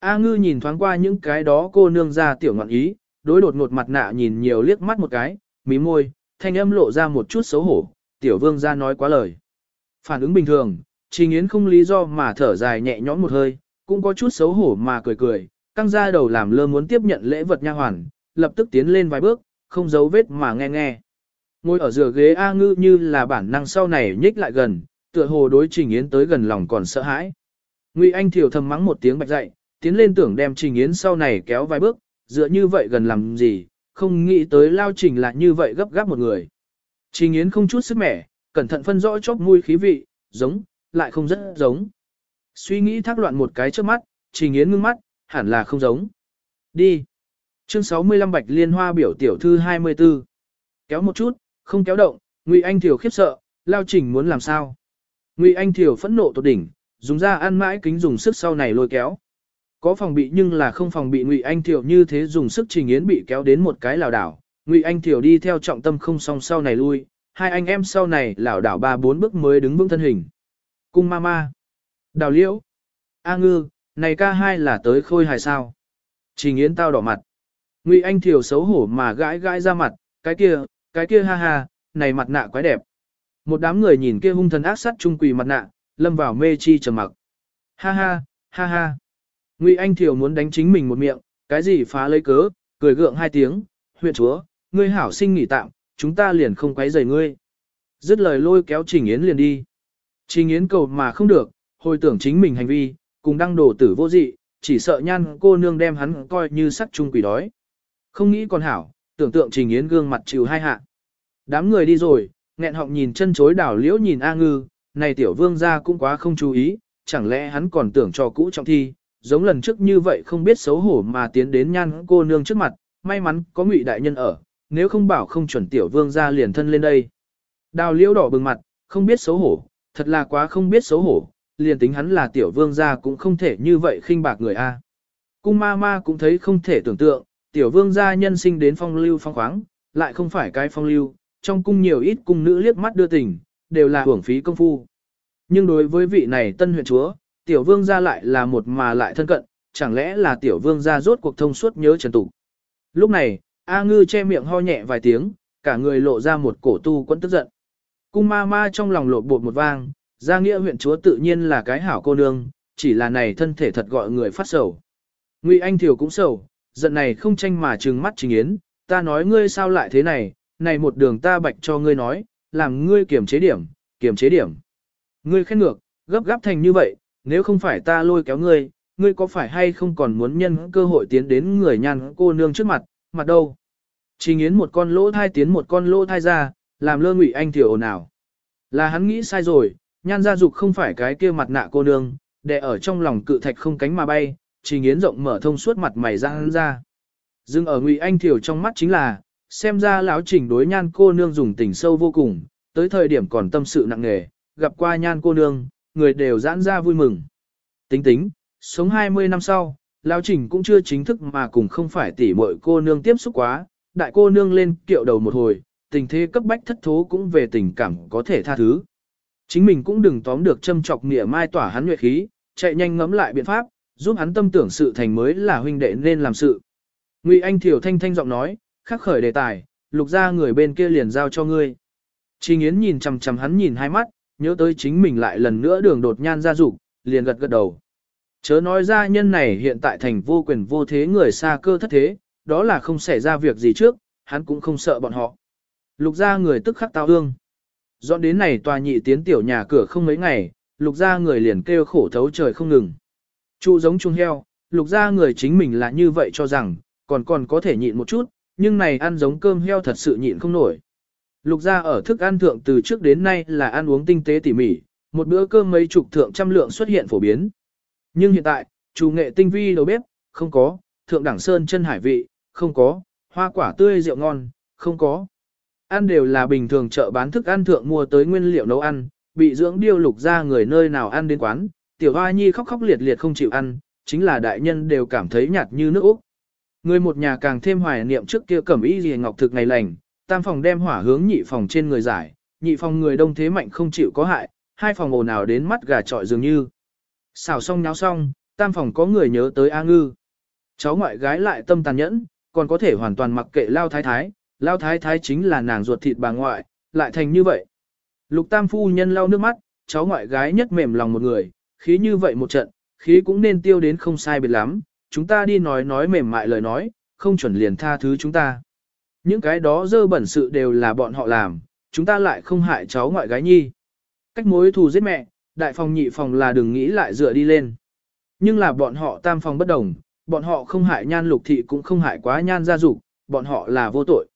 A ngư nhìn thoáng qua những cái đó cô nương ra tiểu ngọn ý, đối đột ngột mặt nạ nhìn nhiều liếc mắt một cái, mí môi, thanh âm lộ ra một chút xấu hổ, tiểu vương ra nói quá lời. Phản ứng bình thường, Trình Yến không lý do mà thở dài nhẹ nhõm một hơi, cũng có chút xấu hổ mà cười cười, căng ra đầu làm lơ muốn tiếp nhận lễ vật nha hoàn, lập tức tiến lên vài bước, không giấu vết mà nghe nghe. Ngồi ở giữa ghế A ngư như là bản năng sau này nhích lại gần, tựa hồ đối Trình Yến tới gần lòng còn sợ hãi. Ngụy Anh thiểu thầm mắng một tiếng bạch dậy, tiến lên tưởng đem Trình Yến sau này kéo vài bước, dựa như vậy gần làm gì, không nghĩ tới lao trình là như vậy gấp gáp một người. Trình Yến không chút sức mẻ, cẩn thận phân rõ chốc mũi khí vị, giống, lại không rất giống. Suy nghĩ thác loạn một cái trước mắt, Trình Yến ngưng mắt, hẳn là không giống. Đi. Chương 65 Bạch Liên Hoa biểu tiểu thư 24. Kéo một chút, không kéo động, Ngụy Anh Thiều khiếp sợ, lao trình muốn làm sao. Ngụy Anh Thiều phẫn nộ tột đỉnh, dùng ra ăn mãi kính dùng sức sau này lôi kéo. Có phòng bị nhưng là không phòng bị Ngụy Anh Thiểu như thế dùng sức Trình Yến bị kéo đến một cái lảo đảo. Ngụy Anh Thiểu đi theo trọng tâm không song sau này lui, hai anh em sau này lảo đảo ba bốn bước mới đứng vững thân hình. Cung ma ma. Đào liễu. A ngư, này ca hai là tới khôi hài sao. Trình Yến tao đỏ mặt. Ngụy Anh Thiểu xấu hổ mà gãi gãi ra mặt, cái kia, cái kia ha ha, này mặt nạ quái đẹp. Một đám người nhìn kia hung thần ác sát trung quỳ mặt nạ, lâm vào mê chi trầm mặc. Ha ha, ha ha. Ngụy Anh Thiều muốn đánh chính mình một miệng, cái gì phá lấy cớ, cười gượng hai tiếng, huyện chúa, ngươi hảo sinh nghỉ tạm, chúng ta liền không quấy rầy ngươi. Dứt lời lôi kéo Trình Yến liền đi. Trình Yến cầu mà không được, hồi tưởng chính mình hành vi, cùng đăng đổ tử vô dị, chỉ sợ nhan cô nương đem hắn coi như sắc trung quỷ đói. Không nghĩ còn hảo, tưởng tượng Trình Yến gương mặt chịu hai hạ. Đám người đi rồi, nghẹn họng nhìn chân chối đảo liễu nhìn A ngư, này tiểu vương gia cũng quá không chú ý, chẳng lẽ hắn còn tưởng cho cũ trọng thi, giống lần trước như vậy không biết xấu hổ mà tiến đến nhan cô nương trước mặt, may mắn có ngụy đại nhân ở, nếu không bảo không chuẩn tiểu vương gia liền thân lên đây. Đào liễu đỏ bừng mặt, không biết xấu hổ, thật là quá không biết xấu hổ, liền tính hắn là tiểu vương gia cũng không thể như vậy khinh bạc người A. Cung ma ma cũng thấy không thể tưởng tượng, tiểu vương gia nhân sinh đến phong lưu phong khoáng, lại không phải cái phong lưu, trong cung nhiều ít cung nữ liếc mắt đưa tình, đều là hưởng phí công phu. Nhưng đối với vị này tân huyện chúa, tiểu vương gia lại là một mà lại thân cận, chẳng lẽ là tiểu vương gia rốt cuộc thông suốt nhớ trần tục. Lúc này, A ngư che miệng ho nhẹ vài tiếng, cả người lộ ra một cổ tu quẫn tức giận. Cung ma ma trong lòng lộ bột một vang, gia nghĩa huyện chúa tự nhiên là cái hảo cô nương, chỉ là này thân thể thật gọi người phát sầu. Ngụy Anh Thiều cũng sầu, giận này không tranh mà trừng mắt trình yến, ta nói ngươi sao lại thế này, này một đường ta bạch cho ngươi nói, làm ngươi kiểm chế điểm, kiểm chế điểm. Ngươi khen ngược, gấp gáp thành như vậy, nếu không phải ta lôi kéo ngươi, ngươi có phải hay không còn muốn nhân cơ hội tiến đến người nhàn cô nương trước mặt, mặt đâu. Trình Yến một con lỗ thai tiến một con lỗ thai ra, làm lơ ngụy anh thiểu ồn ào. Là hắn nghĩ sai rồi, nhan gia dục không phải cái kia mặt nạ cô nương, để ở trong lòng cự thạch không cánh mà bay, Trình Yến rộng mở thông suốt mặt mày ra hắn ra. Dưng ở ngụy anh thiểu trong mắt chính là, xem ra lão trình đối nhan cô nương dùng tình sâu vô cùng, tới thời điểm còn tâm sự nặng nề, gặp qua nhan cô nương, người đều giãn ra vui mừng. Tính tính, sống 20 năm sau, lão trình cũng chưa chính thức mà cùng không phải tỉ muội cô nương tiếp xúc quá, đại cô nương lên kiệu đầu một hồi, tình thế cấp bách thất thố cũng về tình cảm có thể tha thứ. Chính mình cũng đừng tóm được châm chọc nghĩa mai tỏa hắn nhuệ khí, chạy nhanh ngẫm lại biện pháp, giúp hắn tâm tưởng sự thành mới là huynh đệ nên làm sự. Ngụy Anh Thiểu thanh thanh giọng nói, khắc khởi đề tài, lục ra người bên kia liền giao cho ngươi. Trình Yến nhìn chằm chằm hắn nhìn hai mắt, nhớ tới chính mình lại lần nữa đường đột nhan ra dục liền gật gật đầu. Chớ nói ra nhân này hiện tại thành vô quyền vô thế người xa cơ thất thế, đó là không xảy ra việc gì trước, hắn cũng không sợ bọn họ. Lục ra người tức khắc tao ương Dọn đến này tòa nhị tiến tiểu nhà cửa không mấy ngày, lục ra người liền kêu khổ thấu trời không ngừng. Chu giống chuông heo, lục ra người chính mình là như vậy cho rằng, còn còn có thể nhịn một chút, nhưng này ăn giống cơm heo thật sự nhịn không nổi. Lục gia ở thức ăn thượng từ trước đến nay là ăn uống tinh tế tỉ mỉ, một bữa cơm mấy chục thượng trăm lượng xuất hiện phổ biến. Nhưng hiện tại, chủ nghệ tinh vi đầu bếp, không có, thượng đẳng sơn chân hải vị, không có, hoa quả tươi rượu ngon, không có. Ăn đều là bình thường chợ bán thức ăn thượng mua tới nguyên liệu nấu ăn, bị dưỡng điêu lục ra người nơi nào ăn đến quán, tiểu hoa nhi khóc khóc liệt liệt không chịu ăn, chính là đại nhân đều cảm thấy nhạt như nước Úc. Người một nhà càng thêm hoài niệm trước kia cẩm y gì ngọc thực ngày lành, tam phòng đem hỏa hướng nhị phòng trên người giải, nhị phòng người đông thế mạnh không chịu có hại, hai phòng ồn ào đến mắt gà trọi dường như. Xào xong nháo xong, tam phòng có người nhớ tới A Ngư. Cháu ngoại gái lại tâm tàn nhẫn, còn có thể hoàn toàn mặc kệ Lao Thái Thái, Lao Thái Thái chính là nàng ruột thịt bà ngoại, lại thành như vậy. Lục tam phu nhân lau nước mắt, cháu ngoại gái nhất mềm lòng một người, khí như vậy một trận, khí cũng nên tiêu đến không sai biệt lắm, chúng ta đi nói nói mềm mại lời nói, không chuẩn liền tha thứ chúng ta. Những cái đó dơ bẩn sự đều là bọn họ làm, chúng ta lại không hại cháu ngoại gái nhi. Cách mối thù giết mẹ, đại phòng nhị phòng là đừng nghĩ lại dựa đi lên. Nhưng là bọn họ tam phòng bất đồng, bọn họ không hại nhan lục thị cũng không hại quá nhan gia dục, bọn họ là vô tội.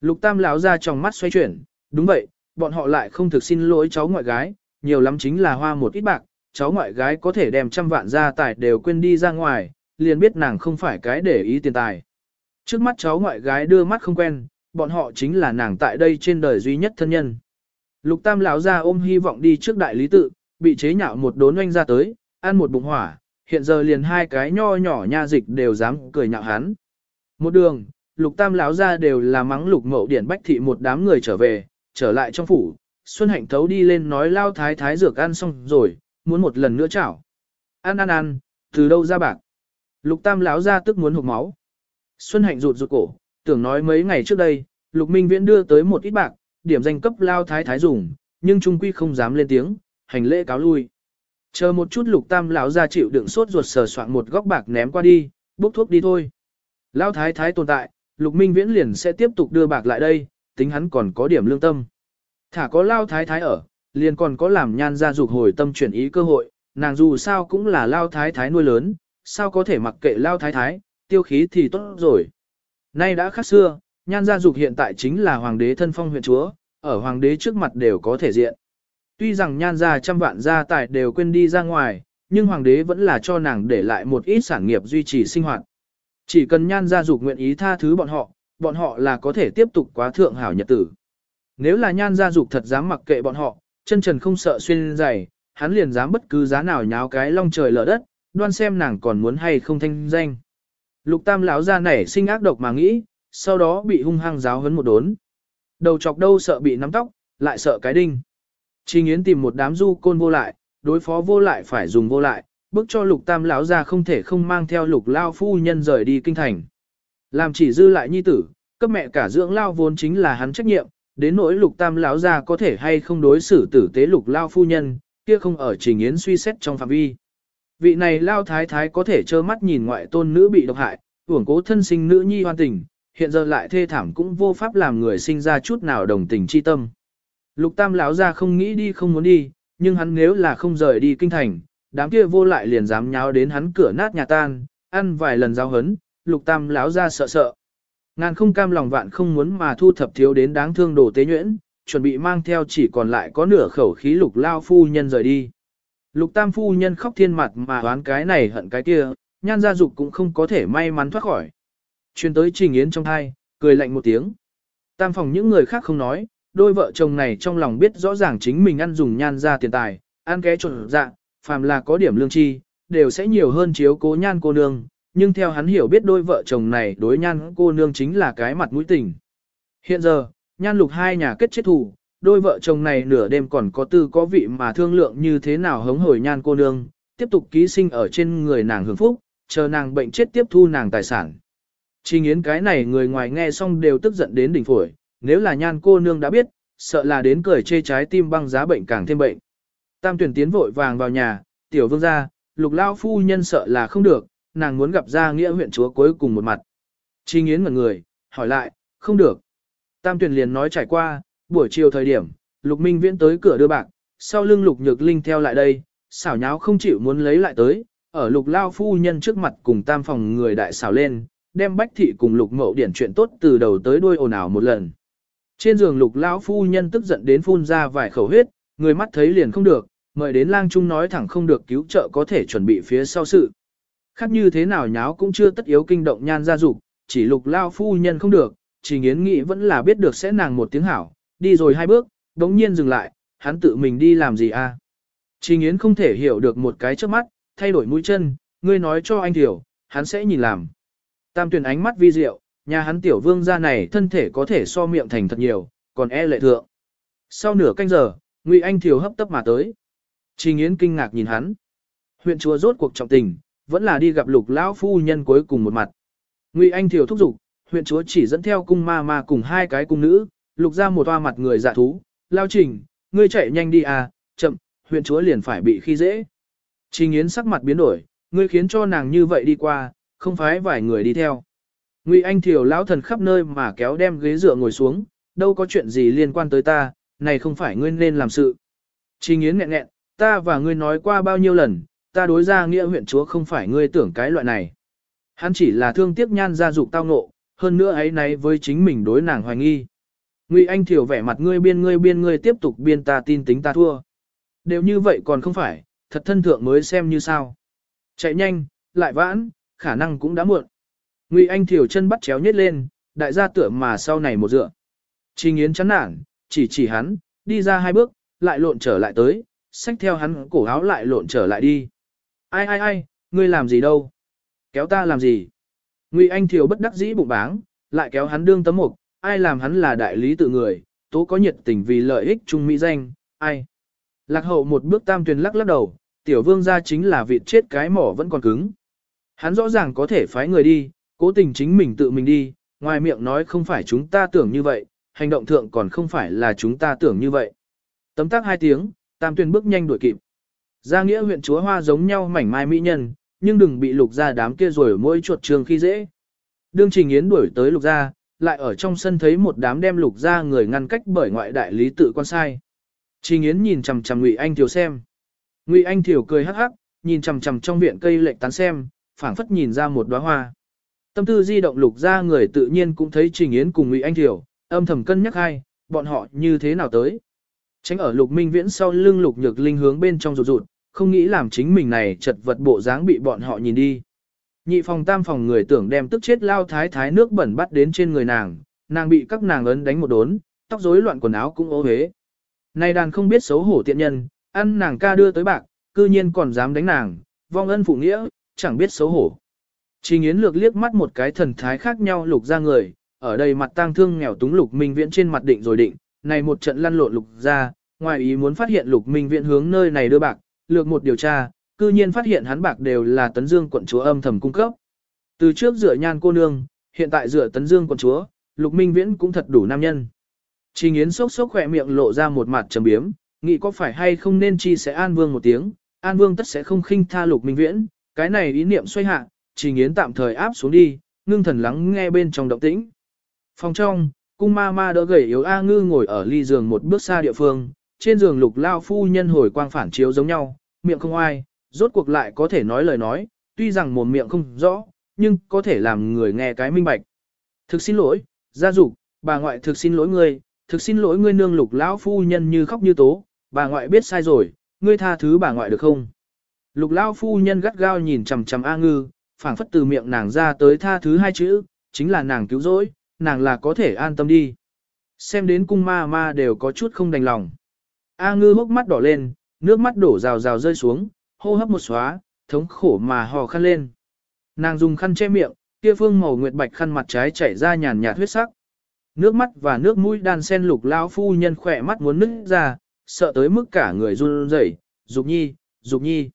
Lục tam lão ra trong mắt xoay chuyển, đúng vậy, bọn họ lại không thực xin lỗi cháu ngoại gái, nhiều lắm chính là hoa một ít bạc, cháu ngoại gái có thể đem trăm vạn gia tài đều quên đi ra ngoài, liền biết nàng không phải cái để ý tiền tài. Trước mắt cháu ngoại gái đưa mắt không quen, bọn họ chính là nàng tại đây trên đời duy nhất thân nhân. Lục tam lão ra ôm hy vọng đi trước đại lý tự, bị chế nhạo một đốn oanh ra tới, ăn một bụng hỏa, hiện giờ liền hai cái nho nhỏ nha dịch đều dám cười nhạo hắn. Một đường, lục tam lão ra đều là mắng lục mậu điển bách thị một đám người trở về, trở lại trong phủ, Xuân Hạnh thấu đi lên nói lao thái thái dược ăn xong rồi, muốn một lần nữa chảo. Ăn ăn ăn, từ đâu ra bạc. Lục tam lão ra tức muốn hụt máu. Xuân Hạnh rụt rụt cổ, tưởng nói mấy ngày trước đây, Lục Minh Viễn đưa tới một ít bạc, điểm danh cấp lao thái thái dùng, nhưng trung quy không dám lên tiếng, hành lễ cáo lui. Chờ một chút Lục Tam lão ra chịu đựng sốt ruột sờ soạn một góc bạc ném qua đi, bốc thuốc đi thôi. Lao thái thái tồn tại, Lục Minh Viễn liền sẽ tiếp tục đưa bạc lại đây, tính hắn còn có điểm lương tâm. Thả có lao thái thái ở, liền còn có làm nhan ra dục hồi tâm chuyển ý cơ hội, nàng dù sao cũng là lao thái thái nuôi lớn, sao có thể mặc kệ lao thái thái, tiêu khí thì tốt rồi. Nay đã khác xưa, nhan gia dục hiện tại chính là hoàng đế thân phong huyện chúa, ở hoàng đế trước mặt đều có thể diện. Tuy rằng nhan gia trăm vạn gia tài đều quên đi ra ngoài, nhưng hoàng đế vẫn là cho nàng để lại một ít sản nghiệp duy trì sinh hoạt. Chỉ cần nhan gia dục nguyện ý tha thứ bọn họ, bọn họ là có thể tiếp tục quá thượng hảo nhật tử. Nếu là nhan gia dục thật dám mặc kệ bọn họ, chân trần không sợ xuyên dày, hắn liền dám bất cứ giá nào nháo cái long trời lở đất, đoan xem nàng còn muốn hay không thanh danh. Lục tam lão ra nảy sinh ác độc mà nghĩ, sau đó bị hung hăng giáo hấn một đốn. Đầu chọc đâu sợ bị nắm tóc, lại sợ cái đinh. Trình Yến tìm một đám du côn vô lại, đối phó vô lại phải dùng vô lại, bức cho lục tam lão ra không thể không mang theo lục lao phu nhân rời đi kinh thành. Làm chỉ dư lại nhi tử, cấp mẹ cả dưỡng lao vốn chính là hắn trách nhiệm, đến nỗi lục tam lão ra có thể hay không đối xử tử tế lục lao phu nhân, kia không ở trình yến suy xét trong phạm vi. Vị này lao thái thái có thể trơ mắt nhìn ngoại tôn nữ bị độc hại, hưởng cố thân sinh nữ nhi hoan tình, hiện giờ lại thê thảm cũng vô pháp làm người sinh ra chút nào đồng tình chi tâm. Lục tam lão ra không nghĩ đi không muốn đi, nhưng hắn nếu là không rời đi kinh thành, đám kia vô lại liền dám nháo đến hắn cửa nát nhà tan, ăn vài lần giao hấn, lục tam lão ra sợ sợ. Ngàn không cam lòng vạn không muốn mà thu thập thiếu đến đáng thương đồ tế nhuyễn, chuẩn bị mang theo chỉ còn lại có nửa khẩu khí lục lao phu nhân rời đi. Lục tam phu nhân khóc thiên mặt mà đoán cái này hận cái kia, nhan gia dục cũng không có thể may mắn thoát khỏi. Chuyên tới trình yến trong thai, cười lạnh một tiếng. Tam phòng những người khác không nói, đôi vợ chồng này trong lòng biết rõ ràng chính mình ăn dùng nhan ra tiền tài, ăn ké trộn dạ, phàm là có điểm lương chi, đều sẽ nhiều hơn chiếu cố nhan cô nương, nhưng theo hắn hiểu biết đôi vợ chồng này đối nhan cô nương chính là cái mặt mũi tình. Hiện giờ, nhan lục hai nhà kết chết thù, đôi vợ chồng này nửa đêm còn có tư có vị mà thương lượng như thế nào hống hồi nhan cô nương, tiếp tục ký sinh ở trên người nàng hưởng phúc, chờ nàng bệnh chết tiếp thu nàng tài sản. Chi nghiến cái này người ngoài nghe xong đều tức giận đến đỉnh phổi, nếu là nhan cô nương đã biết, sợ là đến cười chê trái tim băng giá bệnh càng thêm bệnh. Tam tuyển tiến vội vàng vào nhà, tiểu vương ra, lục lao phu nhân sợ là không được, nàng muốn gặp ra nghĩa huyện chúa cuối cùng một mặt. Chi nghiến ngẩn người, hỏi lại, không được. Tam tuyển liền nói trải qua, buổi chiều thời điểm, lục minh viễn tới cửa đưa bạc, sau lưng lục nhược linh theo lại đây, xảo nháo không chịu muốn lấy lại tới, ở lục lao phu nhân trước mặt cùng tam phòng người đại xảo lên, đem bách thị cùng lục mậu điển chuyện tốt từ đầu tới đuôi ồn ào một lần. Trên giường lục lão phu nhân tức giận đến phun ra vài khẩu huyết, người mắt thấy liền không được, mời đến lang trung nói thẳng không được cứu trợ có thể chuẩn bị phía sau sự. Khác như thế nào nháo cũng chưa tất yếu kinh động nhan gia dục, chỉ lục lao phu nhân không được, chỉ nghiến nghị vẫn là biết được sẽ nàng một tiếng hảo, đi rồi hai bước, đống nhiên dừng lại, hắn tự mình đi làm gì à? Trình Yến không thể hiểu được một cái trước mắt, thay đổi mũi chân, ngươi nói cho anh tiểu, hắn sẽ nhìn làm. Tam tuyển ánh mắt vi diệu, nhà hắn tiểu vương gia này thân thể có thể so miệng thành thật nhiều, còn e lệ thượng. Sau nửa canh giờ, Ngụy Anh Thiều hấp tấp mà tới. Trình Yến kinh ngạc nhìn hắn. Huyện chúa rốt cuộc trọng tình, vẫn là đi gặp lục lão phu nhân cuối cùng một mặt. Ngụy Anh Thiều thúc giục, huyện chúa chỉ dẫn theo cung ma ma cùng hai cái cung nữ, lục ra một toa mặt người dạ thú, lao trình, ngươi chạy nhanh đi à, chậm, huyện chúa liền phải bị khi dễ. Trình Yến sắc mặt biến đổi, ngươi khiến cho nàng như vậy đi qua, không phải vài người đi theo. Ngụy Anh Thiều lão thần khắp nơi mà kéo đem ghế dựa ngồi xuống, đâu có chuyện gì liên quan tới ta, này không phải ngươi nên làm sự. Trình Yến nghẹn nghẹn, ta và ngươi nói qua bao nhiêu lần, ta đối ra nghĩa huyện chúa không phải ngươi tưởng cái loại này. Hắn chỉ là thương tiếc nhan gia dục tao ngộ, hơn nữa ấy nấy với chính mình đối nàng hoài nghi. Ngụy Anh Thiều vẻ mặt ngươi biên ngươi biên ngươi tiếp tục biên ta tin tính ta thua. Đều như vậy còn không phải, thật thân thượng mới xem như sao. Chạy nhanh, lại vãn, khả năng cũng đã muộn. Ngụy Anh Thiều chân bắt chéo nhét lên, đại gia tựa mà sau này một dựa. Trình Yến chán nản, chỉ chỉ hắn, đi ra hai bước, lại lộn trở lại tới, xách theo hắn cổ áo lại lộn trở lại đi. Ai ai ai, ngươi làm gì đâu? Kéo ta làm gì? Ngụy Anh Thiều bất đắc dĩ bụng báng, lại kéo hắn đương tấm mục, ai làm hắn là đại lý tự người, tố có nhiệt tình vì lợi ích chung mỹ danh, ai? Lạc hậu một bước tam tuyền lắc lắc đầu, tiểu vương gia chính là vịt chết cái mỏ vẫn còn cứng. Hắn rõ ràng có thể phái người đi, cố tình chính mình tự mình đi, ngoài miệng nói không phải chúng ta tưởng như vậy, hành động thượng còn không phải là chúng ta tưởng như vậy. Tấm tắc hai tiếng, tam tuyền bước nhanh đuổi kịp. Gia nghĩa huyện chúa hoa giống nhau mảnh mai mỹ nhân, nhưng đừng bị lục gia đám kia rồi mỗi chuột trường khi dễ. Đương Trình Yến đuổi tới lục gia, lại ở trong sân thấy một đám đem lục ra người ngăn cách bởi ngoại đại lý tự quan sai. Trình Yến nhìn chằm chằm Ngụy Anh Thiều xem. Ngụy Anh Thiều cười hắc hắc, nhìn chằm chằm trong viện cây lệnh tán xem, phảng phất nhìn ra một đóa hoa. Tâm tư di động lục ra người tự nhiên cũng thấy Trình Yến cùng Ngụy Anh Thiều, âm thầm cân nhắc hai, bọn họ như thế nào tới. Tránh ở lục minh viễn sau lưng lục nhược linh hướng bên trong rụt rụt, không nghĩ làm chính mình này chật vật bộ dáng bị bọn họ nhìn đi. Nhị phòng tam phòng người tưởng đem tức chết lao thái thái nước bẩn bắt đến trên người nàng, nàng bị các nàng ấn đánh một đốn, tóc rối loạn quần áo cũng ố hế. Này đàn không biết xấu hổ tiện nhân, ăn nàng ca đưa tới bạc, cư nhiên còn dám đánh nàng, vong ân phụ nghĩa, chẳng biết xấu hổ. Trình Yến lược liếc mắt một cái thần thái khác nhau lục ra người, ở đây mặt tang thương nghèo túng lục minh viễn trên mặt định rồi định, này một trận lăn lộn lục ra, ngoài ý muốn phát hiện lục minh viễn hướng nơi này đưa bạc, lược một điều tra, cư nhiên phát hiện hắn bạc đều là tấn dương quận chúa âm thầm cung cấp. Từ trước rửa nhan cô nương, hiện tại rửa tấn dương quận chúa, lục minh viễn cũng thật đủ nam nhân. Trình Yến sốc sốc khỏe miệng lộ ra một mặt trầm biếm, nghĩ có phải hay không nên chi sẽ An Vương một tiếng, An Vương tất sẽ không khinh tha lục minh viễn, cái này ý niệm xoay hạ, Trình Yến tạm thời áp xuống đi, ngưng thần lắng nghe bên trong động tĩnh. Phòng trong, cung ma ma đỡ gầy yếu A ngư ngồi ở ly giường một bước xa địa phương, trên giường lục lao phu nhân hồi quang phản chiếu giống nhau, miệng không ai, rốt cuộc lại có thể nói lời nói, tuy rằng mồm miệng không rõ, nhưng có thể làm người nghe cái minh bạch. Thực xin lỗi, gia dục, bà ngoại thực xin lỗi ngươi, thực xin lỗi ngươi nương lục lão phu nhân như khóc như tố, bà ngoại biết sai rồi, ngươi tha thứ bà ngoại được không? Lục lão phu nhân gắt gao nhìn chằm chằm A ngư, phảng phất từ miệng nàng ra tới tha thứ hai chữ, chính là nàng cứu rỗi, nàng là có thể an tâm đi. Xem đến cung ma ma đều có chút không đành lòng. A ngư hốc mắt đỏ lên, nước mắt đổ rào rào rơi xuống, hô hấp một xóa, thống khổ mà hò khăn lên. Nàng dùng khăn che miệng, kia phương màu nguyệt bạch khăn mặt trái chảy ra nhàn nhạt huyết sắc. Nước mắt và nước mũi đan sen lục lão phu nhân khỏe mắt muốn nứt ra, sợ tới mức cả người run rẩy, dục nhi, dục nhi.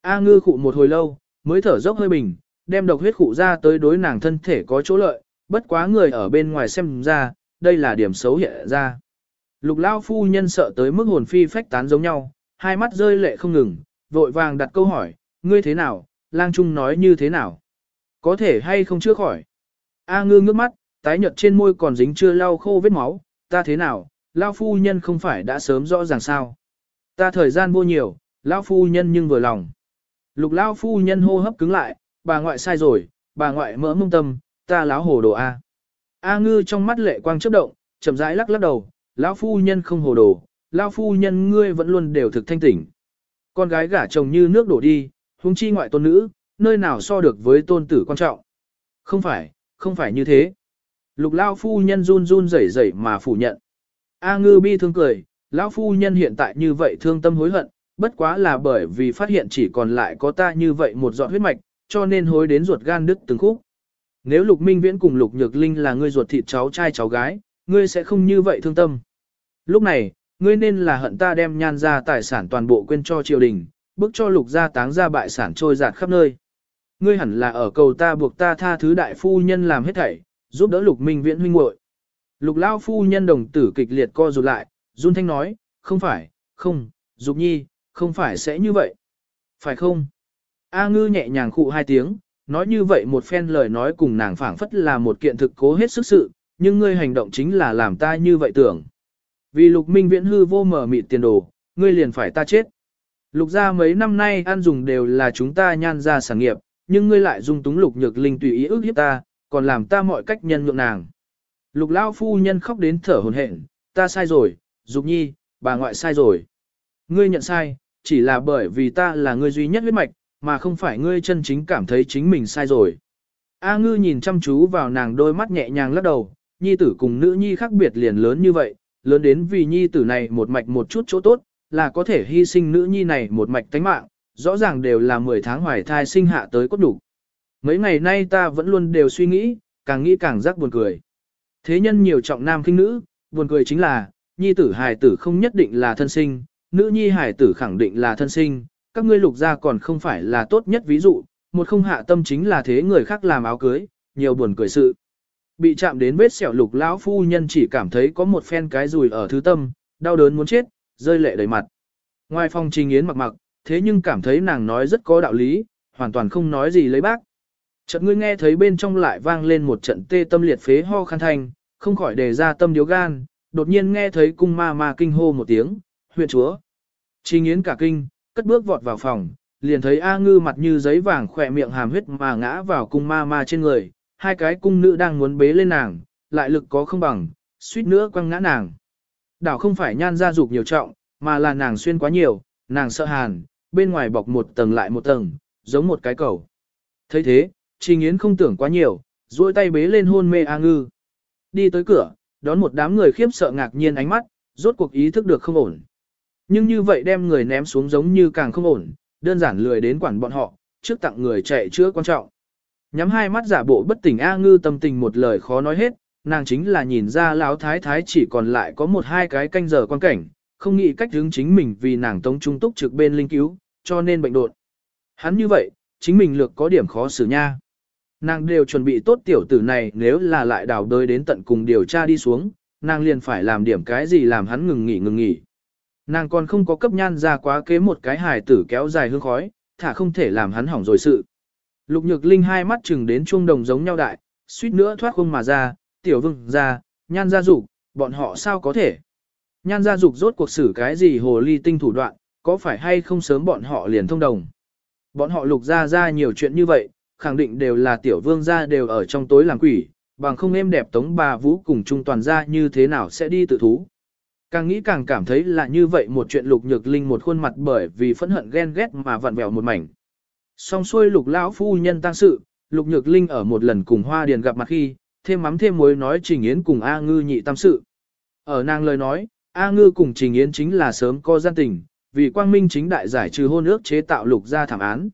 A ngư khụ một hồi lâu, mới thở dốc hơi bình, đem độc huyết khụ ra tới đối nàng thân thể có chỗ lợi, bất quá người ở bên ngoài xem ra, đây là điểm xấu hiện ra. Lục lao phu nhân sợ tới mức hồn phi phách tán giống nhau, hai mắt rơi lệ không ngừng, vội vàng đặt câu hỏi, ngươi thế nào, lang trung nói như thế nào? Có thể hay không chưa khỏi? A ngư ngước mắt, tái nhợt trên môi còn dính chưa lau khô vết máu, ta thế nào, lao phu nhân không phải đã sớm rõ ràng sao? Ta thời gian vô nhiều, lao phu nhân nhưng vừa lòng. Lục lao phu nhân hô hấp cứng lại, bà ngoại sai rồi, bà ngoại mỡ mông tâm, ta láo hồ đồ A. A ngư trong mắt lệ quang chớp động, chậm rãi lắc lắc đầu, lão phu nhân không hồ đồ, lão phu nhân ngươi vẫn luôn đều thực thanh tỉnh. Con gái gả chồng như nước đổ đi, huống chi ngoại tôn nữ, nơi nào so được với tôn tử quan trọng. Không phải, không phải như thế. Lục lão phu nhân run run rẩy rẩy mà phủ nhận. A ngư bi thương cười, lão phu nhân hiện tại như vậy thương tâm hối hận, bất quá là bởi vì phát hiện chỉ còn lại có ta như vậy một giọt huyết mạch, cho nên hối đến ruột gan đứt từng khúc. Nếu Lục Minh Viễn cùng Lục Nhược Linh là ngươi ruột thịt cháu trai cháu gái, ngươi sẽ không như vậy thương tâm. Lúc này, ngươi nên là hận ta đem nhan ra tài sản toàn bộ quên cho triều đình, bức cho Lục gia táng ra bại sản trôi giạt khắp nơi. Ngươi hẳn là ở cầu ta buộc ta tha thứ đại phu nhân làm hết thảy, giúp đỡ lục minh viễn huynh muội. Lục lao phu nhân đồng tử kịch liệt co rụt lại, run thanh nói, không phải, không, dục nhi, không phải sẽ như vậy. Phải không? A ngư nhẹ nhàng khụ hai tiếng, nói như vậy một phen lời nói cùng nàng phảng phất là một kiện thực cố hết sức sự, nhưng ngươi hành động chính là làm ta như vậy tưởng. Vì lục minh viễn hư vô mở mịt tiền đồ, ngươi liền phải ta chết. Lục gia mấy năm nay ăn dùng đều là chúng ta nhan ra sản nghiệp, nhưng ngươi lại dung túng lục nhược linh tùy ý ước hiếp ta, còn làm ta mọi cách nhân nhượng nàng. Lục lao phu nhân khóc đến thở hồn hển, ta sai rồi, dục nhi, bà ngoại sai rồi. Ngươi nhận sai, chỉ là bởi vì ta là ngươi duy nhất huyết mạch, mà không phải ngươi chân chính cảm thấy chính mình sai rồi. A ngư nhìn chăm chú vào nàng đôi mắt nhẹ nhàng lắc đầu, nhi tử cùng nữ nhi khác biệt liền lớn như vậy, lớn đến vì nhi tử này một mạch một chút chỗ tốt, là có thể hy sinh nữ nhi này một mạch tánh mạng, rõ ràng đều là 10 tháng hoài thai sinh hạ tới cốt đủ. Mấy ngày nay ta vẫn luôn đều suy nghĩ, càng nghĩ càng giác buồn cười. Thế nhân nhiều trọng nam khinh nữ, buồn cười chính là, nhi tử hài tử không nhất định là thân sinh, nữ nhi hài tử khẳng định là thân sinh, các ngươi lục gia còn không phải là tốt nhất ví dụ, một không hạ tâm chính là thế người khác làm áo cưới, nhiều buồn cười sự. Bị chạm đến vết sẹo lục lão phu nhân chỉ cảm thấy có một phen cái rùi ở thứ tâm, đau đớn muốn chết, rơi lệ đầy mặt. Ngoài phòng trình yến mặc mặc, thế nhưng cảm thấy nàng nói rất có đạo lý, hoàn toàn không nói gì lấy bác. Chợt ngươi nghe thấy bên trong lại vang lên một trận tê tâm liệt phế ho khăn thanh, không khỏi đề ra tâm điếu gan, đột nhiên nghe thấy cung ma ma kinh hô một tiếng, huyện chúa. Trình yến cả kinh, cất bước vọt vào phòng, liền thấy A ngư mặt như giấy vàng khỏe miệng hàm huyết mà ngã vào cung ma ma trên người, hai cái cung nữ đang muốn bế lên nàng, lại lực có không bằng, suýt nữa quăng ngã nàng. Đảo không phải nhan gia dục nhiều trọng, mà là nàng xuyên quá nhiều, nàng sợ hàn, bên ngoài bọc một tầng lại một tầng, giống một cái cầu. thấy thế, Trình Yến không tưởng quá nhiều, duỗi tay bế lên hôn mê A ngư. Đi tới cửa, đón một đám người khiếp sợ ngạc nhiên ánh mắt, rốt cuộc ý thức được không ổn. Nhưng như vậy đem người ném xuống giống như càng không ổn, đơn giản lười đến quản bọn họ, trước tặng người chạy chữa quan trọng. Nhắm hai mắt giả bộ bất tỉnh A ngư tâm tình một lời khó nói hết, nàng chính là nhìn ra lão thái thái chỉ còn lại có một hai cái canh giờ quan cảnh, không nghĩ cách hướng chính mình vì nàng tống trung túc trực bên linh cứu, cho nên bệnh đột. Hắn như vậy, chính mình lược có điểm khó xử nha. Nàng đều chuẩn bị tốt tiểu tử này nếu là lại đào đới đến tận cùng điều tra đi xuống, nàng liền phải làm điểm cái gì làm hắn ngừng nghỉ ngừng nghỉ. Nàng còn không có cấp nhan ra quá kế một cái hài tử kéo dài hương khói, thả không thể làm hắn hỏng rồi sự. Lục nhược linh hai mắt chừng đến chuông đồng giống nhau đại, suýt nữa thoát khung mà ra, tiểu vương ra, nhan gia dục bọn họ sao có thể. Nhan gia dục rốt cuộc xử cái gì hồ ly tinh thủ đoạn, có phải hay không sớm bọn họ liền thông đồng. Bọn họ lục ra ra nhiều chuyện như vậy, khẳng định đều là tiểu vương gia đều ở trong tối làm quỷ, bằng không êm đẹp tống bà vũ cùng trung toàn gia như thế nào sẽ đi tự thú. Càng nghĩ càng cảm thấy là như vậy một chuyện lục nhược linh một khuôn mặt bởi vì phẫn hận ghen ghét mà vặn vẹo một mảnh. Xong xuôi lục lão phu nhân tăng sự, lục nhược linh ở một lần cùng hoa điền gặp mặt khi, thêm mắm thêm muối nói trình yến cùng A ngư nhị tam sự. Ở nàng lời nói, A ngư cùng trình yến chính là sớm co gian tình, vì quang minh chính đại giải trừ hôn ước chế tạo lục gia thảm án.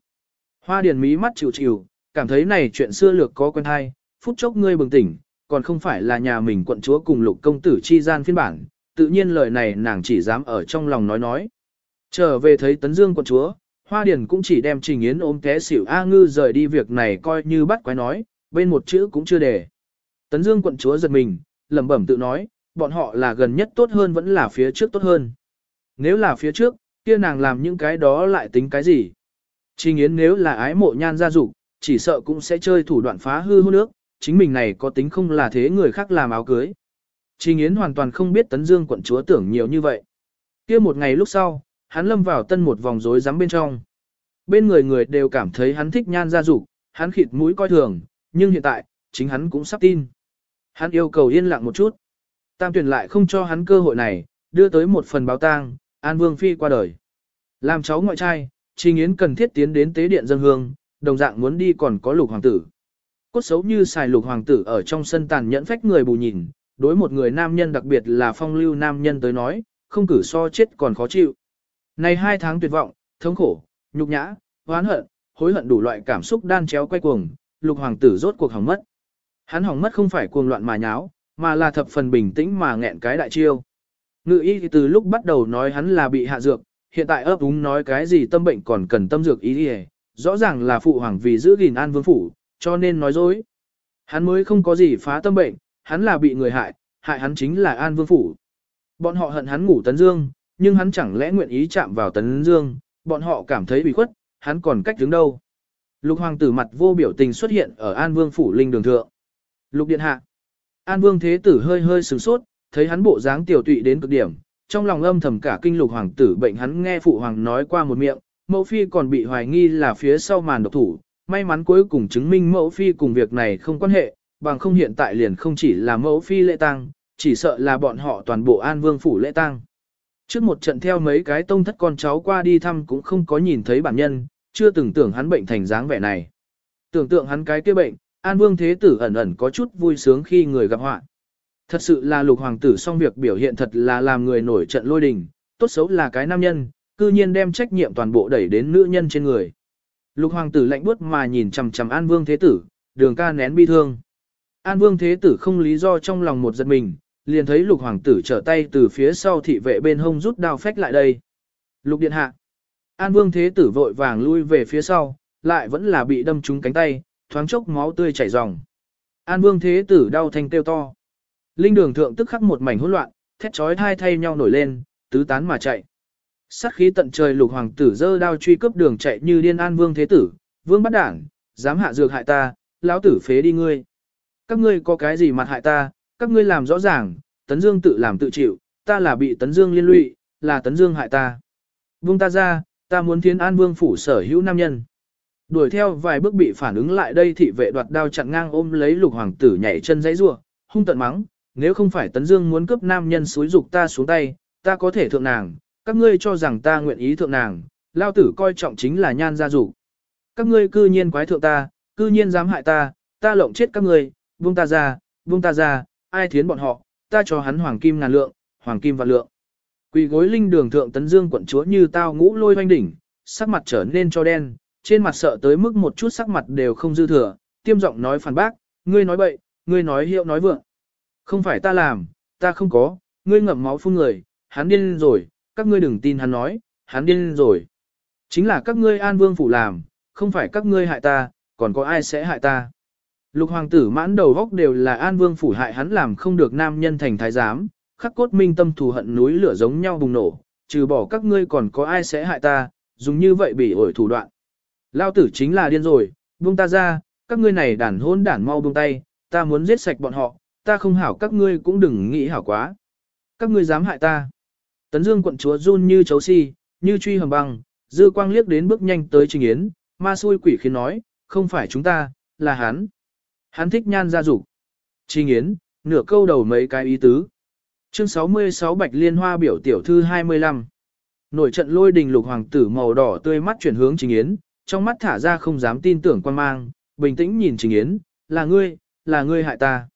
Hoa điền mí mắt chịu chịu, cảm thấy này chuyện xưa lược có quen hay, phút chốc ngươi bừng tỉnh, còn không phải là nhà mình quận chúa cùng lục công tử chi gian phiên bản, tự nhiên lời này nàng chỉ dám ở trong lòng nói nói. Trở về thấy Tấn Dương quận chúa, Hoa Điền cũng chỉ đem Trình Yến ôm té xỉu A Ngư rời đi việc này coi như bắt quái nói, bên một chữ cũng chưa để. Tấn Dương quận chúa giật mình, lẩm bẩm tự nói, bọn họ là gần nhất tốt hơn vẫn là phía trước tốt hơn. Nếu là phía trước, kia nàng làm những cái đó lại tính cái gì? Trình Yến nếu là ái mộ nhan gia dục, chỉ sợ cũng sẽ chơi thủ đoạn phá hư hôn nước, chính mình này có tính không là thế người khác làm áo cưới. Trình Yến hoàn toàn không biết Tấn Dương quận chúa tưởng nhiều như vậy. kia một ngày lúc sau, hắn lâm vào tân một vòng rối rắm bên trong. Bên người người đều cảm thấy hắn thích nhan gia dục, hắn khịt mũi coi thường, nhưng hiện tại, chính hắn cũng sắp tin. Hắn yêu cầu yên lặng một chút. Tam tuyển lại không cho hắn cơ hội này, đưa tới một phần báo tang, An Vương Phi qua đời. Làm cháu ngoại trai, Trình Yến cần thiết tiến đến tế điện dân hương, đồng dạng muốn đi còn có lục hoàng tử. Cốt xấu như xài lục hoàng tử ở trong sân tàn nhẫn phách người bù nhìn, đối một người nam nhân đặc biệt là phong lưu nam nhân tới nói, không cử so chết còn khó chịu. Này hai tháng tuyệt vọng, thống khổ, nhục nhã, oán hận, hối hận đủ loại cảm xúc đan chéo quay cuồng, lục hoàng tử rốt cuộc hỏng mất. Hắn hỏng mất không phải cuồng loạn mà nháo, mà là thập phần bình tĩnh mà nghẹn cái đại chiêu. Ngự y từ lúc bắt đầu nói hắn là bị hạ dược, hiện tại ấp úng nói cái gì tâm bệnh còn cần tâm dược ý đi rõ ràng là phụ hoàng vì giữ gìn An Vương phủ, cho nên nói dối. Hắn mới không có gì phá tâm bệnh, hắn là bị người hại, hại hắn chính là An Vương phủ. Bọn họ hận hắn ngủ Tấn Dương, nhưng hắn chẳng lẽ nguyện ý chạm vào Tấn Dương, bọn họ cảm thấy bị khuất, hắn còn cách đứng đâu. Lục hoàng tử mặt vô biểu tình xuất hiện ở An Vương phủ linh đường thượng. Lục điện hạ. An Vương thế tử hơi hơi sửng sốt, thấy hắn bộ dáng tiểu tụy đến cực điểm, trong lòng âm thầm cả kinh lục hoàng tử bệnh hắn nghe phụ hoàng nói qua một miệng, mẫu phi còn bị hoài nghi là phía sau màn độc thủ, may mắn cuối cùng chứng minh mẫu phi cùng việc này không quan hệ, bằng không hiện tại liền không chỉ là mẫu phi lễ tang, chỉ sợ là bọn họ toàn bộ An Vương phủ lễ tang. Trước một trận theo mấy cái tông thất con cháu qua đi thăm cũng không có nhìn thấy bản nhân, chưa từng tưởng hắn bệnh thành dáng vẻ này. Tưởng tượng hắn cái kia bệnh, An Vương Thế Tử ẩn ẩn có chút vui sướng khi người gặp họa. Thật sự là lục hoàng tử xong việc biểu hiện thật là làm người nổi trận lôi đình, tốt xấu là cái nam nhân, cư nhiên đem trách nhiệm toàn bộ đẩy đến nữ nhân trên người. Lục hoàng tử lạnh buốt mà nhìn chằm chằm An Vương Thế Tử, đường ca nén bi thương. An Vương Thế Tử không lý do trong lòng một giật mình, liền thấy lục hoàng tử trở tay từ phía sau thị vệ bên hông rút đao phách lại đây. Lục điện hạ. An Vương Thế Tử vội vàng lui về phía sau, lại vẫn là bị đâm trúng cánh tay, thoáng chốc máu tươi chảy ròng. An Vương Thế Tử đau thanh kêu to. Linh đường thượng tức khắc một mảnh hỗn loạn, thét chói thai thay nhau nổi lên, tứ tán mà chạy. Sát khí tận trời lục hoàng tử giơ đao truy cướp đường chạy như điên an vương thế tử, vương bắt đảng, dám hạ dược hại ta, lão tử phế đi ngươi. Các ngươi có cái gì mặt hại ta, các ngươi làm rõ ràng, tấn dương tự làm tự chịu, ta là bị tấn dương liên lụy, là tấn dương hại ta. Vương ta ra, ta muốn thiến an vương phủ sở hữu nam nhân. Đuổi theo vài bước bị phản ứng lại đây thị vệ đoạt đao chặn ngang ôm lấy lục hoàng tử nhảy chân dãy rua, hung tận mắng, nếu không phải tấn dương muốn cướp nam nhân xúi dục ta xuống tay, ta có thể thượng nàng, các ngươi cho rằng ta nguyện ý thượng nàng, lao tử coi trọng chính là nhan gia dục. Các ngươi cư nhiên quái thượng ta, cư nhiên dám hại ta, ta lộng chết các ngươi, buông ta ra, buông ta ra, ai thiến bọn họ, ta cho hắn hoàng kim ngàn lượng, hoàng kim vạn lượng. Quỳ gối linh đường thượng tấn dương quận chúa như tao ngũ lôi hoanh đỉnh, sắc mặt trở nên cho đen, trên mặt sợ tới mức một chút sắc mặt đều không dư thừa, tiêm giọng nói phản bác, ngươi nói bậy, ngươi nói hiệu nói vượng. Không phải ta làm, ta không có, ngươi ngậm máu phun người, hắn điên rồi, các ngươi đừng tin hắn nói, hắn điên rồi. Chính là các ngươi an vương phủ làm, không phải các ngươi hại ta, còn có ai sẽ hại ta. Lục hoàng tử mãn đầu góc đều là an vương phủ hại hắn làm không được nam nhân thành thái giám, khắc cốt minh tâm thù hận núi lửa giống nhau bùng nổ, trừ bỏ các ngươi còn có ai sẽ hại ta, dùng như vậy bị ổi thủ đoạn. Lao tử chính là điên rồi, buông ta ra, các ngươi này đàn hôn đản mau buông tay, ta muốn giết sạch bọn họ, ta không hảo các ngươi cũng đừng nghĩ hảo quá. Các ngươi dám hại ta. Tấn Dương quận chúa run như chấu si, như truy hầm băng, dư quang liếc đến bước nhanh tới Trình Yến, ma xui quỷ khiến nói, không phải chúng ta, là hắn. Hắn thích nhan gia dục. Chi Yến, nửa câu đầu mấy cái ý tứ. Chương 66 Bạch Liên Hoa biểu tiểu thư 25. Nổi trận lôi đình lục hoàng tử màu đỏ tươi mắt chuyển hướng Trình Yến, trong mắt thả ra không dám tin tưởng quan mang, bình tĩnh nhìn Trình Yến, là ngươi, là ngươi hại ta.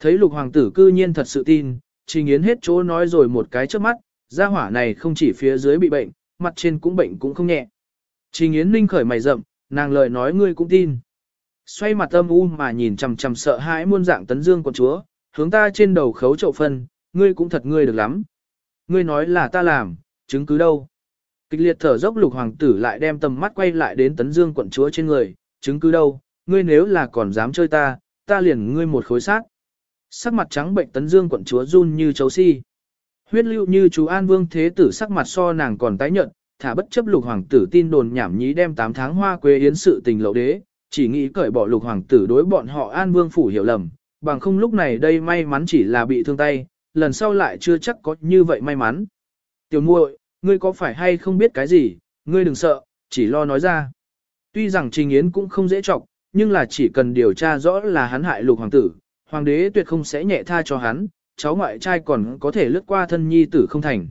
Thấy lục hoàng tử cư nhiên thật sự tin, Trình Yến hết chỗ nói rồi một cái trước mắt, gia hỏa này không chỉ phía dưới bị bệnh, mặt trên cũng bệnh cũng không nhẹ. Trình Yến Ninh khởi mày rậm, nàng lời nói ngươi cũng tin. Xoay mặt âm u mà nhìn chằm chằm sợ hãi muôn dạng tấn dương quận chúa, hướng ta trên đầu khấu chậu phân, ngươi cũng thật ngươi được lắm. Ngươi nói là ta làm, chứng cứ đâu. Kịch liệt thở dốc lục hoàng tử lại đem tầm mắt quay lại đến tấn dương quận chúa trên người, chứng cứ đâu, ngươi nếu là còn dám chơi ta, ta liền ngươi một khối xác. Sắc mặt trắng bệnh tấn dương quận chúa run như chấu si. Huyết lưu như chú An Vương Thế Tử sắc mặt so nàng còn tái nhợt thả bất chấp lục hoàng tử tin đồn nhảm nhí đem 8 tháng hoa quê yến sự tình lậu đế, chỉ nghĩ cởi bỏ lục hoàng tử đối bọn họ An Vương phủ hiểu lầm, bằng không lúc này đây may mắn chỉ là bị thương tay, lần sau lại chưa chắc có như vậy may mắn. Tiểu muội, ngươi có phải hay không biết cái gì, ngươi đừng sợ, chỉ lo nói ra. Tuy rằng Trình Yến cũng không dễ trọng, nhưng là chỉ cần điều tra rõ là hắn hại lục hoàng tử, hoàng đế tuyệt không sẽ nhẹ tha cho hắn, cháu ngoại trai còn có thể lướt qua thân nhi tử không thành.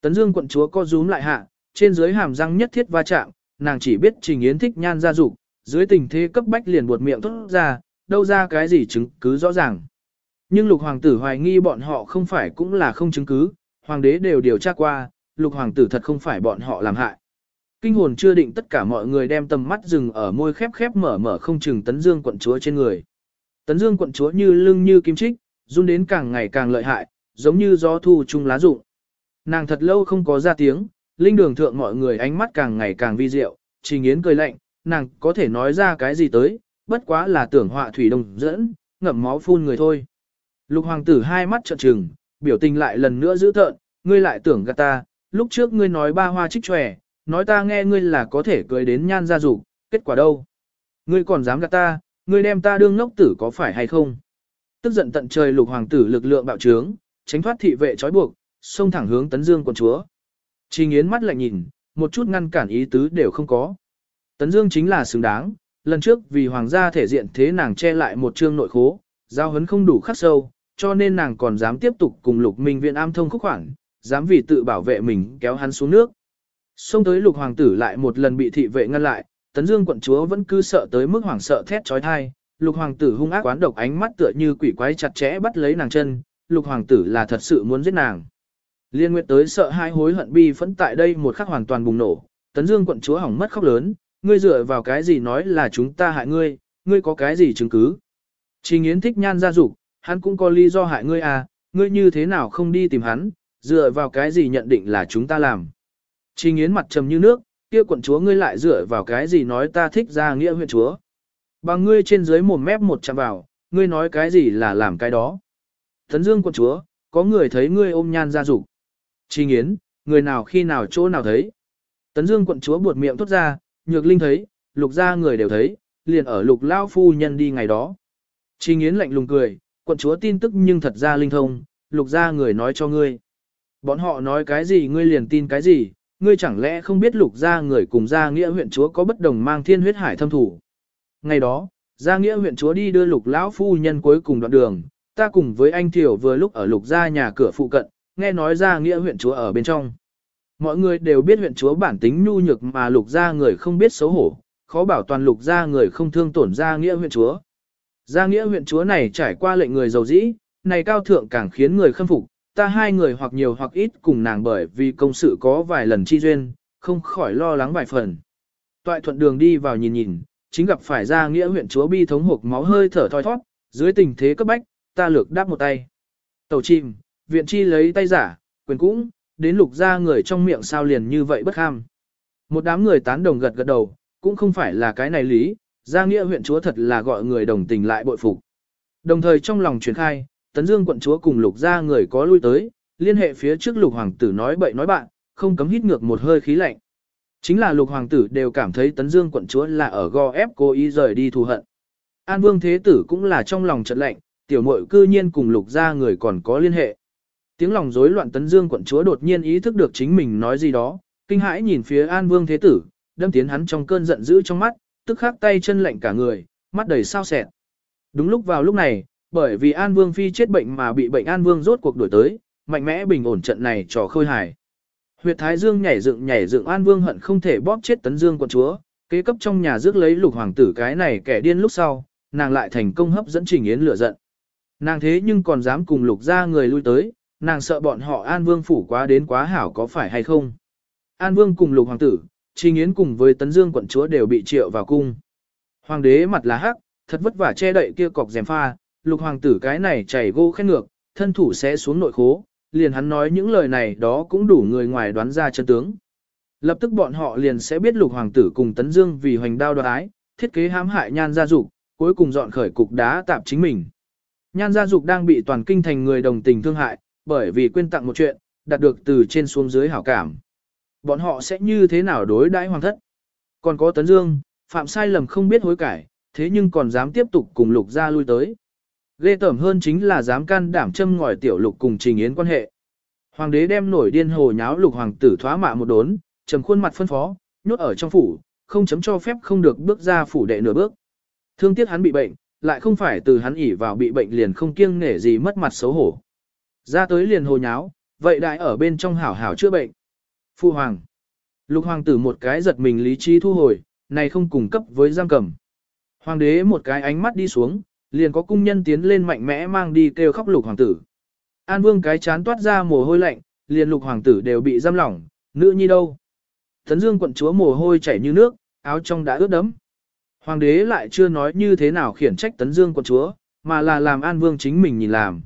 Tấn Dương quận chúa co rúm lại hạ, trên dưới hàm răng nhất thiết va chạm, nàng chỉ biết Trình Yến thích nhan gia dục, dưới tình thế cấp bách liền buột miệng thốt ra, đâu ra cái gì chứng cứ rõ ràng. Nhưng lục hoàng tử hoài nghi bọn họ không phải cũng là không chứng cứ, hoàng đế đều điều tra qua, lục hoàng tử thật không phải bọn họ làm hại. Kinh hồn chưa định tất cả mọi người đem tầm mắt dừng ở môi khép khép mở mở không chừng tấn dương quận chúa trên người. Tấn dương quận chúa như lưng như kim trích, run đến càng ngày càng lợi hại, giống như gió thu chung lá rụng. Nàng thật lâu không có ra tiếng, linh đường thượng mọi người ánh mắt càng ngày càng vi diệu, Trình Yến cười lạnh, nàng có thể nói ra cái gì tới, bất quá là tưởng họa thủy đồng dẫn, ngậm máu phun người thôi. Lục hoàng tử hai mắt trợn trừng, biểu tình lại lần nữa giữ tợn, ngươi lại tưởng gạt ta, lúc trước ngươi nói ba hoa trích tròe, nói ta nghe ngươi là có thể cưới đến nhan gia dục, kết quả đâu? Ngươi còn dám gạt ta, ngươi đem ta đương ngốc tử có phải hay không? Tức giận tận trời lục hoàng tử lực lượng bạo trướng, tránh thoát thị vệ trói buộc, xông thẳng hướng tấn dương quận chúa. Trình Yến mắt lạnh nhìn, một chút ngăn cản ý tứ đều không có. Tấn Dương chính là xứng đáng, lần trước vì hoàng gia thể diện thế nàng che lại một chương nội khố, giao hấn không đủ khắc sâu, cho nên nàng còn dám tiếp tục cùng lục minh viện am thông khúc khoảng, dám vì tự bảo vệ mình kéo hắn xuống nước. Xông tới lục hoàng tử lại một lần bị thị vệ ngăn lại, tấn dương quận chúa vẫn cứ sợ tới mức hoảng sợ thét trói thai, lục hoàng tử hung ác quán độc ánh mắt tựa như quỷ quái chặt chẽ bắt lấy nàng chân, lục hoàng tử là thật sự muốn giết nàng. Liên nguyệt tới sợ hai hối hận bi phẫn tại đây một khắc hoàn toàn bùng nổ, tấn dương quận chúa hỏng mất khóc lớn, ngươi dựa vào cái gì nói là chúng ta hại ngươi, ngươi có cái gì chứng cứ. Trình Yến thích nhan gia dục, hắn cũng có lý do hại ngươi à, ngươi như thế nào không đi tìm hắn, dựa vào cái gì nhận định là chúng ta làm. Trình Yến mặt trầm như nước, kia quận chúa ngươi lại dựa vào cái gì nói ta thích ra nghĩa huyện chúa. Bằng ngươi trên dưới một mép một chạm vào, ngươi nói cái gì là làm cái đó. Tấn Dương quận chúa, có người thấy ngươi ôm nhan gia dục. Trình Yến, người nào khi nào chỗ nào thấy. Tấn Dương quận chúa buột miệng thốt ra, nhược linh thấy, lục gia người đều thấy, liền ở lục lao phu nhân đi ngày đó. Trình Yến lạnh lùng cười, quận chúa tin tức nhưng thật ra linh thông, lục gia người nói cho ngươi. Bọn họ nói cái gì ngươi liền tin cái gì, ngươi chẳng lẽ không biết lục gia người cùng gia nghĩa huyện chúa có bất đồng mang thiên huyết hải thâm thủ. Ngày đó, gia nghĩa huyện chúa đi đưa lục lão phu nhân cuối cùng đoạn đường, ta cùng với anh Thiểu vừa lúc ở lục gia nhà cửa phụ cận, nghe nói gia nghĩa huyện chúa ở bên trong. Mọi người đều biết huyện chúa bản tính nhu nhược mà lục gia người không biết xấu hổ, khó bảo toàn lục gia người không thương tổn gia nghĩa huyện chúa. Gia nghĩa huyện chúa này trải qua lệnh người giàu dĩ, này cao thượng càng khiến người khâm phục, ta hai người hoặc nhiều hoặc ít cùng nàng bởi vì công sự có vài lần chi duyên, không khỏi lo lắng vài phần. Toại thuận đường đi vào nhìn nhìn, chính gặp phải gia nghĩa huyện chúa bi thống hộp máu hơi thở thoi thoát, dưới tình thế cấp bách, ta lược đáp một tay. Tàu chim, viện chi lấy tay giả, quyền cũng, đến lục ra người trong miệng sao liền như vậy bất ham. Một đám người tán đồng gật gật đầu, cũng không phải là cái này lý, gia nghĩa huyện chúa thật là gọi người đồng tình lại bội phục. Đồng thời trong lòng truyền khai, tấn dương quận chúa cùng lục ra người có lui tới, liên hệ phía trước lục hoàng tử nói bậy nói bạn, không cấm hít ngược một hơi khí lạnh. Chính là lục hoàng tử đều cảm thấy tấn dương quận chúa là ở go ép cố ý rời đi thù hận. An vương thế tử cũng là trong lòng trận lạnh, tiểu muội cư nhiên cùng lục ra người còn có liên hệ. Tiếng lòng rối loạn tấn dương quận chúa đột nhiên ý thức được chính mình nói gì đó, kinh hãi nhìn phía An Vương Thế Tử, đâm tiến hắn trong cơn giận dữ trong mắt, tức khắc tay chân lạnh cả người, mắt đầy sao sẹn. Đúng lúc vào lúc này, bởi vì An Vương Phi chết bệnh mà bị bệnh An Vương rốt cuộc đổi tới, mạnh mẽ bình ổn trận này trò khôi hài. Huyệt Thái Dương nhảy dựng nhảy dựng An Vương hận không thể bóp chết tấn dương quận chúa, kế cấp trong nhà rước lấy lục hoàng tử cái này kẻ điên lúc sau, nàng lại thành công hấp dẫn Trình Yến lửa giận. Nàng thế nhưng còn dám cùng lục ra người lui tới, nàng sợ bọn họ An Vương phủ quá đến quá hảo có phải hay không. An Vương cùng lục hoàng tử, Trình Yến cùng với Tấn Dương quận chúa đều bị triệu vào cung. Hoàng đế mặt là hắc, thật vất vả che đậy kia cọc rèm pha, lục hoàng tử cái này chảy gô khét ngược, thân thủ sẽ xuống nội khố, liền hắn nói những lời này đó cũng đủ người ngoài đoán ra chân tướng. Lập tức bọn họ liền sẽ biết lục hoàng tử cùng Tấn Dương vì hoành đao đoái ái, thiết kế hãm hại nhan gia dục, cuối cùng dọn khởi cục đá tạp chính mình. Nhan gia dục đang bị toàn kinh thành người đồng tình thương hại, bởi vì quên tặng một chuyện, đạt được từ trên xuống dưới hảo cảm. Bọn họ sẽ như thế nào đối đãi hoàng thất? Còn có Tấn Dương, phạm sai lầm không biết hối cải, thế nhưng còn dám tiếp tục cùng lục gia lui tới. Ghê tởm hơn chính là dám can đảm châm ngòi tiểu lục cùng trình yến quan hệ. Hoàng đế đem nổi điên hồ nháo lục hoàng tử thoá mạ một đốn, trầm khuôn mặt phân phó, nhốt ở trong phủ, không chấm cho phép không được bước ra phủ đệ nửa bước. Thương tiếc hắn bị bệnh, lại không phải từ hắn ỉ vào bị bệnh liền không kiêng nể gì mất mặt xấu hổ. Ra tới liền hồ nháo, vậy đại ở bên trong hảo hảo chữa bệnh. Phu hoàng. Lục hoàng tử một cái giật mình lý trí thu hồi, này không cùng cấp với giam cầm. Hoàng đế một cái ánh mắt đi xuống, liền có cung nhân tiến lên mạnh mẽ mang đi kêu khóc lục hoàng tử. An vương cái chán toát ra mồ hôi lạnh, liền lục hoàng tử đều bị giam lỏng, nữ nhi đâu. Thấn dương quận chúa mồ hôi chảy như nước, áo trong đã ướt đẫm. Hoàng đế lại chưa nói như thế nào khiển trách tấn dương quận chúa, mà là làm an vương chính mình nhìn làm.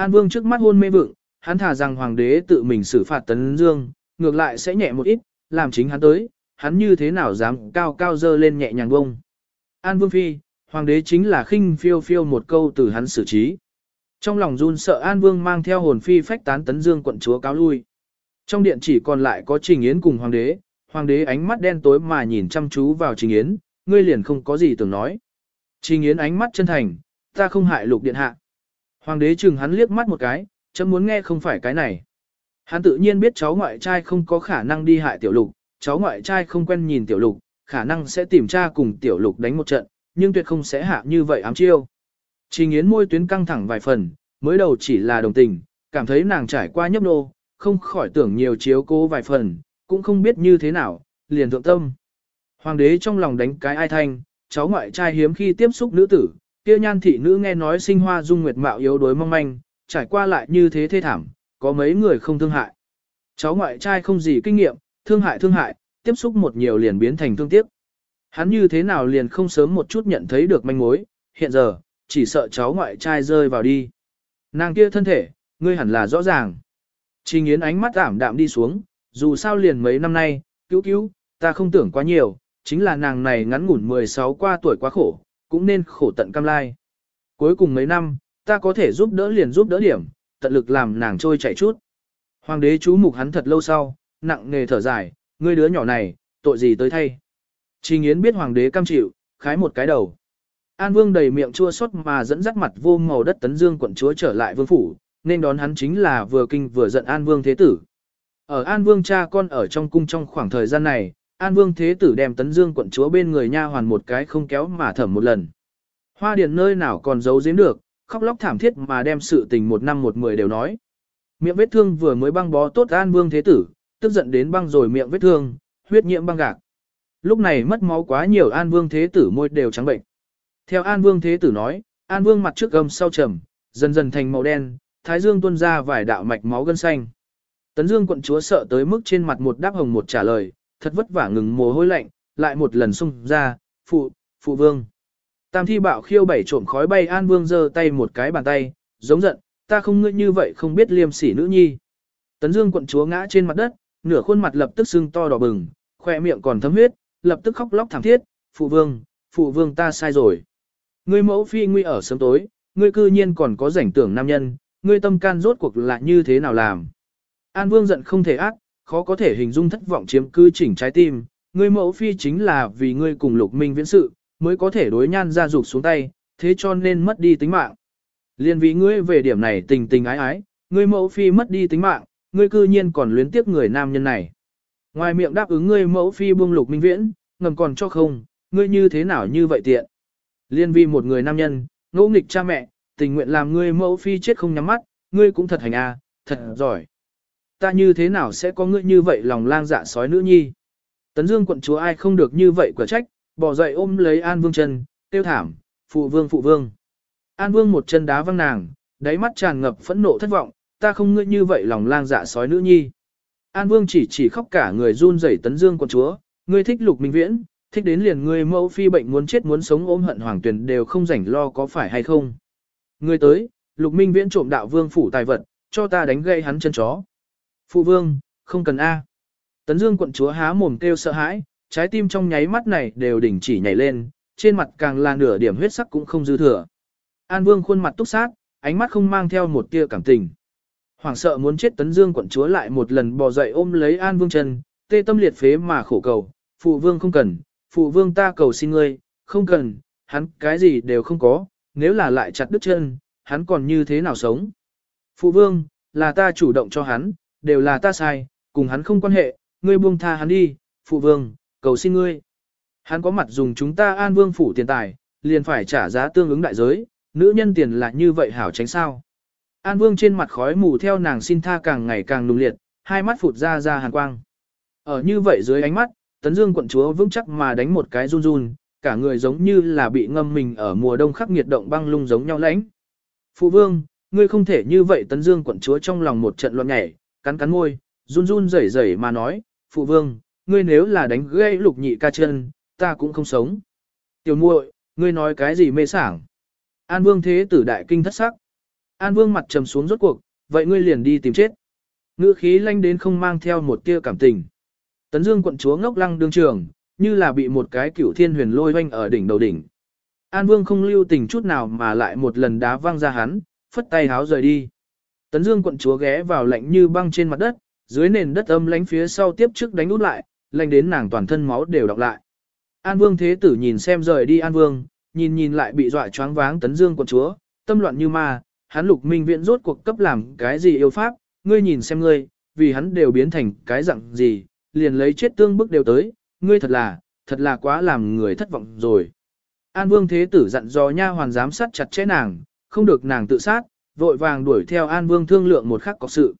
An Vương trước mắt hôn mê vượng, hắn thả rằng hoàng đế tự mình xử phạt Tấn Dương, ngược lại sẽ nhẹ một ít, làm chính hắn tới, hắn như thế nào dám cao cao dơ lên nhẹ nhàng bông. An Vương Phi, Hoàng đế chính là khinh phiêu phiêu một câu từ hắn xử trí. Trong lòng run sợ An Vương mang theo hồn phi phách tán tấn dương quận chúa cáo lui. Trong điện chỉ còn lại có Trình Yến cùng Hoàng đế, Hoàng đế ánh mắt đen tối mà nhìn chăm chú vào Trình Yến, ngươi liền không có gì tưởng nói. Trình Yến ánh mắt chân thành, ta không hại lục điện hạ. Hoàng đế chừng hắn liếc mắt một cái, chấm muốn nghe không phải cái này. Hắn tự nhiên biết cháu ngoại trai không có khả năng đi hại tiểu lục, cháu ngoại trai không quen nhìn tiểu lục, khả năng sẽ tìm tra cùng tiểu lục đánh một trận, nhưng tuyệt không sẽ hạ như vậy ám chiêu. Trình Yến môi tuyến căng thẳng vài phần, mới đầu chỉ là đồng tình, cảm thấy nàng trải qua nhấp nô, không khỏi tưởng nhiều chiếu cố vài phần, cũng không biết như thế nào, liền thượng tâm. Hoàng đế trong lòng đánh cái ai thanh, cháu ngoại trai hiếm khi tiếp xúc nữ tử, kia nhan thị nữ nghe nói sinh hoa dung nguyệt mạo yếu đuối mong manh, trải qua lại như thế thê thảm, có mấy người không thương hại. Cháu ngoại trai không gì kinh nghiệm, thương hại thương hại, tiếp xúc một nhiều liền biến thành thương tiếc. Hắn như thế nào liền không sớm một chút nhận thấy được manh mối, hiện giờ, chỉ sợ cháu ngoại trai rơi vào đi. Nàng kia thân thể, ngươi hẳn là rõ ràng. Trình Yến ánh mắt ảm đạm đi xuống, dù sao liền mấy năm nay, cứu cứu, ta không tưởng quá nhiều, chính là nàng này ngắn ngủn 16 qua tuổi quá khổ, cũng nên khổ tận cam lai. Cuối cùng mấy năm, ta có thể giúp đỡ liền giúp đỡ điểm, tận lực làm nàng trôi chảy chút. Hoàng đế chú mục hắn thật lâu sau, nặng nề thở dài, ngươi đứa nhỏ này, tội gì tới thay. Trình Yến biết hoàng đế cam chịu, khái một cái đầu. An Vương đầy miệng chua xót mà dẫn dắt mặt vô màu đất tấn dương quận chúa trở lại vương phủ, nên đón hắn chính là vừa kinh vừa giận An Vương Thế Tử. Ở An Vương cha con ở trong cung trong khoảng thời gian này, An Vương Thế Tử đem tấn dương quận chúa bên người nha hoàn một cái không kéo mà thẩm một lần. Hoa điền nơi nào còn giấu giếm được, khóc lóc thảm thiết mà đem sự tình một năm một mười đều nói. Miệng vết thương vừa mới băng bó tốt An Vương Thế Tử, tức giận đến băng rồi miệng vết thương, huyết nhiễm băng gạc. Lúc này mất máu quá nhiều An Vương Thế Tử môi đều trắng bệnh. Theo An Vương Thế Tử nói, An Vương mặt trước gầm sau trầm, dần dần thành màu đen, thái dương tuôn ra vài đạo mạch máu gân xanh. Tấn Dương quận chúa sợ tới mức trên mặt một đáp hồng một trả lời, thật vất vả ngừng mồ hôi lạnh, lại một lần xung ra, phụ, phụ vương. Tam thi bạo khiêu bảy trộm khói bay An Vương giơ tay một cái bàn tay, giống giận, ta không ngươi như vậy không biết liêm sỉ nữ nhi. Tấn Dương quận chúa ngã trên mặt đất, nửa khuôn mặt lập tức sưng to đỏ bừng, khoe miệng còn thấm huyết, lập tức khóc lóc thảm thiết, phụ vương, phụ vương ta sai rồi. Ngươi mẫu phi nguy ở sớm tối, ngươi cư nhiên còn có rảnh tưởng nam nhân, ngươi tâm can rốt cuộc là như thế nào làm. An vương giận không thể ác, khó có thể hình dung thất vọng chiếm cứ chỉnh trái tim, ngươi mẫu phi chính là vì ngươi cùng lục minh viễn sự, mới có thể đối nhan ra dục xuống tay, thế cho nên mất đi tính mạng. Liên vì ngươi về điểm này tình tình ái ái, ngươi mẫu phi mất đi tính mạng, ngươi cư nhiên còn luyến tiếc người nam nhân này. Ngoài miệng đáp ứng ngươi mẫu phi buông lục minh viễn, ngầm còn cho không, ngươi như thế nào như vậy tiện. Liên vi một người nam nhân, ngỗ nghịch cha mẹ, tình nguyện làm ngươi mẫu phi chết không nhắm mắt, ngươi cũng thật hành a, thật giỏi. Ta như thế nào sẽ có ngươi như vậy lòng lang dạ sói nữ nhi. Tấn Dương quận chúa ai không được như vậy quả trách, bỏ dậy ôm lấy An Vương chân, tiêu thảm, phụ vương phụ vương. An Vương một chân đá văng nàng, đáy mắt tràn ngập phẫn nộ thất vọng, ta không ngươi như vậy lòng lang dạ sói nữ nhi. An Vương chỉ chỉ khóc cả người run rẩy Tấn Dương quận chúa, ngươi thích Lục Minh Viễn, thích đến liền ngươi mẫu phi bệnh muốn chết muốn sống ôm hận hoàng tuyển đều không rảnh lo có phải hay không. Ngươi tới, Lục Minh Viễn trộm đạo vương phủ tài vật, cho ta đánh gây hắn chân chó. Phụ vương, không cần A. Tấn Dương quận chúa há mồm kêu sợ hãi, trái tim trong nháy mắt này đều đỉnh chỉ nhảy lên, trên mặt càng là nửa điểm huyết sắc cũng không dư thừa. An Vương khuôn mặt túc sát, ánh mắt không mang theo một tia cảm tình. Hoàng sợ muốn chết Tấn Dương quận chúa lại một lần bò dậy ôm lấy An Vương chân, tê tâm liệt phế mà khổ cầu, phụ vương không cần, phụ vương ta cầu xin ngươi, không cần, hắn cái gì đều không có, nếu là lại chặt đứt chân, hắn còn như thế nào sống. Phụ vương, là ta chủ động cho hắn, đều là ta sai, cùng hắn không quan hệ, ngươi buông tha hắn đi, phụ vương, cầu xin ngươi. Hắn có mặt dùng chúng ta an vương phủ tiền tài, liền phải trả giá tương ứng đại giới, nữ nhân tiền là như vậy hảo tránh sao. An vương trên mặt khói mù theo nàng xin tha càng ngày càng nung liệt, hai mắt phụt ra ra hàn quang. Ở như vậy dưới ánh mắt, tấn dương quận chúa vững chắc mà đánh một cái run run, cả người giống như là bị ngâm mình ở mùa đông khắc nghiệt động băng lung giống nhau lãnh. Phụ vương, ngươi không thể như vậy tấn dương quận chúa trong lòng một trận loạn nhảy, cắn cắn môi, run run rẩy rẩy mà nói, phụ vương, ngươi nếu là đánh gây lục nhị ca chân, ta cũng không sống. Tiểu muội, ngươi nói cái gì mê sảng? An vương thế tử đại kinh thất sắc. An vương mặt trầm xuống rốt cuộc, vậy ngươi liền đi tìm chết. Ngữ khí lanh đến không mang theo một tia cảm tình. Tấn Dương quận chúa ngốc lăng đương trường, như là bị một cái cửu thiên huyền lôi hoanh ở đỉnh đầu đỉnh. An Vương không lưu tình chút nào mà lại một lần đá văng ra hắn, phất tay háo rời đi. Tấn Dương quận chúa ghé vào lạnh như băng trên mặt đất, dưới nền đất âm lánh phía sau tiếp trước đánh út lại, lạnh đến nàng toàn thân máu đều đọc lại. An Vương thế tử nhìn xem rời đi An Vương, nhìn nhìn lại bị dọa choáng váng Tấn Dương quận chúa, tâm loạn như ma, hắn lục minh viện rốt cuộc cấp làm cái gì yêu pháp, ngươi nhìn xem ngươi, vì hắn đều biến thành cái dạng gì, liền lấy chết tương bức đều tới, ngươi thật là, thật là quá làm người thất vọng rồi. An Vương Thế Tử dặn dò nha hoàn giám sát chặt chẽ nàng, không được nàng tự sát, vội vàng đuổi theo An Vương thương lượng một khắc có sự.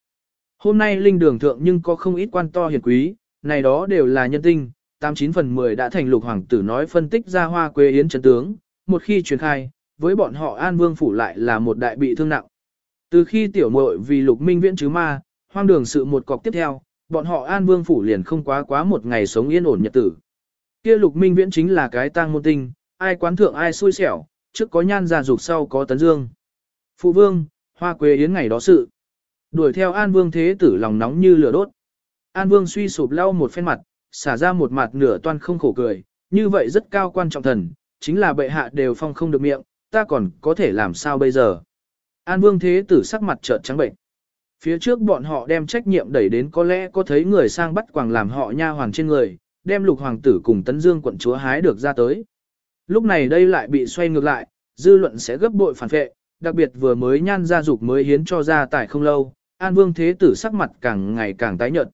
Hôm nay linh đường thượng nhưng có không ít quan to hiền quý, này đó đều là nhân tinh, 89 phần 10 đã thành lục hoàng tử nói phân tích ra hoa quê yến chân tướng, một khi truyền khai, với bọn họ An Vương phủ lại là một đại bị thương nặng. Từ khi tiểu muội vì lục minh viễn chứ ma, hoang đường sự một cọc tiếp theo, bọn họ An Vương phủ liền không quá quá một ngày sống yên ổn nhật tử. Kia lục minh viễn chính là cái tang môn tinh, ai quán thượng ai xui xẻo, trước có nhan gia dục sau có tấn dương. Phụ vương, hoa Quế yến ngày đó sự. Đuổi theo An Vương thế tử lòng nóng như lửa đốt. An Vương suy sụp lau một phen mặt, xả ra một mặt nửa toan không khổ cười, như vậy rất cao quan trọng thần, chính là bệ hạ đều phong không được miệng, ta còn có thể làm sao bây giờ. An Vương thế tử sắc mặt trợn trắng bệnh. Phía trước bọn họ đem trách nhiệm đẩy đến có lẽ có thấy người sang bắt quàng làm họ nha hoàng trên người, đem lục hoàng tử cùng tấn dương quận chúa hái được ra tới. Lúc này đây lại bị xoay ngược lại, dư luận sẽ gấp bội phản vệ, đặc biệt vừa mới nhan gia dục mới hiến cho ra tải không lâu, An Vương thế tử sắc mặt càng ngày càng tái nhợt.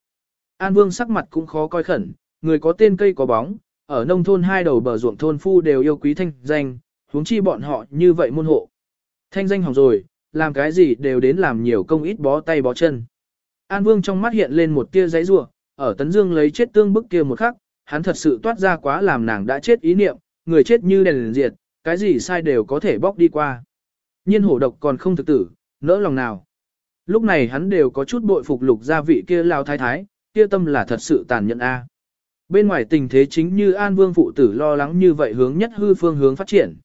An Vương sắc mặt cũng khó coi khẩn, người có tên cây có bóng, ở nông thôn hai đầu bờ ruộng thôn phu đều yêu quý thanh danh, huống chi bọn họ như vậy môn hộ. Thanh danh hỏng rồi, làm cái gì đều đến làm nhiều công ít bó tay bó chân. An Vương trong mắt hiện lên một tia giấy rủa, ở Tấn Dương lấy chết tương bức kia một khắc, hắn thật sự toát ra quá làm nàng đã chết ý niệm, người chết như đèn liền diệt, cái gì sai đều có thể bóc đi qua. Nhiên hổ độc còn không thực tử, nỡ lòng nào. Lúc này hắn đều có chút bội phục lục gia vị kia lao thái thái, kia tâm là thật sự tàn nhẫn a. Bên ngoài tình thế chính như An Vương phụ tử lo lắng như vậy hướng nhất hư phương hướng phát triển.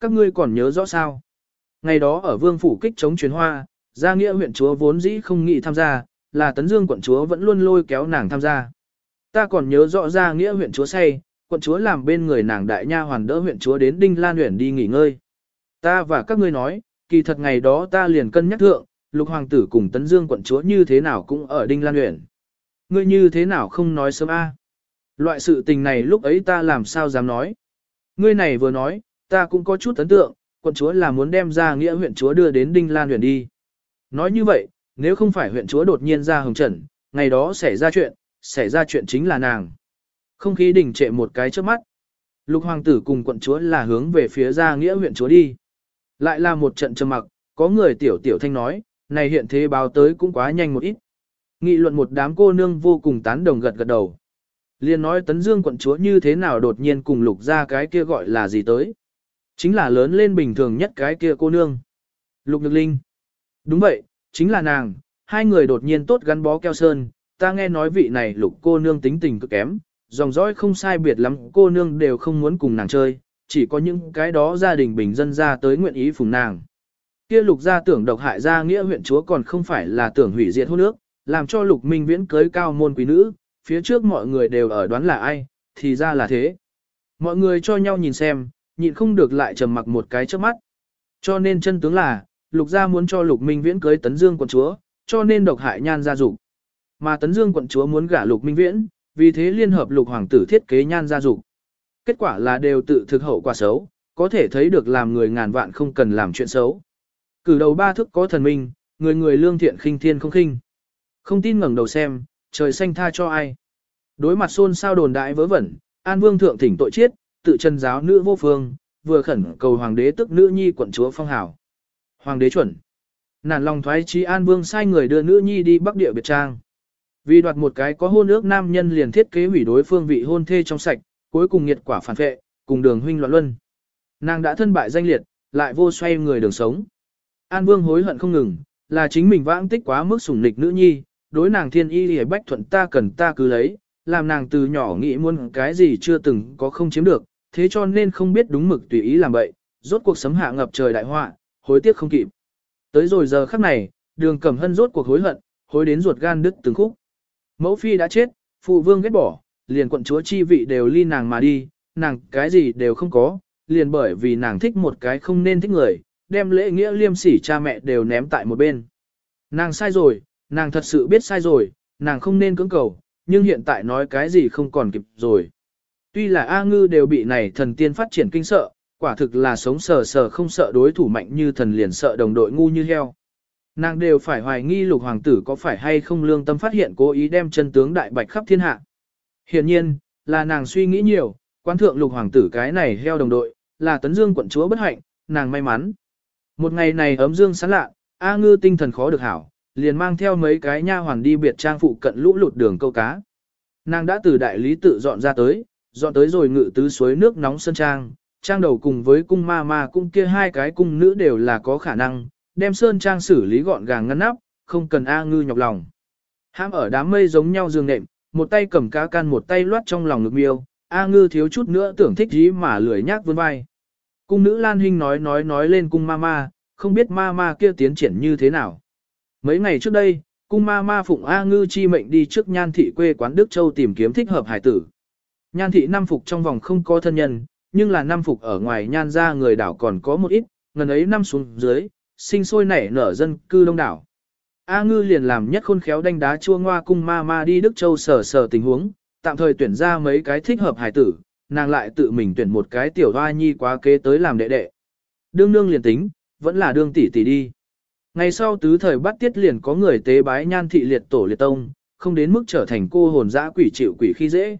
Các ngươi còn nhớ rõ sao? Ngày đó ở Vương phủ kích chống chuyến hoa, gia nghĩa huyện chúa vốn dĩ không nghĩ tham gia, là Tấn Dương quận chúa vẫn luôn lôi kéo nàng tham gia. Ta còn nhớ rõ gia nghĩa huyện chúa say, quận chúa làm bên người nàng đại nha hoàn đỡ huyện chúa đến Đinh Lan huyện đi nghỉ ngơi. Ta và các ngươi nói, kỳ thật ngày đó ta liền cân nhắc thượng, lục hoàng tử cùng Tấn Dương quận chúa như thế nào cũng ở Đinh Lan huyện. Ngươi như thế nào không nói sớm a? Loại sự tình này lúc ấy ta làm sao dám nói. Ngươi này vừa nói, ta cũng có chút ấn tượng, quận chúa là muốn đem ra nghĩa huyện chúa đưa đến Đinh Lan huyện đi. Nói như vậy, nếu không phải huyện chúa đột nhiên ra hồng trần, ngày đó xảy ra chuyện, xảy ra chuyện chính là nàng. Không khí đình trệ một cái trước mắt. Lục hoàng tử cùng quận chúa là hướng về phía ra nghĩa huyện chúa đi. Lại là một trận trầm mặc, có người tiểu tiểu thanh nói, này hiện thế báo tới cũng quá nhanh một ít. Nghị luận một đám cô nương vô cùng tán đồng gật gật đầu. Liên nói tấn dương quận chúa như thế nào đột nhiên cùng lục ra cái kia gọi là gì tới. Chính là lớn lên bình thường nhất cái kia cô nương. Lục Nhược Linh. Đúng vậy, chính là nàng, hai người đột nhiên tốt gắn bó keo sơn, ta nghe nói vị này lục cô nương tính tình cực kém, dòng dõi không sai biệt lắm, cô nương đều không muốn cùng nàng chơi, chỉ có những cái đó gia đình bình dân ra tới nguyện ý phùng nàng. Kia lục gia tưởng độc hại gia nghĩa huyện chúa còn không phải là tưởng hủy diệt hôn nước, làm cho lục minh viễn cưới cao môn quý nữ, phía trước mọi người đều ở đoán là ai, thì ra là thế. Mọi người cho nhau nhìn xem, nhịn không được lại trầm mặc một cái trước mắt. Cho nên chân tướng là, lục gia muốn cho lục minh viễn cưới tấn dương quận chúa, cho nên độc hại nhan gia dục. Mà tấn dương quận chúa muốn gả lục minh viễn, vì thế liên hợp lục hoàng tử thiết kế nhan gia dục. Kết quả là đều tự thực hậu quả xấu, có thể thấy được làm người ngàn vạn không cần làm chuyện xấu. Cử đầu ba thức có thần minh, người người lương thiện khinh thiên không khinh. Không tin ngẩng đầu xem, trời xanh tha cho ai. Đối mặt xôn xao đồn đại vớ vẩn, An Vương thượng thỉnh tội chết, tự chân giáo nữ vô phương, vừa khẩn cầu hoàng đế tức nữ nhi quận chúa phong hào. Hoàng đế chuẩn. Nản lòng thoái chí An Vương sai người đưa nữ nhi đi Bắc Địa biệt trang. Vì đoạt một cái có hôn ước nam nhân liền thiết kế hủy đối phương vị hôn thê trong sạch, cuối cùng nhiệt quả phản vệ, cùng đường huynh loạn luân. Nàng đã thân bại danh liệt, lại vô xoay người đường sống. An Vương hối hận không ngừng, là chính mình vãng tích quá mức sủng nịch nữ nhi, đối nàng thiên y lìa bách thuận ta cần ta cứ lấy, làm nàng từ nhỏ nghĩ muốn cái gì chưa từng có không chiếm được, thế cho nên không biết đúng mực tùy ý làm vậy, rốt cuộc sấm hạ ngập trời đại họa, hối tiếc không kịp. Tới rồi giờ khắc này, đường cẩm hân rốt cuộc hối hận, hối đến ruột gan đứt từng khúc. Mẫu phi đã chết, phụ vương ghét bỏ, liền quận chúa chi vị đều ly nàng mà đi, nàng cái gì đều không có, liền bởi vì nàng thích một cái không nên thích người, đem lễ nghĩa liêm sỉ cha mẹ đều ném tại một bên. Nàng sai rồi, nàng thật sự biết sai rồi, nàng không nên cưỡng cầu, nhưng hiện tại nói cái gì không còn kịp rồi. Tuy là A ngư đều bị này thần tiên phát triển kinh sợ, quả thực là sống sờ sờ không sợ đối thủ mạnh như thần liền sợ đồng đội ngu như heo. Nàng đều phải hoài nghi lục hoàng tử có phải hay không lương tâm phát hiện cố ý đem chân tướng đại bạch khắp thiên hạ. Hiện nhiên, là nàng suy nghĩ nhiều, quan thượng lục hoàng tử cái này heo đồng đội, là tấn dương quận chúa bất hạnh, nàng may mắn. Một ngày này ấm dương sáng lạ, A ngư tinh thần khó được hảo, liền mang theo mấy cái nha hoàn đi biệt trang phụ cận lũ lụt đường câu cá. Nàng đã từ đại lý tự dọn ra tới, dọn tới rồi ngự tứ suối nước nóng sơn trang, trang đầu cùng với cung ma ma cung kia hai cái cung nữ đều là có khả năng, đem sơn trang xử lý gọn gàng ngăn nắp, không cần A ngư nhọc lòng. Ham ở đám mây giống nhau dương nệm, một tay cầm cá can một tay loát trong lòng ngực miêu, A ngư thiếu chút nữa tưởng thích gì mà lười nhác vươn vai. Cung nữ Lan Hinh nói nói nói lên cung ma ma, không biết ma ma kia tiến triển như thế nào. Mấy ngày trước đây, cung ma ma phụng A ngư chi mệnh đi trước nhan thị quê quán Đức Châu tìm kiếm thích hợp hải tử. Nhan thị năm phục trong vòng không có thân nhân, nhưng là năm phục ở ngoài nhan ra người đảo còn có một ít, ngần ấy năm xuống dưới, sinh sôi nảy nở dân cư đông đảo. A ngư liền làm nhất khôn khéo đánh đá chua ngoa cung ma ma đi Đức Châu sở sở tình huống, tạm thời tuyển ra mấy cái thích hợp hải tử, nàng lại tự mình tuyển một cái tiểu hoa nhi quá kế tới làm đệ đệ. Đương nương liền tính, vẫn là đương tỷ tỷ đi. Ngày sau tứ thời bắt tiết liền có người tế bái nhan thị liệt tổ liệt tông, không đến mức trở thành cô hồn dã quỷ chịu quỷ khi dễ.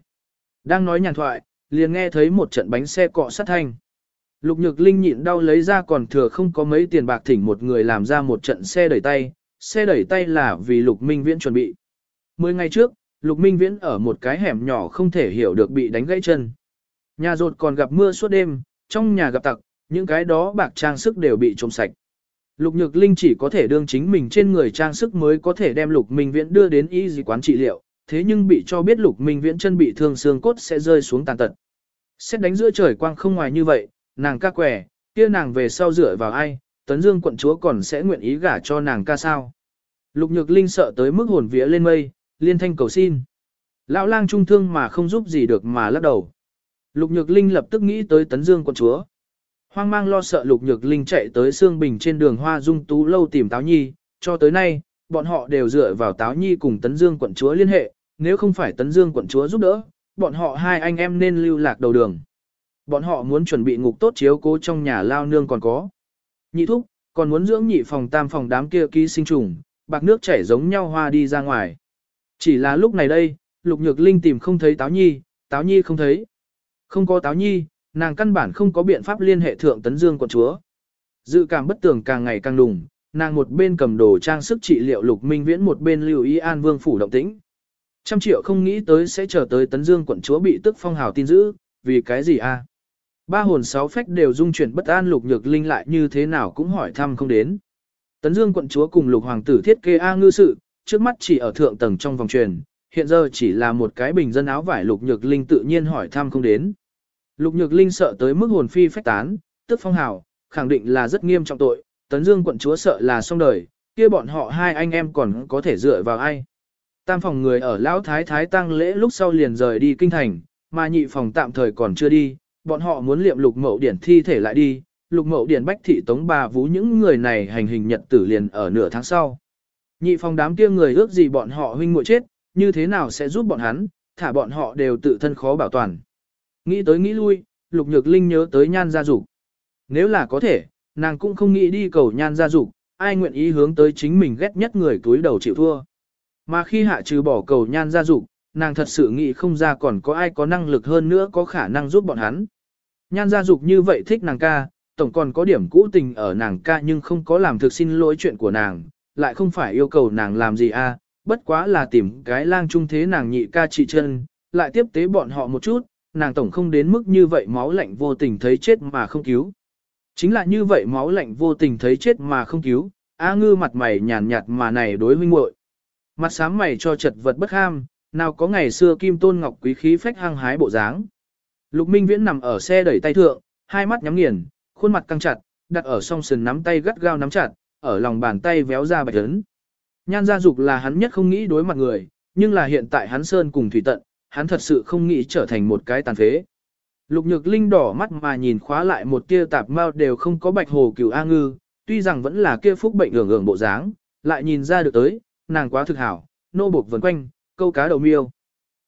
Đang nói nhàn thoại, liền nghe thấy một trận bánh xe cọ sát thanh. Lục Nhược Linh nhịn đau lấy ra còn thừa không có mấy tiền bạc thỉnh một người làm ra một trận xe đẩy tay, xe đẩy tay là vì Lục Minh Viễn chuẩn bị. Mười ngày trước, Lục Minh Viễn ở một cái hẻm nhỏ không thể hiểu được bị đánh gãy chân. Nhà rột còn gặp mưa suốt đêm, trong nhà gặp tặc, những cái đó bạc trang sức đều bị trộm sạch. Lục Nhược Linh chỉ có thể đương chính mình trên người trang sức mới có thể đem Lục Minh Viễn đưa đến y dị quán trị liệu, thế nhưng bị cho biết Lục Minh Viễn chân bị thương xương cốt sẽ rơi xuống tàn tật. Xét đánh giữa trời quang không ngoài như vậy, nàng ca quẻ, kia nàng về sau dựa vào ai, Tấn Dương quận chúa còn sẽ nguyện ý gả cho nàng ca sao. Lục Nhược Linh sợ tới mức hồn vía lên mây, liên thanh cầu xin. Lão lang trung thương mà không giúp gì được mà lắc đầu. Lục Nhược Linh lập tức nghĩ tới Tấn Dương quận chúa. Hoang mang lo sợ Lục Nhược Linh chạy tới Sương Bình trên đường Hoa Dung Tú lâu tìm Táo Nhi, cho tới nay, bọn họ đều dựa vào Táo Nhi cùng Tấn Dương quận chúa liên hệ, nếu không phải Tấn Dương quận chúa giúp đỡ, bọn họ hai anh em nên lưu lạc đầu đường. Bọn họ muốn chuẩn bị ngục tốt chiếu cố trong nhà lao nương còn có. Nhị thúc, còn muốn dưỡng nhị phòng tam phòng đám kia ký sinh trùng, bạc nước chảy giống nhau hoa đi ra ngoài. Chỉ là lúc này đây, Lục Nhược Linh tìm không thấy Táo Nhi, Táo Nhi không thấy. Không có Táo Nhi, nàng căn bản không có biện pháp liên hệ thượng Tấn Dương quận chúa. Dự cảm bất tường càng ngày càng đùng, nàng một bên cầm đồ trang sức trị liệu Lục Minh Viễn một bên lưu ý An Vương phủ động tĩnh. Trăm triệu không nghĩ tới sẽ chờ tới Tấn Dương quận chúa bị tức phong hào tin dữ vì cái gì a? Ba hồn sáu phách đều dung chuyển bất an lục nhược linh lại như thế nào cũng hỏi thăm không đến. Tấn Dương quận chúa cùng lục hoàng tử thiết kê A ngư sự, trước mắt chỉ ở thượng tầng trong vòng truyền, hiện giờ chỉ là một cái bình dân áo vải lục nhược linh tự nhiên hỏi thăm không đến. Lục nhược linh sợ tới mức hồn phi phách tán, tức phong hào, khẳng định là rất nghiêm trọng tội, Tấn Dương quận chúa sợ là xong đời, kia bọn họ hai anh em còn có thể dựa vào ai. Tam phòng người ở Lão Thái Thái tăng lễ lúc sau liền rời đi kinh thành, mà nhị phòng tạm thời còn chưa đi, bọn họ muốn liệm lục mậu điển thi thể lại đi, lục mậu điển bách thị tống bà vũ những người này hành hình nhật tử liền ở nửa tháng sau. Nhị phòng đám kia người ước gì bọn họ huynh muội chết, như thế nào sẽ giúp bọn hắn, thả bọn họ đều tự thân khó bảo toàn. Nghĩ tới nghĩ lui, lục nhược linh nhớ tới nhan gia dục Nếu là có thể, nàng cũng không nghĩ đi cầu nhan gia dục ai nguyện ý hướng tới chính mình ghét nhất người túi đầu chịu thua. Mà khi hạ trừ bỏ cầu nhan gia dục nàng thật sự nghĩ không ra còn có ai có năng lực hơn nữa có khả năng giúp bọn hắn. Nhan gia dục như vậy thích nàng ca, tổng còn có điểm cũ tình ở nàng ca nhưng không có làm thực xin lỗi chuyện của nàng, lại không phải yêu cầu nàng làm gì a, à. bất quá là tìm cái lang trung thế nàng nhị ca trị chân, lại tiếp tế bọn họ một chút, nàng tổng không đến mức như vậy máu lạnh vô tình thấy chết mà không cứu. Chính là như vậy máu lạnh vô tình thấy chết mà không cứu, A ngư mặt mày nhàn nhạt mà này đối huynh muội Mặt sám mày cho chật vật bất ham, nào có ngày xưa kim tôn ngọc quý khí phách hăng hái bộ dáng. Lục Minh Viễn nằm ở xe đẩy tay thượng, hai mắt nhắm nghiền, khuôn mặt căng chặt, đặt ở song sườn nắm tay gắt gao nắm chặt, ở lòng bàn tay véo ra bạch ấn. Nhan gia dục là hắn nhất không nghĩ đối mặt người, nhưng là hiện tại hắn sơn cùng thủy tận, hắn thật sự không nghĩ trở thành một cái tàn phế. Lục nhược linh đỏ mắt mà nhìn khóa lại một tia tạp mao đều không có bạch hồ cửu A ngư, tuy rằng vẫn là kia phúc bệnh ngưỡng ngưỡng bộ dáng, lại nhìn ra được tới, nàng quá thực hảo, nô buộc vần quanh, câu cá đầu miêu.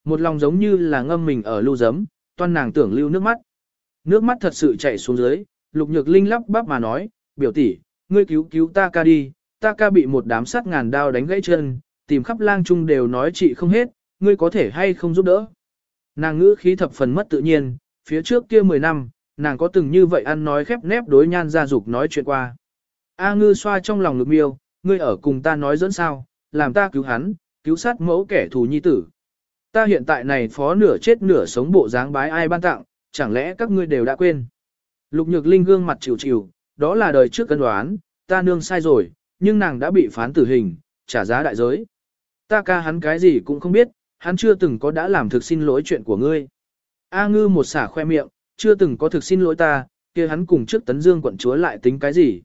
Một lòng giống như là ngâm mình ở lưu giấm, toan nàng tưởng lưu nước mắt. Nước mắt thật sự chảy xuống dưới, lục nhược linh lắp bắp mà nói, biểu tỷ, ngươi cứu cứu ta ca đi, ta ca bị một đám sát ngàn đao đánh gãy chân, tìm khắp lang trung đều nói chị không hết, ngươi có thể hay không giúp đỡ. Nàng ngữ khí thập phần mất tự nhiên, phía trước kia 10 năm, nàng có từng như vậy ăn nói khép nép đối nhan gia dục nói chuyện qua. A ngư xoa trong lòng ngực miêu, ngươi ở cùng ta nói dẫn sao, làm ta cứu hắn, cứu sát mẫu kẻ thù nhi tử. Ta hiện tại này phó nửa chết nửa sống bộ dáng bái ai ban tặng, chẳng lẽ các ngươi đều đã quên. Lục nhược linh gương mặt chịu chịu, đó là đời trước cân đoán, ta nương sai rồi, nhưng nàng đã bị phán tử hình, trả giá đại giới. Ta ca hắn cái gì cũng không biết, hắn chưa từng có đã làm thực xin lỗi chuyện của ngươi. A ngư một xả khoe miệng, chưa từng có thực xin lỗi ta, kia hắn cùng trước tấn dương quận chúa lại tính cái gì.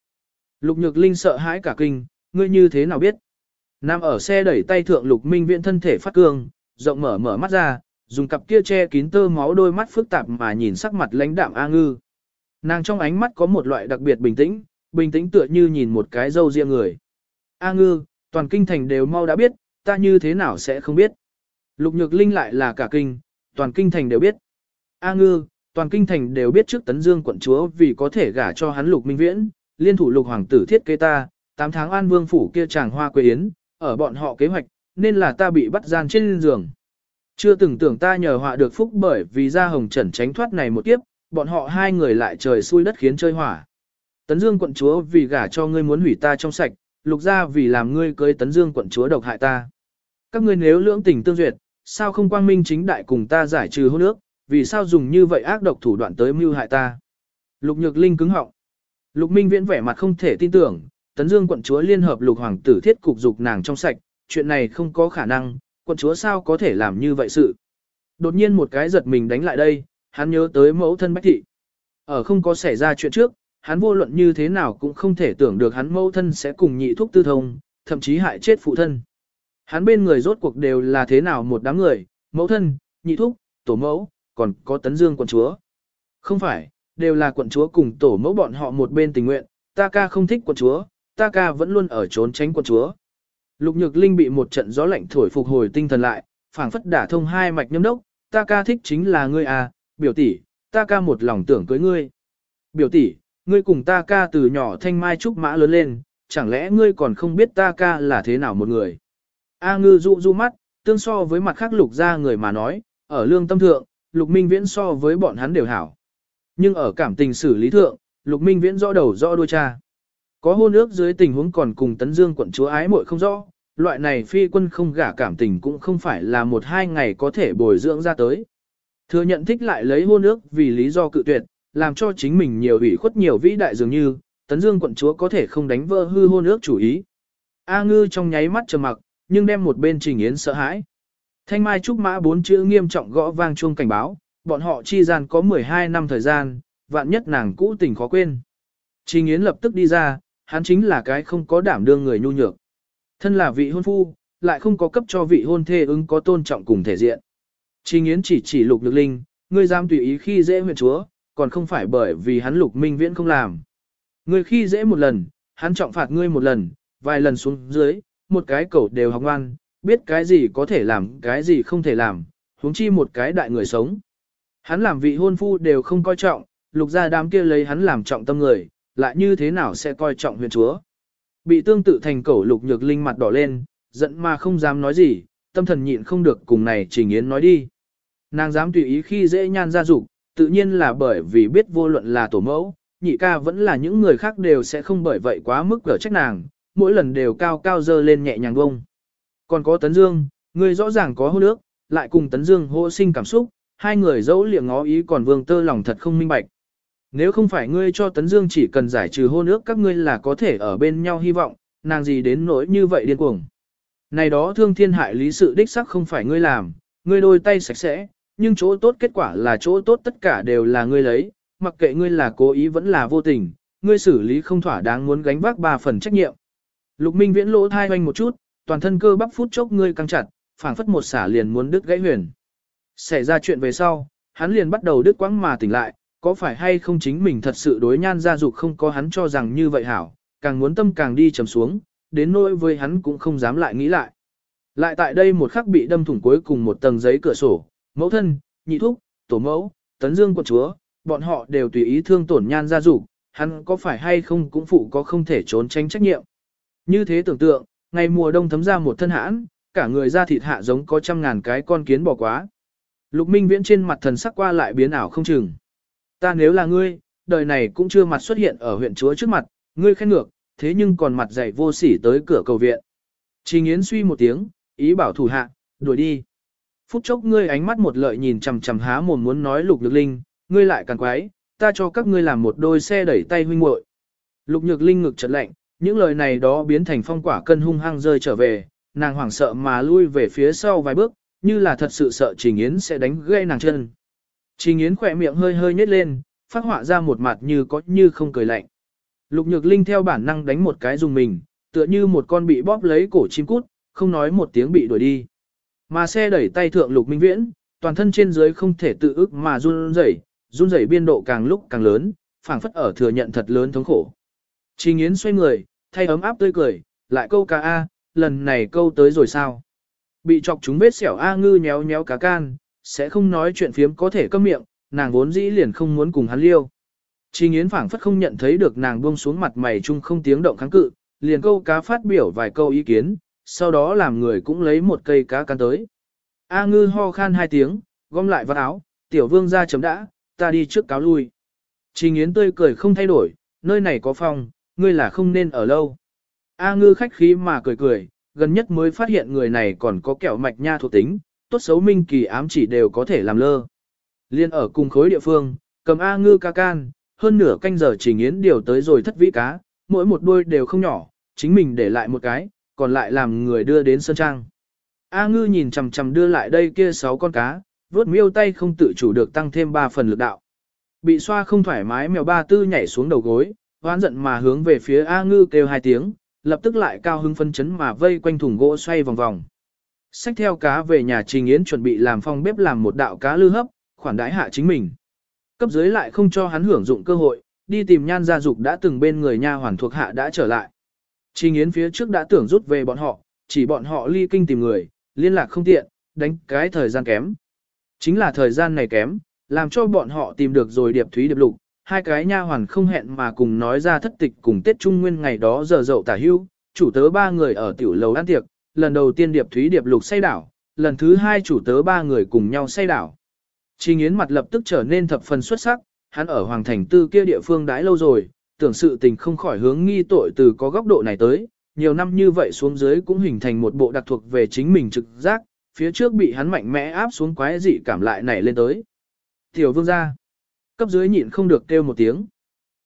Lục nhược linh sợ hãi cả kinh, ngươi như thế nào biết. Nam ở xe đẩy tay thượng lục minh viện thân thể phát cương, rộng mở mở mắt ra, dùng cặp kia che kín tơ máu đôi mắt phức tạp mà nhìn sắc mặt lãnh đạm A ngư. Nàng trong ánh mắt có một loại đặc biệt bình tĩnh, bình tĩnh tựa như nhìn một cái dâu riêng người. A ngư, toàn kinh thành đều mau đã biết, ta như thế nào sẽ không biết. Lục nhược linh lại là cả kinh, toàn kinh thành đều biết. A ngư, toàn kinh thành đều biết trước tấn dương quận chúa vì có thể gả cho hắn lục minh viễn, liên thủ lục hoàng tử thiết kế ta, 8 tháng an vương phủ kia chàng hoa quê yến, ở bọn họ kế hoạch, nên là ta bị bắt gian trên giường. Chưa từng tưởng ta nhờ họa được phúc bởi vì ra hồng trần tránh thoát này một kiếp, bọn họ hai người lại trời xui đất khiến chơi hỏa. Tấn Dương quận chúa vì gả cho ngươi muốn hủy ta trong sạch, lục gia vì làm ngươi cưới Tấn Dương quận chúa độc hại ta. Các ngươi nếu lưỡng tình tương duyệt, sao không quang minh chính đại cùng ta giải trừ hôn ước, vì sao dùng như vậy ác độc thủ đoạn tới mưu hại ta. Lục Nhược Linh cứng họng. Lục Minh Viễn vẻ mặt không thể tin tưởng, Tấn Dương quận chúa liên hợp Lục hoàng tử thiết cục dục nàng trong sạch, chuyện này không có khả năng, quận chúa sao có thể làm như vậy sự. Đột nhiên một cái giật mình đánh lại đây, hắn nhớ tới mẫu thân Bách Thị. Ở không có xảy ra chuyện trước, hắn vô luận như thế nào cũng không thể tưởng được hắn mẫu thân sẽ cùng nhị thuốc tư thông, thậm chí hại chết phụ thân. Hắn bên người rốt cuộc đều là thế nào một đám người, mẫu thân, nhị thuốc, tổ mẫu, còn có tấn dương quận chúa. Không phải, đều là quận chúa cùng tổ mẫu bọn họ một bên tình nguyện, ta ca không thích quận chúa, ta ca vẫn luôn ở trốn tránh quân chúa. Lục Nhược Linh bị một trận gió lạnh thổi phục hồi tinh thần lại, phảng phất đả thông hai mạch nhâm đốc, ta ca thích chính là ngươi à, biểu tỷ, ta ca một lòng tưởng cưới ngươi. Biểu tỷ, ngươi cùng ta ca từ nhỏ thanh mai trúc mã lớn lên, chẳng lẽ ngươi còn không biết ta ca là thế nào một người. A ngư dụ du mắt, tương so với mặt khác lục ra người mà nói, ở lương tâm thượng, lục minh viễn so với bọn hắn đều hảo. Nhưng ở cảm tình xử lý thượng, lục minh viễn rõ đầu rõ đuôi cha. Có hôn ước dưới tình huống còn cùng tấn dương quận chúa ái muội không rõ, loại này phi quân không gả cảm tình cũng không phải là một hai ngày có thể bồi dưỡng ra tới. Thừa nhận thích lại lấy hôn ước vì lý do cự tuyệt, làm cho chính mình nhiều ủy khuất nhiều vĩ đại dường như, tấn dương quận chúa có thể không đánh vỡ hư hôn ước chủ ý. A ngư trong nháy mắt trầm mặc, nhưng đem một bên trình yến sợ hãi. Thanh mai trúc mã bốn chữ nghiêm trọng gõ vang chuông cảnh báo, bọn họ chi gian có 12 năm thời gian, vạn nhất nàng cũ tình khó quên. Trình yến lập tức đi ra, hắn chính là cái không có đảm đương người nhu nhược. Thân là vị hôn phu, lại không có cấp cho vị hôn thê ứng có tôn trọng cùng thể diện. Trình Yến chỉ chỉ lục lực linh, ngươi dám tùy ý khi dễ huyện chúa, còn không phải bởi vì hắn lục minh viễn không làm. Ngươi khi dễ một lần, hắn trọng phạt ngươi một lần, vài lần xuống dưới, một cái cẩu đều học ngoan, biết cái gì có thể làm, cái gì không thể làm, huống chi một cái đại người sống. Hắn làm vị hôn phu đều không coi trọng, lục gia đám kia lấy hắn làm trọng tâm người, lại như thế nào sẽ coi trọng huyền chúa. Bị tương tự thành cẩu lục nhược linh mặt đỏ lên, giận mà không dám nói gì, tâm thần nhịn không được cùng này trình yến nói đi. Nàng dám tùy ý khi dễ nhan ra dục tự nhiên là bởi vì biết vô luận là tổ mẫu, nhị ca vẫn là những người khác đều sẽ không bởi vậy quá mức cỡ trách nàng, mỗi lần đều cao cao dơ lên nhẹ nhàng bông. Còn có Tấn Dương, người rõ ràng có hô nước, lại cùng Tấn Dương hô sinh cảm xúc, hai người dẫu liệng ngó ý còn vương tơ lòng thật không minh bạch. Nếu không phải ngươi cho Tấn Dương chỉ cần giải trừ hôn ước các ngươi là có thể ở bên nhau hy vọng, nàng gì đến nỗi như vậy điên cuồng. Này đó thương thiên hại lý sự đích sắc không phải ngươi làm, ngươi đôi tay sạch sẽ, nhưng chỗ tốt kết quả là chỗ tốt tất cả đều là ngươi lấy, mặc kệ ngươi là cố ý vẫn là vô tình, ngươi xử lý không thỏa đáng muốn gánh vác ba phần trách nhiệm. Lục Minh viễn lỗ thai hoanh một chút, toàn thân cơ bắp phút chốc ngươi căng chặt, phảng phất một xả liền muốn đứt gãy huyền. Xảy ra chuyện về sau, hắn liền bắt đầu đứt quãng mà tỉnh lại, có phải hay không chính mình thật sự đối nhan gia dục không có hắn cho rằng như vậy hảo, càng muốn tâm càng đi trầm xuống, đến nỗi với hắn cũng không dám lại nghĩ lại. Lại tại đây một khắc bị đâm thủng cuối cùng một tầng giấy cửa sổ, mẫu thân, nhị thúc, tổ mẫu, tấn dương quận chúa, bọn họ đều tùy ý thương tổn nhan gia dục, hắn có phải hay không cũng phụ có không thể trốn tránh trách nhiệm. Như thế tưởng tượng, ngày mùa đông thấm ra một thân hãn, cả người da thịt hạ giống có trăm ngàn cái con kiến bỏ quá. Lục Minh Viễn trên mặt thần sắc qua lại biến ảo không chừng. Ta nếu là ngươi, đời này cũng chưa mặt xuất hiện ở huyện chúa trước mặt, ngươi khen ngược, thế nhưng còn mặt dày vô sỉ tới cửa cầu viện. Trình Yến suy một tiếng, ý bảo thủ hạ, đuổi đi. Phút chốc ngươi ánh mắt một lợi nhìn chằm chằm há mồm muốn nói Lục Nhược Linh, ngươi lại càng quái, ta cho các ngươi làm một đôi xe đẩy tay huynh muội. Lục Nhược Linh ngực chật lạnh, những lời này đó biến thành phong quả cân hung hăng rơi trở về, nàng hoảng sợ mà lui về phía sau vài bước, như là thật sự sợ Trình Yến sẽ đánh gãy nàng chân. Trình Yến khỏe miệng hơi hơi nhếch lên, phát họa ra một mặt như có như không cười lạnh. Lục Nhược Linh theo bản năng đánh một cái dùng mình, tựa như một con bị bóp lấy cổ chim cút, không nói một tiếng bị đuổi đi. Mà xe đẩy tay thượng Lục Minh Viễn, toàn thân trên dưới không thể tự ức mà run rẩy, run rẩy biên độ càng lúc càng lớn, phảng phất ở thừa nhận thật lớn thống khổ. Trình Yến xoay người, thay ấm áp tươi cười, lại câu cá A, lần này câu tới rồi sao? Bị chọc chúng vết xẻo A ngư nhéo nhéo cá can, sẽ không nói chuyện phiếm có thể câm miệng, nàng vốn dĩ liền không muốn cùng hắn liêu. Trình Yến phảng phất không nhận thấy được nàng buông xuống mặt mày chung không tiếng động kháng cự, liền câu cá phát biểu vài câu ý kiến, sau đó làm người cũng lấy một cây cá can tới. A ngư ho khan hai tiếng, gom lại vào áo, tiểu vương ra chấm đã, ta đi trước cáo lui. Trình Yến tươi cười không thay đổi, nơi này có phòng, ngươi là không nên ở lâu. A ngư khách khí mà cười cười, gần nhất mới phát hiện người này còn có kẹo mạch nha thuộc tính, tốt xấu minh kỳ ám chỉ đều có thể làm lơ. Liên ở cùng khối địa phương, cầm A ngư ca can, hơn nửa canh giờ chỉ Yến điều tới rồi thất vĩ cá, mỗi một đuôi đều không nhỏ, chính mình để lại một cái, còn lại làm người đưa đến sân trang. A ngư nhìn chằm chằm đưa lại đây kia sáu con cá, vớt miêu tay không tự chủ được tăng thêm ba phần lực đạo. Bị xoa không thoải mái mèo ba tư nhảy xuống đầu gối, hoán giận mà hướng về phía A ngư kêu hai tiếng, lập tức lại cao hưng phân chấn mà vây quanh thùng gỗ xoay vòng vòng. Xách theo cá về nhà Trình Yến chuẩn bị làm phong bếp làm một đạo cá lư hấp, khoản đãi hạ chính mình. Cấp dưới lại không cho hắn hưởng dụng cơ hội, đi tìm nhan gia dục đã từng bên người nha hoàn thuộc hạ đã trở lại. Trình Yến phía trước đã tưởng rút về bọn họ, chỉ bọn họ ly kinh tìm người, liên lạc không tiện, đánh cái thời gian kém. Chính là thời gian này kém, làm cho bọn họ tìm được rồi điệp thúy điệp lục, hai cái nha hoàn không hẹn mà cùng nói ra thất tịch cùng Tết Trung Nguyên ngày đó giờ dậu tả hưu, chủ tớ ba người ở tiểu lầu ăn tiệc, lần đầu tiên điệp thúy điệp lục say đảo, lần thứ hai chủ tớ ba người cùng nhau say đảo. Trình Yến mặt lập tức trở nên thập phần xuất sắc, hắn ở Hoàng Thành Tư kia địa phương đãi lâu rồi, tưởng sự tình không khỏi hướng nghi tội từ có góc độ này tới, nhiều năm như vậy xuống dưới cũng hình thành một bộ đặc thuộc về chính mình trực giác, phía trước bị hắn mạnh mẽ áp xuống quái dị cảm lại nảy lên tới. Tiểu vương gia, cấp dưới nhịn không được kêu một tiếng.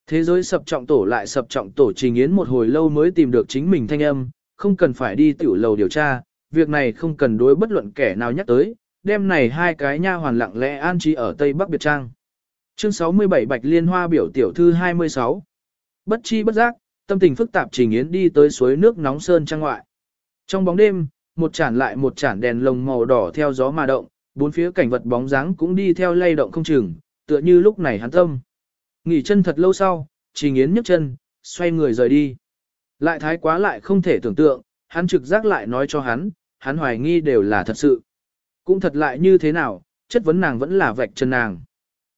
Thế giới sập trọng tổ lại sập trọng tổ trình yến một hồi lâu mới tìm được chính mình thanh âm, không cần phải đi tiểu lầu điều tra, việc này không cần đối bất luận kẻ nào nhắc tới, đêm này hai cái nha hoàn lặng lẽ an trí ở Tây Bắc Biệt Trang. Chương 67 Bạch Liên Hoa biểu tiểu thư 26 Bất chi bất giác, tâm tình phức tạp Trình Yến đi tới suối nước nóng sơn trang ngoại. Trong bóng đêm, một chản lại một chản đèn lồng màu đỏ theo gió mà động, bốn phía cảnh vật bóng dáng cũng đi theo lay động không chừng, tựa như lúc này hắn tâm. Nghỉ chân thật lâu sau, Trình Yến nhấc chân, xoay người rời đi. Lại thái quá lại không thể tưởng tượng, hắn trực giác lại nói cho hắn, hắn hoài nghi đều là thật sự. Cũng thật lại như thế nào, chất vấn nàng vẫn là vạch chân nàng.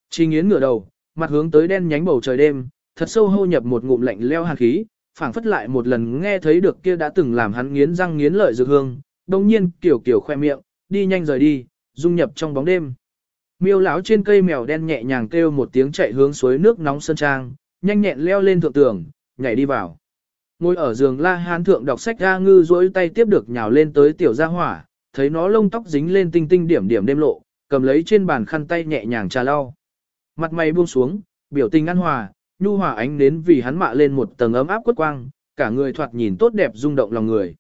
Chi nghiến ngửa đầu, mặt hướng tới đen nhánh bầu trời đêm, thật sâu hô nhập một ngụm lạnh leo hàn khí, phảng phất lại một lần nghe thấy được kia đã từng làm hắn nghiến răng nghiến lợi dược hương, đồng nhiên kiểu kiểu khoe miệng, đi nhanh rời đi, dung nhập trong bóng đêm. Miêu lão trên cây mèo đen nhẹ nhàng kêu một tiếng chạy hướng suối nước nóng sơn trang, nhanh nhẹn leo lên thượng tường, nhảy đi vào. Ngồi ở giường La Hán thượng đọc sách ra ngư duỗi tay tiếp được nhào lên tới tiểu gia hỏa, thấy nó lông tóc dính lên tinh tinh điểm điểm đêm lộ, cầm lấy trên bàn khăn tay nhẹ nhàng trà lau. Mặt mày buông xuống, biểu tình an hòa, nhu hòa ánh đến vì hắn mạ lên một tầng ấm áp quất quang, cả người thoạt nhìn tốt đẹp rung động lòng người.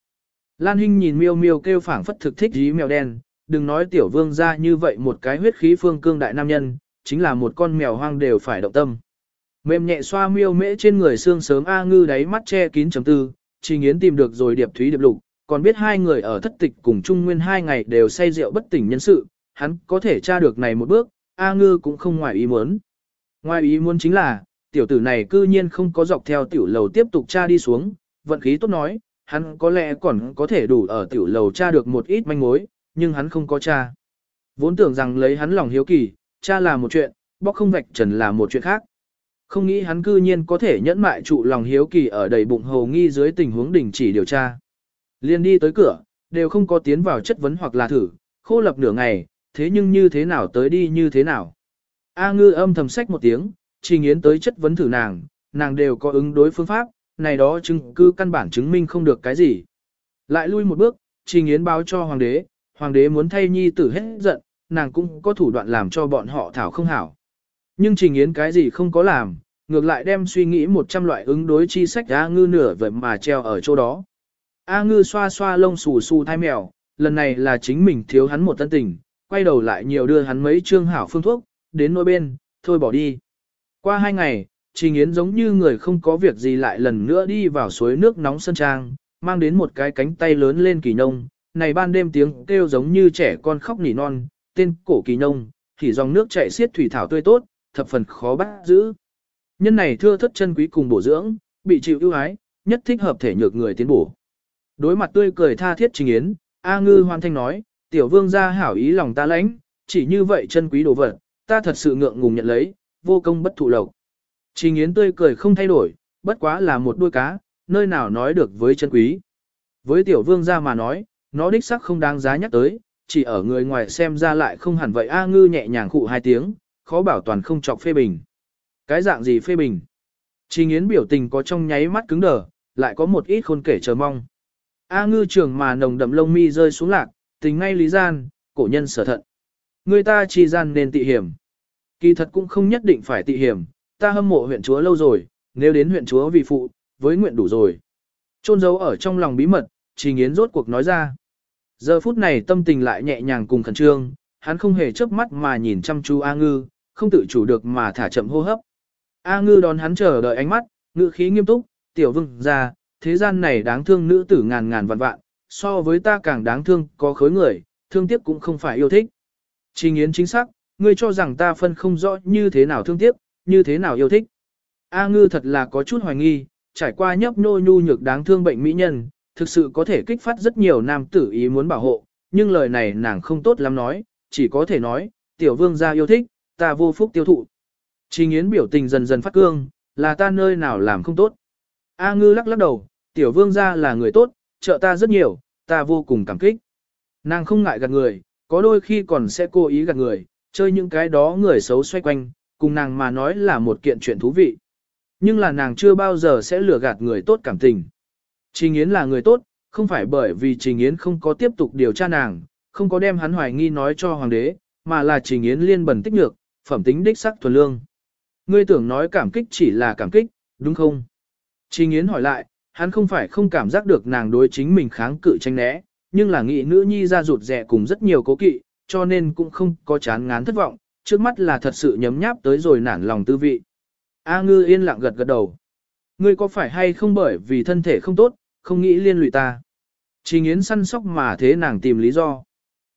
Lan Hinh nhìn miêu miêu kêu phảng phất thực thích dí mèo đen, đừng nói tiểu vương ra như vậy một cái huyết khí phương cương đại nam nhân, chính là một con mèo hoang đều phải động tâm. Mềm nhẹ xoa miêu mễ trên người xương sớm A ngư đáy mắt che kín chấm tư, chỉ nghiến tìm được rồi điệp thúy điệp lục, còn biết hai người ở thất tịch cùng Trung Nguyên hai ngày đều say rượu bất tỉnh nhân sự, hắn có thể tra được này một bước, A Ngư cũng không ngoài ý muốn. Ngoài ý muốn chính là, tiểu tử này cư nhiên không có dọc theo tiểu lầu tiếp tục tra đi xuống, vận khí tốt nói, hắn có lẽ còn có thể đủ ở tiểu lầu tra được một ít manh mối, nhưng hắn không có tra. Vốn tưởng rằng lấy hắn lòng hiếu kỳ, cha là một chuyện, bóc không vạch trần là một chuyện khác. Không nghĩ hắn cư nhiên có thể nhẫn mại trụ lòng hiếu kỳ ở đầy bụng hồ nghi dưới tình huống đình chỉ điều tra. Liên đi tới cửa, đều không có tiến vào chất vấn hoặc là thử, khô lập nửa ngày, thế nhưng như thế nào tới đi như thế nào. A ngư âm thầm sách một tiếng, chỉ nghiến tới chất vấn thử nàng, nàng đều có ứng đối phương pháp, này đó chứng cứ căn bản chứng minh không được cái gì. Lại lui một bước, chỉ nghiến báo cho hoàng đế, hoàng đế muốn thay nhi tử hết giận, nàng cũng có thủ đoạn làm cho bọn họ thảo không hảo. Nhưng trình yến cái gì không có làm, ngược lại đem suy nghĩ một trăm loại ứng đối chi sách A ngư nửa vậy mà treo ở chỗ đó. A ngư xoa xoa lông xù xù thai mèo, lần này là chính mình thiếu hắn một tân tình, quay đầu lại nhiều đưa hắn mấy trương hảo phương thuốc, đến nỗi bên, thôi bỏ đi. Qua hai ngày, Trình Yến giống như người không có việc gì lại lần nữa đi vào suối nước nóng sân trang, mang đến một cái cánh tay lớn lên kỳ nông, này ban đêm tiếng kêu giống như trẻ con khóc nỉ non, tên cổ kỳ nông, thì dòng nước chảy xiết thủy thảo tươi tốt, thập phần khó bắt giữ. Nhân này thưa thất chân quý cùng bổ dưỡng, bị chịu ưu ái, nhất thích hợp thể nhược người tiến bổ. Đối mặt tươi cười tha thiết Trình Yến, A Ngư hoan thanh nói, tiểu vương gia hảo ý lòng ta lãnh, chỉ như vậy chân quý đồ vật, ta thật sự ngượng ngùng nhận lấy, vô công bất thụ lộc. Trình Yến tươi cười không thay đổi, bất quá là một đuôi cá, nơi nào nói được với chân quý. Với tiểu vương gia mà nói, nó đích sắc không đáng giá nhắc tới, chỉ ở người ngoài xem ra lại không hẳn vậy A ngư nhẹ nhàng khụ hai tiếng, khó bảo toàn không chọc phê bình. Cái dạng gì phê bình? Trình Yến biểu tình có trong nháy mắt cứng đờ, lại có một ít khôn kể chờ mong. A ngư trường mà nồng đậm lông mi rơi xuống lạc, tình ngay lý gian, cổ nhân sở thận. Người ta chi gian nên tị hiểm. Kỳ thật cũng không nhất định phải tị hiểm, ta hâm mộ huyện chúa lâu rồi, nếu đến huyện chúa vì phụ, với nguyện đủ rồi. Trôn giấu ở trong lòng bí mật, Trình Yến rốt cuộc nói ra. Giờ phút này tâm tình lại nhẹ nhàng cùng khẩn trương, hắn không hề chớp mắt mà nhìn chăm chú A Ngư, không tự chủ được mà thả chậm hô hấp. A Ngư đón hắn chờ đợi ánh mắt, ngữ khí nghiêm túc, tiểu vương ra, thế gian này đáng thương nữ tử ngàn ngàn vạn vạn, so với ta càng đáng thương có khối người, thương tiếc cũng không phải yêu thích. Trình Yến chính xác, ngươi cho rằng ta phân không rõ như thế nào thương tiếc, như thế nào yêu thích. A ngư thật là có chút hoài nghi, trải qua nhấp nô nhu nhược đáng thương bệnh mỹ nhân, thực sự có thể kích phát rất nhiều nam tử ý muốn bảo hộ, nhưng lời này nàng không tốt lắm nói, chỉ có thể nói, tiểu vương gia yêu thích, ta vô phúc tiêu thụ. Trình Yến biểu tình dần dần phát cương, là ta nơi nào làm không tốt. A ngư lắc lắc đầu, tiểu vương gia là người tốt, trợ ta rất nhiều, ta vô cùng cảm kích. Nàng không ngại gạt người, có đôi khi còn sẽ cố ý gạt người, chơi những cái đó người xấu xoay quanh, cùng nàng mà nói là một kiện chuyện thú vị. Nhưng là nàng chưa bao giờ sẽ lừa gạt người tốt cảm tình. Trình Yến là người tốt, không phải bởi vì Trình Yến không có tiếp tục điều tra nàng, không có đem hắn hoài nghi nói cho hoàng đế, mà là Trình Yến liên bẩn tích nhược, phẩm tính đích sắc thuần lương. Ngươi tưởng nói cảm kích chỉ là cảm kích, đúng không? Trình Yến hỏi lại, hắn không phải không cảm giác được nàng đối chính mình kháng cự tranh né, nhưng là nghĩ nữ nhi ra rụt rẻ cùng rất nhiều cố kỵ, cho nên cũng không có chán ngán thất vọng, trước mắt là thật sự nhấm nháp tới rồi nản lòng tư vị. A ngư yên lặng gật gật đầu. Ngươi có phải hay không bởi vì thân thể không tốt, không nghĩ liên lụy ta. Trình Yến săn sóc mà thế nàng tìm lý do.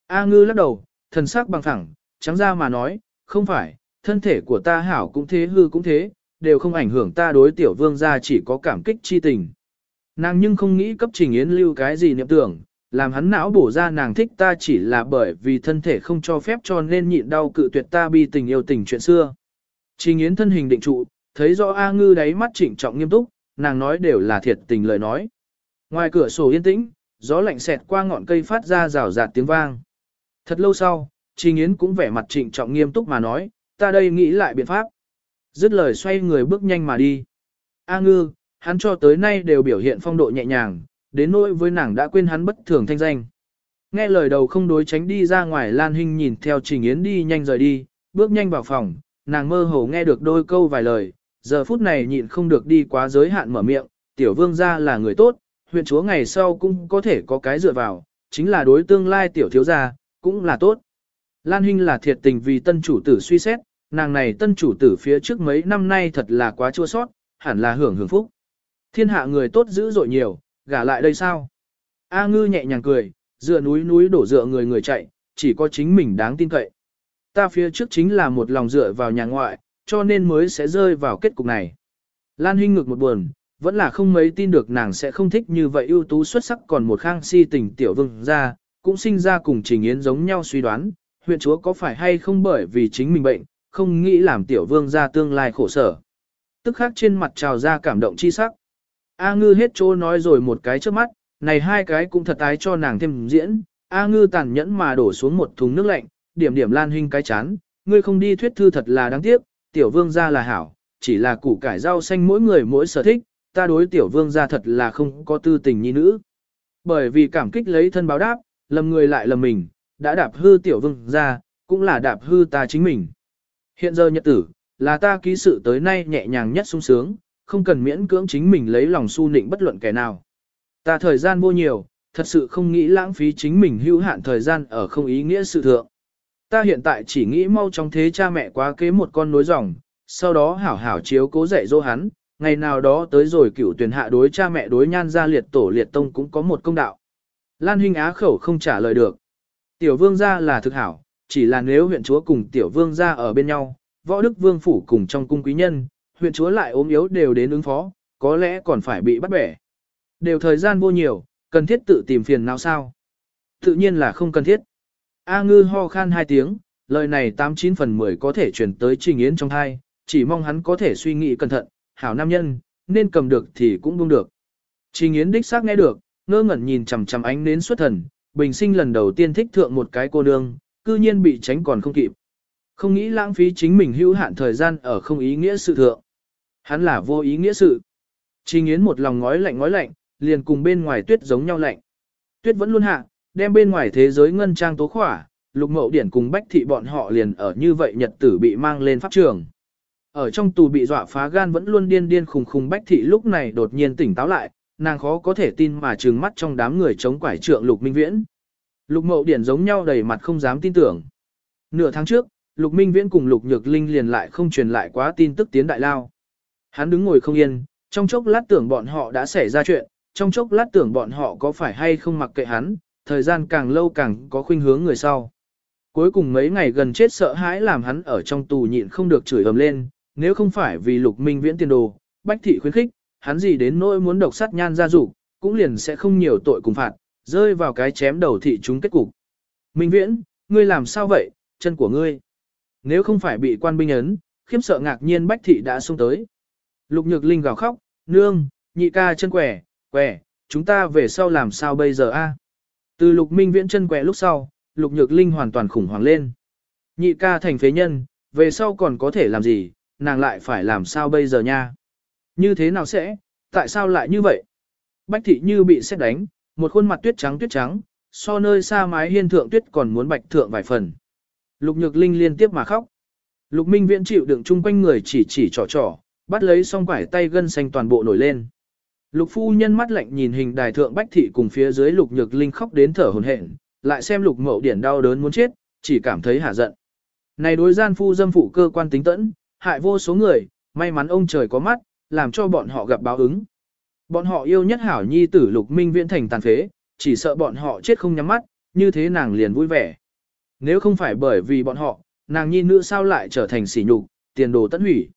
A ngư lắc đầu, thần sắc bằng thẳng, trắng ra mà nói, không phải, thân thể của ta hảo cũng thế hư cũng thế, đều không ảnh hưởng ta đối tiểu vương gia chỉ có cảm kích chi tình. Nàng nhưng không nghĩ cấp Trình Yến lưu cái gì niệm tưởng, làm hắn não bổ ra nàng thích ta chỉ là bởi vì thân thể không cho phép cho nên nhịn đau cự tuyệt ta bi tình yêu tình chuyện xưa. Trình Yến thân hình định trụ, thấy rõ A Ngư đáy mắt trịnh trọng nghiêm túc, nàng nói đều là thiệt tình lời nói. Ngoài cửa sổ yên tĩnh, gió lạnh xẹt qua ngọn cây phát ra rào rạt tiếng vang. Thật lâu sau, Trình Yến cũng vẻ mặt trịnh trọng nghiêm túc mà nói, ta đây nghĩ lại biện pháp. Dứt lời xoay người bước nhanh mà đi. A Ngư, hắn cho tới nay đều biểu hiện phong độ nhẹ nhàng, đến nỗi với nàng đã quên hắn bất thường thanh danh. Nghe lời đầu không đối tránh đi ra ngoài Lan Hinh nhìn theo Trình Yến đi nhanh rời đi, bước nhanh vào phòng, nàng mơ hồ nghe được đôi câu vài lời, giờ phút này nhịn không được đi quá giới hạn mở miệng, tiểu vương gia là người tốt, huyện chúa ngày sau cũng có thể có cái dựa vào, chính là đối tương lai tiểu thiếu gia, cũng là tốt. Lan Hinh là thiệt tình vì tân chủ tử suy xét, nàng này tân chủ tử phía trước mấy năm nay thật là quá chua sót, hẳn là hưởng hưởng phúc. Thiên hạ người tốt dữ dội nhiều, gả lại đây sao? A ngư nhẹ nhàng cười, dựa núi núi đổ dựa người người chạy, chỉ có chính mình đáng tin cậy. Ta phía trước chính là một lòng dựa vào nhà ngoại, cho nên mới sẽ rơi vào kết cục này. Lan Hinh ngực một buồn, vẫn là không mấy tin được nàng sẽ không thích như vậy ưu tú xuất sắc còn một khang si tình tiểu vương ra, cũng sinh ra cùng Trình Yến giống nhau suy đoán, huyện chúa có phải hay không bởi vì chính mình bệnh, không nghĩ làm tiểu vương ra tương lai khổ sở. Tức khắc trên mặt trào ra cảm động chi sắc. A ngư hết chỗ nói rồi một cái trước mắt, này hai cái cũng thật ái cho nàng thêm diễn. A ngư tàn nhẫn mà đổ xuống một thùng nước lạnh, điểm điểm lan hình cái chán, ngươi không đi thuyết thư thật là đáng tiếc, tiểu vương ra là hảo, chỉ là củ cải rau xanh mỗi người mỗi sở thích, ta đối tiểu vương ra thật là không có tư tình nhi nữ. Bởi vì cảm kích lấy thân báo đáp, lầm người lại lầm mình, đã đạp hư tiểu vương ra, cũng là đạp hư ta chính mình. Hiện giờ nhật tử, là ta ký sự tới nay nhẹ nhàng nhất sung sướng, không cần miễn cưỡng chính mình lấy lòng su nịnh bất luận kẻ nào. Ta thời gian vô nhiều, thật sự không nghĩ lãng phí chính mình hữu hạn thời gian ở không ý nghĩa sự thượng. Ta hiện tại chỉ nghĩ mau trong thế cha mẹ quá kế một con nối dòng, sau đó hảo hảo chiếu cố dạy dỗ hắn, ngày nào đó tới rồi cửu tuyển hạ đối cha mẹ đối nhan ra liệt tổ liệt tông cũng có một công đạo. Lan Huynh Á khẩu không trả lời được. Tiểu vương gia là thực hảo, chỉ là nếu huyện chúa cùng tiểu vương gia ở bên nhau, võ đức vương phủ cùng trong cung quý nhân, huyện chúa lại ốm yếu đều đến ứng phó, có lẽ còn phải bị bắt bẻ. Đều thời gian vô nhiều, cần thiết tự tìm phiền nào sao? Tự nhiên là không cần thiết. A ngư ho khan hai tiếng, lời này 89 phần 10 có thể chuyển tới trình yến trong thai, chỉ mong hắn có thể suy nghĩ cẩn thận, hảo nam nhân, nên cầm được thì cũng buông được. Trình yến đích xác nghe được, ngơ ngẩn nhìn chằm chằm ánh nến xuất thần, bình sinh lần đầu tiên thích thượng một cái cô nương, cư nhiên bị tránh còn không kịp. Không nghĩ lãng phí chính mình hữu hạn thời gian ở không ý nghĩa sự thượng. Hắn là vô ý nghĩa sự. Trình Yến một lòng ngói lạnh ngói lạnh, liền cùng bên ngoài tuyết giống nhau lạnh. Tuyết vẫn luôn hạ, đem bên ngoài thế giới ngân trang tố khỏa, lục mậu điển cùng bách thị bọn họ liền ở như vậy nhật tử bị mang lên pháp trường. Ở trong tù bị dọa phá gan vẫn luôn điên điên khùng khùng bách thị lúc này đột nhiên tỉnh táo lại, nàng khó có thể tin mà trừng mắt trong đám người chống quải trượng lục minh viễn. Lục mậu điển giống nhau đầy mặt không dám tin tưởng. Nửa tháng trước, lục minh viễn cùng lục nhược linh liền lại không truyền lại quá tin tức tiến đại lao. Hắn đứng ngồi không yên, trong chốc lát tưởng bọn họ đã xảy ra chuyện, trong chốc lát tưởng bọn họ có phải hay không mặc kệ hắn, thời gian càng lâu càng có khuynh hướng người sau. Cuối cùng mấy ngày gần chết sợ hãi làm hắn ở trong tù nhịn không được chửi ầm lên, nếu không phải vì lục minh viễn tiền đồ, bách thị khuyến khích, hắn gì đến nỗi muốn độc sát nhan gia dục cũng liền sẽ không nhiều tội cùng phạt, rơi vào cái chém đầu thị chúng kết cục. Minh viễn, ngươi làm sao vậy, chân của ngươi. Nếu không phải bị quan binh ấn, khiếm sợ ngạc nhiên bách thị đã xông tới. Lục nhược linh gào khóc, nương, nhị ca chân quẻ, quẻ, chúng ta về sau làm sao bây giờ a? Từ lục minh viễn chân quẻ lúc sau, lục nhược linh hoàn toàn khủng hoảng lên. Nhị ca thành phế nhân, về sau còn có thể làm gì, nàng lại phải làm sao bây giờ nha? Như thế nào sẽ, tại sao lại như vậy? Bách thị như bị xét đánh, một khuôn mặt tuyết trắng tuyết trắng, so nơi xa mái hiên thượng tuyết còn muốn bạch thượng vài phần. Lục nhược linh liên tiếp mà khóc. Lục minh viễn chịu đựng chung quanh người chỉ chỉ trò trò, bắt lấy song quải tay gân xanh toàn bộ nổi lên. Lục phu nhân mắt lạnh nhìn hình đài thượng bách thị cùng phía dưới lục nhược linh khóc đến thở hồn hển, lại xem lục mậu điển đau đớn muốn chết, chỉ cảm thấy hả giận. Này đối gian phu dâm phụ cơ quan tính tẫn, hại vô số người, may mắn ông trời có mắt, làm cho bọn họ gặp báo ứng. Bọn họ yêu nhất hảo nhi tử lục minh viễn thành tàn phế, chỉ sợ bọn họ chết không nhắm mắt, như thế nàng liền vui vẻ. Nếu không phải bởi vì bọn họ, nàng nhi nữ sao lại trở thành sỉ nhục, tiền đồ tận hủy.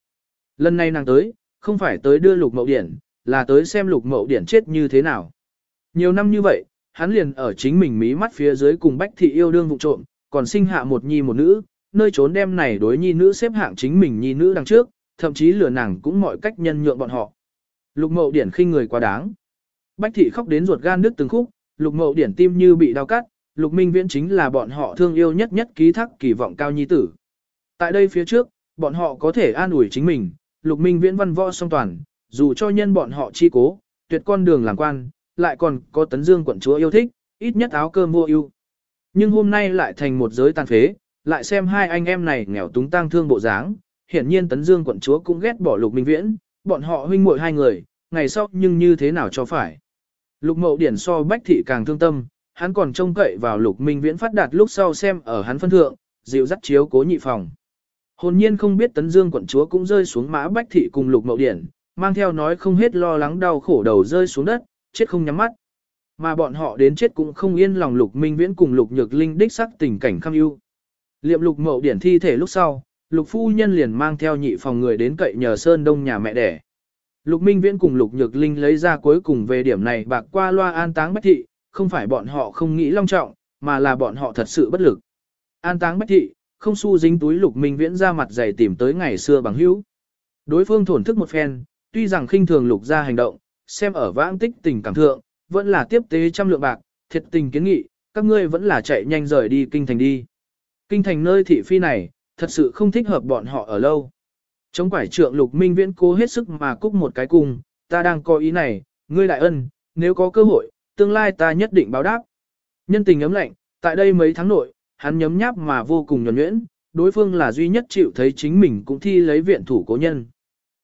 Lần này nàng tới, không phải tới đưa lục mậu điển, là tới xem lục mậu điển chết như thế nào. Nhiều năm như vậy, hắn liền ở chính mình mí mắt phía dưới cùng bách thị yêu đương vụ trộm, còn sinh hạ một nhi một nữ, nơi trốn đem này đối nhi nữ xếp hạng chính mình nhi nữ đằng trước, thậm chí lừa nàng cũng mọi cách nhân nhượng bọn họ. Lục mậu điển khinh người quá đáng. Bách thị khóc đến ruột gan đứt từng khúc, lục mậu điển tim như bị đau cắt, lục minh viễn chính là bọn họ thương yêu nhất nhất ký thác kỳ vọng cao nhi tử. Tại đây phía trước, bọn họ có thể an ủi chính mình, lục minh viễn văn võ song toàn, dù cho nhân bọn họ chi cố, tuyệt con đường làm quan, lại còn có tấn dương quận chúa yêu thích, ít nhất áo cơm mua yêu. Nhưng hôm nay lại thành một giới tàn phế, lại xem hai anh em này nghèo túng tang thương bộ dáng, hiển nhiên tấn dương quận chúa cũng ghét bỏ lục minh viễn, bọn họ huynh muội hai người, ngày sau nhưng như thế nào cho phải. Lục mậu điển so bách thị càng thương tâm, hắn còn trông cậy vào lục minh viễn phát đạt lúc sau xem ở hắn phân thượng, dịu dắt chiếu cố nhị phòng. Hồn nhiên không biết tấn dương quận chúa cũng rơi xuống mã bách thị cùng lục mậu điển, mang theo nói không hết lo lắng đau khổ đầu rơi xuống đất, chết không nhắm mắt. mà bọn họ đến chết cũng không yên lòng Lục Minh Viễn cùng Lục Nhược Linh đích sắc tình cảnh kham ưu. Liệm Lục Mậu điển thi thể lúc sau, Lục phu nhân liền mang theo nhị phòng người đến cậy nhờ Sơn Đông nhà mẹ đẻ. Lục Minh Viễn cùng Lục Nhược Linh lấy ra cuối cùng về điểm này bạc qua loa an táng bách thị, không phải bọn họ không nghĩ long trọng, mà là bọn họ thật sự bất lực. An táng bách thị, không su dính túi Lục Minh Viễn ra mặt dày tìm tới ngày xưa bằng hữu. Đối phương thổn thức một phen, tuy rằng khinh thường Lục ra hành động, xem ở vãng tích tình cảm thượng, vẫn là tiếp tế trăm lượng bạc, thiệt tình kiến nghị, các ngươi vẫn là chạy nhanh rời đi kinh thành đi. Kinh thành nơi thị phi này, thật sự không thích hợp bọn họ ở lâu. Chống quải trượng lục minh viễn cố hết sức mà cúc một cái cung, ta đang có ý này, ngươi đại ân, nếu có cơ hội, tương lai ta nhất định báo đáp. Nhân tình ấm lạnh, tại đây mấy tháng nội, hắn nhấm nháp mà vô cùng nhuẩn nhuyễn, đối phương là duy nhất chịu thấy chính mình cũng thi lấy viện thủ cố nhân.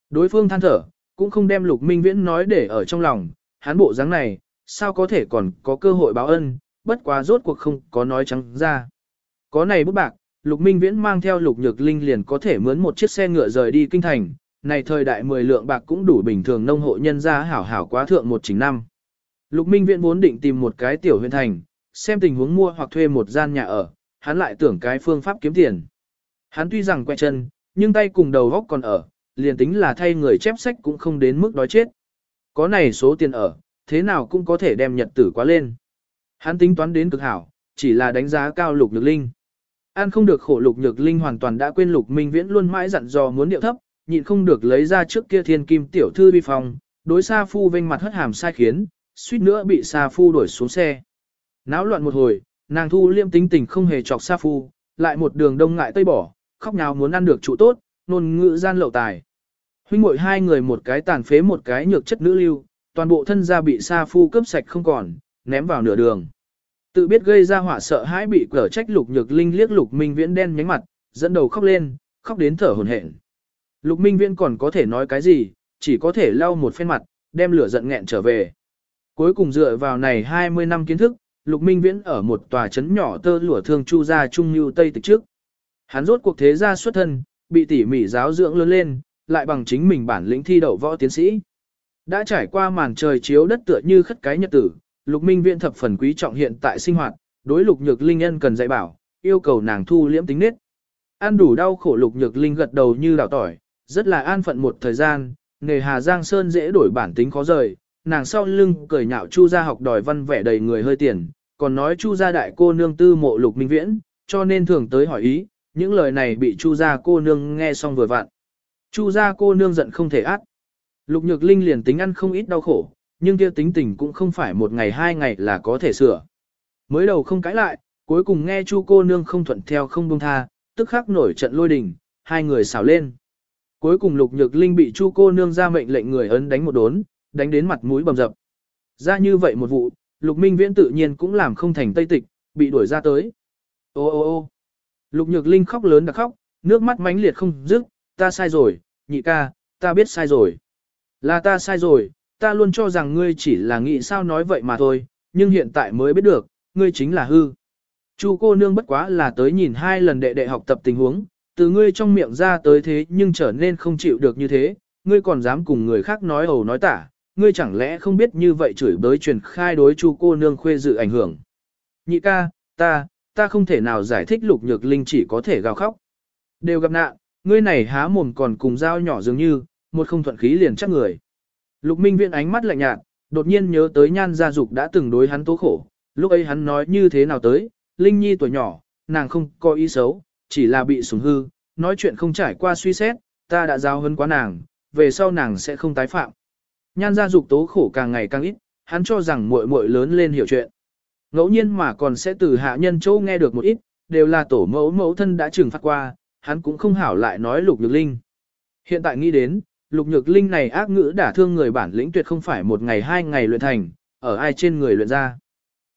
Đối phương than thở, cũng không đem lục minh viễn nói để ở trong lòng, hắn bộ dáng này, sao có thể còn có cơ hội báo ân, bất quá rốt cuộc không có nói trắng ra. Có này bút bạc, Lục Minh Viễn mang theo Lục Nhược Linh liền có thể mướn một chiếc xe ngựa rời đi kinh thành, này thời đại 10 lượng bạc cũng đủ bình thường nông hộ nhân gia hảo hảo quá thượng một chính năm. Lục Minh Viễn vốn định tìm một cái tiểu huyện thành, xem tình huống mua hoặc thuê một gian nhà ở, hắn lại tưởng cái phương pháp kiếm tiền. Hắn tuy rằng quẹ chân, nhưng tay cùng đầu góc còn ở, liền tính là thay người chép sách cũng không đến mức đói chết. Có này số tiền ở, thế nào cũng có thể đem nhật tử quá lên. Hắn tính toán đến cực hảo, chỉ là đánh giá cao lục nhược linh. An không được khổ lục nhược linh hoàn toàn đã quên lục minh viễn luôn mãi dặn dò muốn điệu thấp, nhịn không được lấy ra trước kia thiên kim tiểu thư bi phòng, đối xa phu vênh mặt hất hàm sai khiến, suýt nữa bị xa phu đuổi xuống xe. Náo loạn một hồi, nàng thu liêm tính tình không hề chọc xa phu, lại một đường đông ngại tây bỏ, khóc nào muốn ăn được trụ tốt, nôn ngữ gian lậu tài. Huynh muội hai người một cái tàn phế một cái nhược chất nữ lưu, toàn bộ thân gia bị sa phu cướp sạch không còn, ném vào nửa đường. Tự biết gây ra họa sợ hãi bị cở trách lục nhược linh liếc lục minh viễn đen nhánh mặt, dẫn đầu khóc lên, khóc đến thở hổn hển. Lục minh viễn còn có thể nói cái gì, chỉ có thể lau một phen mặt, đem lửa giận nghẹn trở về. Cuối cùng dựa vào này 20 năm kiến thức, lục minh viễn ở một tòa trấn nhỏ tơ lụa thương chu gia trung lưu tây tịch trước. Hắn rốt cuộc thế gia xuất thân, bị tỉ mỉ giáo dưỡng lớn lên, lại bằng chính mình bản lĩnh thi đậu võ tiến sĩ. Đã trải qua màn trời chiếu đất tựa như khất cái nhật tử, Lục Minh Viễn thập phần quý trọng hiện tại sinh hoạt, đối Lục Nhược Linh ân cần dạy bảo, yêu cầu nàng thu liễm tính nết. Ăn đủ đau khổ Lục Nhược Linh gật đầu như đảo tỏi, rất là an phận một thời gian, nghề Hà Giang Sơn dễ đổi bản tính khó rời, nàng sau lưng cười nhạo Chu gia học đòi văn vẻ đầy người hơi tiền, còn nói Chu gia đại cô nương tư mộ Lục Minh Viễn, cho nên thường tới hỏi ý, những lời này bị Chu gia cô nương nghe xong vừa vặn. Chu gia cô nương giận không thể át. Lục Nhược Linh liền tính ăn không ít đau khổ, nhưng kia tính tình cũng không phải một ngày hai ngày là có thể sửa. Mới đầu không cãi lại, cuối cùng nghe Chu cô nương không thuận theo không buông tha, tức khắc nổi trận lôi đình, hai người xào lên. Cuối cùng Lục Nhược Linh bị Chu cô nương ra mệnh lệnh người ấn đánh một đốn, đánh đến mặt mũi bầm dập. Ra như vậy một vụ, Lục Minh Viễn tự nhiên cũng làm không thành tây tịch, bị đuổi ra tới. Ô ô ô Lục Nhược Linh khóc lớn đã khóc, nước mắt mãnh liệt không dứt, ta sai rồi, nhị ca, ta biết sai rồi. Là ta sai rồi, ta luôn cho rằng ngươi chỉ là nghĩ sao nói vậy mà thôi, nhưng hiện tại mới biết được, ngươi chính là hư. Chu cô nương bất quá là tới nhìn hai lần đệ đệ học tập tình huống, từ ngươi trong miệng ra tới thế nhưng trở nên không chịu được như thế, ngươi còn dám cùng người khác nói ẩu nói tả, ngươi chẳng lẽ không biết như vậy chửi bới truyền khai đối chu cô nương khuê dự ảnh hưởng. Nhị ca, ta, ta không thể nào giải thích lục nhược linh chỉ có thể gào khóc. Đều gặp nạn, ngươi này há mồm còn cùng dao nhỏ dường như, một không thuận khí liền chắc người. Lục Minh Viễn ánh mắt lạnh nhạt, đột nhiên nhớ tới nhan gia dục đã từng đối hắn tố khổ, lúc ấy hắn nói như thế nào tới, Linh Nhi tuổi nhỏ, nàng không có ý xấu, chỉ là bị sủng hư, nói chuyện không trải qua suy xét, ta đã giao hơn quá nàng, về sau nàng sẽ không tái phạm. Nhan gia dục tố khổ càng ngày càng ít, hắn cho rằng muội muội lớn lên hiểu chuyện. Ngẫu nhiên mà còn sẽ từ hạ nhân châu nghe được một ít, đều là tổ mẫu mẫu thân đã trừng phạt qua, hắn cũng không hảo lại nói lục nhược linh. Hiện tại nghĩ đến, lục nhược linh này ác ngữ đả thương người bản lĩnh tuyệt không phải một ngày hai ngày luyện thành, ở ai trên người luyện ra.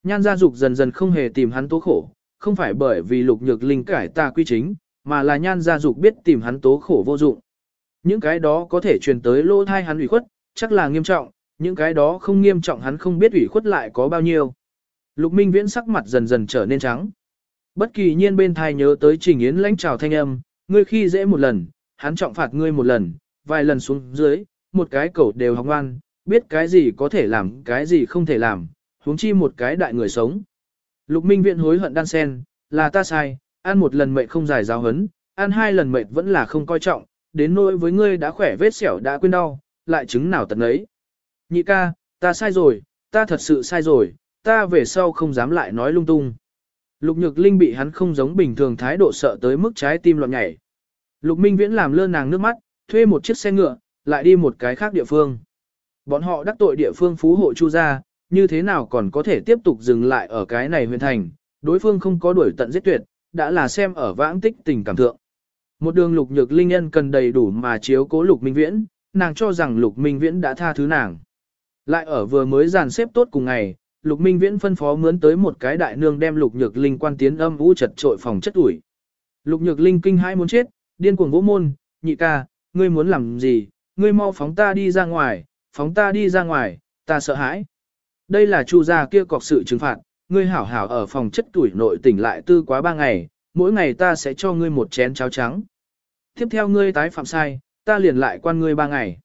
Nhan gia dục dần dần không hề tìm hắn tố khổ, không phải bởi vì lục nhược linh cải ta quy chính, mà là nhan gia dục biết tìm hắn tố khổ vô dụng. Những cái đó có thể truyền tới lỗ thai hắn ủy khuất, chắc là nghiêm trọng, những cái đó không nghiêm trọng hắn không biết ủy khuất lại có bao nhiêu. Lục Minh Viễn sắc mặt dần dần trở nên trắng. Bất kỳ nhiên bên thai nhớ tới Trình Yến lãnh trào thanh âm, ngươi khi dễ một lần, hắn trọng phạt ngươi một lần, vài lần xuống dưới, một cái cẩu đều học ngoan, biết cái gì có thể làm, cái gì không thể làm, huống chi một cái đại người sống. Lục Minh Viễn hối hận đan sen, là ta sai, ăn một lần mệt không giải giáo hấn, ăn hai lần mệt vẫn là không coi trọng, đến nỗi với ngươi đã khỏe vết sẹo đã quên đau, lại chứng nào tận ấy. Nhị ca, ta sai rồi, ta thật sự sai rồi, ta về sau không dám lại nói lung tung. Lục Nhược Linh bị hắn không giống bình thường thái độ sợ tới mức trái tim loạn nhảy. Lục Minh Viễn làm lơ nàng nước mắt, thuê một chiếc xe ngựa, lại đi một cái khác địa phương. Bọn họ đắc tội địa phương phú hộ chu gia, như thế nào còn có thể tiếp tục dừng lại ở cái này huyện thành, đối phương không có đuổi tận giết tuyệt, đã là xem ở vãng tích tình cảm thượng. Một đường lục nhược linh nhân cần đầy đủ mà chiếu cố lục minh viễn, nàng cho rằng lục minh viễn đã tha thứ nàng. Lại ở vừa mới dàn xếp tốt cùng ngày, lục minh viễn phân phó mướn tới một cái đại nương đem lục nhược linh quan tiến âm vũ chật trội phòng chất ủi. Lục nhược linh kinh hãi muốn chết, điên cuồng vỗ môn, nhị ca, ngươi muốn làm gì, ngươi mau phóng ta đi ra ngoài, phóng ta đi ra ngoài, ta sợ hãi. Đây là chu gia kia cọc sự trừng phạt, ngươi hảo hảo ở phòng chất tuổi nội tỉnh lại tư quá ba ngày, mỗi ngày ta sẽ cho ngươi một chén cháo trắng. Tiếp theo ngươi tái phạm sai, ta liền lại quan ngươi ba ngày.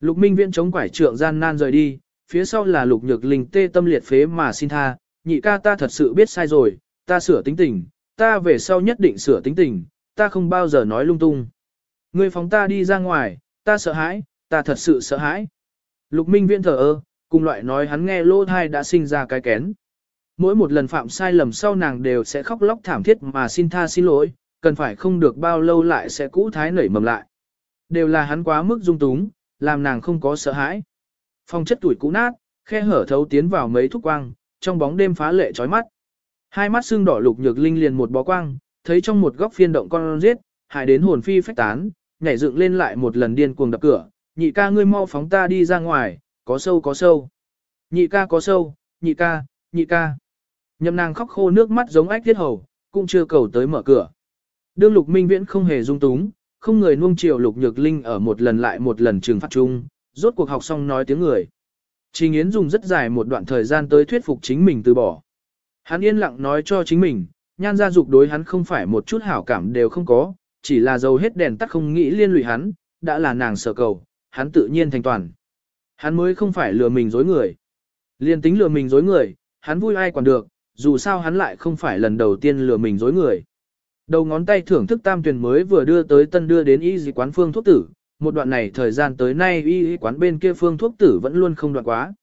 Lục Minh Viễn chống quải trượng gian nan rời đi, phía sau là Lục Nhược Linh tê tâm liệt phế mà xin tha, nhị ca ta thật sự biết sai rồi, ta sửa tính tình, ta về sau nhất định sửa tính tình, ta không bao giờ nói lung tung. Ngươi phóng ta đi ra ngoài, ta sợ hãi, ta thật sự sợ hãi. Lục Minh Viễn thở ơ, cùng loại nói hắn nghe lô thai đã sinh ra cái kén. Mỗi một lần phạm sai lầm sau nàng đều sẽ khóc lóc thảm thiết mà xin tha xin lỗi, cần phải không được bao lâu lại sẽ cũ thái nảy mầm lại. Đều là hắn quá mức dung túng, làm nàng không có sợ hãi. Phòng chất tuổi cũ nát, khe hở thấu tiến vào mấy thúc quang, trong bóng đêm phá lệ chói mắt. Hai mắt xương đỏ lục nhược linh liền một bó quang, thấy trong một góc phiên động con giết, hại đến hồn phi phách tán, nhảy dựng lên lại một lần điên cuồng đập cửa, nhị ca ngươi mau phóng ta đi ra ngoài, có sâu có sâu. Nhị ca có sâu, nhị ca, nhị ca. Nhậm nàng khóc khô nước mắt giống ách thiết hầu, cũng chưa cầu tới mở cửa. Đương lục minh viễn không hề dung túng, không người nuông chiều lục nhược linh ở một lần lại một lần trừng phát chung, rốt cuộc học xong nói tiếng người. Trình Yến dùng rất dài một đoạn thời gian tới thuyết phục chính mình từ bỏ. Hắn yên lặng nói cho chính mình, nhan gia dục đối hắn không phải một chút hảo cảm đều không có, chỉ là dầu hết đèn tắt không nghĩ liên lụy hắn, đã là nàng sở cầu, hắn tự nhiên thành toàn. Hắn mới không phải lừa mình dối người. Liên tính lừa mình dối người, hắn vui ai còn được, dù sao hắn lại không phải lần đầu tiên lừa mình dối người. Đầu ngón tay thưởng thức tam tuyển mới vừa đưa tới tân đưa đến y dị quán phương thuốc tử, một đoạn này thời gian tới nay y quán bên kia phương thuốc tử vẫn luôn không đoạn quá.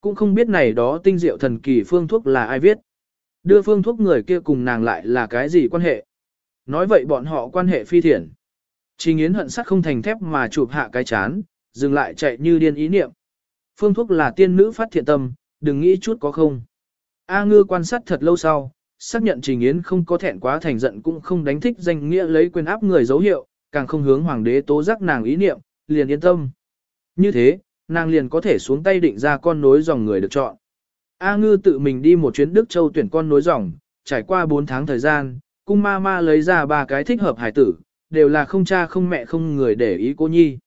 Cũng không biết này đó tinh diệu thần kỳ phương thuốc là ai viết. Đưa phương thuốc người kia cùng nàng lại là cái gì quan hệ. Nói vậy bọn họ quan hệ phi thiện. Trình Yến hận sắt không thành thép mà chụp hạ cái chán, dừng lại chạy như điên ý niệm. Phương thuốc là tiên nữ phát thiện tâm, đừng nghĩ chút có không. A ngư quan sát thật lâu sau, xác nhận Trình Yến không có thẹn quá thành giận cũng không đánh thích danh nghĩa lấy quyền áp người dấu hiệu, càng không hướng hoàng đế tố giác nàng ý niệm, liền yên tâm. Như thế, nàng liền có thể xuống tay định ra con nối dòng người được chọn. A ngư tự mình đi một chuyến Đức Châu tuyển con nối dòng, trải qua 4 tháng thời gian, cung ma ma lấy ra ba cái thích hợp hải tử, đều là không cha không mẹ không người để ý cô nhi.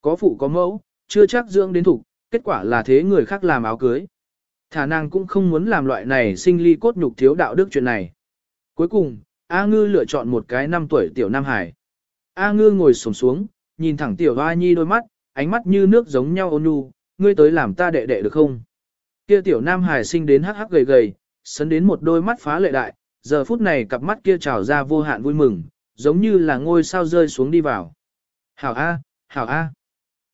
Có phụ có mẫu, chưa chắc dưỡng đến thủ, kết quả là thế người khác làm áo cưới. Thả nàng cũng không muốn làm loại này sinh ly cốt nhục thiếu đạo đức chuyện này. Cuối cùng, A Ngư lựa chọn một cái năm tuổi tiểu Nam Hải. A Ngư ngồi sổng xuống, nhìn thẳng tiểu Hoa Nhi đôi mắt, ánh mắt như nước giống nhau ôn nhu, ngươi tới làm ta đệ đệ được không? Kia tiểu Nam Hải sinh đến hắc hắc gầy gầy, sấn đến một đôi mắt phá lệ đại, giờ phút này cặp mắt kia trào ra vô hạn vui mừng, giống như là ngôi sao rơi xuống đi vào. Hảo A, hảo A.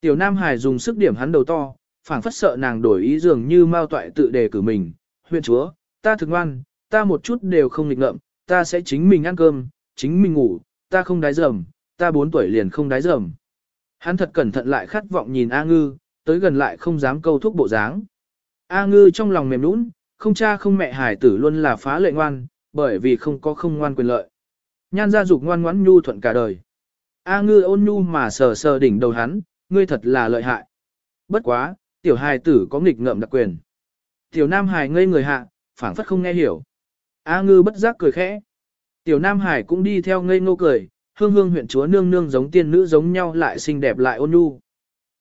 Tiểu Nam Hải dùng sức điểm hắn đầu to, phảng phất sợ nàng đổi ý dường như mao toại tự đề cử mình. Huyện chúa, ta thực ngoan, ta một chút đều không nghịch ngợm, ta sẽ chính mình ăn cơm, chính mình ngủ, ta không đái dầm, ta bốn tuổi liền không đái dầm. Hắn thật cẩn thận lại khát vọng nhìn A Ngư, tới gần lại không dám câu thúc bộ dáng. A Ngư trong lòng mềm nũng, không cha không mẹ hải tử luôn là phá lệ ngoan, bởi vì không có không ngoan quyền lợi. Nhan gia dục ngoan ngoãn nhu thuận cả đời. A Ngư ôn nhu mà sờ sờ đỉnh đầu hắn, ngươi thật là lợi hại. Bất quá, tiểu hài tử có nghịch ngợm đặc quyền. Tiểu nam hài ngây người hạ, phảng phất không nghe hiểu. A ngư bất giác cười khẽ. Tiểu nam hải cũng đi theo ngây ngô cười, hương hương huyện chúa nương nương giống tiên nữ giống nhau lại xinh đẹp lại ôn nhu.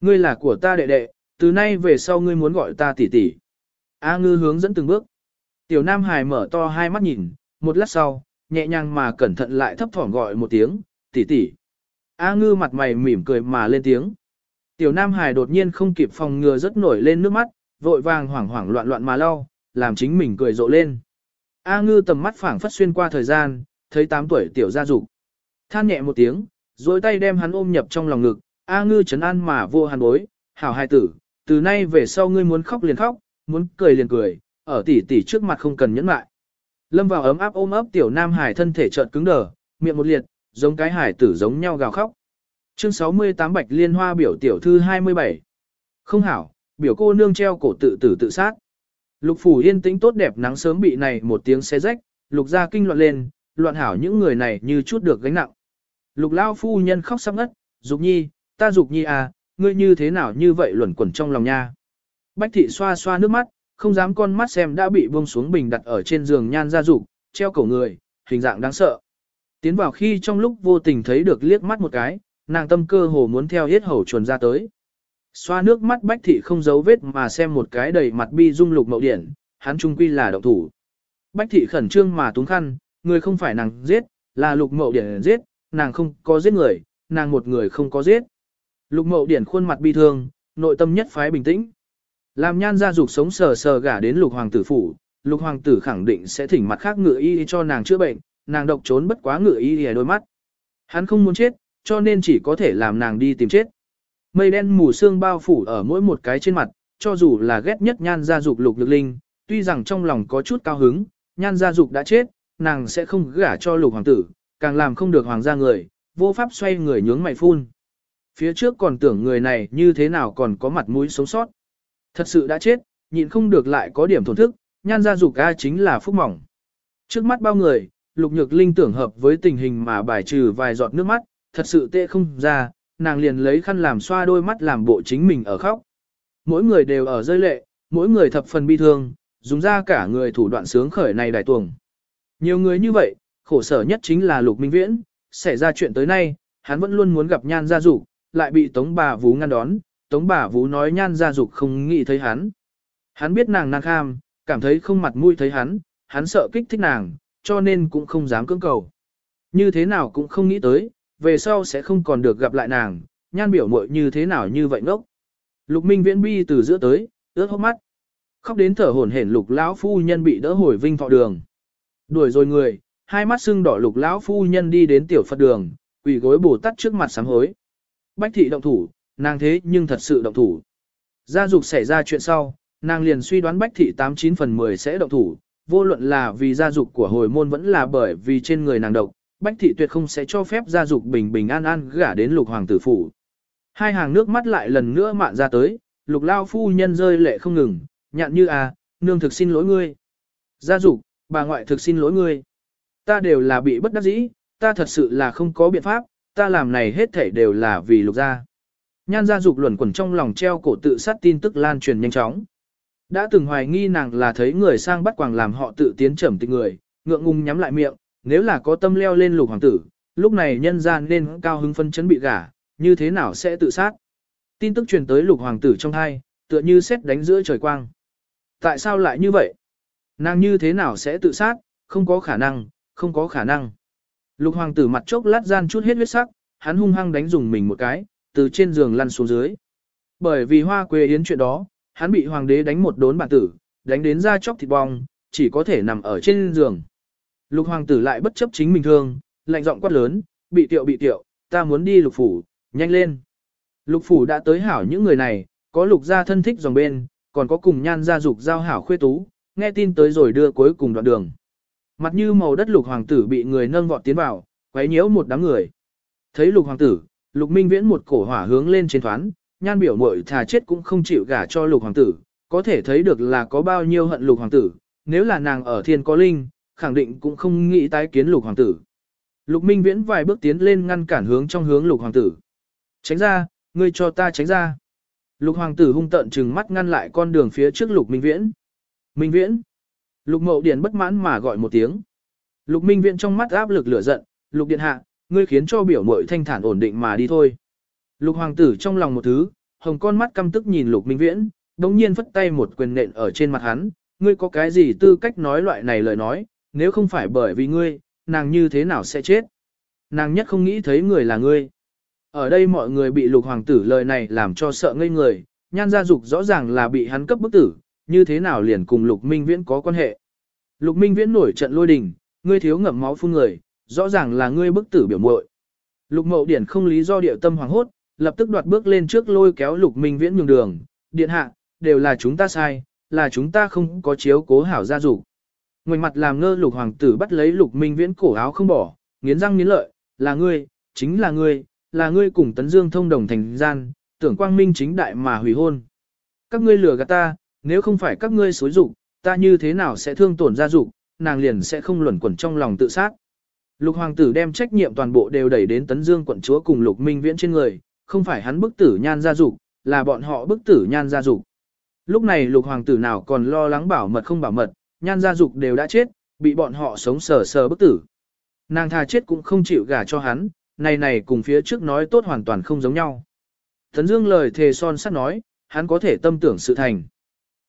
Ngươi là của ta đệ đệ, từ nay về sau ngươi muốn gọi ta tỷ tỷ. A ngư hướng dẫn từng bước. Tiểu nam hải mở to hai mắt nhìn, một lát sau, nhẹ nhàng mà cẩn thận lại thấp thỏm gọi một tiếng, tỷ tỷ. A ngư mặt mày mỉm cười mà lên tiếng. Tiểu Nam Hải đột nhiên không kịp phòng ngừa rất nổi lên nước mắt, vội vàng hoảng hoảng loạn loạn mà lau, làm chính mình cười rộ lên. A ngư tầm mắt phảng phất xuyên qua thời gian, thấy 8 tuổi tiểu gia dục Than nhẹ một tiếng, rồi tay đem hắn ôm nhập trong lòng ngực, A ngư chấn an mà vô hàn bối, hảo hai tử, từ nay về sau ngươi muốn khóc liền khóc, muốn cười liền cười, ở tỷ tỷ trước mặt không cần nhẫn lại. Lâm vào ấm áp ôm ấp tiểu nam hải thân thể chợt cứng đờ, miệng một liệt, giống cái hải tử giống nhau gào khóc. Chương 68 Bạch Liên Hoa biểu tiểu thư 27. Không hảo, biểu cô nương treo cổ tự tử tự sát. Lục phủ yên tĩnh tốt đẹp nắng sớm bị này một tiếng xé rách, lục gia kinh loạn lên, loạn hảo những người này như chút được gánh nặng. Lục lao phu nhân khóc sắp ngất, dục nhi, ta dục nhi à, ngươi như thế nào như vậy luẩn quẩn trong lòng nha. Bách thị xoa xoa nước mắt, không dám con mắt xem đã bị buông xuống bình đặt ở trên giường nhan ra dục treo cổ người, hình dạng đáng sợ. Tiến vào khi trong lúc vô tình thấy được liếc mắt một cái, nàng tâm cơ hồ muốn theo hết hầu chuồn ra tới. Xoa nước mắt bách thị không giấu vết mà xem một cái đầy mặt bi dung lục mậu điển, hắn trung quy là động thủ. Bách thị khẩn trương mà túng khăn, người không phải nàng giết, là lục mậu điển giết, nàng không có giết người, nàng một người không có giết. Lục mậu điển khuôn mặt bi thương, nội tâm nhất phái bình tĩnh. Làm nhan gia dục sống sờ sờ gả đến lục hoàng tử phủ, lục hoàng tử khẳng định sẽ thỉnh mặt khác ngựa y cho nàng chữa bệnh, nàng độc trốn bất quá ngựa y hề đôi mắt. Hắn không muốn chết, cho nên chỉ có thể làm nàng đi tìm chết. Mây đen mù sương bao phủ ở mỗi một cái trên mặt, cho dù là ghét nhất nhan gia dục lục lực linh, tuy rằng trong lòng có chút cao hứng, nhan gia dục đã chết, nàng sẽ không gả cho lục hoàng tử, càng làm không được hoàng gia người, vô pháp xoay người nhướng mày phun. Phía trước còn tưởng người này như thế nào còn có mặt mũi sống sót. Thật sự đã chết, nhịn không được lại có điểm thổn thức, nhan gia dục ca chính là phúc mỏng. Trước mắt bao người, lục nhược linh tưởng hợp với tình hình mà bài trừ vài giọt nước mắt, thật sự tệ không ra, nàng liền lấy khăn làm xoa đôi mắt làm bộ chính mình ở khóc. Mỗi người đều ở rơi lệ, mỗi người thập phần bi thương, dùng ra cả người thủ đoạn sướng khởi này đại tuồng. Nhiều người như vậy, khổ sở nhất chính là Lục Minh Viễn, xảy ra chuyện tới nay, hắn vẫn luôn muốn gặp nhan gia dục, lại bị Tống bà Vú ngăn đón, Tống bà vũ nói nhan gia dục không nghĩ thấy hắn. Hắn biết nàng nàng kham, cảm thấy không mặt mũi thấy hắn, hắn sợ kích thích nàng, cho nên cũng không dám cưỡng cầu. Như thế nào cũng không nghĩ tới, về sau sẽ không còn được gặp lại nàng, nhan biểu muội như thế nào như vậy ngốc. Lục Minh Viễn bi từ giữa tới, ướt hốc mắt. Khóc đến thở hổn hển lục lão phu nhân bị đỡ hồi vinh thọ đường. Đuổi rồi người, hai mắt sưng đỏ lục lão phu nhân đi đến tiểu Phật đường, quỳ gối bồ tát trước mặt sám hối. Bách thị động thủ, nàng thế nhưng thật sự động thủ. Gia dục xảy ra chuyện sau, nàng liền suy đoán bách thị 89 phần 10 sẽ động thủ, vô luận là vì gia dục của hồi môn vẫn là bởi vì trên người nàng độc, Bách thị tuyệt không sẽ cho phép gia dục bình bình an an gả đến lục hoàng tử phủ. Hai hàng nước mắt lại lần nữa mạn ra tới, lục lao phu nhân rơi lệ không ngừng, nhạn như à, nương thực xin lỗi ngươi. Gia dục, bà ngoại thực xin lỗi ngươi. Ta đều là bị bất đắc dĩ, ta thật sự là không có biện pháp, ta làm này hết thảy đều là vì lục gia. Nhan gia dục luẩn quẩn trong lòng treo cổ tự sát tin tức lan truyền nhanh chóng. Đã từng hoài nghi nàng là thấy người sang bắt quàng làm họ tự tiến trầm tình người, ngượng ngùng nhắm lại miệng, nếu là có tâm leo lên lục hoàng tử, lúc này nhân gian nên cao hứng phân chấn bị gả, như thế nào sẽ tự sát. Tin tức truyền tới lục hoàng tử trong hai, tựa như xét đánh giữa trời quang. Tại sao lại như vậy? Nàng như thế nào sẽ tự sát? Không có khả năng, không có khả năng. Lục hoàng tử mặt chốc lát gian chút hết huyết sắc, hắn hung hăng đánh dùng mình một cái, từ trên giường lăn xuống dưới. Bởi vì hoa quê yến chuyện đó, hắn bị hoàng đế đánh một đốn bản tử, đánh đến da chóc thịt bong, chỉ có thể nằm ở trên giường. Lục hoàng tử lại bất chấp chính mình thương, lạnh giọng quát lớn, bị tiệu bị tiệu, ta muốn đi lục phủ, nhanh lên. Lục phủ đã tới hảo những người này, có lục gia thân thích dòng bên, còn có cùng nhan gia dục giao hảo khuê tú, nghe tin tới rồi đưa cuối cùng đoạn đường. Mặt như màu đất lục hoàng tử bị người nâng vọt tiến vào, quấy nhiễu một đám người. Thấy lục hoàng tử, lục minh viễn một cổ hỏa hướng lên trên thoán, nhan biểu muội thà chết cũng không chịu gả cho lục hoàng tử, có thể thấy được là có bao nhiêu hận lục hoàng tử, nếu là nàng ở thiên có linh, khẳng định cũng không nghĩ tái kiến lục hoàng tử. Lục Minh Viễn vài bước tiến lên ngăn cản hướng trong hướng lục hoàng tử. Tránh ra, ngươi cho ta tránh ra. Lục hoàng tử hung tợn trừng mắt ngăn lại con đường phía trước lục Minh Viễn. Minh Viễn. Lục Mậu Điền bất mãn mà gọi một tiếng. Lục Minh Viễn trong mắt áp lực lửa giận, lục điện hạ, ngươi khiến cho biểu mội thanh thản ổn định mà đi thôi. Lục hoàng tử trong lòng một thứ, hồng con mắt căm tức nhìn lục Minh Viễn, đống nhiên phất tay một quyền nện ở trên mặt hắn, ngươi có cái gì tư cách nói loại này lời nói, nếu không phải bởi vì ngươi, nàng như thế nào sẽ chết? Nàng nhất không nghĩ thấy người là ngươi. Ở đây mọi người bị lục hoàng tử lời này làm cho sợ ngây người, nhan gia dục rõ ràng là bị hắn cấp bức tử, như thế nào liền cùng Lục Minh Viễn có quan hệ. Lục Minh Viễn nổi trận lôi đình, ngươi thiếu ngậm máu phun người, rõ ràng là ngươi bức tử biểu muội. Lục Mậu Điển không lý do điệu tâm hoàng hốt, lập tức đoạt bước lên trước lôi kéo Lục Minh Viễn nhường đường, điện hạ, đều là chúng ta sai, là chúng ta không có chiếu cố hảo gia dục. Ngoảnh mặt làm ngơ Lục hoàng tử bắt lấy Lục Minh Viễn cổ áo không bỏ, nghiến răng nghiến lợi, là ngươi, chính là ngươi, là ngươi cùng Tấn Dương thông đồng thành gian, tưởng quang minh chính đại mà hủy hôn. Các ngươi lừa gạt ta, nếu không phải các ngươi xối dục, ta như thế nào sẽ thương tổn gia dục, nàng liền sẽ không luẩn quẩn trong lòng tự sát. Lục hoàng tử đem trách nhiệm toàn bộ đều đẩy đến Tấn Dương quận chúa cùng Lục Minh Viễn trên người, không phải hắn bức tử nhan gia dục, là bọn họ bức tử nhan gia dục. Lúc này Lục hoàng tử nào còn lo lắng bảo mật không bảo mật, nhan gia dục đều đã chết, bị bọn họ sống sờ sờ bức tử. Nàng thà chết cũng không chịu gả cho hắn, này này cùng phía trước nói tốt hoàn toàn không giống nhau. Tấn Dương lời thề son sắt nói, hắn có thể tâm tưởng sự thành.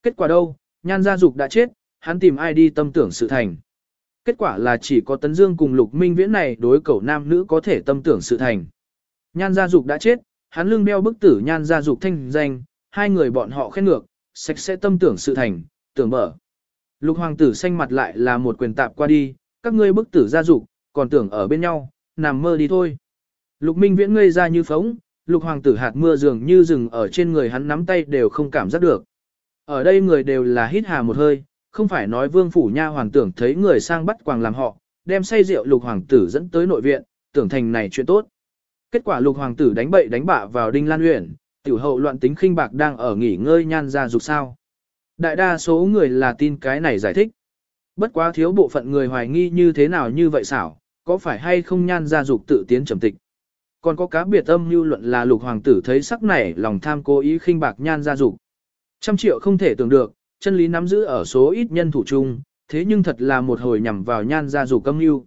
Kết quả đâu, nhan gia dục đã chết, hắn tìm ai đi tâm tưởng sự thành. Kết quả là chỉ có Tấn Dương cùng Lục Minh Viễn này đối cẩu nam nữ có thể tâm tưởng sự thành. Nhan gia dục đã chết, hắn lưng đeo bức tử nhan gia dục thanh danh, hai người bọn họ khen ngược, sạch sẽ tâm tưởng sự thành, tưởng mở. Lục hoàng tử xanh mặt lại là một quyền tạp qua đi, các ngươi bức tử gia dục, còn tưởng ở bên nhau, nằm mơ đi thôi. Lục Minh Viễn ngây ra như phóng, lục hoàng tử hạt mưa dường như rừng ở trên người hắn nắm tay đều không cảm giác được. Ở đây người đều là hít hà một hơi, không phải nói vương phủ nha hoàng tưởng thấy người sang bắt quàng làm họ, đem say rượu lục hoàng tử dẫn tới nội viện, tưởng thành này chuyện tốt. Kết quả lục hoàng tử đánh bậy đánh bạ vào đinh lan uyển, tiểu hậu loạn tính khinh bạc đang ở nghỉ ngơi nhan ra dục sao. Đại đa số người là tin cái này giải thích. Bất quá thiếu bộ phận người hoài nghi như thế nào như vậy xảo, có phải hay không nhan ra dục tự tiến trầm tịch. Còn có cá biệt âm mưu luận là lục hoàng tử thấy sắc này lòng tham cố ý khinh bạc nhan ra dục. Trăm triệu không thể tưởng được, chân lý nắm giữ ở số ít nhân thủ chung, thế nhưng thật là một hồi nhằm vào nhan ra dù câm mưu.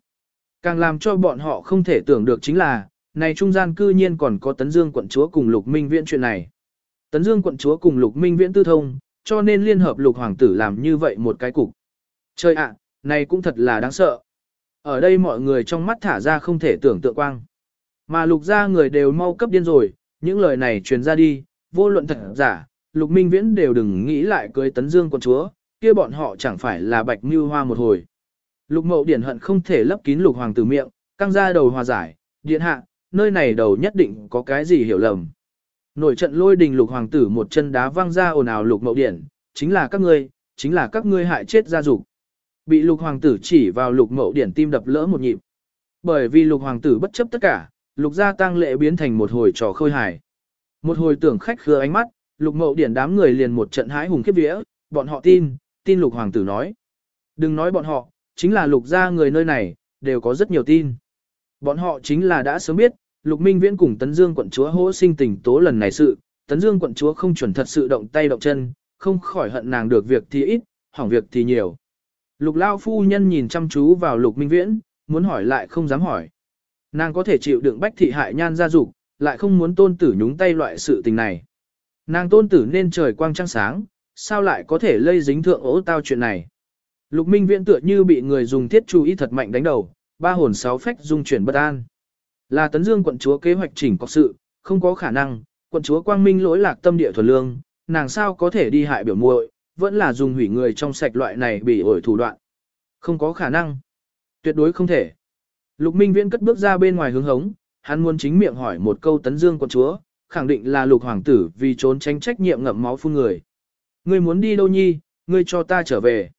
Càng làm cho bọn họ không thể tưởng được chính là, này trung gian cư nhiên còn có Tấn Dương quận chúa cùng Lục Minh Viễn chuyện này. Tấn Dương quận chúa cùng Lục Minh Viễn tư thông, cho nên liên hợp Lục Hoàng tử làm như vậy một cái cục. trời ạ, này cũng thật là đáng sợ. Ở đây mọi người trong mắt thả ra không thể tưởng tượng quang. Mà lục gia người đều mau cấp điên rồi, những lời này truyền ra đi, vô luận thật giả, lục minh viễn đều đừng nghĩ lại cưới tấn dương con chúa, kia bọn họ chẳng phải là bạch mưu hoa một hồi. Lục mậu điển hận không thể lấp kín lục hoàng tử miệng, căng ra đầu hòa giải, điện hạ, nơi này đầu nhất định có cái gì hiểu lầm. Nổi trận lôi đình lục hoàng tử một chân đá văng ra ồn ào lục mậu điển, chính là các ngươi, chính là các ngươi hại chết gia dục. Bị lục hoàng tử chỉ vào lục mậu điển tim đập lỡ một nhịp. Bởi vì lục hoàng tử bất chấp tất cả, lục gia tăng lệ biến thành một hồi trò khơi hài. Một hồi tưởng khách khứa ánh mắt, lục mậu điển đám người liền một trận hái hùng khiếp vía, bọn họ tin, tin lục hoàng tử nói. Đừng nói bọn họ, chính là lục gia người nơi này, đều có rất nhiều tin. Bọn họ chính là đã sớm biết, lục minh viễn cùng tấn dương quận chúa hỗ sinh tình tố lần này sự, tấn dương quận chúa không chuẩn thật sự động tay động chân, không khỏi hận nàng được việc thì ít, hỏng việc thì nhiều. Lục lao phu nhân nhìn chăm chú vào lục minh viễn, muốn hỏi lại không dám hỏi. Nàng có thể chịu đựng bách thị hại nhan gia dục, lại không muốn tôn tử nhúng tay loại sự tình này. Nàng tôn tử nên trời quang trăng sáng, sao lại có thể lây dính thượng ố tao chuyện này. Lục minh viễn tựa như bị người dùng thiết chú ý thật mạnh đánh đầu, ba hồn sáu phách dung chuyển bất an. Là tấn dương quận chúa kế hoạch chỉnh có sự, không có khả năng, quận chúa quang minh lỗi lạc tâm địa thuần lương, nàng sao có thể đi hại biểu muội, vẫn là dùng hủy người trong sạch loại này bị ổi thủ đoạn. Không có khả năng. Tuyệt đối không thể. Lục Minh Viễn cất bước ra bên ngoài hướng hống, hắn muốn chính miệng hỏi một câu tấn dương quận chúa, khẳng định là lục hoàng tử vì trốn tránh trách nhiệm ngậm máu phun người. Ngươi muốn đi đâu nhi, ngươi cho ta trở về.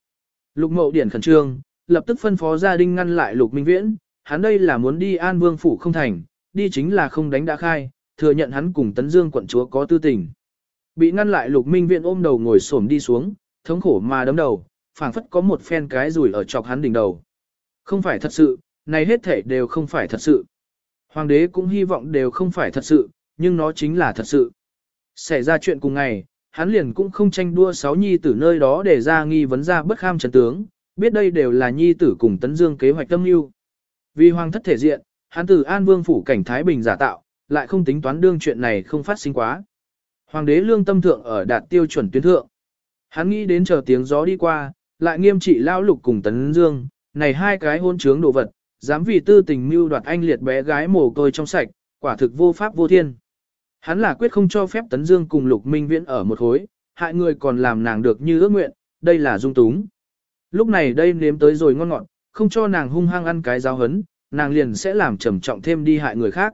Lục mậu điển khẩn trương, lập tức phân phó gia đình ngăn lại lục minh viễn, hắn đây là muốn đi an vương phủ không thành, đi chính là không đánh đã khai, thừa nhận hắn cùng tấn dương quận chúa có tư tình. Bị ngăn lại lục minh viễn ôm đầu ngồi xổm đi xuống, thống khổ mà đấm đầu, phảng phất có một phen cái rủi ở chọc hắn đỉnh đầu. Không phải thật sự, này hết thể đều không phải thật sự. Hoàng đế cũng hy vọng đều không phải thật sự, nhưng nó chính là thật sự. Xảy ra chuyện cùng ngày, hắn liền cũng không tranh đua sáu nhi tử nơi đó để ra nghi vấn ra bất kham trần tướng, biết đây đều là nhi tử cùng tấn dương kế hoạch tâm mưu. Vì hoàng thất thể diện, hắn từ An Vương phủ cảnh Thái Bình giả tạo, lại không tính toán đương chuyện này không phát sinh quá. Hoàng đế lương tâm thượng ở đạt tiêu chuẩn tuyến thượng. Hắn nghĩ đến chờ tiếng gió đi qua, lại nghiêm trị lao lục cùng tấn dương, này hai cái hôn trướng đồ vật, dám vì tư tình mưu đoạt anh liệt bé gái mồ côi trong sạch, quả thực vô pháp vô thiên. Hắn là quyết không cho phép Tấn Dương cùng Lục Minh Viễn ở một khối, hại người còn làm nàng được như ước nguyện, đây là dung túng. Lúc này đây nếm tới rồi ngon ngọt, không cho nàng hung hăng ăn cái giáo hấn, nàng liền sẽ làm trầm trọng thêm đi hại người khác.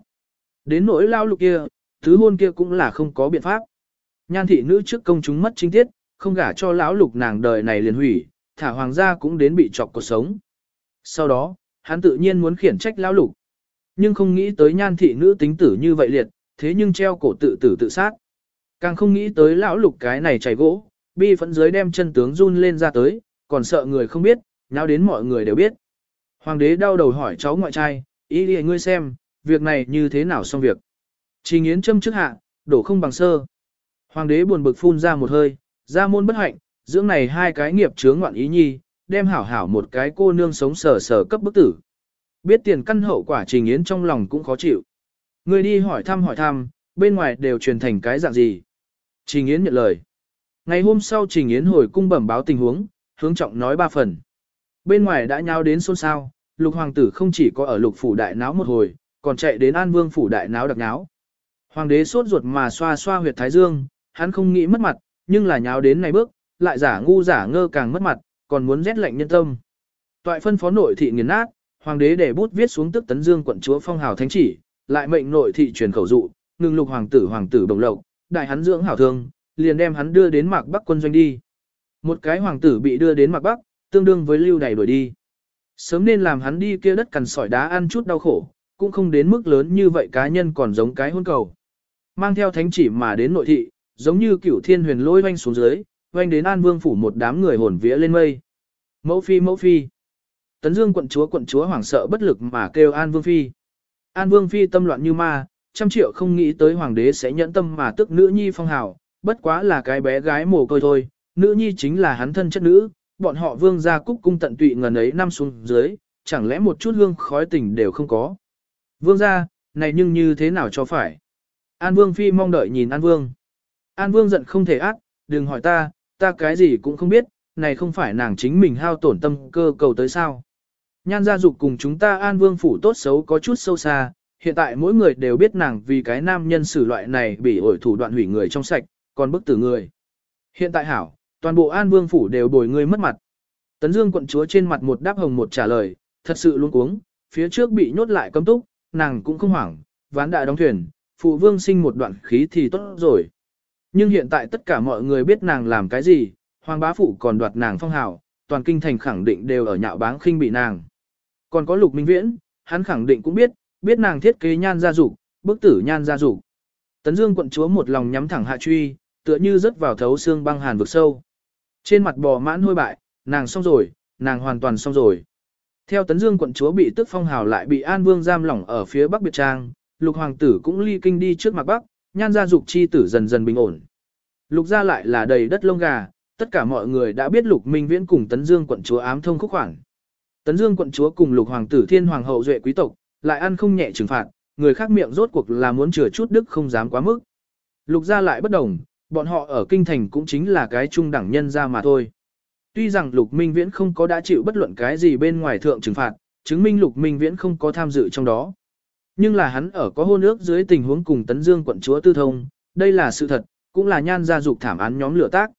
Đến nỗi lao lục kia, thứ hôn kia cũng là không có biện pháp. Nhan thị nữ trước công chúng mất chính tiết, không gả cho lão lục nàng đời này liền hủy, thả hoàng gia cũng đến bị chọc cuộc sống. Sau đó, hắn tự nhiên muốn khiển trách lão lục. Nhưng không nghĩ tới nhan thị nữ tính tử như vậy liệt, thế nhưng treo cổ tự tử tự sát. Càng không nghĩ tới lão lục cái này chảy gỗ, bi phẫn dưới đem chân tướng run lên ra tới, còn sợ người không biết, nào đến mọi người đều biết. Hoàng đế đau đầu hỏi cháu ngoại trai, ý đi ngươi xem, việc này như thế nào xong việc. Trình Yến châm trước hạ, đổ không bằng sơ. Hoàng đế buồn bực phun ra một hơi, ra môn bất hạnh, dưỡng này hai cái nghiệp chướng ngoạn ý nhi, đem hảo hảo một cái cô nương sống sờ sờ cấp bức tử. Biết tiền căn hậu quả Trình Yến trong lòng cũng khó chịu. Người đi hỏi thăm hỏi thăm, bên ngoài đều truyền thành cái dạng gì. Trình Yến nhận lời. Ngày hôm sau Trình Yến hồi cung bẩm báo tình huống, hướng trọng nói ba phần. Bên ngoài đã nháo đến xôn xao, lục hoàng tử không chỉ có ở lục phủ đại náo một hồi, còn chạy đến an vương phủ đại náo đặc náo. Hoàng đế sốt ruột mà xoa xoa huyệt thái dương, hắn không nghĩ mất mặt, nhưng là nháo đến này bước, lại giả ngu giả ngơ càng mất mặt, còn muốn rét lạnh nhân tâm. Toại phân phó nội thị nghiền nát, hoàng đế để bút viết xuống tức tấn dương quận chúa phong hào thánh chỉ, lại mệnh nội thị truyền khẩu dụ, ngừng lục hoàng tử hoàng tử đồng lộc, đại hắn dưỡng hảo thương, liền đem hắn đưa đến mạc bắc quân doanh đi. Một cái hoàng tử bị đưa đến mạc bắc, tương đương với lưu đày đuổi đi. Sớm nên làm hắn đi kia đất cằn sỏi đá ăn chút đau khổ, cũng không đến mức lớn như vậy cá nhân còn giống cái hôn cầu. Mang theo thánh chỉ mà đến nội thị, giống như cửu thiên huyền lôi vanh xuống dưới, vanh đến an vương phủ một đám người hồn vía lên mây. Mẫu phi mẫu phi. Tấn dương quận chúa quận chúa hoảng sợ bất lực mà kêu an vương phi. An vương phi tâm loạn như ma, trăm triệu không nghĩ tới hoàng đế sẽ nhẫn tâm mà tức nữ nhi phong hào, bất quá là cái bé gái mồ côi thôi, nữ nhi chính là hắn thân chất nữ, bọn họ vương gia cúc cung tận tụy ngần ấy năm xuống dưới, chẳng lẽ một chút hương khói tình đều không có. Vương gia, này nhưng như thế nào cho phải? An vương phi mong đợi nhìn An vương. An vương giận không thể ác, đừng hỏi ta, ta cái gì cũng không biết, này không phải nàng chính mình hao tổn tâm cơ cầu tới sao. Nhan gia dục cùng chúng ta An vương phủ tốt xấu có chút sâu xa, hiện tại mỗi người đều biết nàng vì cái nam nhân xử loại này bị ổi thủ đoạn hủy người trong sạch, còn bức tử người. Hiện tại hảo, toàn bộ An Vương phủ đều bồi người mất mặt. Tấn Dương quận chúa trên mặt một đáp hồng một trả lời, thật sự luôn cuống, phía trước bị nhốt lại cấm túc, nàng cũng không hoảng, ván đại đóng thuyền, phụ vương sinh một đoạn khí thì tốt rồi. Nhưng hiện tại tất cả mọi người biết nàng làm cái gì, hoàng bá phụ còn đoạt nàng phong hào, toàn kinh thành khẳng định đều ở nhạo báng khinh bị nàng. Còn có lục minh viễn, hắn khẳng định cũng biết, biết nàng thiết kế nhan gia dục, bức tử nhan gia dục. Tấn Dương quận chúa một lòng nhắm thẳng hạ truy, tựa như rớt vào thấu xương băng hàn vực sâu. Trên mặt bò mãn hôi bại, nàng xong rồi, nàng hoàn toàn xong rồi. Theo Tấn Dương quận chúa bị tức phong hào lại bị An Vương giam lỏng ở phía Bắc Biệt Trang, Lục Hoàng tử cũng ly kinh đi trước mặt Bắc, nhan gia dục chi tử dần dần bình ổn. Lục gia lại là đầy đất lông gà, tất cả mọi người đã biết Lục Minh Viễn cùng Tấn Dương quận chúa ám thông khúc khoảng. Tấn Dương quận chúa cùng Lục Hoàng tử Thiên Hoàng hậu duệ quý tộc, lại ăn không nhẹ trừng phạt, người khác miệng rốt cuộc là muốn chừa chút đức không dám quá mức. Lục gia lại bất đồng, bọn họ ở kinh thành cũng chính là cái trung đẳng nhân gia mà thôi. Tuy rằng Lục Minh Viễn không có đã chịu bất luận cái gì bên ngoài thượng trừng phạt, chứng minh Lục Minh Viễn không có tham dự trong đó. Nhưng là hắn ở có hôn ước dưới tình huống cùng Tấn Dương quận chúa tư thông, đây là sự thật, cũng là nhan gia dục thảm án nhóm lửa tác.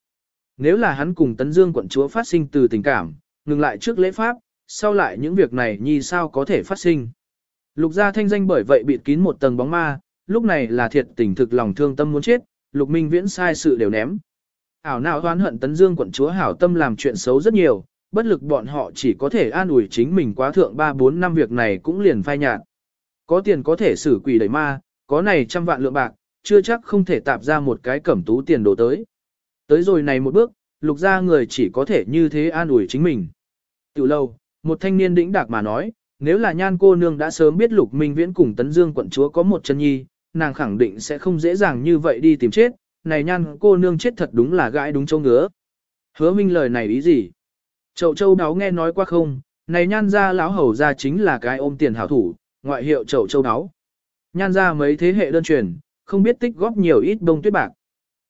Nếu là hắn cùng Tấn Dương quận chúa phát sinh từ tình cảm, ngừng lại trước lễ pháp, sau lại những việc này nhi sao có thể phát sinh. Lục gia thanh danh bởi vậy bịt kín một tầng bóng ma, lúc này là thiệt tình thực lòng thương tâm muốn chết, lục minh viễn sai sự đều ném. Ảo nào hoán hận tấn dương quận chúa hảo tâm làm chuyện xấu rất nhiều, bất lực bọn họ chỉ có thể an ủi chính mình quá thượng 3-4 năm việc này cũng liền phai nhạt. Có tiền có thể xử quỷ đẩy ma, có này trăm vạn lượng bạc, chưa chắc không thể tạp ra một cái cẩm tú tiền đổ tới. Tới rồi này một bước, lục gia người chỉ có thể như thế an ủi chính mình. Tiểu lâu, một thanh niên đĩnh đạc mà nói, nếu là nhan cô nương đã sớm biết lục minh viễn cùng tấn dương quận chúa có một chân nhi, nàng khẳng định sẽ không dễ dàng như vậy đi tìm chết, này nhan cô nương chết thật đúng là gãi đúng châu ngứa. Hứa minh lời này ý gì? Chậu châu đáo nghe nói qua không, này nhan ra lão hầu ra chính là cái ôm tiền hảo thủ, ngoại hiệu chậu châu đáo. Nhan ra mấy thế hệ đơn truyền, không biết tích góp nhiều ít bông tuyết bạc.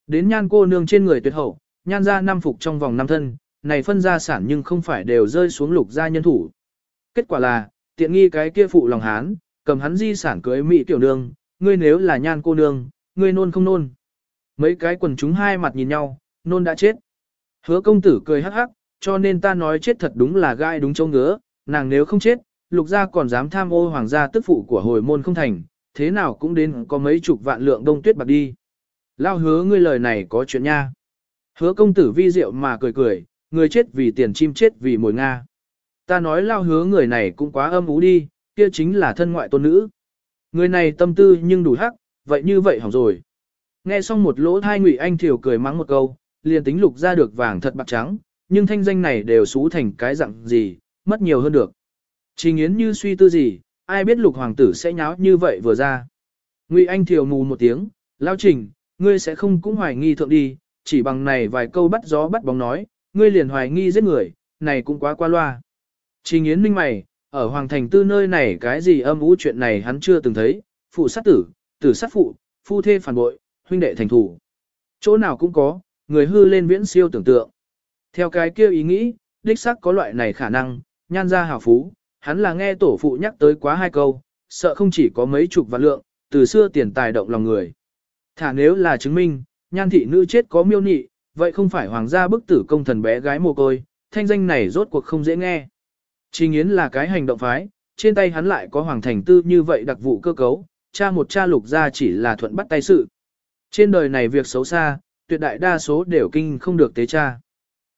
Đến nhan cô nương trên người tuyệt hậu, nhan ra năm phục trong vòng năm thân, này phân gia sản nhưng không phải đều rơi xuống lục gia nhân thủ. Kết quả là, tiện nghi cái kia phụ lòng hán, cầm hắn di sản cưới mỹ tiểu nương, ngươi nếu là nhan cô nương, ngươi nôn không nôn. Mấy cái quần chúng hai mặt nhìn nhau, nôn đã chết. Hứa công tử cười hắc hắc, cho nên ta nói chết thật đúng là gai đúng châu ngứa, nàng nếu không chết, lục gia còn dám tham ô hoàng gia tức phụ của hồi môn không thành, thế nào cũng đến có mấy chục vạn lượng đông tuyết bạc đi. Lao hứa ngươi lời này có chuyện nha. Hứa công tử vi diệu mà cười cười, người chết vì tiền chim chết vì mồi Nga. Ta nói lao hứa người này cũng quá âm ú đi, kia chính là thân ngoại tôn nữ. Người này tâm tư nhưng đủ hắc, vậy như vậy hỏng rồi. Nghe xong một lỗ thai ngụy anh thiểu cười mắng một câu, liền tính lục ra được vàng thật bạc trắng, nhưng thanh danh này đều xú thành cái dạng gì, mất nhiều hơn được. Chỉ nghiến như suy tư gì, ai biết lục hoàng tử sẽ nháo như vậy vừa ra. Ngụy anh thiểu mù một tiếng, lao trình, ngươi sẽ không cũng hoài nghi thượng đi, chỉ bằng này vài câu bắt gió bắt bóng nói, ngươi liền hoài nghi giết người, này cũng quá qua loa. Trình Yến minh mày, ở Hoàng Thành Tư nơi này cái gì âm ú chuyện này hắn chưa từng thấy, phụ sát tử, tử sát phụ, phu thê phản bội, huynh đệ thành thủ. Chỗ nào cũng có, người hư lên viễn siêu tưởng tượng. Theo cái kia ý nghĩ, đích xác có loại này khả năng, nhan ra hào phú, hắn là nghe tổ phụ nhắc tới quá hai câu, sợ không chỉ có mấy chục vạn lượng, từ xưa tiền tài động lòng người. Thả nếu là chứng minh, nhan thị nữ chết có miêu nị, vậy không phải hoàng gia bức tử công thần bé gái mồ côi, thanh danh này rốt cuộc không dễ nghe. Trình Yến là cái hành động phái, trên tay hắn lại có hoàng thành tư như vậy đặc vụ cơ cấu, cha một cha lục ra chỉ là thuận bắt tay sự. Trên đời này việc xấu xa, tuyệt đại đa số đều kinh không được tế cha.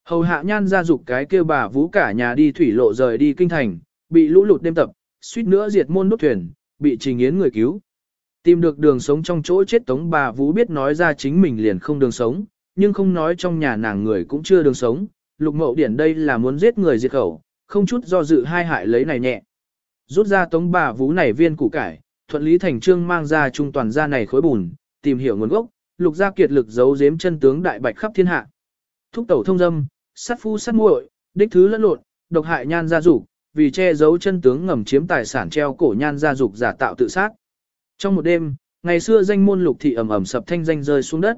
Hầu hạ nhan ra dục cái kêu bà vũ cả nhà đi thủy lộ rời đi kinh thành, bị lũ lụt đêm tập, suýt nữa diệt môn đốt thuyền, bị trình yến người cứu. Tìm được đường sống trong chỗ chết tống bà vũ biết nói ra chính mình liền không đường sống, nhưng không nói trong nhà nàng người cũng chưa đường sống. Lục mậu điển đây là muốn giết người diệt khẩu, không chút do dự hai hại lấy này nhẹ. Rút ra tống bà vũ này viên củ cải, thuận lý thành trương mang ra trung toàn gia này khối bùn, tìm hiểu nguồn gốc, lục gia kiệt lực giấu giếm chân tướng đại bạch khắp thiên hạ. Thúc tẩu thông dâm, sát phu sát muội, đích thứ lẫn lộn, độc hại nhan gia dục, vì che giấu chân tướng ngầm chiếm tài sản treo cổ nhan gia dục giả tạo tự sát. Trong một đêm, ngày xưa danh môn lục thị ầm ầm sập thanh danh rơi xuống đất.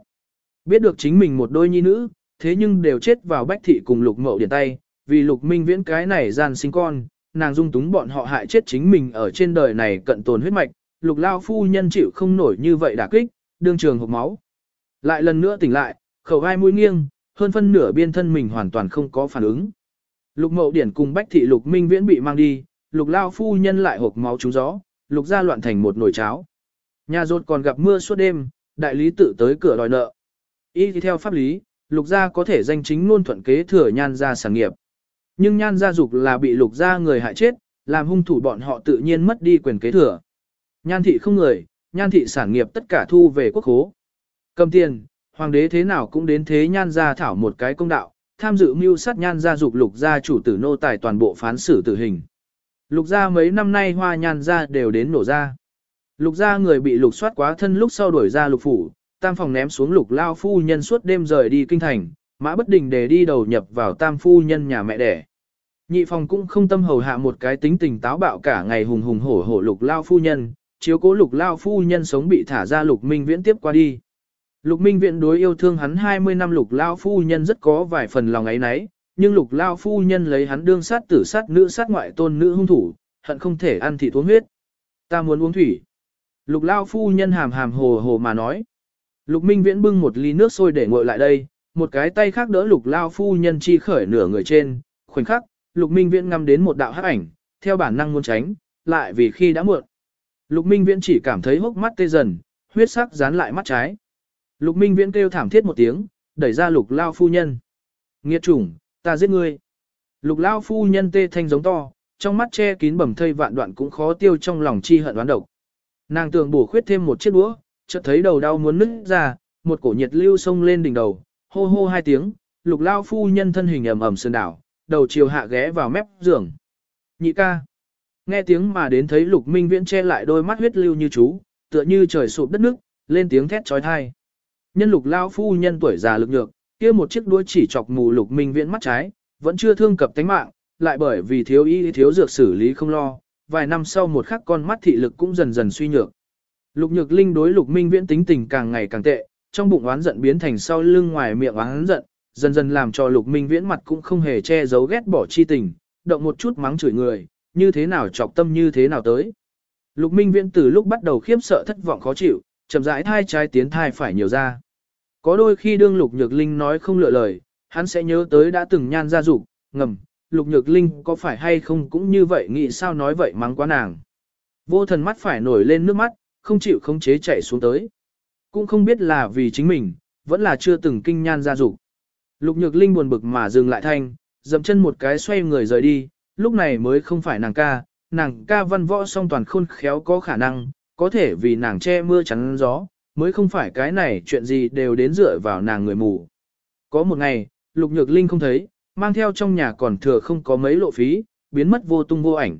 Biết được chính mình một đôi nhi nữ, thế nhưng đều chết vào bách thị cùng lục mậu điển tay, vì lục minh viễn cái này gian sinh con, nàng dung túng bọn họ hại chết chính mình ở trên đời này cận tồn huyết mạch, lục lao phu nhân chịu không nổi như vậy đả kích, đương trường hộp máu. Lại lần nữa tỉnh lại, khẩu vai mũi nghiêng, hơn phân nửa biên thân mình hoàn toàn không có phản ứng. Lục mậu điển cùng bách thị lục minh viễn bị mang đi, lục lao phu nhân lại hộp máu trúng gió, lục ra loạn thành một nồi cháo. Nhà rột còn gặp mưa suốt đêm, đại lý tự tới cửa đòi nợ. Y theo pháp lý, lục gia có thể danh chính ngôn thuận kế thừa nhan gia sản nghiệp. Nhưng nhan gia dục là bị lục gia người hại chết, làm hung thủ bọn họ tự nhiên mất đi quyền kế thừa. Nhan thị không người, nhan thị sản nghiệp tất cả thu về quốc khố. Cầm tiền, hoàng đế thế nào cũng đến thế nhan gia thảo một cái công đạo, tham dự mưu sát nhan gia dục lục gia chủ tử nô tài toàn bộ phán xử tử hình. Lục gia mấy năm nay hoa nhan gia đều đến nổ ra. Lục gia người bị lục soát quá thân lúc sau đuổi ra lục phủ, tam phòng ném xuống lục lao phu nhân suốt đêm rời đi kinh thành, mã bất đình để đi đầu nhập vào tam phu nhân nhà mẹ đẻ. Nhị phòng cũng không tâm hầu hạ một cái tính tình táo bạo cả ngày hùng hùng hổ hổ lục lao phu nhân, chiếu cố lục lao phu nhân sống bị thả ra lục minh viễn tiếp qua đi. Lục minh viễn đối yêu thương hắn 20 năm lục lao phu nhân rất có vài phần lòng ấy nấy, nhưng lục lao phu nhân lấy hắn đương sát tử sát nữ sát ngoại tôn nữ hung thủ, hận không thể ăn thịt uống huyết. Ta muốn uống thủy. Lục lao phu nhân hàm hàm hồ hồ mà nói. Lục minh viễn bưng một ly nước sôi để nguội lại đây, một cái tay khác đỡ lục lao phu nhân chi khởi nửa người trên, khoảnh khắc, lục minh viễn ngắm đến một đạo hắc ảnh, theo bản năng muốn tránh, lại vì khi đã muộn. Lục minh viễn chỉ cảm thấy hốc mắt tê dần, huyết sắc dán lại mắt trái. Lục minh viễn kêu thảm thiết một tiếng, đẩy ra lục lao phu nhân. Nghiệt chủng, ta giết ngươi. Lục lao phu nhân tê thanh giống to, trong mắt che kín bầm thây vạn đoạn cũng khó tiêu trong lòng chi hận đoán độc. Nàng tường bổ khuyết thêm một chiếc đũa, chợt thấy đầu đau muốn nứt ra, một cổ nhiệt lưu sông lên đỉnh đầu, hô hô hai tiếng, lục lao phu nhân thân hình ẩm ẩm sơn đảo, đầu chiều hạ ghé vào mép giường. Nhị ca. Nghe tiếng mà đến thấy lục minh viễn che lại đôi mắt huyết lưu như chú, tựa như trời sụp đất nước, lên tiếng thét trói thai. Nhân lục lao phu nhân tuổi già lực nhược, kia một chiếc đuôi chỉ chọc mù lục minh viễn mắt trái, vẫn chưa thương cập tánh mạng, lại bởi vì thiếu y thiếu dược xử lý không lo, vài năm sau một khắc con mắt thị lực cũng dần dần suy nhược. Lục Nhược Linh đối Lục Minh Viễn tính tình càng ngày càng tệ, trong bụng oán giận biến thành sau lưng ngoài miệng oán giận, dần dần làm cho Lục Minh Viễn mặt cũng không hề che giấu ghét bỏ chi tình, động một chút mắng chửi người, như thế nào chọc tâm như thế nào tới. Lục Minh Viễn từ lúc bắt đầu khiếp sợ thất vọng khó chịu, chậm rãi thai trái tiến thai phải nhiều ra. Có đôi khi đương Lục Nhược Linh nói không lựa lời, hắn sẽ nhớ tới đã từng nhan ra dục ngầm, Lục Nhược Linh có phải hay không cũng như vậy nghĩ sao nói vậy mắng quá nàng. Vô thần mắt phải nổi lên nước mắt, không chịu khống chế chạy xuống tới. Cũng không biết là vì chính mình, vẫn là chưa từng kinh nhan ra dục Lục Nhược Linh buồn bực mà dừng lại thanh, dậm chân một cái xoay người rời đi, lúc này mới không phải nàng ca, nàng ca văn võ song toàn khôn khéo có khả năng, có thể vì nàng che mưa chắn gió, mới không phải cái này chuyện gì đều đến dựa vào nàng người mù. Có một ngày, Lục Nhược Linh không thấy, mang theo trong nhà còn thừa không có mấy lộ phí, biến mất vô tung vô ảnh.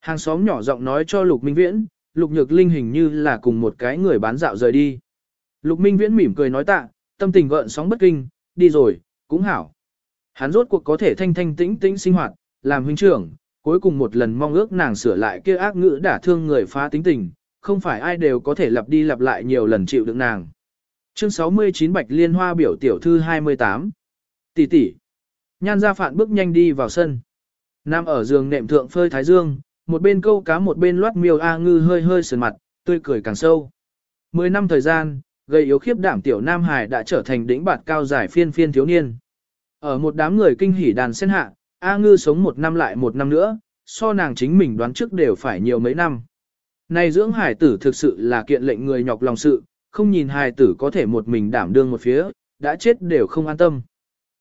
Hàng xóm nhỏ giọng nói cho Lục Minh Viễn, Lục Nhược Linh hình như là cùng một cái người bán dạo rời đi. Lục Minh Viễn mỉm cười nói tạ, tâm tình gợn sóng bất kinh, đi rồi, cũng hảo. Hắn rốt cuộc có thể thanh thanh tĩnh tĩnh sinh hoạt, làm huynh trưởng, cuối cùng một lần mong ước nàng sửa lại kia ác ngữ đả thương người phá tính tình, không phải ai đều có thể lặp đi lặp lại nhiều lần chịu đựng nàng. Chương 69 Bạch Liên Hoa biểu tiểu thư 28 Tỷ tỷ Nhan gia phạn bước nhanh đi vào sân. Nam ở giường nệm thượng phơi thái dương, một bên câu cá một bên loát miêu A ngư hơi hơi sườn mặt, tươi cười càng sâu. Mười năm thời gian, gây yếu khiếp đảm tiểu Nam Hải đã trở thành đỉnh bạt cao giải phiên phiên thiếu niên. Ở một đám người kinh hỉ đàn sen hạ, A ngư sống một năm lại một năm nữa, so nàng chính mình đoán trước đều phải nhiều mấy năm. Này dưỡng hải tử thực sự là kiện lệnh người nhọc lòng sự, không nhìn hải tử có thể một mình đảm đương một phía, đã chết đều không an tâm.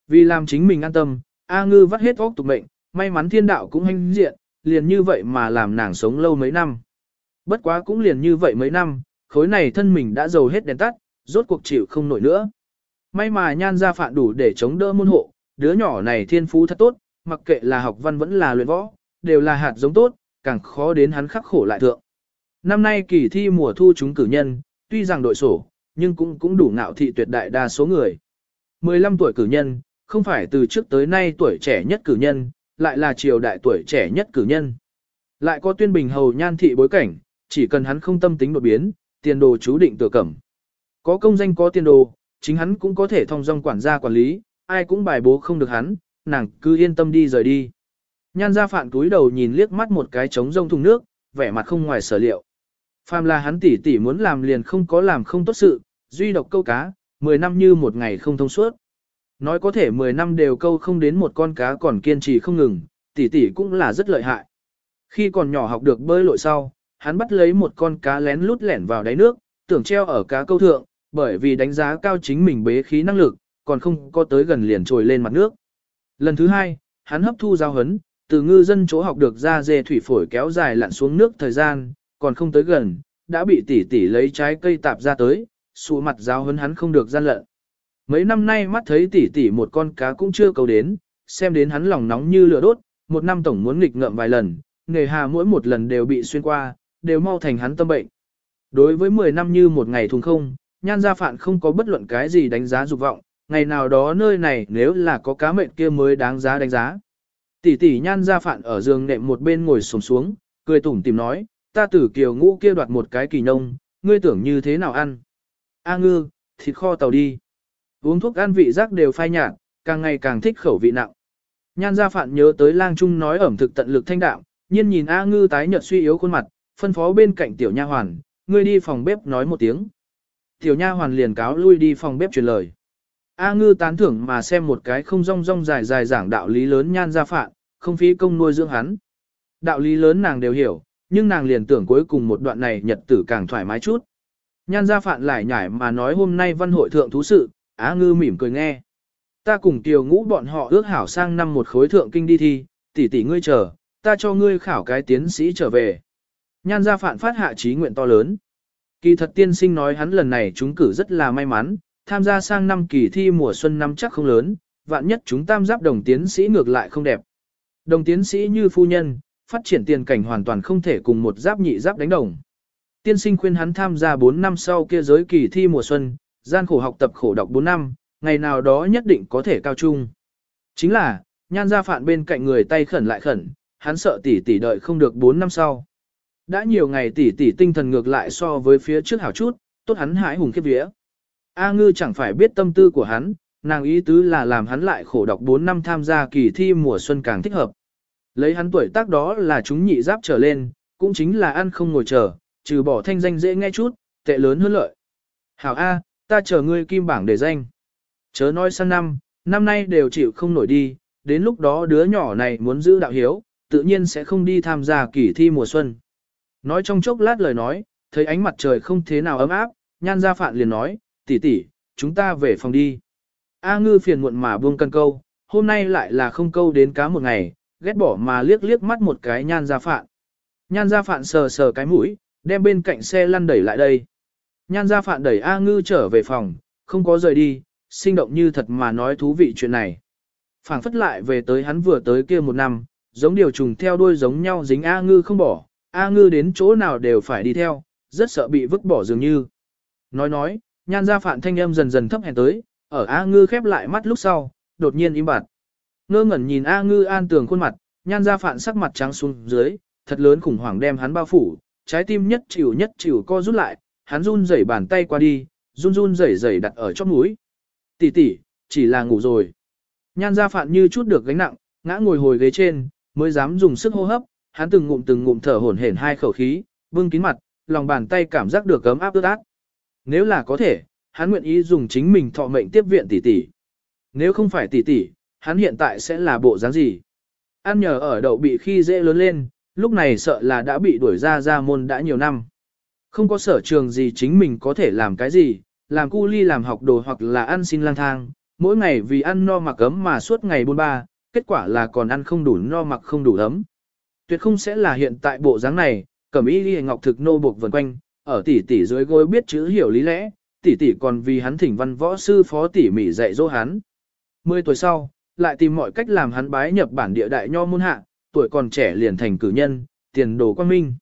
Vì làm chính mình an tâm, A ngư vắt hết óc tục mệnh, may mắn thiên đạo cũng hành diện, liền như vậy mà làm nàng sống lâu mấy năm. Bất quá cũng liền như vậy mấy năm, khối này thân mình đã dầu hết đèn tắt, rốt cuộc chịu không nổi nữa. May mà nhan ra phạn đủ để chống đỡ môn hộ, đứa nhỏ này thiên phú thật tốt, mặc kệ là học văn vẫn là luyện võ, đều là hạt giống tốt, càng khó đến hắn khắc khổ lại thượng. Năm nay kỳ thi mùa thu chúng cử nhân, tuy rằng đội sổ, nhưng cũng cũng đủ ngạo thị tuyệt đại đa số người. 15 tuổi cử nhân, không phải từ trước tới nay tuổi trẻ nhất cử nhân, lại là triều đại tuổi trẻ nhất cử nhân. Lại có tuyên bình hầu nhan thị bối cảnh, chỉ cần hắn không tâm tính đột biến, tiền đồ chú định tự cẩm. Có công danh có tiền đồ, chính hắn cũng có thể thông dong quản gia quản lý, ai cũng bài bố không được hắn, nàng cứ yên tâm đi rời đi. Nhan gia phạn túi đầu nhìn liếc mắt một cái trống rông thùng nước, vẻ mặt không ngoài sở liệu. Phàm là hắn tỉ tỉ muốn làm liền không có làm không tốt sự, duy độc câu cá, 10 năm như một ngày không thông suốt. Nói có thể 10 năm đều câu không đến một con cá còn kiên trì không ngừng, tỷ tỷ cũng là rất lợi hại. Khi còn nhỏ học được bơi lội sau, hắn bắt lấy một con cá lén lút lẻn vào đáy nước, tưởng treo ở cá câu thượng, bởi vì đánh giá cao chính mình bế khí năng lực, còn không có tới gần liền trồi lên mặt nước. Lần thứ hai, hắn hấp thu giao hấn, từ ngư dân chỗ học được ra dê thủy phổi kéo dài lặn xuống nước thời gian, còn không tới gần, đã bị tỷ tỷ lấy trái cây tạp ra tới, sụ mặt giao hấn hắn không được gian lận. Mấy năm nay mắt thấy tỷ tỷ một con cá cũng chưa cầu đến, xem đến hắn lòng nóng như lửa đốt, một năm tổng muốn nghịch ngợm vài lần, nghề hà mỗi một lần đều bị xuyên qua, đều mau thành hắn tâm bệnh. Đối với 10 năm như một ngày thùng không, nhan gia phạn không có bất luận cái gì đánh giá dục vọng, ngày nào đó nơi này nếu là có cá mệnh kia mới đáng giá đánh giá. Tỷ tỷ nhan gia phạn ở giường nệm một bên ngồi sồm xuống, cười tủm tìm nói, ta tử kiều ngũ kia đoạt một cái kỳ nông, ngươi tưởng như thế nào ăn? A ngư, thịt kho tàu đi. Uống thuốc ăn vị giác đều phai nhạt, càng ngày càng thích khẩu vị nặng. Nhan gia phạn nhớ tới lang trung nói ẩm thực tận lực thanh đạm, nhiên nhìn A ngư tái nhợt suy yếu khuôn mặt, phân phó bên cạnh tiểu nha hoàn, ngươi đi phòng bếp nói một tiếng. Tiểu nha hoàn liền cáo lui đi phòng bếp truyền lời. A ngư tán thưởng mà xem một cái không rong rong dài dài giảng đạo lý lớn nhan gia phạn, không phí công nuôi dưỡng hắn. Đạo lý lớn nàng đều hiểu, nhưng nàng liền tưởng cuối cùng một đoạn này nhật tử càng thoải mái chút. Nhan gia phạn lại nhải mà nói hôm nay văn hội thượng thú sự, Á ngư mỉm cười nghe. Ta cùng tiểu ngũ bọn họ ước hảo sang năm một khối thượng kinh đi thi, tỷ tỷ ngươi chờ, ta cho ngươi khảo cái tiến sĩ trở về. Nhan gia phạn phát hạ trí nguyện to lớn. Kỳ thật tiên sinh nói hắn lần này chúng cử rất là may mắn, tham gia sang năm kỳ thi mùa xuân năm chắc không lớn, vạn nhất chúng tam giáp đồng tiến sĩ ngược lại không đẹp. Đồng tiến sĩ như phu nhân, phát triển tiền cảnh hoàn toàn không thể cùng một giáp nhị giáp đánh đồng. Tiên sinh khuyên hắn tham gia 4 năm sau kia giới kỳ thi mùa xuân, gian khổ học tập khổ đọc 4 năm, ngày nào đó nhất định có thể cao trung. Chính là, nhan gia phạn bên cạnh người tay khẩn lại khẩn, hắn sợ tỷ tỷ đợi không được 4 năm sau. Đã nhiều ngày tỷ tỷ tinh thần ngược lại so với phía trước hảo chút, tốt hắn hãi hùng khiếp vía. A ngư chẳng phải biết tâm tư của hắn, nàng ý tứ là làm hắn lại khổ đọc 4 năm tham gia kỳ thi mùa xuân càng thích hợp. Lấy hắn tuổi tác đó là chúng nhị giáp trở lên, cũng chính là ăn không ngồi chờ, trừ bỏ thanh danh dễ nghe chút, tệ lớn hơn lợi. Hảo A, Ta chờ ngươi kim bảng để danh. Chớ nói sang năm, năm nay đều chịu không nổi đi, đến lúc đó đứa nhỏ này muốn giữ đạo hiếu, tự nhiên sẽ không đi tham gia kỳ thi mùa xuân. Nói trong chốc lát lời nói, thấy ánh mặt trời không thế nào ấm áp, nhan gia phạn liền nói, tỷ tỷ, chúng ta về phòng đi. A ngư phiền muộn mà buông cân câu, hôm nay lại là không câu đến cá một ngày, ghét bỏ mà liếc liếc mắt một cái nhan gia phạn. Nhan gia phạn sờ sờ cái mũi, đem bên cạnh xe lăn đẩy lại đây. Nhan gia phạn đẩy A ngư trở về phòng, không có rời đi, sinh động như thật mà nói thú vị chuyện này. phảng phất lại về tới hắn vừa tới kia một năm, giống điều trùng theo đuôi giống nhau dính A ngư không bỏ, A ngư đến chỗ nào đều phải đi theo, rất sợ bị vứt bỏ dường như. Nói nói, nhan gia phạn thanh âm dần dần thấp hèn tới, ở A ngư khép lại mắt lúc sau, đột nhiên im bặt. Ngơ ngẩn nhìn A ngư an tường khuôn mặt, nhan gia phạn sắc mặt trắng xuống dưới, thật lớn khủng hoảng đem hắn bao phủ, trái tim nhất chịu nhất chịu co rút lại, hắn run rẩy bàn tay qua đi, run run rẩy rẩy đặt ở chóp mũi. Tỷ tỷ, chỉ là ngủ rồi. Nhan gia phạn như chút được gánh nặng, ngã ngồi hồi ghế trên, mới dám dùng sức hô hấp, hắn từng ngụm từng ngụm thở hổn hển hai khẩu khí, vương kín mặt, lòng bàn tay cảm giác được cấm áp ướt át. Nếu là có thể, hắn nguyện ý dùng chính mình thọ mệnh tiếp viện tỷ tỷ. Nếu không phải tỷ tỷ, hắn hiện tại sẽ là bộ dáng gì? Ăn nhờ ở đậu bị khi dễ lớn lên, lúc này sợ là đã bị đuổi ra ra môn đã nhiều năm. Không có sở trường gì chính mình có thể làm cái gì, làm cu ly làm học đồ hoặc là ăn xin lang thang, mỗi ngày vì ăn no mặc ấm mà suốt ngày bôn ba, kết quả là còn ăn không đủ no mặc không đủ ấm. Tuyệt không sẽ là hiện tại bộ dáng này, cẩm y ly ngọc thực nô buộc vần quanh, ở tỷ tỷ dưới gối biết chữ hiểu lý lẽ, tỷ tỷ còn vì hắn thỉnh văn võ sư phó tỷ mỉ dạy dỗ hắn. Mười tuổi sau, lại tìm mọi cách làm hắn bái nhập bản địa đại nho môn hạ, tuổi còn trẻ liền thành cử nhân, tiền đồ quang minh.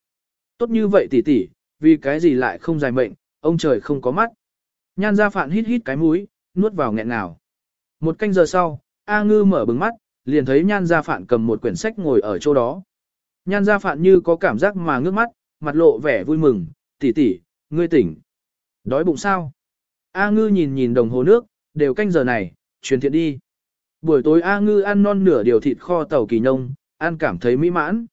Tốt như vậy tỷ tỷ, vì cái gì lại không dài mệnh, ông trời không có mắt. Nhan gia phạn hít hít cái mũi, nuốt vào nghẹn nào. Một canh giờ sau, A ngư mở bừng mắt, liền thấy nhan gia phạn cầm một quyển sách ngồi ở chỗ đó. Nhan gia phạn như có cảm giác mà ngước mắt, mặt lộ vẻ vui mừng, tỷ tỷ, ngươi tỉnh. Đói bụng sao? A ngư nhìn nhìn đồng hồ nước, đều canh giờ này, truyền thiện đi. Buổi tối A ngư ăn non nửa điều thịt kho tàu kỳ nông, ăn cảm thấy mỹ mãn.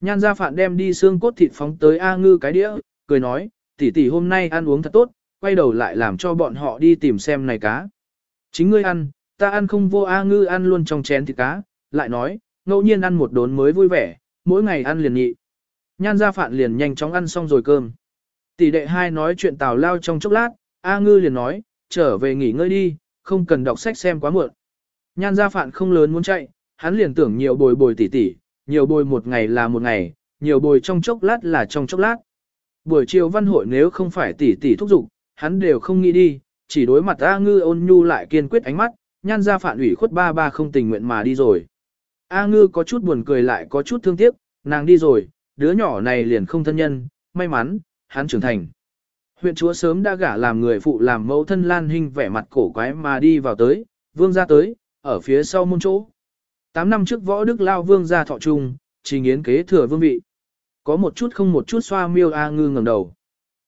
Nhan gia phạn đem đi xương cốt thịt phóng tới A ngư cái đĩa, cười nói, tỷ tỷ hôm nay ăn uống thật tốt, quay đầu lại làm cho bọn họ đi tìm xem này cá. Chính ngươi ăn, ta ăn không vô A ngư ăn luôn trong chén thịt cá, lại nói, ngẫu nhiên ăn một đốn mới vui vẻ, mỗi ngày ăn liền nhị. Nhan gia phạn liền nhanh chóng ăn xong rồi cơm. Tỷ đệ hai nói chuyện tào lao trong chốc lát, A ngư liền nói, trở về nghỉ ngơi đi, không cần đọc sách xem quá muộn. Nhan gia phạn không lớn muốn chạy, hắn liền tưởng nhiều bồi bồi tỷ tỷ, nhiều bồi một ngày là một ngày, nhiều bồi trong chốc lát là trong chốc lát. Buổi chiều văn hội nếu không phải tỷ tỷ thúc giục, hắn đều không nghĩ đi, chỉ đối mặt A ngư ôn nhu lại kiên quyết ánh mắt, nhan gia phản ủy khuất ba ba không tình nguyện mà đi rồi. A ngư có chút buồn cười lại có chút thương tiếc, nàng đi rồi, đứa nhỏ này liền không thân nhân, may mắn, hắn trưởng thành. Huyện chúa sớm đã gả làm người phụ làm mẫu thân Lan Hinh vẻ mặt cổ quái mà đi vào tới, vương ra tới, ở phía sau môn chỗ. Tám năm trước võ đức lao vương ra thọ trung, chỉ nghiến kế thừa vương vị. Có một chút không một chút xoa miêu A ngư ngẩng đầu.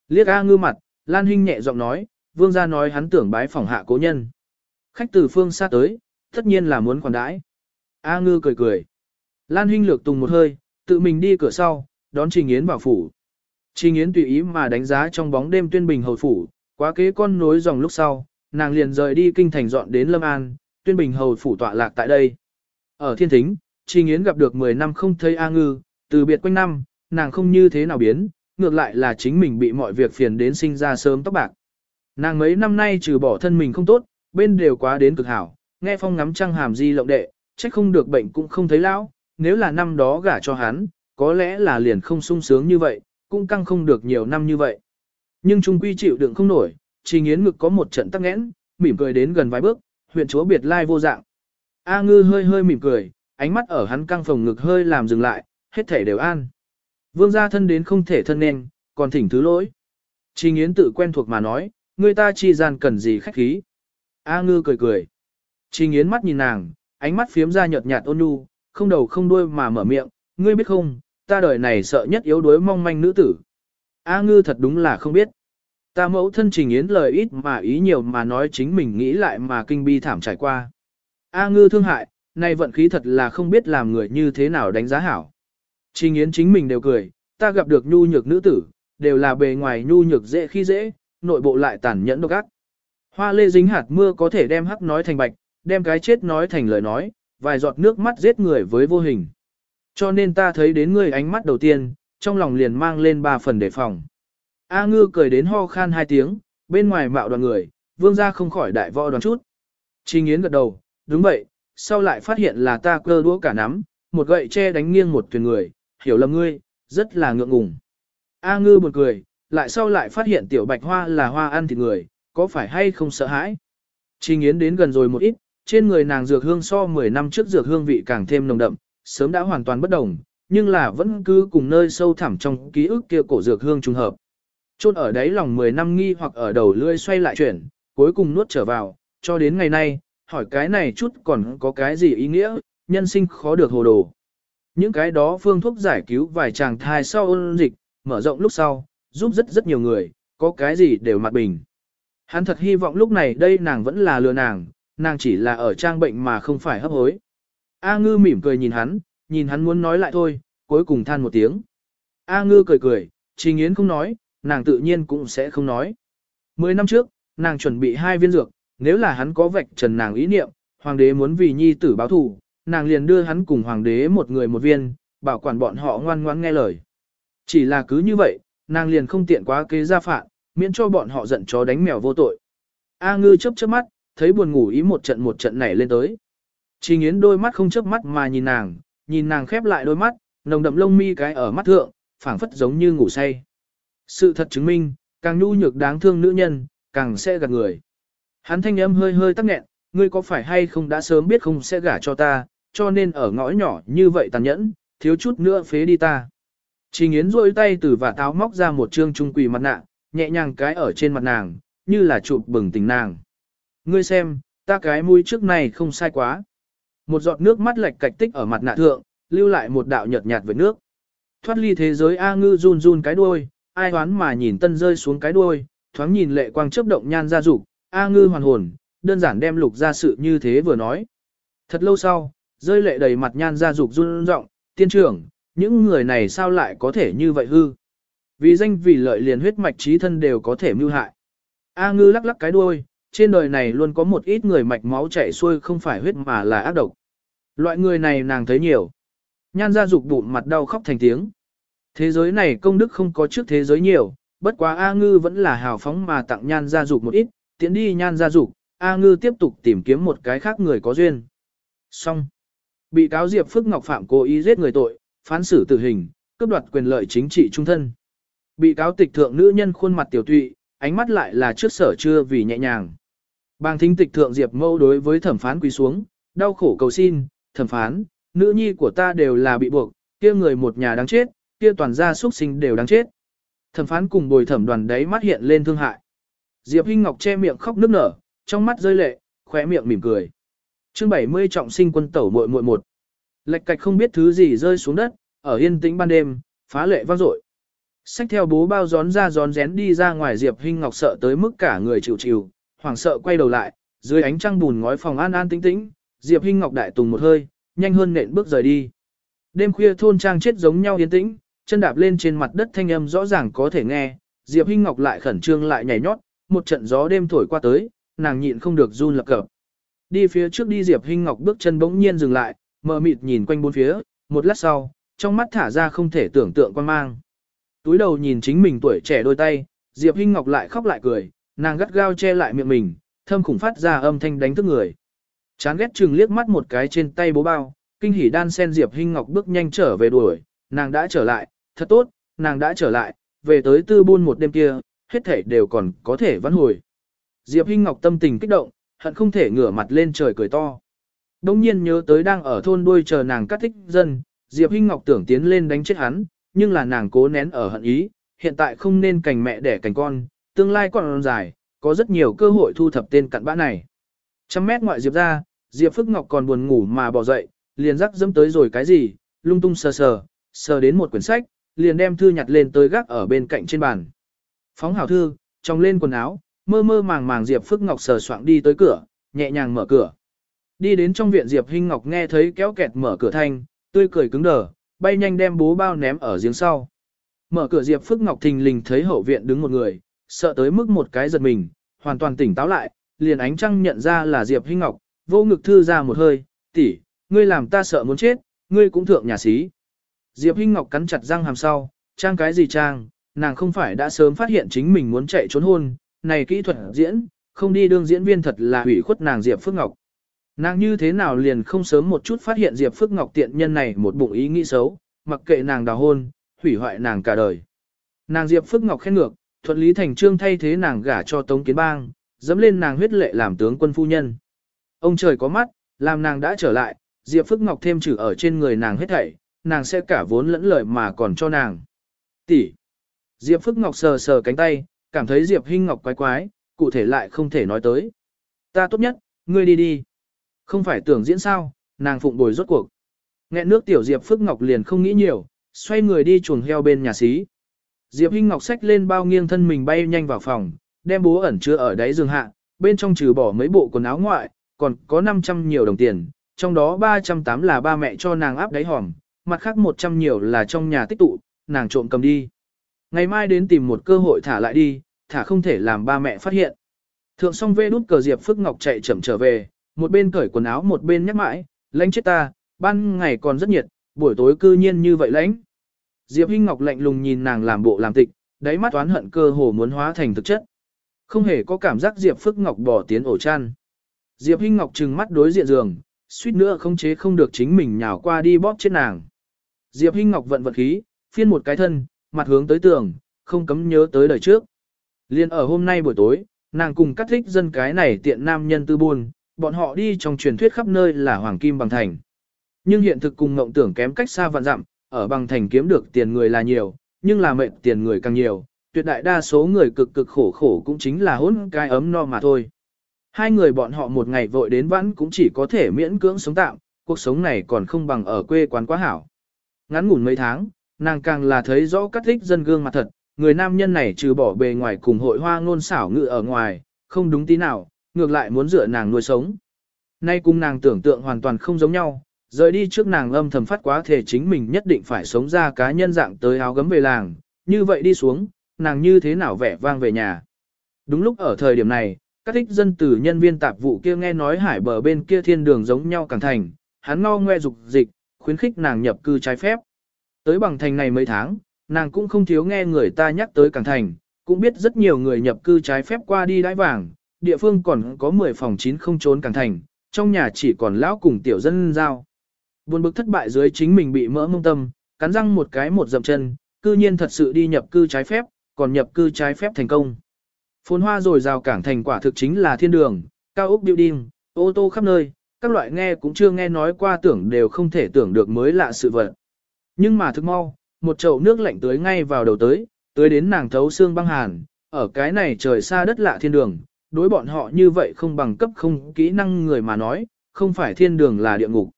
Liếc A ngư mặt, Lan Hinh nhẹ giọng nói, vương gia nói hắn tưởng bái phỏng hạ cố nhân. Khách từ phương xa tới, tất nhiên là muốn khoản đãi. A ngư cười cười. Lan Hinh lược tùng một hơi, tự mình đi cửa sau, đón Trình Yến vào phủ. Trình Yến tùy ý mà đánh giá trong bóng đêm tuyên bình hầu phủ, quá kế con nối dòng lúc sau, nàng liền rời đi kinh thành dọn đến Lâm An, tuyên bình hầu phủ tọa lạc tại đây. Ở thiên thính, Trình Yến gặp được 10 năm không thấy A ngư, từ biệt quanh năm, nàng không như thế nào biến, ngược lại là chính mình bị mọi việc phiền đến sinh ra sớm tóc bạc. Nàng mấy năm nay trừ bỏ thân mình không tốt, bên đều quá đến cực hảo, nghe phong ngắm trăng hàm di lộng đệ, trách không được bệnh cũng không thấy lão, nếu là năm đó gả cho hắn, có lẽ là liền không sung sướng như vậy, cũng căng không được nhiều năm như vậy. Nhưng trung quy chịu đựng không nổi, chỉ nghiến ngực có một trận tắc nghẽn, mỉm cười đến gần vài bước, huyện chúa biệt lai vô dạng. A ngư hơi hơi mỉm cười, ánh mắt ở hắn căng phòng ngực hơi làm dừng lại, hết thể đều an. Vương gia thân đến không thể thân nên, còn thỉnh thứ lỗi. Trình Yến tự quen thuộc mà nói, người ta chi gian cần gì khách khí. A ngư cười cười. Trình Yến mắt nhìn nàng, ánh mắt phiếm ra nhợt nhạt ôn nhu, không đầu không đuôi mà mở miệng, ngươi biết không, ta đời này sợ nhất yếu đuối mong manh nữ tử. A ngư thật đúng là không biết. Ta mẫu thân Trình Yến lời ít mà ý nhiều mà nói chính mình nghĩ lại mà kinh bi thảm trải qua. A ngư thương hại, nay vận khí thật là không biết làm người như thế nào đánh giá hảo. Trình Yến chính mình đều cười, ta gặp được nhu nhược nữ tử, đều là bề ngoài nhu nhược dễ khi dễ, nội bộ lại tàn nhẫn độc ác. Hoa lê dính hạt mưa có thể đem hắc nói thành bạch, đem cái chết nói thành lời nói, vài giọt nước mắt giết người với vô hình. Cho nên ta thấy đến ngươi ánh mắt đầu tiên, trong lòng liền mang lên ba phần đề phòng. A ngư cười đến ho khan hai tiếng, bên ngoài mạo đoàn người, vương gia không khỏi đại võ đoán chút. Trình nghiến gật đầu, đúng vậy, sau lại phát hiện là ta cơ đũa cả nắm, một gậy che đánh nghiêng một thuyền người, hiểu lầm ngươi, rất là ngượng ngùng. A ngư buồn cười, lại sau lại phát hiện tiểu bạch hoa là hoa ăn thịt người, có phải hay không sợ hãi? Chi nghiến đến gần rồi một ít, trên người nàng dược hương so 10 năm trước dược hương vị càng thêm nồng đậm, sớm đã hoàn toàn bất đồng, nhưng là vẫn cứ cùng nơi sâu thẳm trong ký ức kia cổ dược hương trùng hợp. Chôn ở đấy lòng 10 năm nghi hoặc ở đầu lưỡi xoay lại chuyển, cuối cùng nuốt trở vào, cho đến ngày nay, hỏi cái này chút còn có cái gì ý nghĩa, nhân sinh khó được hồ đồ. Những cái đó phương thuốc giải cứu vài chàng thai sau ôn dịch, mở rộng lúc sau, giúp rất rất nhiều người, có cái gì đều mặt bình. Hắn thật hy vọng lúc này đây nàng vẫn là lừa nàng, nàng chỉ là ở trang bệnh mà không phải hấp hối. A ngư mỉm cười nhìn hắn, nhìn hắn muốn nói lại thôi, cuối cùng than một tiếng. A ngư cười cười, Trình Yến không nói, nàng tự nhiên cũng sẽ không nói. Mười năm trước, nàng chuẩn bị hai viên dược, nếu là hắn có vạch trần nàng ý niệm, hoàng đế muốn vì nhi tử báo thù, nàng liền đưa hắn cùng hoàng đế một người một viên, bảo quản bọn họ ngoan ngoãn nghe lời. Chỉ là cứ như vậy, nàng liền không tiện quá kế gia phạn, miễn cho bọn họ giận chó đánh mèo vô tội. A ngư chớp chớp mắt, thấy buồn ngủ ý một trận một trận nảy lên tới. chỉ nghiến đôi mắt không chớp mắt mà nhìn nàng, nhìn nàng khép lại đôi mắt, nồng đậm lông mi cái ở mắt thượng, phảng phất giống như ngủ say. Sự thật chứng minh, càng nhu nhược đáng thương nữ nhân, càng sẽ gạt người. Hắn thanh âm hơi hơi tắc nghẹn, ngươi có phải hay không đã sớm biết không sẽ gả cho ta, cho nên ở ngõ nhỏ như vậy tàn nhẫn, thiếu chút nữa phế đi ta. Trình Yến rôi tay từ và táo móc ra một trương trung quỳ mặt nạ, nhẹ nhàng cái ở trên mặt nàng, như là chụp bừng tỉnh nàng. Ngươi xem, ta cái mũi trước này không sai quá. Một giọt nước mắt lệch cạch tích ở mặt nạ thượng, lưu lại một đạo nhợt nhạt với nước. Thoát ly thế giới A ngư run run cái đuôi, ai hoán mà nhìn tân rơi xuống cái đuôi, thoáng nhìn lệ quang chớp động nhan ra rủ, A ngư hoàn hồn, đơn giản đem lục ra sự như thế vừa nói. Thật lâu sau, rơi lệ đầy mặt nhan ra dục run rộng, tiên trưởng, những người này sao lại có thể như vậy hư. Vì danh vì lợi liền huyết mạch trí thân đều có thể mưu hại. A ngư lắc lắc cái đuôi, trên đời này luôn có một ít người mạch máu chảy xuôi không phải huyết mà là ác độc. Loại người này nàng thấy nhiều. Nhan ra dục bụng mặt đau khóc thành tiếng. Thế giới này công đức không có trước thế giới nhiều, bất quá A ngư vẫn là hào phóng mà tặng nhan gia dục một ít, tiến đi nhan gia dục, A ngư tiếp tục tìm kiếm một cái khác người có duyên. Xong. Bị cáo Diệp Phước Ngọc Phạm cố ý giết người tội, phán xử tử hình, cướp đoạt quyền lợi chính trị trung thân. Bị cáo tịch thượng nữ nhân khuôn mặt tiểu tụy, ánh mắt lại là trước sở chưa vì nhẹ nhàng. Bàng thính tịch thượng Diệp Mâu đối với thẩm phán quỳ xuống, đau khổ cầu xin, thẩm phán, nữ nhi của ta đều là bị buộc, kia người một nhà đáng chết, kia toàn gia xuất sinh đều đáng chết. Thẩm phán cùng bồi thẩm đoàn đấy mắt hiện lên thương hại. Diệp Hinh Ngọc che miệng khóc nức nở, trong mắt rơi lệ, khóe miệng mỉm cười. Chương 70 trọng sinh quân tẩu muội muội một. Lệch cạch không biết thứ gì rơi xuống đất, ở yên tĩnh ban đêm, phá lệ vang dội. Xách theo bố bao gión ra gión rén đi ra ngoài Diệp Hinh Ngọc sợ tới mức cả người chịu chịu, hoảng sợ quay đầu lại, dưới ánh trăng bùn ngói phòng an an tĩnh tĩnh, Diệp Hinh Ngọc đại tùng một hơi, nhanh hơn nện bước rời đi. Đêm khuya thôn trang chết giống nhau yên tĩnh, chân đạp lên trên mặt đất thanh âm rõ ràng có thể nghe, Diệp Hinh Ngọc lại khẩn trương lại nhảy nhót, một trận gió đêm thổi qua tới, nàng nhịn không được run lập cập. Đi phía trước đi Diệp Hinh Ngọc bước chân bỗng nhiên dừng lại, mờ mịt nhìn quanh bốn phía, một lát sau, trong mắt thả ra không thể tưởng tượng quan mang. Túi đầu nhìn chính mình tuổi trẻ đôi tay, Diệp Hinh Ngọc lại khóc lại cười, nàng gắt gao che lại miệng mình, thâm khủng phát ra âm thanh đánh thức người. Chán ghét chừng liếc mắt một cái trên tay bố bao, kinh hỉ đan sen Diệp Hinh Ngọc bước nhanh trở về đuổi, nàng đã trở lại, thật tốt, nàng đã trở lại, về tới tư buôn một đêm kia, hết thể đều còn có thể vãn hồi. Diệp Hinh Ngọc tâm tình kích động, hận không thể ngửa mặt lên trời cười to. Đông nhiên nhớ tới đang ở thôn đuôi chờ nàng cắt thích dân, Diệp Hinh Ngọc tưởng tiến lên đánh chết hắn, nhưng là nàng cố nén ở hận ý, hiện tại không nên cành mẹ đẻ cành con, tương lai còn dài, có rất nhiều cơ hội thu thập tên cặn bã này. Trăm mét ngoại Diệp ra, Diệp Phức Ngọc còn buồn ngủ mà bỏ dậy, liền rắc dẫm tới rồi cái gì, lung tung sờ sờ, sờ đến một quyển sách, liền đem thư nhặt lên tới gác ở bên cạnh trên bàn. Phóng hảo thư, trong lên quần áo, mơ mơ màng màng Diệp Phước Ngọc sờ soạng đi tới cửa, nhẹ nhàng mở cửa. Đi đến trong viện Diệp Hinh Ngọc nghe thấy kéo kẹt mở cửa thanh, tươi cười cứng đờ, bay nhanh đem bố bao ném ở giếng sau. Mở cửa Diệp Phước Ngọc thình lình thấy hậu viện đứng một người, sợ tới mức một cái giật mình, hoàn toàn tỉnh táo lại, liền ánh trăng nhận ra là Diệp Hinh Ngọc, vô ngực thư ra một hơi, tỷ, ngươi làm ta sợ muốn chết, ngươi cũng thượng nhà sĩ. Diệp Hinh Ngọc cắn chặt răng hàm sau, trang cái gì trang, nàng không phải đã sớm phát hiện chính mình muốn chạy trốn hôn, này kỹ thuật diễn, không đi đương diễn viên thật là hủy khuất nàng Diệp Phước Ngọc. Nàng như thế nào liền không sớm một chút phát hiện Diệp Phước Ngọc tiện nhân này một bụng ý nghĩ xấu, mặc kệ nàng đào hôn, hủy hoại nàng cả đời. Nàng Diệp Phước Ngọc khen ngược, thuận lý thành trương thay thế nàng gả cho Tống Kiến Bang, dẫm lên nàng huyết lệ làm tướng quân phu nhân. Ông trời có mắt, làm nàng đã trở lại, Diệp Phước Ngọc thêm chữ ở trên người nàng hết thảy, nàng sẽ cả vốn lẫn lợi mà còn cho nàng. Tỷ. Diệp Phước Ngọc sờ sờ cánh tay, cảm thấy Diệp Hinh Ngọc quái quái, cụ thể lại không thể nói tới. Ta tốt nhất, ngươi đi đi. Không phải tưởng diễn sao, nàng phụng bồi rốt cuộc. Nghẹn nước tiểu Diệp Phước Ngọc liền không nghĩ nhiều, xoay người đi chuồng heo bên nhà xí. Diệp Hinh Ngọc xách lên bao nghiêng thân mình bay nhanh vào phòng, đem bố ẩn chứa ở đáy giường hạ, bên trong trừ bỏ mấy bộ quần áo ngoại, còn có 500 nhiều đồng tiền, trong đó 308 là ba mẹ cho nàng áp đáy hòm, mặt khác 100 nhiều là trong nhà tích tụ, nàng trộm cầm đi. Ngày mai đến tìm một cơ hội thả lại đi, thả không thể làm ba mẹ phát hiện. Thượng xong vê đút cờ Diệp Phước Ngọc chạy chậm trở về, một bên cởi quần áo một bên nhắc mãi, lãnh chết ta, ban ngày còn rất nhiệt, buổi tối cư nhiên như vậy lãnh. Diệp Hinh Ngọc lạnh lùng nhìn nàng làm bộ làm tịch, đáy mắt toán hận cơ hồ muốn hóa thành thực chất. Không hề có cảm giác Diệp Phước Ngọc bỏ tiến ổ chăn. Diệp Hinh Ngọc trừng mắt đối diện giường, suýt nữa không chế không được chính mình nhào qua đi bóp chết nàng. Diệp Hinh Ngọc vận vận khí, phiên một cái thân, mặt hướng tới tường, không cấm nhớ tới đời trước. Liên ở hôm nay buổi tối, nàng cùng cắt thích dân cái này tiện nam nhân tư buôn, bọn họ đi trong truyền thuyết khắp nơi là hoàng kim bằng thành. Nhưng hiện thực cùng ngộng tưởng kém cách xa vạn dặm, ở bằng thành kiếm được tiền người là nhiều, nhưng là mệnh tiền người càng nhiều, tuyệt đại đa số người cực cực khổ khổ cũng chính là hỗn cái ấm no mà thôi. Hai người bọn họ một ngày vội đến vãn cũng chỉ có thể miễn cưỡng sống tạm, cuộc sống này còn không bằng ở quê quán quá hảo. Ngắn ngủn mấy tháng, nàng càng là thấy rõ cắt thích dân gương mặt thật, người nam nhân này trừ bỏ bề ngoài cùng hội hoa ngôn xảo ngự ở ngoài, không đúng tí nào, ngược lại muốn dựa nàng nuôi sống. Nay cùng nàng tưởng tượng hoàn toàn không giống nhau, rời đi trước nàng âm thầm phát quá thể chính mình nhất định phải sống ra cá nhân dạng tới áo gấm về làng, như vậy đi xuống, nàng như thế nào vẻ vang về nhà. Đúng lúc ở thời điểm này, các thích dân từ nhân viên tạp vụ kia nghe nói hải bờ bên kia thiên đường giống nhau càng thành, hắn ngo ngoe dục dịch, khuyến khích nàng nhập cư trái phép. Tới bằng thành này mấy tháng, nàng cũng không thiếu nghe người ta nhắc tới càng thành, cũng biết rất nhiều người nhập cư trái phép qua đi đãi vàng, địa phương còn có 10 phòng 9 không trốn càng thành, trong nhà chỉ còn lão cùng tiểu dân giao. Buồn bực thất bại dưới chính mình bị mỡ mông tâm, cắn răng một cái một dậm chân, cư nhiên thật sự đi nhập cư trái phép, còn nhập cư trái phép thành công. Phồn hoa rồi rào cảng thành quả thực chính là thiên đường, cao ốc building, ô tô khắp nơi, các loại nghe cũng chưa nghe nói qua tưởng đều không thể tưởng được mới lạ sự vật. Nhưng mà thực mau, một chậu nước lạnh tưới ngay vào đầu tới, tưới đến nàng thấu xương băng hàn, ở cái này trời xa đất lạ thiên đường, đối bọn họ như vậy không bằng cấp không kỹ năng người mà nói, không phải thiên đường là địa ngục.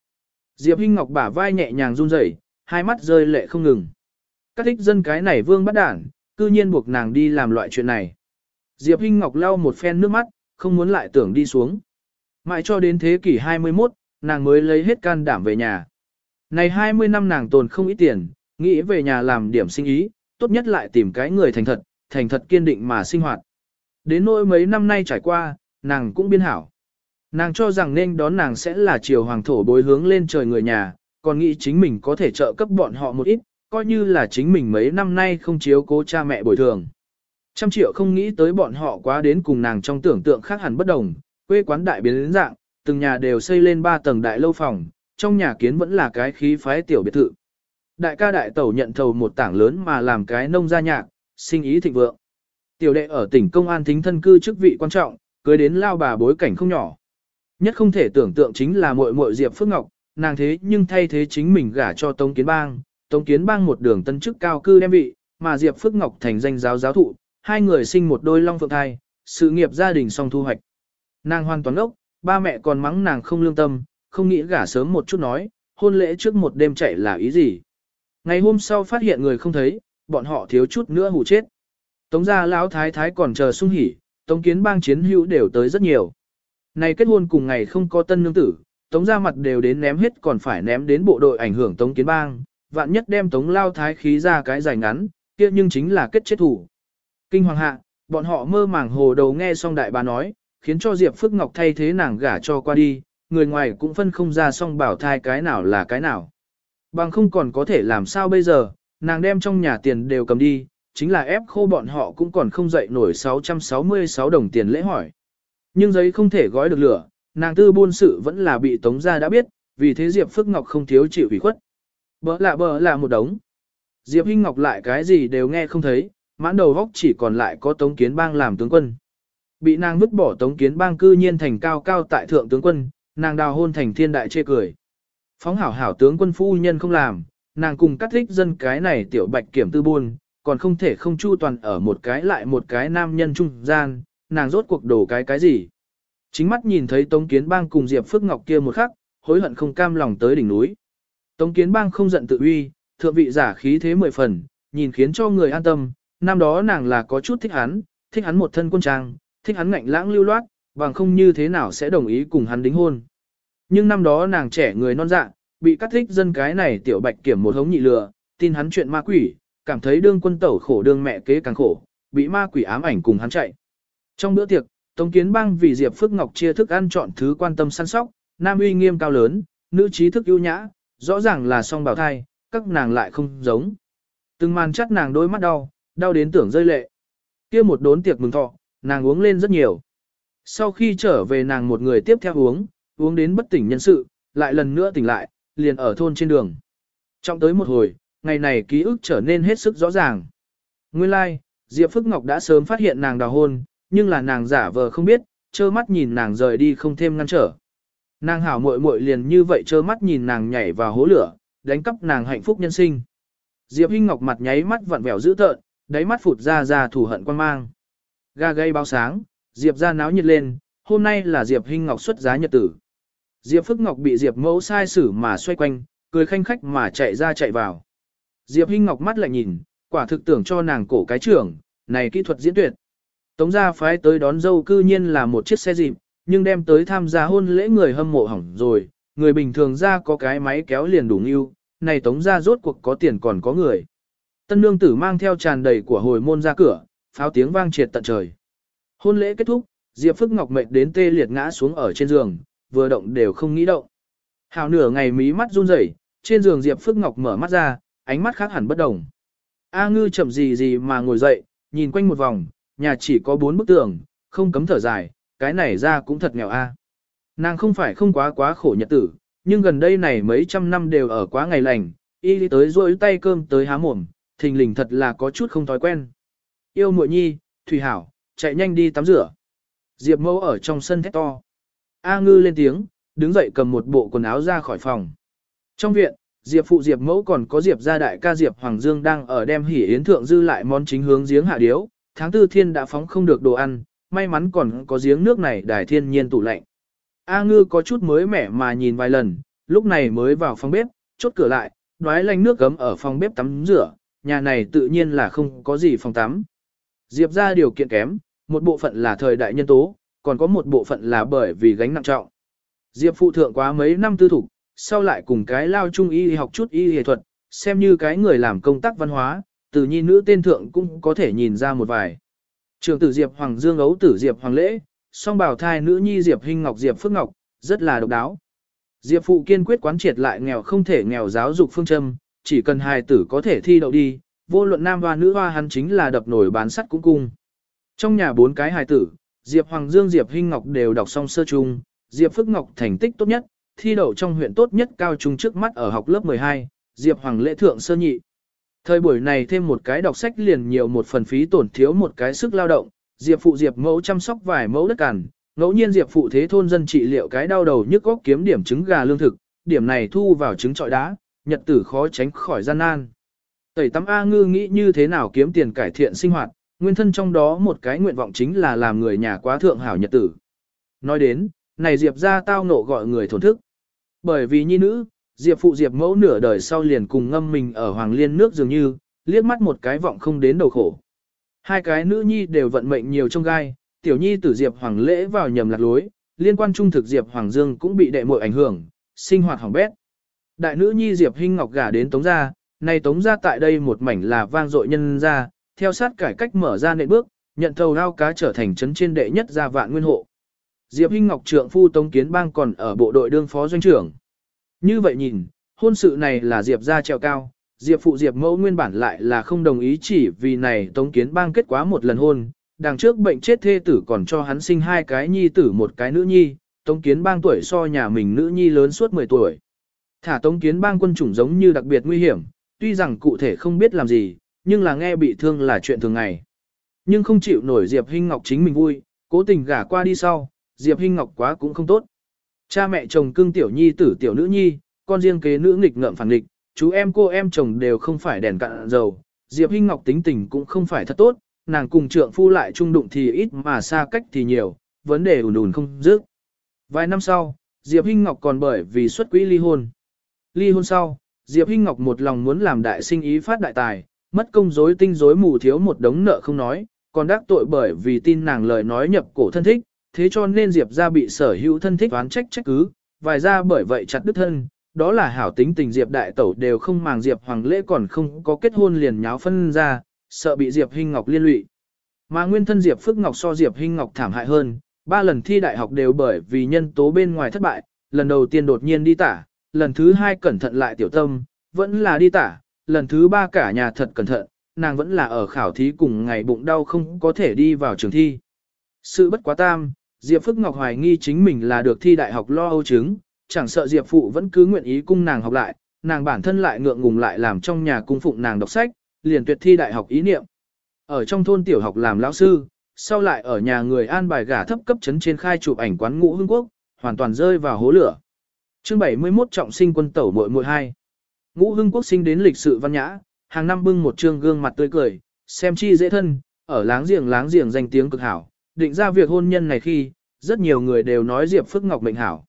Diệp Hinh Ngọc bả vai nhẹ nhàng run rẩy, hai mắt rơi lệ không ngừng. Các thích dân cái này vương bắt đản, cư nhiên buộc nàng đi làm loại chuyện này. Diệp Hinh Ngọc lau một phen nước mắt, không muốn lại tưởng đi xuống. Mãi cho đến thế kỷ 21, nàng mới lấy hết can đảm về nhà. Này 20 năm nàng tồn không ít tiền, nghĩ về nhà làm điểm sinh ý, tốt nhất lại tìm cái người thành thật, thành thật kiên định mà sinh hoạt. Đến nỗi mấy năm nay trải qua, nàng cũng biên hảo. Nàng cho rằng nên đón nàng sẽ là triều hoàng thổ bối hướng lên trời người nhà, còn nghĩ chính mình có thể trợ cấp bọn họ một ít, coi như là chính mình mấy năm nay không chiếu cố cha mẹ bồi thường. Trăm triệu không nghĩ tới bọn họ quá đến cùng nàng trong tưởng tượng khác hẳn bất đồng, quê quán đại biến đến dạng, từng nhà đều xây lên ba tầng đại lâu phòng, trong nhà kiến vẫn là cái khí phái tiểu biệt thự. Đại ca đại tẩu nhận thầu một tảng lớn mà làm cái nông gia nhạc, sinh ý thịnh vượng. Tiểu đệ ở tỉnh công an thính thân cư chức vị quan trọng, cưới đến lao bà bối cảnh không nhỏ. Nhất không thể tưởng tượng chính là muội muội Diệp Phước Ngọc, nàng thế nhưng thay thế chính mình gả cho Tống Kiến Bang, Tống Kiến Bang một đường tân chức cao cư đem vị, mà Diệp Phước Ngọc thành danh giáo giáo thụ, hai người sinh một đôi long phượng thai, sự nghiệp gia đình song thu hoạch. Nàng hoàn toàn ốc, ba mẹ còn mắng nàng không lương tâm, không nghĩ gả sớm một chút nói, hôn lễ trước một đêm chạy là ý gì. Ngày hôm sau phát hiện người không thấy, bọn họ thiếu chút nữa hù chết. Tống gia lão thái thái còn chờ sung hỉ, tống kiến bang chiến hữu đều tới rất nhiều. Này kết hôn cùng ngày không có tân nương tử, tống gia mặt đều đến ném hết còn phải ném đến bộ đội ảnh hưởng tống kiến bang, vạn nhất đem tống lao thái khí ra cái dài ngắn, kia nhưng chính là kết chết thủ. Kinh hoàng hạ, bọn họ mơ màng hồ đầu nghe xong đại bà nói, khiến cho Diệp Phước Ngọc thay thế nàng gả cho qua đi, người ngoài cũng phân không ra song bảo thai cái nào là cái nào. Bằng không còn có thể làm sao bây giờ, nàng đem trong nhà tiền đều cầm đi, chính là ép khô bọn họ cũng còn không dậy nổi 666 đồng tiền lễ hỏi. Nhưng giấy không thể gói được lửa, nàng tư buôn sự vẫn là bị tống ra đã biết, vì thế Diệp Phước Ngọc không thiếu chịu ủy khuất. Bỡ lạ bỡ là một đống. Diệp Hinh Ngọc lại cái gì đều nghe không thấy, mãn đầu góc chỉ còn lại có Tống Kiến Bang làm tướng quân. Bị nàng vứt bỏ Tống Kiến Bang cư nhiên thành cao cao tại thượng tướng quân, nàng đào hôn thành thiên đại chê cười. Phóng hảo hảo tướng quân phu nhân không làm, nàng cùng cắt thích dân cái này tiểu bạch kiểm tư buôn, còn không thể không chu toàn ở một cái lại một cái nam nhân trung gian, nàng rốt cuộc đổ cái cái gì. Chính mắt nhìn thấy Tống Kiến Bang cùng Diệp Phước Ngọc kia một khắc, hối hận không cam lòng tới đỉnh núi. Tống Kiến Bang không giận tự uy, thượng vị giả khí thế mười phần, nhìn khiến cho người an tâm, năm đó nàng là có chút thích hắn, thích hắn một thân quân trang, thích hắn ngạnh lãng lưu loát, bằng không như thế nào sẽ đồng ý cùng hắn đính hôn. Nhưng năm đó nàng trẻ người non dạ, bị cắt thích dân cái này tiểu bạch kiểm một hống nhị lừa, tin hắn chuyện ma quỷ, cảm thấy đương quân tẩu khổ đương mẹ kế càng khổ, bị ma quỷ ám ảnh cùng hắn chạy. Trong bữa tiệc, Tống Kiến Bang vì Diệp Phước Ngọc chia thức ăn chọn thứ quan tâm săn sóc, nam uy nghiêm cao lớn, nữ trí thức ưu nhã, rõ ràng là song bào thai, các nàng lại không giống. Từng màn chắc nàng đôi mắt đau, đau đến tưởng rơi lệ. kia một đốn tiệc mừng thọ, nàng uống lên rất nhiều. Sau khi trở về nàng một người tiếp theo uống, uống đến bất tỉnh nhân sự, lại lần nữa tỉnh lại, liền ở thôn trên đường. Trong tới một hồi, ngày này ký ức trở nên hết sức rõ ràng. Nguyên lai, like, Diệp Phức Ngọc đã sớm phát hiện nàng đào hôn, nhưng là nàng giả vờ không biết, trơ mắt nhìn nàng rời đi không thêm ngăn trở. Nàng hảo muội muội liền như vậy trơ mắt nhìn nàng nhảy vào hố lửa, đánh cắp nàng hạnh phúc nhân sinh. Diệp Hinh Ngọc mặt nháy mắt vặn vẹo dữ tợn, đáy mắt phụt ra ra thù hận quan mang. Ga gây báo sáng, Diệp ra náo nhiệt lên, hôm nay là Diệp Hinh Ngọc xuất giá nhật tử. Diệp Phức Ngọc bị Diệp mẫu sai xử mà xoay quanh, cười khanh khách mà chạy ra chạy vào. Diệp Hinh Ngọc mắt lại nhìn, quả thực tưởng cho nàng cổ cái trưởng, này kỹ thuật diễn tuyệt. Tống gia phái tới đón dâu cư nhiên là một chiếc xe dịp, nhưng đem tới tham gia hôn lễ người hâm mộ hỏng rồi, người bình thường ra có cái máy kéo liền đủ ưu, này tống gia rốt cuộc có tiền còn có người. Tân nương tử mang theo tràn đầy của hồi môn ra cửa, pháo tiếng vang triệt tận trời. Hôn lễ kết thúc, Diệp Phước Ngọc mệt đến tê liệt ngã xuống ở trên giường, vừa động đều không nghĩ động. Hào nửa ngày mí mắt run rẩy, trên giường Diệp Phước Ngọc mở mắt ra, ánh mắt khác hẳn bất đồng. A ngư chậm gì gì mà ngồi dậy, nhìn quanh một vòng, nhà chỉ có bốn bức tường, không cấm thở dài, cái này ra cũng thật nghèo a. Nàng không phải không quá quá khổ nhật tử, nhưng gần đây này mấy trăm năm đều ở quá ngày lành, y đi tới rôi tay cơm tới há mồm, thình lình thật là có chút không thói quen. Yêu muội nhi, Thủy Hảo, chạy nhanh đi tắm rửa. Diệp mẫu ở trong sân thét to. A ngư lên tiếng, đứng dậy cầm một bộ quần áo ra khỏi phòng. Trong viện, Diệp phụ Diệp mẫu còn có Diệp gia đại ca Diệp Hoàng Dương đang ở đem hỉ yến thượng dư lại món chính hướng giếng hạ điếu. Tháng tư thiên đã phóng không được đồ ăn, may mắn còn có giếng nước này đài thiên nhiên tủ lạnh. A ngư có chút mới mẻ mà nhìn vài lần, lúc này mới vào phòng bếp, chốt cửa lại, đoái lanh nước gấm ở phòng bếp tắm rửa, nhà này tự nhiên là không có gì phòng tắm. Diệp ra điều kiện kém, một bộ phận là thời đại nhân tố, còn có một bộ phận là bởi vì gánh nặng trọng. Diệp phụ thượng quá mấy năm tư thủ, sau lại cùng cái lao trung y học chút y y thuật, xem như cái người làm công tác văn hóa, từ nhi nữ tên thượng cũng có thể nhìn ra một vài. Trường tử Diệp Hoàng Dương ấu tử Diệp Hoàng Lễ, song bảo thai nữ nhi Diệp Hinh Ngọc Diệp Phước Ngọc, rất là độc đáo. Diệp phụ kiên quyết quán triệt lại nghèo không thể nghèo giáo dục phương châm, chỉ cần hài tử có thể thi đậu đi, vô luận nam hoa nữ hoa hắn chính là đập nổi bán sắt cũng cung. Trong nhà bốn cái hài tử, Diệp Hoàng Dương Diệp Hinh Ngọc đều đọc xong sơ trung, Diệp Phước Ngọc thành tích tốt nhất, thi đậu trong huyện tốt nhất cao trung trước mắt ở học lớp 12, Diệp Hoàng lễ thượng sơ nhị. Thời buổi này thêm một cái đọc sách liền nhiều một phần phí tổn thiếu một cái sức lao động, Diệp phụ Diệp mẫu chăm sóc vài mẫu đất cằn, ngẫu nhiên Diệp phụ thế thôn dân trị liệu cái đau đầu nhức góc kiếm điểm trứng gà lương thực, điểm này thu vào trứng trọi đá, nhật tử khó tránh khỏi gian nan. Tẩy tắm A ngư nghĩ như thế nào kiếm tiền cải thiện sinh hoạt, nguyên thân trong đó một cái nguyện vọng chính là làm người nhà quá thượng hảo nhật tử. Nói đến, này Diệp ra tao nộ gọi người thổn thức. Bởi vì nhi nữ, Diệp phụ Diệp mẫu nửa đời sau liền cùng ngâm mình ở Hoàng Liên nước dường như, liếc mắt một cái vọng không đến đầu khổ. Hai cái nữ nhi đều vận mệnh nhiều trong gai, tiểu nhi tử Diệp Hoàng lễ vào nhầm lạc lối, liên quan trung thực Diệp Hoàng Dương cũng bị đệ muội ảnh hưởng, sinh hoạt hỏng bét. Đại nữ nhi Diệp Hinh Ngọc gả đến Tống gia, nay Tống gia tại đây một mảnh là vang dội nhân gia, theo sát cải cách mở ra nệ bước, nhận thầu lao cá trở thành trấn trên đệ nhất gia vạn nguyên hộ. Diệp Hinh Ngọc trượng phu Tống Kiến Bang còn ở bộ đội đương phó doanh trưởng. Như vậy nhìn, hôn sự này là Diệp gia treo cao, Diệp phụ Diệp mẫu nguyên bản lại là không đồng ý chỉ vì này Tống Kiến Bang kết quá một lần hôn, đằng trước bệnh chết thê tử còn cho hắn sinh hai cái nhi tử một cái nữ nhi, Tống Kiến Bang tuổi so nhà mình nữ nhi lớn suốt 10 tuổi. Thả Tống Kiến Bang quân chủng giống như đặc biệt nguy hiểm, tuy rằng cụ thể không biết làm gì, nhưng là nghe bị thương là chuyện thường ngày. Nhưng không chịu nổi Diệp Hinh Ngọc chính mình vui, cố tình gả qua đi sau, Diệp Hinh Ngọc quá cũng không tốt. Cha mẹ chồng cưng tiểu nhi tử tiểu nữ nhi, con riêng kế nữ nghịch ngợm phản nghịch, chú em cô em chồng đều không phải đèn cạn dầu. Diệp Hinh Ngọc tính tình cũng không phải thật tốt, nàng cùng trượng phu lại trung đụng thì ít mà xa cách thì nhiều, vấn đề ùn ùn không dứt. Vài năm sau, Diệp Hinh Ngọc còn bởi vì xuất quỹ ly hôn. Ly hôn sau, Diệp Hinh Ngọc một lòng muốn làm đại sinh ý phát đại tài, mất công rối tinh rối mù thiếu một đống nợ không nói, còn đắc tội bởi vì tin nàng lời nói nhập cổ thân thích, thế cho nên Diệp gia bị sở hữu thân thích oán trách trách cứ, vài ra bởi vậy chặt đứt thân, đó là hảo tính tình Diệp đại tẩu đều không màng Diệp hoàng lễ còn không có kết hôn liền nháo phân ra, sợ bị Diệp Hinh Ngọc liên lụy. Mà nguyên thân Diệp Phước Ngọc so Diệp Hinh Ngọc thảm hại hơn, ba lần thi đại học đều bởi vì nhân tố bên ngoài thất bại, lần đầu tiên đột nhiên đi tả, lần thứ hai cẩn thận lại tiểu tâm, vẫn là đi tả, lần thứ ba cả nhà thật cẩn thận, nàng vẫn là ở khảo thí cùng ngày bụng đau không có thể đi vào trường thi. Sự bất quá tam, Diệp Phước Ngọc hoài nghi chính mình là được thi đại học lo âu chứng, chẳng sợ Diệp Phụ vẫn cứ nguyện ý cung nàng học lại, nàng bản thân lại ngượng ngùng lại làm trong nhà cung phụng nàng đọc sách, liền tuyệt thi đại học ý niệm. Ở trong thôn tiểu học làm lão sư, sau lại ở nhà người an bài gả thấp cấp chấn trên khai chụp ảnh quán ngũ hương quốc, hoàn toàn rơi vào hố lửa. Chương 71 trọng sinh quân tẩu muội muội hai. Ngũ Hưng quốc sinh đến lịch sự văn nhã, hàng năm bưng một trương gương mặt tươi cười, xem chi dễ thân, ở láng giềng láng giềng danh tiếng cực hảo, định ra việc hôn nhân này khi, rất nhiều người đều nói Diệp Phước Ngọc mệnh hảo.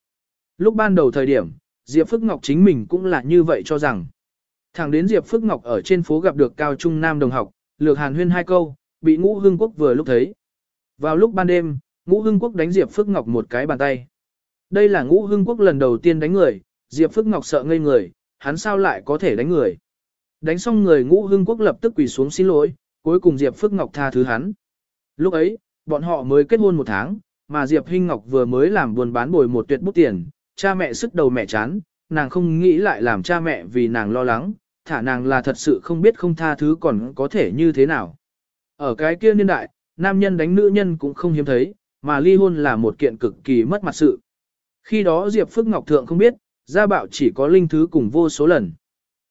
Lúc ban đầu thời điểm, Diệp Phước Ngọc chính mình cũng là như vậy cho rằng. Thẳng đến Diệp Phước Ngọc ở trên phố gặp được Cao Trung Nam đồng học, lược hàn huyên hai câu, bị ngũ Hưng quốc vừa lúc thấy. Vào lúc ban đêm, ngũ Hưng quốc đánh Diệp Phước Ngọc một cái bàn tay. Đây là ngũ Hưng quốc lần đầu tiên đánh người, Diệp Phước Ngọc sợ ngây người, hắn sao lại có thể đánh người. Đánh xong người ngũ Hưng quốc lập tức quỳ xuống xin lỗi, cuối cùng Diệp Phước Ngọc tha thứ hắn. Lúc ấy, bọn họ mới kết hôn một tháng, mà Diệp Hinh Ngọc vừa mới làm buôn bán bồi một tuyệt bút tiền, cha mẹ sức đầu mẹ chán, nàng không nghĩ lại làm cha mẹ vì nàng lo lắng, thả nàng là thật sự không biết không tha thứ còn có thể như thế nào. Ở cái kia niên đại, nam nhân đánh nữ nhân cũng không hiếm thấy, mà ly hôn là một kiện cực kỳ mất mặt sự. Khi đó Diệp Phước Ngọc Thượng không biết, gia bạo chỉ có linh thứ cùng vô số lần.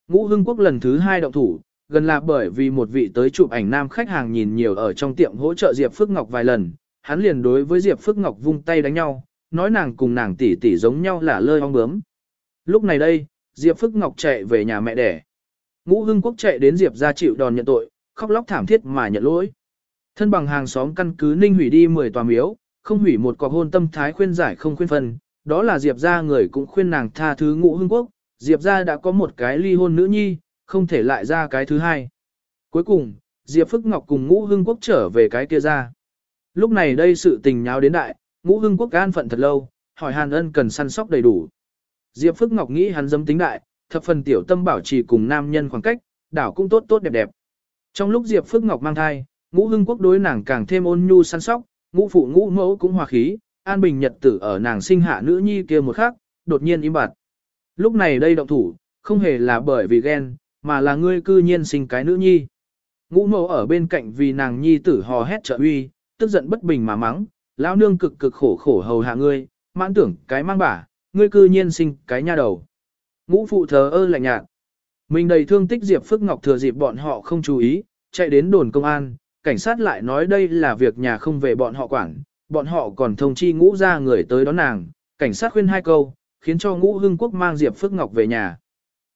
Ngũ Hưng Quốc lần thứ hai động thủ, gần là bởi vì một vị tới chụp ảnh nam khách hàng nhìn nhiều ở trong tiệm hỗ trợ Diệp Phước Ngọc vài lần, hắn liền đối với Diệp Phước Ngọc vung tay đánh nhau, nói nàng cùng nàng tỷ tỷ giống nhau là lơi ong bướm. Lúc này đây, Diệp Phước Ngọc chạy về nhà mẹ đẻ. Ngũ Hưng Quốc chạy đến Diệp gia chịu đòn nhận tội, khóc lóc thảm thiết mà nhận lỗi. Thân bằng hàng xóm căn cứ ninh hủy đi 10 tòa miếu, không hủy một cọc hôn tâm thái khuyên giải không khuyên phân, đó là Diệp ra người cũng khuyên nàng tha thứ Ngũ Hưng Quốc, Diệp ra đã có một cái ly hôn nữ nhi, không thể lại ra cái thứ hai. Cuối cùng, Diệp Phức Ngọc cùng Ngũ Hưng Quốc trở về cái kia ra. Lúc này đây sự tình nháo đến đại, Ngũ Hưng Quốc an phận thật lâu, hỏi Hàn Ân cần săn sóc đầy đủ. Diệp Phức Ngọc nghĩ hắn dâm tính đại, thập phần tiểu tâm bảo trì cùng nam nhân khoảng cách, đảo cũng tốt tốt đẹp đẹp. Trong lúc Diệp Phước Ngọc mang thai, Ngũ Hưng Quốc đối nàng càng thêm ôn nhu săn sóc, ngũ phụ ngũ mẫu cũng hòa khí, an bình nhật tử ở nàng sinh hạ nữ nhi kia một khắc, đột nhiên im bặt. Lúc này đây động thủ, không hề là bởi vì ghen, mà là ngươi cư nhiên sinh cái nữ nhi. Ngũ mẫu ở bên cạnh vì nàng nhi tử hò hét trợ uy, tức giận bất bình mà mắng, lão nương cực cực khổ khổ hầu hạ ngươi, mãn tưởng cái mang bả, ngươi cư nhiên sinh cái nha đầu. Ngũ phụ thờ ơ lạnh nhạt. Mình đầy thương tích Diệp Phước Ngọc thừa dịp bọn họ không chú ý, chạy đến đồn công an, cảnh sát lại nói đây là việc nhà không về bọn họ quản, bọn họ còn thông chi ngũ ra người tới đón nàng, cảnh sát khuyên hai câu, khiến cho ngũ hưng quốc mang Diệp Phước Ngọc về nhà.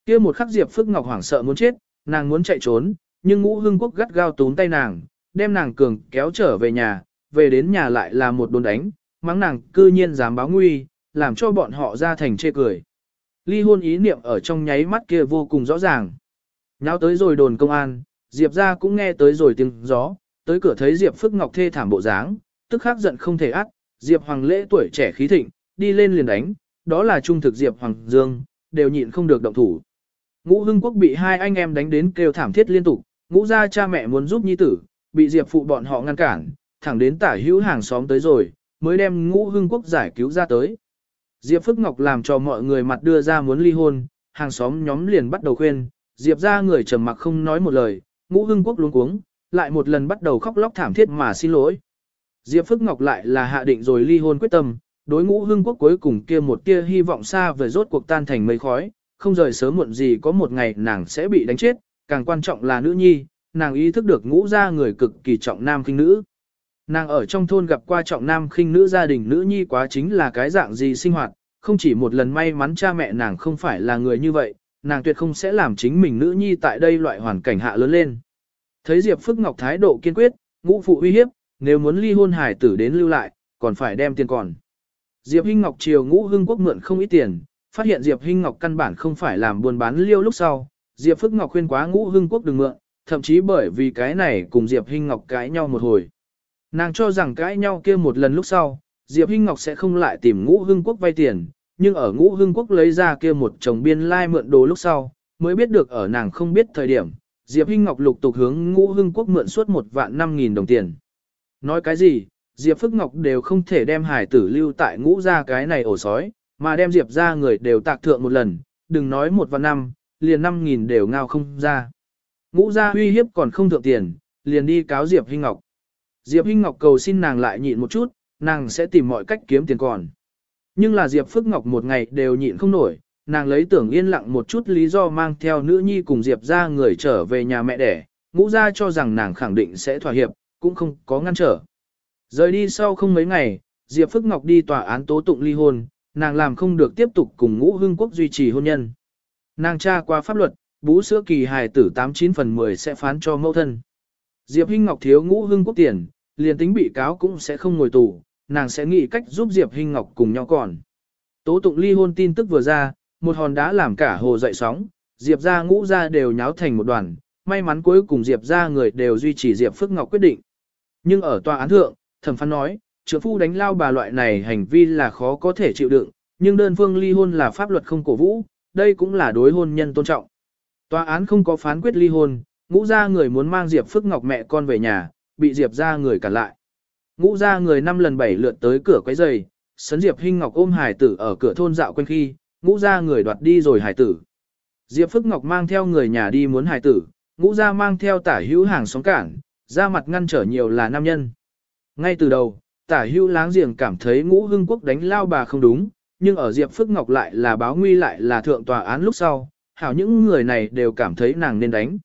kia một khắc Diệp Phước Ngọc hoảng sợ muốn chết, nàng muốn chạy trốn, nhưng ngũ hưng quốc gắt gao túm tay nàng, đem nàng cường kéo trở về nhà, về đến nhà lại là một đồn đánh, mắng nàng cư nhiên dám báo nguy, làm cho bọn họ ra thành chê cười. Ly hôn ý niệm ở trong nháy mắt kia vô cùng rõ ràng. Nháo tới rồi đồn công an, Diệp ra cũng nghe tới rồi tiếng gió, tới cửa thấy Diệp Phước Ngọc thê thảm bộ dáng, tức khắc giận không thể ác, Diệp Hoàng lễ tuổi trẻ khí thịnh, đi lên liền đánh, đó là trung thực Diệp Hoàng Dương, đều nhịn không được động thủ. Ngũ Hưng Quốc bị hai anh em đánh đến kêu thảm thiết liên tục, ngũ gia cha mẹ muốn giúp nhi tử, bị Diệp phụ bọn họ ngăn cản, thẳng đến tả hữu hàng xóm tới rồi, mới đem ngũ hưng quốc giải cứu ra tới. Diệp Phước Ngọc làm cho mọi người mặt đưa ra muốn ly hôn, hàng xóm nhóm liền bắt đầu khuyên, Diệp ra người trầm mặc không nói một lời, ngũ hưng quốc luống cuống, lại một lần bắt đầu khóc lóc thảm thiết mà xin lỗi. Diệp Phước Ngọc lại là hạ định rồi ly hôn quyết tâm, đối ngũ hưng quốc cuối cùng kia một tia hy vọng xa về rốt cuộc tan thành mây khói, không rời sớm muộn gì có một ngày nàng sẽ bị đánh chết, càng quan trọng là nữ nhi, nàng ý thức được ngũ ra người cực kỳ trọng nam khinh nữ. Nàng ở trong thôn gặp qua trọng nam khinh nữ gia đình nữ nhi quá chính là cái dạng gì sinh hoạt, không chỉ một lần may mắn cha mẹ nàng không phải là người như vậy, nàng tuyệt không sẽ làm chính mình nữ nhi tại đây loại hoàn cảnh hạ lớn lên. Thấy Diệp Phước Ngọc thái độ kiên quyết, ngũ phụ uy hiếp, nếu muốn ly hôn hải tử đến lưu lại, còn phải đem tiền còn. Diệp Hinh Ngọc chiều ngũ hưng quốc mượn không ít tiền, phát hiện Diệp Hinh Ngọc căn bản không phải làm buôn bán liêu lúc sau, Diệp Phước Ngọc khuyên quá ngũ hưng quốc đừng mượn, thậm chí bởi vì cái này cùng Diệp Hinh Ngọc cãi nhau một hồi. Nàng cho rằng cãi nhau kia một lần lúc sau, Diệp Hinh Ngọc sẽ không lại tìm ngũ hưng quốc vay tiền, nhưng ở ngũ hưng quốc lấy ra kia một chồng biên lai mượn đồ lúc sau, mới biết được ở nàng không biết thời điểm, Diệp Hinh Ngọc lục tục hướng ngũ hưng quốc mượn suốt một vạn năm nghìn đồng tiền. Nói cái gì, Diệp Phức Ngọc đều không thể đem hải tử lưu tại ngũ ra cái này ổ sói, mà đem Diệp ra người đều tạc thượng một lần, đừng nói một vạn năm, liền năm nghìn đều ngao không ra. Ngũ ra uy hiếp còn không thượng tiền, liền đi cáo Diệp Hinh Ngọc. Diệp Hinh Ngọc cầu xin nàng lại nhịn một chút, nàng sẽ tìm mọi cách kiếm tiền còn. Nhưng là Diệp Phức Ngọc một ngày đều nhịn không nổi, nàng lấy tưởng yên lặng một chút lý do mang theo nữ nhi cùng Diệp ra người trở về nhà mẹ đẻ, ngũ ra cho rằng nàng khẳng định sẽ thỏa hiệp, cũng không có ngăn trở. Rời đi sau không mấy ngày, Diệp Phức Ngọc đi tòa án tố tụng ly hôn, nàng làm không được tiếp tục cùng ngũ hưng quốc duy trì hôn nhân. Nàng tra qua pháp luật, bú sữa kỳ hài tử 89 phần 10 sẽ phán cho mẫu thân. Diệp Hinh Ngọc thiếu ngũ hưng quốc tiền, liền tính bị cáo cũng sẽ không ngồi tù, nàng sẽ nghĩ cách giúp Diệp Hinh Ngọc cùng nhau còn. Tố tụng ly hôn tin tức vừa ra, một hòn đá làm cả hồ dậy sóng, Diệp gia ngũ gia đều nháo thành một đoàn, may mắn cuối cùng Diệp gia người đều duy trì Diệp Phước Ngọc quyết định. Nhưng ở tòa án thượng, thẩm phán nói, trưởng phu đánh lao bà loại này hành vi là khó có thể chịu đựng, nhưng đơn phương ly hôn là pháp luật không cổ vũ, đây cũng là đối hôn nhân tôn trọng. Tòa án không có phán quyết ly hôn, ngũ gia người muốn mang Diệp Phước Ngọc mẹ con về nhà, bị Diệp gia người cản lại. Ngũ gia người năm lần bảy lượt tới cửa quấy giày, sấn Diệp Hinh Ngọc ôm hải tử ở cửa thôn dạo quanh khi, ngũ gia người đoạt đi rồi hải tử. Diệp Phước Ngọc mang theo người nhà đi muốn hải tử, ngũ gia mang theo tả hữu hàng xóm cản, ra mặt ngăn trở nhiều là nam nhân. Ngay từ đầu, tả hữu láng giềng cảm thấy ngũ hưng quốc đánh lao bà không đúng, nhưng ở Diệp Phước Ngọc lại là báo nguy lại là thượng tòa án lúc sau, hảo những người này đều cảm thấy nàng nên đánh.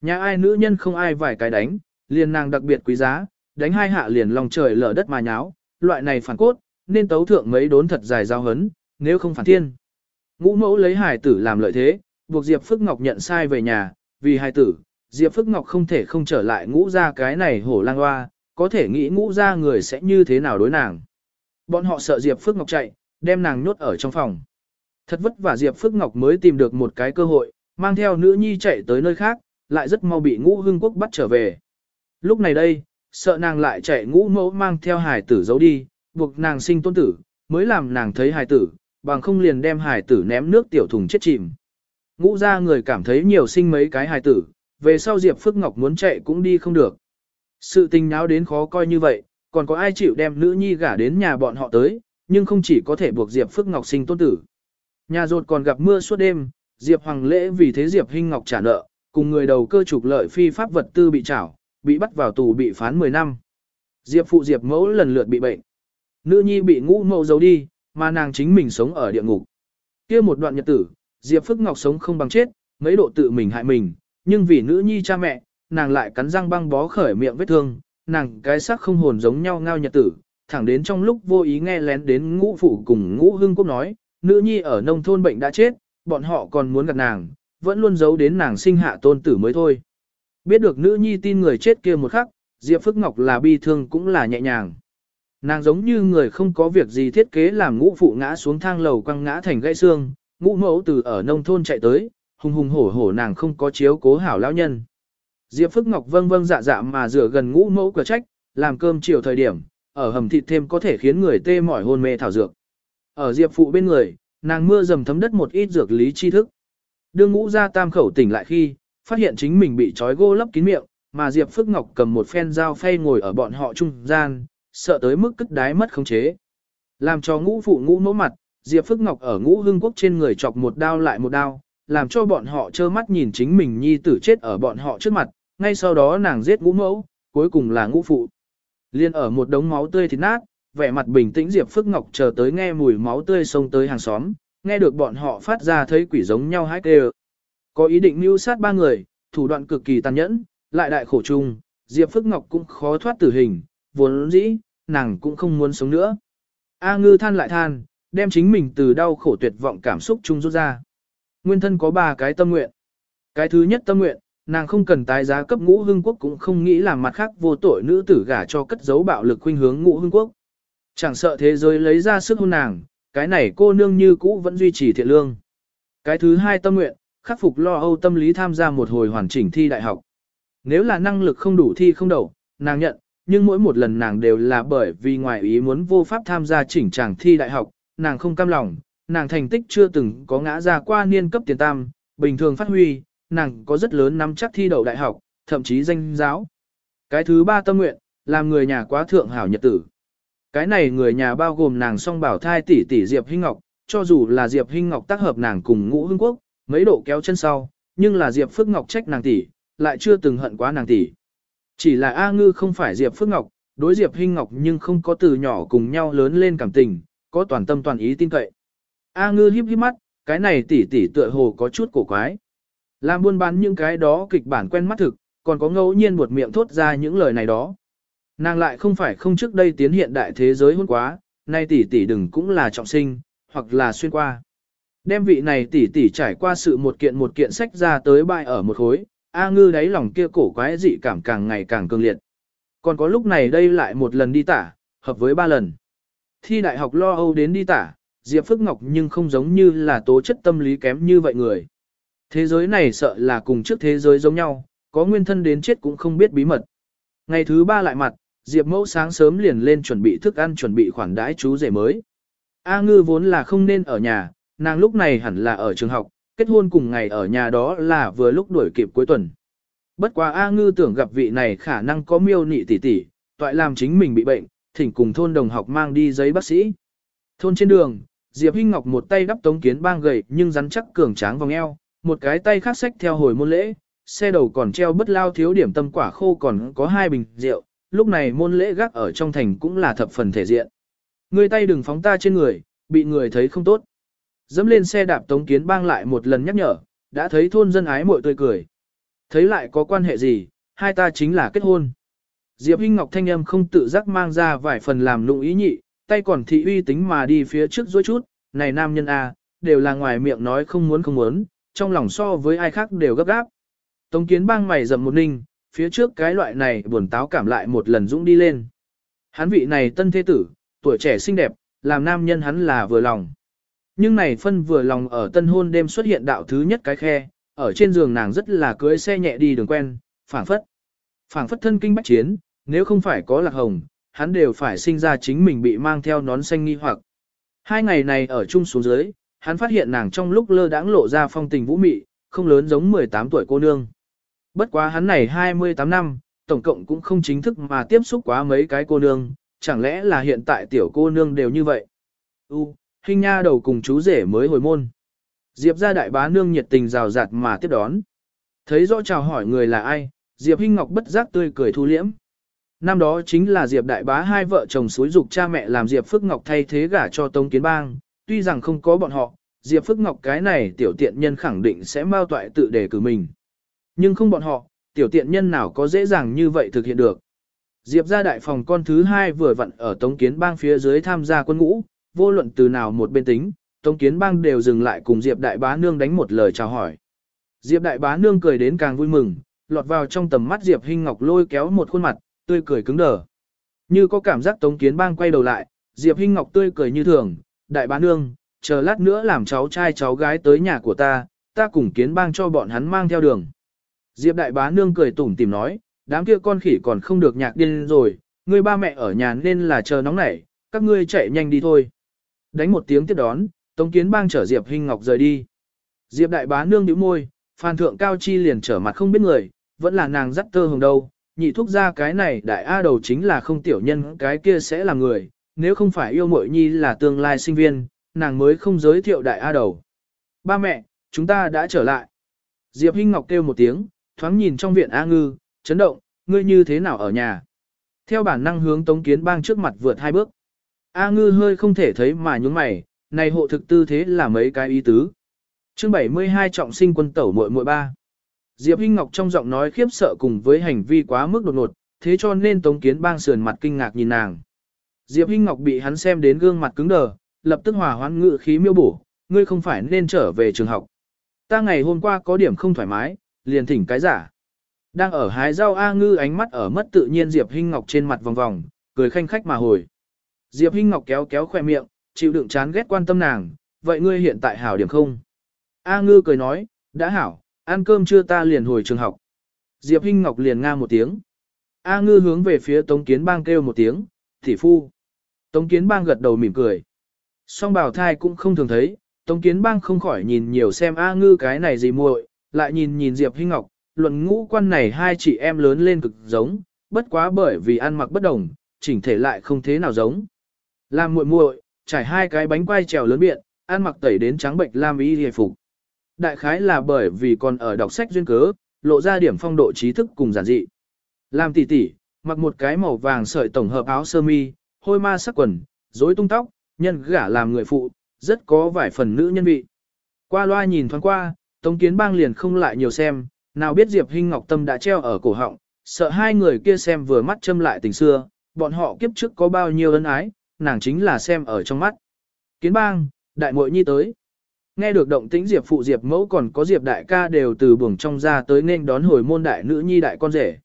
Nhà ai nữ nhân không ai vài cái đánh, liền nàng đặc biệt quý giá, đánh hai hạ liền lòng trời lở đất mà nháo, loại này phản cốt, nên tấu thượng mấy đốn thật dài giao hấn, nếu không phản thiên. Ngũ mẫu lấy hải tử làm lợi thế, buộc Diệp Phước Ngọc nhận sai về nhà, vì hai tử, Diệp Phức Ngọc không thể không trở lại ngũ ra cái này hổ lang hoa, có thể nghĩ ngũ ra người sẽ như thế nào đối nàng. Bọn họ sợ Diệp Phước Ngọc chạy, đem nàng nhốt ở trong phòng. Thật vất vả Diệp Phước Ngọc mới tìm được một cái cơ hội, mang theo nữ nhi chạy tới nơi khác, lại rất mau bị ngũ hương quốc bắt trở về. Lúc này đây, sợ nàng lại chạy ngũ mẫu mang theo Hải tử giấu đi, buộc nàng sinh tôn tử, mới làm nàng thấy hải tử, bằng không liền đem Hải tử ném nước tiểu thùng chết chìm. Ngũ ra người cảm thấy nhiều sinh mấy cái hài tử, về sau Diệp Phước Ngọc muốn chạy cũng đi không được. Sự tình náo đến khó coi như vậy, còn có ai chịu đem nữ nhi gả đến nhà bọn họ tới, nhưng không chỉ có thể buộc Diệp Phước Ngọc sinh tôn tử. Nhà rột còn gặp mưa suốt đêm, Diệp Hoàng lễ vì thế Diệp Hinh Ngọc trả nợ, cùng người đầu cơ trục lợi phi pháp vật tư bị trảo, bị bắt vào tù bị phán 10 năm. Diệp phụ Diệp mẫu lần lượt bị bệnh. Nữ nhi bị ngũ mẫu giấu đi, mà nàng chính mình sống ở địa ngục. kia một đoạn nhật tử, Diệp Phức Ngọc sống không bằng chết, mấy độ tự mình hại mình, nhưng vì nữ nhi cha mẹ, nàng lại cắn răng băng bó khởi miệng vết thương, nàng cái xác không hồn giống nhau ngao nhật tử, thẳng đến trong lúc vô ý nghe lén đến ngũ phụ cùng ngũ hương quốc nói, nữ nhi ở nông thôn bệnh đã chết, bọn họ còn muốn gặp nàng, vẫn luôn giấu đến nàng sinh hạ tôn tử mới thôi. Biết được nữ nhi tin người chết kia một khắc, Diệp Phức Ngọc là bi thương cũng là nhẹ nhàng. Nàng giống như người không có việc gì thiết kế làm ngũ phụ ngã xuống thang lầu quăng ngã thành gãy xương, ngũ mẫu từ ở nông thôn chạy tới, hùng hùng hổ hổ nàng không có chiếu cố hảo lão nhân. Diệp Phức Ngọc vâng vâng dạ dạ mà rửa gần ngũ mẫu cửa trách, làm cơm chiều thời điểm, ở hầm thịt thêm có thể khiến người tê mỏi hôn mê thảo dược. Ở Diệp phụ bên người, nàng mưa dầm thấm đất một ít dược lý tri thức. Đưa ngũ ra tam khẩu tỉnh lại khi, phát hiện chính mình bị trói gô lấp kín miệng, mà Diệp Phức Ngọc cầm một phen dao phay ngồi ở bọn họ trung gian, sợ tới mức cất đái mất khống chế. Làm cho ngũ phụ ngũ mẫu mặt, Diệp Phước Ngọc ở ngũ hương quốc trên người chọc một đao lại một đao, làm cho bọn họ trơ mắt nhìn chính mình nhi tử chết ở bọn họ trước mặt, ngay sau đó nàng giết ngũ mẫu, cuối cùng là ngũ phụ. Liên ở một đống máu tươi thịt nát, vẻ mặt bình tĩnh Diệp Phước Ngọc chờ tới nghe mùi máu tươi xông tới hàng xóm, nghe được bọn họ phát ra thấy quỷ giống nhau hái kêu. Có ý định mưu sát ba người, thủ đoạn cực kỳ tàn nhẫn, lại đại khổ chung, Diệp Phước Ngọc cũng khó thoát tử hình, vốn dĩ, nàng cũng không muốn sống nữa. A ngư than lại than, đem chính mình từ đau khổ tuyệt vọng cảm xúc chung rút ra. Nguyên thân có ba cái tâm nguyện. Cái thứ nhất tâm nguyện, nàng không cần tái giá cấp ngũ hương quốc cũng không nghĩ làm mặt khác vô tội nữ tử gả cho cất giấu bạo lực khuynh hướng ngũ hương quốc. Chẳng sợ thế giới lấy ra sức hôn nàng, cái này cô nương như cũ vẫn duy trì thiện lương. Cái thứ hai tâm nguyện, khắc phục lo âu tâm lý tham gia một hồi hoàn chỉnh thi đại học. Nếu là năng lực không đủ thi không đậu, nàng nhận, nhưng mỗi một lần nàng đều là bởi vì ngoài ý muốn vô pháp tham gia chỉnh tràng thi đại học, nàng không cam lòng, nàng thành tích chưa từng có ngã ra qua niên cấp tiền tam, bình thường phát huy, nàng có rất lớn nắm chắc thi đậu đại học, thậm chí danh giáo. Cái thứ ba tâm nguyện, làm người nhà quá thượng hảo nhật tử. Cái này người nhà bao gồm nàng song bảo thai tỷ tỷ Diệp Hinh Ngọc, cho dù là Diệp Hinh Ngọc tác hợp nàng cùng ngũ hương quốc, mấy độ kéo chân sau, nhưng là Diệp Phước Ngọc trách nàng tỷ, lại chưa từng hận quá nàng tỷ. Chỉ là A Ngư không phải Diệp Phước Ngọc, đối Diệp Hinh Ngọc nhưng không có từ nhỏ cùng nhau lớn lên cảm tình, có toàn tâm toàn ý tin cậy. A Ngư híp híp mắt, cái này tỷ tỷ tựa hồ có chút cổ quái. Làm buôn bán những cái đó kịch bản quen mắt thực, còn có ngẫu nhiên buột miệng thốt ra những lời này đó. Nàng lại không phải không trước đây tiến hiện đại thế giới hôn quá, nay tỷ tỷ đừng cũng là trọng sinh, hoặc là xuyên qua. Đem vị này tỷ tỷ trải qua sự một kiện một kiện sách ra tới bại ở một khối, A ngư đáy lòng kia cổ quái dị cảm càng ngày càng cường liệt. Còn có lúc này đây lại một lần đi tả, hợp với ba lần. Thi đại học lo âu đến đi tả, Diệp Phước Ngọc nhưng không giống như là tố chất tâm lý kém như vậy người. Thế giới này sợ là cùng trước thế giới giống nhau, có nguyên thân đến chết cũng không biết bí mật. Ngày thứ ba lại mặt, Diệp Mẫu sáng sớm liền lên chuẩn bị thức ăn chuẩn bị khoản đãi chú rể mới. A ngư vốn là không nên ở nhà, nàng lúc này hẳn là ở trường học, kết hôn cùng ngày ở nhà đó là vừa lúc đuổi kịp cuối tuần. Bất quá A ngư tưởng gặp vị này khả năng có miêu nị tỷ tỷ, toại làm chính mình bị bệnh, thỉnh cùng thôn đồng học mang đi giấy bác sĩ. Thôn trên đường, Diệp Hinh Ngọc một tay đắp tống kiến bang gầy nhưng rắn chắc cường tráng vòng eo, một cái tay khác xách theo hồi môn lễ, xe đầu còn treo bất lao thiếu điểm tâm quả khô còn có hai bình rượu, lúc này môn lễ gác ở trong thành cũng là thập phần thể diện. Người tay đừng phóng ta trên người, bị người thấy không tốt. Dẫm lên xe đạp tống kiến bang lại một lần nhắc nhở, đã thấy thôn dân ái mội tươi cười. Thấy lại có quan hệ gì, hai ta chính là kết hôn. Diệp Hinh Ngọc thanh âm không tự giác mang ra vài phần làm lụng ý nhị, tay còn thị uy tính mà đi phía trước dối chút, này nam nhân a, đều là ngoài miệng nói không muốn không muốn, trong lòng so với ai khác đều gấp gáp. Tống kiến bang mày rậm một ninh, phía trước cái loại này buồn táo cảm lại một lần dũng đi lên. Hắn vị này tân thế tử, tuổi trẻ xinh đẹp, làm nam nhân hắn là vừa lòng. Nhưng này phân vừa lòng ở tân hôn đêm xuất hiện đạo thứ nhất cái khe, ở trên giường nàng rất là cưới xe nhẹ đi đường quen, phảng phất. phảng phất thân kinh bách chiến, nếu không phải có lạc hồng, hắn đều phải sinh ra chính mình bị mang theo nón xanh nghi hoặc. Hai ngày này ở chung xuống dưới, hắn phát hiện nàng trong lúc lơ đãng lộ ra phong tình vũ mị, không lớn giống 18 tuổi cô nương. Bất quá hắn này 28 năm, tổng cộng cũng không chính thức mà tiếp xúc quá mấy cái cô nương, chẳng lẽ là hiện tại tiểu cô nương đều như vậy. U, hình nha đầu cùng chú rể mới hồi môn. Diệp ra đại bá nương nhiệt tình rào rạt mà tiếp đón. Thấy rõ chào hỏi người là ai, Diệp Hinh Ngọc bất giác tươi cười thu liễm. Năm đó chính là Diệp đại bá hai vợ chồng xúi dục cha mẹ làm Diệp Phước Ngọc thay thế gả cho Tống Kiến Bang, tuy rằng không có bọn họ, Diệp Phước Ngọc cái này tiểu tiện nhân khẳng định sẽ mau toại tự đề cử mình. Nhưng không bọn họ, tiểu tiện nhân nào có dễ dàng như vậy thực hiện được. Diệp ra đại phòng con thứ hai vừa vặn ở Tống Kiến Bang phía dưới tham gia quân ngũ, vô luận từ nào một bên tính, Tống Kiến Bang đều dừng lại cùng Diệp đại bá nương đánh một lời chào hỏi. Diệp đại bá nương cười đến càng vui mừng, lọt vào trong tầm mắt Diệp Hinh Ngọc lôi kéo một khuôn mặt, tươi cười cứng đờ. Như có cảm giác Tống Kiến Bang quay đầu lại, Diệp Hinh Ngọc tươi cười như thường, đại bá nương, chờ lát nữa làm cháu trai cháu gái tới nhà của ta, ta cùng Kiến Bang cho bọn hắn mang theo đường. Diệp đại bá nương cười tủm tìm nói, đám kia con khỉ còn không được nhạc điên rồi, ngươi ba mẹ ở nhà nên là chờ nóng nảy, các ngươi chạy nhanh đi thôi. Đánh một tiếng tiếp đón, Tống Kiến Bang chở Diệp Hinh Ngọc rời đi. Diệp đại bá nương nhíu môi, Phan thượng cao chi liền trở mặt không biết người, vẫn là nàng dắt tơ hồng đâu, nhị thúc ra cái này đại A đầu chính là không tiểu nhân cái kia sẽ là người, nếu không phải yêu mội nhi là tương lai sinh viên, nàng mới không giới thiệu đại A đầu. Ba mẹ, chúng ta đã trở lại. Diệp Hinh Ngọc kêu một tiếng, thoáng nhìn trong viện A Ngư, chấn động, ngươi như thế nào ở nhà. Theo bản năng hướng Tống Kiến Bang trước mặt vượt hai bước. A Ngư hơi không thể thấy mà nhúng mày, này hộ thực tư thế là mấy cái ý tứ. Chương 72 trọng sinh quân tẩu muội muội ba. Diệp Hinh Ngọc trong giọng nói khiếp sợ cùng với hành vi quá mức đột ngột, thế cho nên Tống Kiến Bang sườn mặt kinh ngạc nhìn nàng. Diệp Hinh Ngọc bị hắn xem đến gương mặt cứng đờ, lập tức hòa hoãn ngự khí miêu bổ, ngươi không phải nên trở về trường học. Ta ngày hôm qua có điểm không thoải mái, liền thỉnh cái giả. Đang ở hái rau A ngư ánh mắt ở mất tự nhiên Diệp Hinh Ngọc trên mặt vòng vòng, cười khanh khách mà hồi. Diệp Hinh Ngọc kéo kéo khoe miệng, chịu đựng chán ghét quan tâm nàng, vậy ngươi hiện tại hảo điểm không? A ngư cười nói, đã hảo, ăn cơm chưa ta liền hồi trường học. Diệp Hinh Ngọc liền nga một tiếng. A ngư hướng về phía Tống Kiến Bang kêu một tiếng, thị phu. Tống Kiến Bang gật đầu mỉm cười. Song bảo thai cũng không thường thấy, Tống Kiến Bang không khỏi nhìn nhiều xem A ngư cái này gì muội, lại nhìn nhìn Diệp Hinh Ngọc, luận ngũ quan này hai chị em lớn lên cực giống, bất quá bởi vì ăn mặc bất đồng, chỉnh thể lại không thế nào giống. Làm muội muội, trải hai cái bánh quai trèo lớn biện, ăn mặc tẩy đến trắng bệnh lam y hề phục. Đại khái là bởi vì còn ở đọc sách duyên cớ, lộ ra điểm phong độ trí thức cùng giản dị. Làm tỉ tỉ, mặc một cái màu vàng sợi tổng hợp áo sơ mi, hôi ma sắc quần, rối tung tóc, nhân gả làm người phụ, rất có vài phần nữ nhân vị. Qua loa nhìn thoáng qua, Tống Kiến Bang liền không lại nhiều xem, nào biết Diệp Hinh Ngọc Tâm đã treo ở cổ họng, sợ hai người kia xem vừa mắt châm lại tình xưa, bọn họ kiếp trước có bao nhiêu ân ái, nàng chính là xem ở trong mắt. Kiến Bang, đại muội nhi tới. Nghe được động tĩnh Diệp phụ Diệp mẫu còn có Diệp đại ca đều từ buồng trong ra tới nên đón hồi môn đại nữ nhi đại con rể.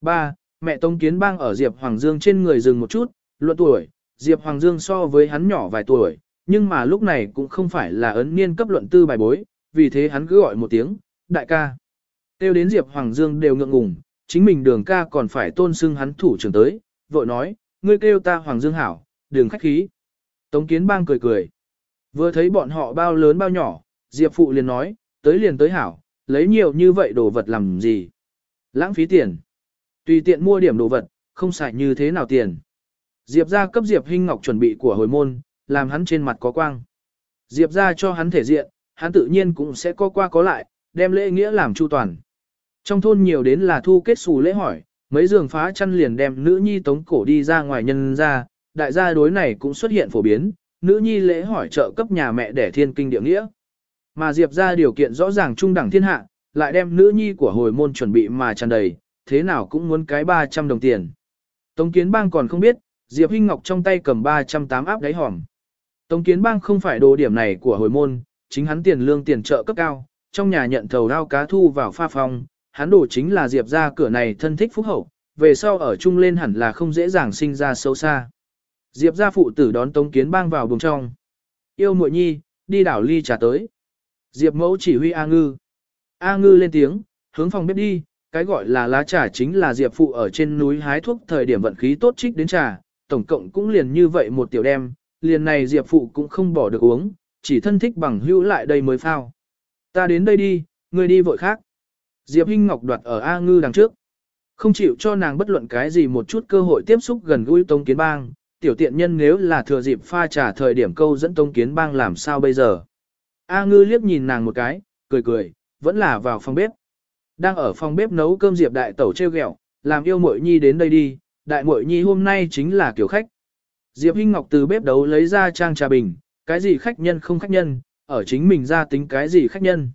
Ba, Mẹ Tống Kiến Bang ở Diệp Hoàng Dương trên người dừng một chút, luận tuổi, Diệp Hoàng Dương so với hắn nhỏ vài tuổi, nhưng mà lúc này cũng không phải là ấn niên cấp luận tư bài bối, vì thế hắn cứ gọi một tiếng, đại ca. Têu đến Diệp Hoàng Dương đều ngượng ngùng, chính mình đường ca còn phải tôn xưng hắn thủ trưởng tới, vội nói, ngươi kêu ta Hoàng Dương hảo, đường khách khí. Tống Kiến Bang cười cười. Vừa thấy bọn họ bao lớn bao nhỏ, Diệp Phụ liền nói, tới liền tới hảo, lấy nhiều như vậy đồ vật làm gì. Lãng phí tiền. Tùy tiện mua điểm đồ vật, không xài như thế nào tiền. Diệp ra cấp Diệp Hinh Ngọc chuẩn bị của hồi môn, làm hắn trên mặt có quang. Diệp ra cho hắn thể diện, hắn tự nhiên cũng sẽ có qua có lại, đem lễ nghĩa làm chu toàn. Trong thôn nhiều đến là thu kết xù lễ hỏi, mấy giường phá chăn liền đem nữ nhi tống cổ đi ra ngoài nhân ra, đại gia đối này cũng xuất hiện phổ biến, nữ nhi lễ hỏi trợ cấp nhà mẹ để thiên kinh địa nghĩa. Mà Diệp ra điều kiện rõ ràng trung đẳng thiên hạ, lại đem nữ nhi của hồi môn chuẩn bị mà tràn đầy, thế nào cũng muốn cái 300 đồng tiền. Tống Kiến Bang còn không biết, Diệp Hinh Ngọc trong tay cầm 308 áp đáy hòm. Tống Kiến Bang không phải đồ điểm này của hồi môn, chính hắn tiền lương tiền trợ cấp cao, trong nhà nhận thầu đao cá thu vào pha phòng, hắn đồ chính là Diệp ra cửa này thân thích phúc hậu, về sau ở chung lên hẳn là không dễ dàng sinh ra sâu xa. Diệp gia phụ tử đón Tống Kiến Bang vào buồng trong. Yêu muội nhi, đi đảo ly trà tới. Diệp mẫu chỉ huy A Ngư. A Ngư lên tiếng, hướng phòng bếp đi, cái gọi là lá trà chính là Diệp phụ ở trên núi hái thuốc thời điểm vận khí tốt trích đến trà, tổng cộng cũng liền như vậy một tiểu đem, liền này Diệp phụ cũng không bỏ được uống, chỉ thân thích bằng hữu lại đây mới phao. Ta đến đây đi, người đi vội khác. Diệp Hinh Ngọc đoạt ở A Ngư đằng trước. Không chịu cho nàng bất luận cái gì một chút cơ hội tiếp xúc gần gũi Tống Kiến Bang, tiểu tiện nhân nếu là thừa dịp pha trà thời điểm câu dẫn tông Kiến Bang làm sao bây giờ. A Ngư liếc nhìn nàng một cái, cười cười, vẫn là vào phòng bếp. Đang ở phòng bếp nấu cơm Diệp đại tẩu treo ghẹo, làm yêu muội nhi đến đây đi, đại muội nhi hôm nay chính là kiểu khách. Diệp Hinh Ngọc từ bếp đấu lấy ra trang trà bình, cái gì khách nhân không khách nhân, ở chính mình ra tính cái gì khách nhân.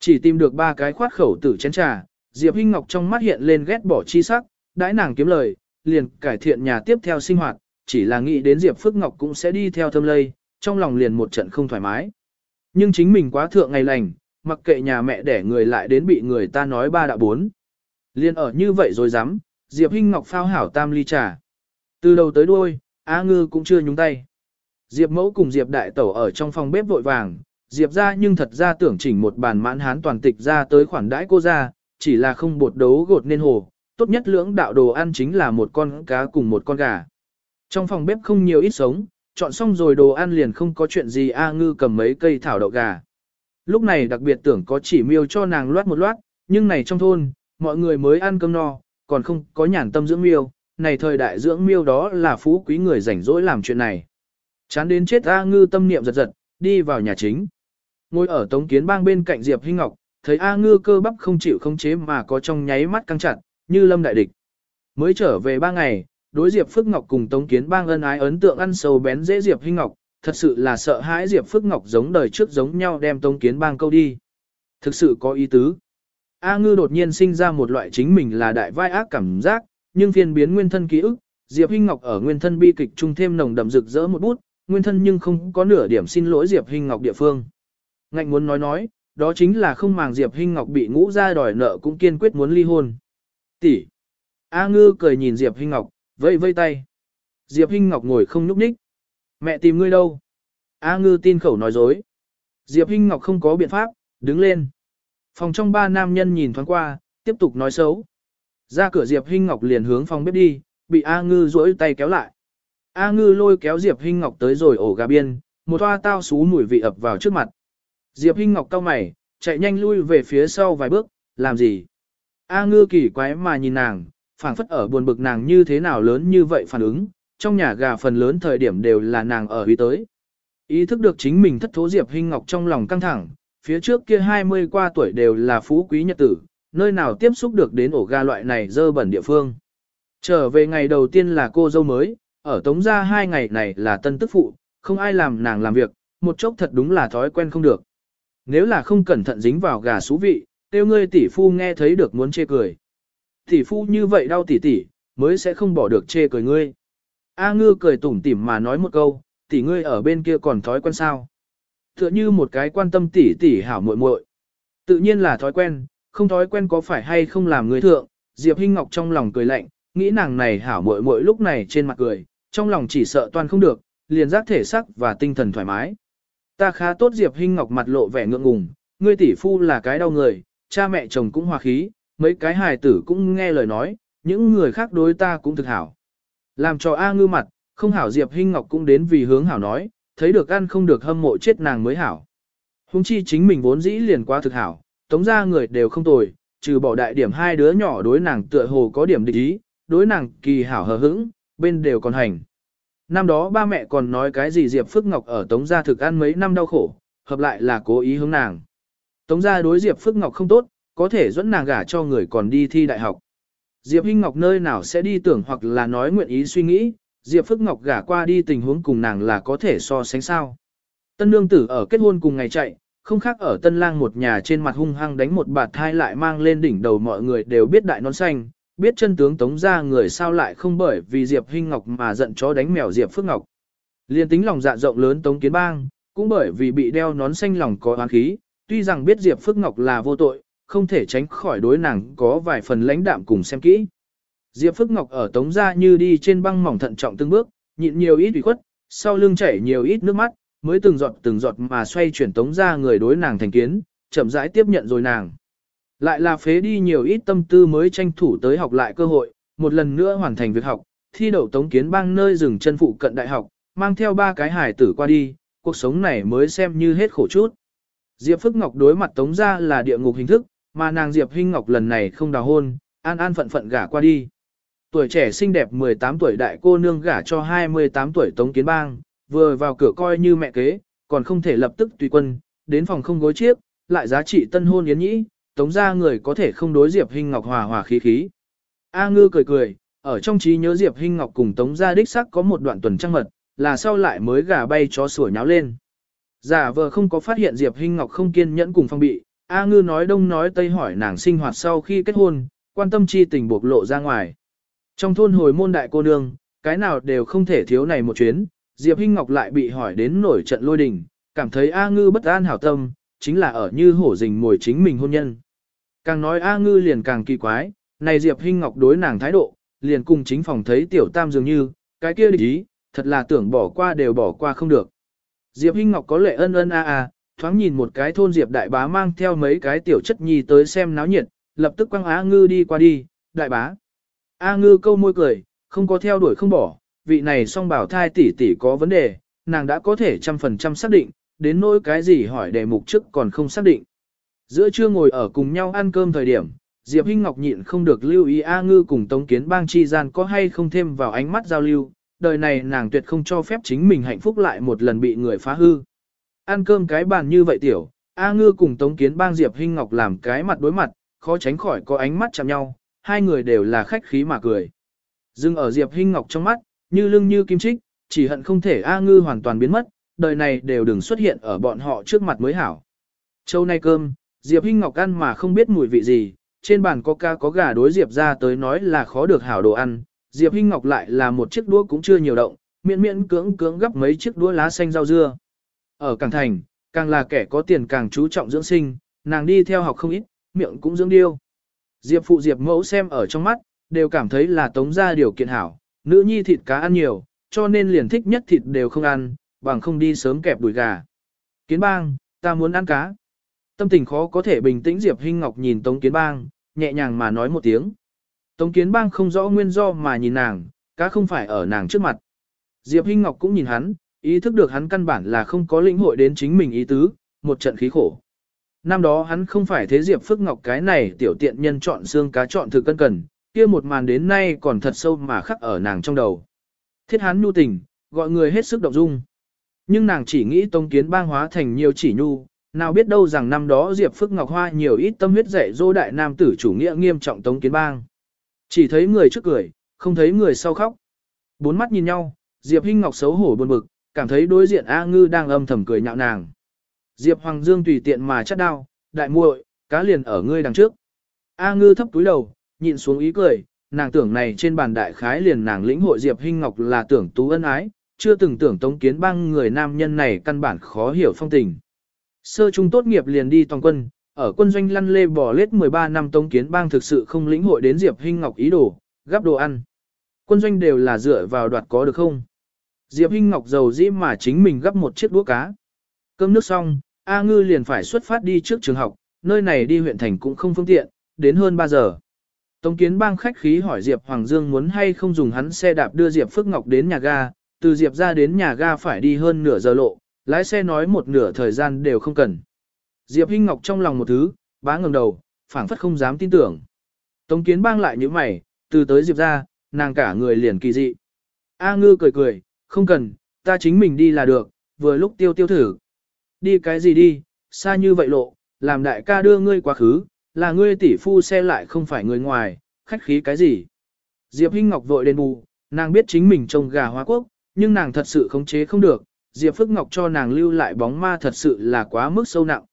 Chỉ tìm được ba cái khoát khẩu tử chén trà, Diệp Hinh Ngọc trong mắt hiện lên ghét bỏ chi sắc, đãi nàng kiếm lời, liền cải thiện nhà tiếp theo sinh hoạt, chỉ là nghĩ đến Diệp Phước Ngọc cũng sẽ đi theo thâm lây, trong lòng liền một trận không thoải mái. Nhưng chính mình quá thượng ngày lành, mặc kệ nhà mẹ để người lại đến bị người ta nói ba đã bốn. Liên ở như vậy rồi dám, Diệp Hinh Ngọc phao hảo tam ly trà. Từ đầu tới đuôi, A Ngư cũng chưa nhúng tay. Diệp Mẫu cùng Diệp Đại Tẩu ở trong phòng bếp vội vàng, Diệp ra nhưng thật ra tưởng chỉnh một bàn mãn hán toàn tịch ra tới khoản đãi cô ra, chỉ là không bột đấu gột nên hồ, tốt nhất lưỡng đạo đồ ăn chính là một con cá cùng một con gà. Trong phòng bếp không nhiều ít sống, chọn xong rồi đồ ăn liền không có chuyện gì A Ngư cầm mấy cây thảo đậu gà. Lúc này đặc biệt tưởng có chỉ miêu cho nàng loát một loát, nhưng này trong thôn, mọi người mới ăn cơm no, còn không có nhàn tâm dưỡng miêu, này thời đại dưỡng miêu đó là phú quý người rảnh rỗi làm chuyện này. Chán đến chết A Ngư tâm niệm giật giật, đi vào nhà chính. Ngồi ở Tống Kiến Bang bên cạnh Diệp Hinh Ngọc, thấy A Ngư cơ bắp không chịu không chế mà có trong nháy mắt căng chặt, như lâm đại địch. Mới trở về ba ngày, đối Diệp Phước Ngọc cùng Tống Kiến Bang ân ái ấn tượng ăn sâu bén dễ Diệp Hinh Ngọc, thật sự là sợ hãi Diệp Phước Ngọc giống đời trước giống nhau đem Tống Kiến Bang câu đi. Thực sự có ý tứ. A Ngư đột nhiên sinh ra một loại chính mình là đại vai ác cảm giác, nhưng phiên biến nguyên thân ký ức, Diệp Hinh Ngọc ở nguyên thân bi kịch trung thêm nồng đậm rực rỡ một bút, nguyên thân nhưng không có nửa điểm xin lỗi Diệp Hinh Ngọc địa phương. Ngạnh muốn nói nói, đó chính là không màng Diệp Hinh Ngọc bị ngũ ra đòi nợ cũng kiên quyết muốn ly hôn. Tỷ. A Ngư cười nhìn Diệp Hinh Ngọc, vây vây tay. Diệp Hinh Ngọc ngồi không nhúc nhích. Mẹ tìm ngươi đâu? A Ngư tin khẩu nói dối. Diệp Hinh Ngọc không có biện pháp, đứng lên. Phòng trong ba nam nhân nhìn thoáng qua, tiếp tục nói xấu. Ra cửa Diệp Hinh Ngọc liền hướng phòng bếp đi, bị A Ngư duỗi tay kéo lại. A Ngư lôi kéo Diệp Hinh Ngọc tới rồi ổ gà biên, một toa tao xú mùi vị ập vào trước mặt. Diệp Hinh Ngọc cau mày, chạy nhanh lui về phía sau vài bước, làm gì? A Ngư kỳ quái mà nhìn nàng, phảng phất ở buồn bực nàng như thế nào lớn như vậy phản ứng, trong nhà gà phần lớn thời điểm đều là nàng ở huy tới. Ý thức được chính mình thất thố Diệp Hinh Ngọc trong lòng căng thẳng, phía trước kia 20 qua tuổi đều là phú quý nhật tử, nơi nào tiếp xúc được đến ổ ga loại này dơ bẩn địa phương. Trở về ngày đầu tiên là cô dâu mới, ở tống gia hai ngày này là tân tức phụ, không ai làm nàng làm việc, một chốc thật đúng là thói quen không được. Nếu là không cẩn thận dính vào gà xú vị, tiêu ngươi tỷ phu nghe thấy được muốn chê cười. Tỷ phu như vậy đau tỷ tỷ, mới sẽ không bỏ được chê cười ngươi. A ngư cười tủm tỉm mà nói một câu, tỷ ngươi ở bên kia còn thói quen sao. Tựa như một cái quan tâm tỷ tỷ hảo muội muội. Tự nhiên là thói quen, không thói quen có phải hay không làm người thượng, Diệp Hinh Ngọc trong lòng cười lạnh, nghĩ nàng này hảo muội muội lúc này trên mặt cười, trong lòng chỉ sợ toàn không được, liền giác thể sắc và tinh thần thoải mái. Ta khá tốt Diệp Hinh Ngọc mặt lộ vẻ ngượng ngùng, ngươi tỷ phu là cái đau người, cha mẹ chồng cũng hòa khí, mấy cái hài tử cũng nghe lời nói, những người khác đối ta cũng thực hảo. Làm cho A ngư mặt, không hảo Diệp Hinh Ngọc cũng đến vì hướng hảo nói, thấy được ăn không được hâm mộ chết nàng mới hảo. Hùng chi chính mình vốn dĩ liền qua thực hảo, tống ra người đều không tồi, trừ bỏ đại điểm hai đứa nhỏ đối nàng tựa hồ có điểm địch ý, đối nàng kỳ hảo hờ hững, bên đều còn hành. Năm đó ba mẹ còn nói cái gì Diệp Phước Ngọc ở Tống Gia thực ăn mấy năm đau khổ, hợp lại là cố ý hướng nàng. Tống Gia đối Diệp Phước Ngọc không tốt, có thể dẫn nàng gả cho người còn đi thi đại học. Diệp Hinh Ngọc nơi nào sẽ đi tưởng hoặc là nói nguyện ý suy nghĩ, Diệp Phước Ngọc gả qua đi tình huống cùng nàng là có thể so sánh sao. Tân nương tử ở kết hôn cùng ngày chạy, không khác ở tân lang một nhà trên mặt hung hăng đánh một bạt thai lại mang lên đỉnh đầu mọi người đều biết đại nón xanh, biết chân tướng tống ra người sao lại không bởi vì Diệp Hinh Ngọc mà giận chó đánh mèo Diệp Phước Ngọc. Liên tính lòng dạ rộng lớn tống kiến bang, cũng bởi vì bị đeo nón xanh lòng có oán khí, tuy rằng biết Diệp Phước Ngọc là vô tội, không thể tránh khỏi đối nàng có vài phần lãnh đạm cùng xem kỹ. Diệp Phước Ngọc ở tống ra như đi trên băng mỏng thận trọng từng bước, nhịn nhiều ít ủy khuất, sau lưng chảy nhiều ít nước mắt, mới từng giọt từng giọt mà xoay chuyển tống ra người đối nàng thành kiến, chậm rãi tiếp nhận rồi nàng. Lại là phế đi nhiều ít tâm tư mới tranh thủ tới học lại cơ hội, một lần nữa hoàn thành việc học, thi đậu tống kiến bang nơi dừng chân phụ cận đại học, mang theo ba cái hải tử qua đi, cuộc sống này mới xem như hết khổ chút. Diệp Phước Ngọc đối mặt tống ra là địa ngục hình thức, mà nàng Diệp Hinh Ngọc lần này không đào hôn, an an phận phận gả qua đi. Tuổi trẻ xinh đẹp 18 tuổi đại cô nương gả cho 28 tuổi tống kiến bang, vừa vào cửa coi như mẹ kế, còn không thể lập tức tùy quân, đến phòng không gối chiếc, lại giá trị tân hôn yến nhĩ, tống ra người có thể không đối Diệp Hinh Ngọc hòa hòa khí khí. A ngư cười cười, ở trong trí nhớ Diệp Hinh Ngọc cùng tống ra đích sắc có một đoạn tuần trăng mật, là sau lại mới gà bay chó sủa nháo lên. Giả vờ không có phát hiện Diệp Hinh Ngọc không kiên nhẫn cùng phong bị, A ngư nói đông nói tây hỏi nàng sinh hoạt sau khi kết hôn, quan tâm chi tình buộc lộ ra ngoài. Trong thôn hồi môn đại cô nương, cái nào đều không thể thiếu này một chuyến, Diệp Hinh Ngọc lại bị hỏi đến nổi trận lôi đình, cảm thấy A ngư bất an hảo tâm, chính là ở như hổ rình mồi chính mình hôn nhân. Càng nói A Ngư liền càng kỳ quái, này Diệp Hinh Ngọc đối nàng thái độ, liền cùng chính phòng thấy tiểu tam dường như, cái kia địch ý, thật là tưởng bỏ qua đều bỏ qua không được. Diệp Hinh Ngọc có lệ ân ân a a, thoáng nhìn một cái thôn Diệp đại bá mang theo mấy cái tiểu chất nhi tới xem náo nhiệt, lập tức quăng Á Ngư đi qua đi, đại bá. A Ngư câu môi cười, không có theo đuổi không bỏ, vị này song bảo thai tỷ tỷ có vấn đề, nàng đã có thể trăm phần trăm xác định, đến nỗi cái gì hỏi đề mục trước còn không xác định. Giữa trưa ngồi ở cùng nhau ăn cơm thời điểm, Diệp Hinh Ngọc nhịn không được lưu ý A Ngư cùng Tống Kiến Bang chi gian có hay không thêm vào ánh mắt giao lưu, đời này nàng tuyệt không cho phép chính mình hạnh phúc lại một lần bị người phá hư. Ăn cơm cái bàn như vậy tiểu, A Ngư cùng Tống Kiến Bang Diệp Hinh Ngọc làm cái mặt đối mặt, khó tránh khỏi có ánh mắt chạm nhau, hai người đều là khách khí mà cười. Dưng ở Diệp Hinh Ngọc trong mắt, như lưng như kim trích, chỉ hận không thể A Ngư hoàn toàn biến mất, đời này đều đừng xuất hiện ở bọn họ trước mặt mới hảo. Châu nay cơm, Diệp Hinh Ngọc ăn mà không biết mùi vị gì, trên bàn có ca có gà đối Diệp ra tới nói là khó được hảo đồ ăn, Diệp Hinh Ngọc lại là một chiếc đũa cũng chưa nhiều động, miễn miễn cưỡng cưỡng gấp mấy chiếc đũa lá xanh rau dưa. Ở Càng Thành, càng là kẻ có tiền càng chú trọng dưỡng sinh, nàng đi theo học không ít, miệng cũng dưỡng điêu. Diệp phụ Diệp mẫu xem ở trong mắt, đều cảm thấy là tống ra điều kiện hảo, nữ nhi thịt cá ăn nhiều, cho nên liền thích nhất thịt đều không ăn, bằng không đi sớm kẹp đùi gà. Kiến bang, ta muốn ăn cá. Tâm tình khó có thể bình tĩnh Diệp Hinh Ngọc nhìn Tống Kiến bang, nhẹ nhàng mà nói một tiếng. Tống Kiến bang không rõ nguyên do mà nhìn nàng, cá không phải ở nàng trước mặt. Diệp Hinh Ngọc cũng nhìn hắn, ý thức được hắn căn bản là không có lĩnh hội đến chính mình ý tứ, một trận khí khổ. Năm đó hắn không phải thế Diệp Phước Ngọc cái này tiểu tiện nhân chọn xương cá chọn thực cân cần, kia một màn đến nay còn thật sâu mà khắc ở nàng trong đầu. Thiết hắn nhu tình, gọi người hết sức động dung. Nhưng nàng chỉ nghĩ tông kiến bang hóa thành nhiều chỉ nhu, nào biết đâu rằng năm đó Diệp Phước Ngọc Hoa nhiều ít tâm huyết dạy dỗ đại nam tử chủ nghĩa nghiêm trọng tống kiến bang. Chỉ thấy người trước cười, không thấy người sau khóc. Bốn mắt nhìn nhau, Diệp Hinh Ngọc xấu hổ buồn bực, cảm thấy đối diện A Ngư đang âm thầm cười nhạo nàng. Diệp Hoàng Dương tùy tiện mà chắt đao, đại muội, cá liền ở ngươi đằng trước. A Ngư thấp túi đầu, nhịn xuống ý cười, nàng tưởng này trên bàn đại khái liền nàng lĩnh hội Diệp Hinh Ngọc là tưởng tú ân ái, chưa từng tưởng tống kiến băng người nam nhân này căn bản khó hiểu phong tình. Sơ trung tốt nghiệp liền đi toàn quân, ở quân doanh lăn lê bò lết 13 năm tống kiến bang thực sự không lĩnh hội đến Diệp Hinh Ngọc ý đồ, gắp đồ ăn. Quân doanh đều là dựa vào đoạt có được không? Diệp Hinh Ngọc giàu dĩ mà chính mình gấp một chiếc đũa cá. Cơm nước xong, A Ngư liền phải xuất phát đi trước trường học, nơi này đi huyện thành cũng không phương tiện, đến hơn 3 giờ. Tống kiến bang khách khí hỏi Diệp Hoàng Dương muốn hay không dùng hắn xe đạp đưa Diệp Phước Ngọc đến nhà ga, từ Diệp ra đến nhà ga phải đi hơn nửa giờ lộ, lái xe nói một nửa thời gian đều không cần. Diệp Hinh Ngọc trong lòng một thứ, bá ngẩng đầu, phảng phất không dám tin tưởng. Tống kiến bang lại như mày, từ tới Diệp ra, nàng cả người liền kỳ dị. A ngư cười cười, không cần, ta chính mình đi là được, vừa lúc tiêu tiêu thử. Đi cái gì đi, xa như vậy lộ, làm đại ca đưa ngươi quá khứ, là ngươi tỷ phu xe lại không phải người ngoài, khách khí cái gì. Diệp Hinh Ngọc vội đền bù, nàng biết chính mình trông gà hóa quốc, nhưng nàng thật sự khống chế không được, Diệp Phước Ngọc cho nàng lưu lại bóng ma thật sự là quá mức sâu nặng.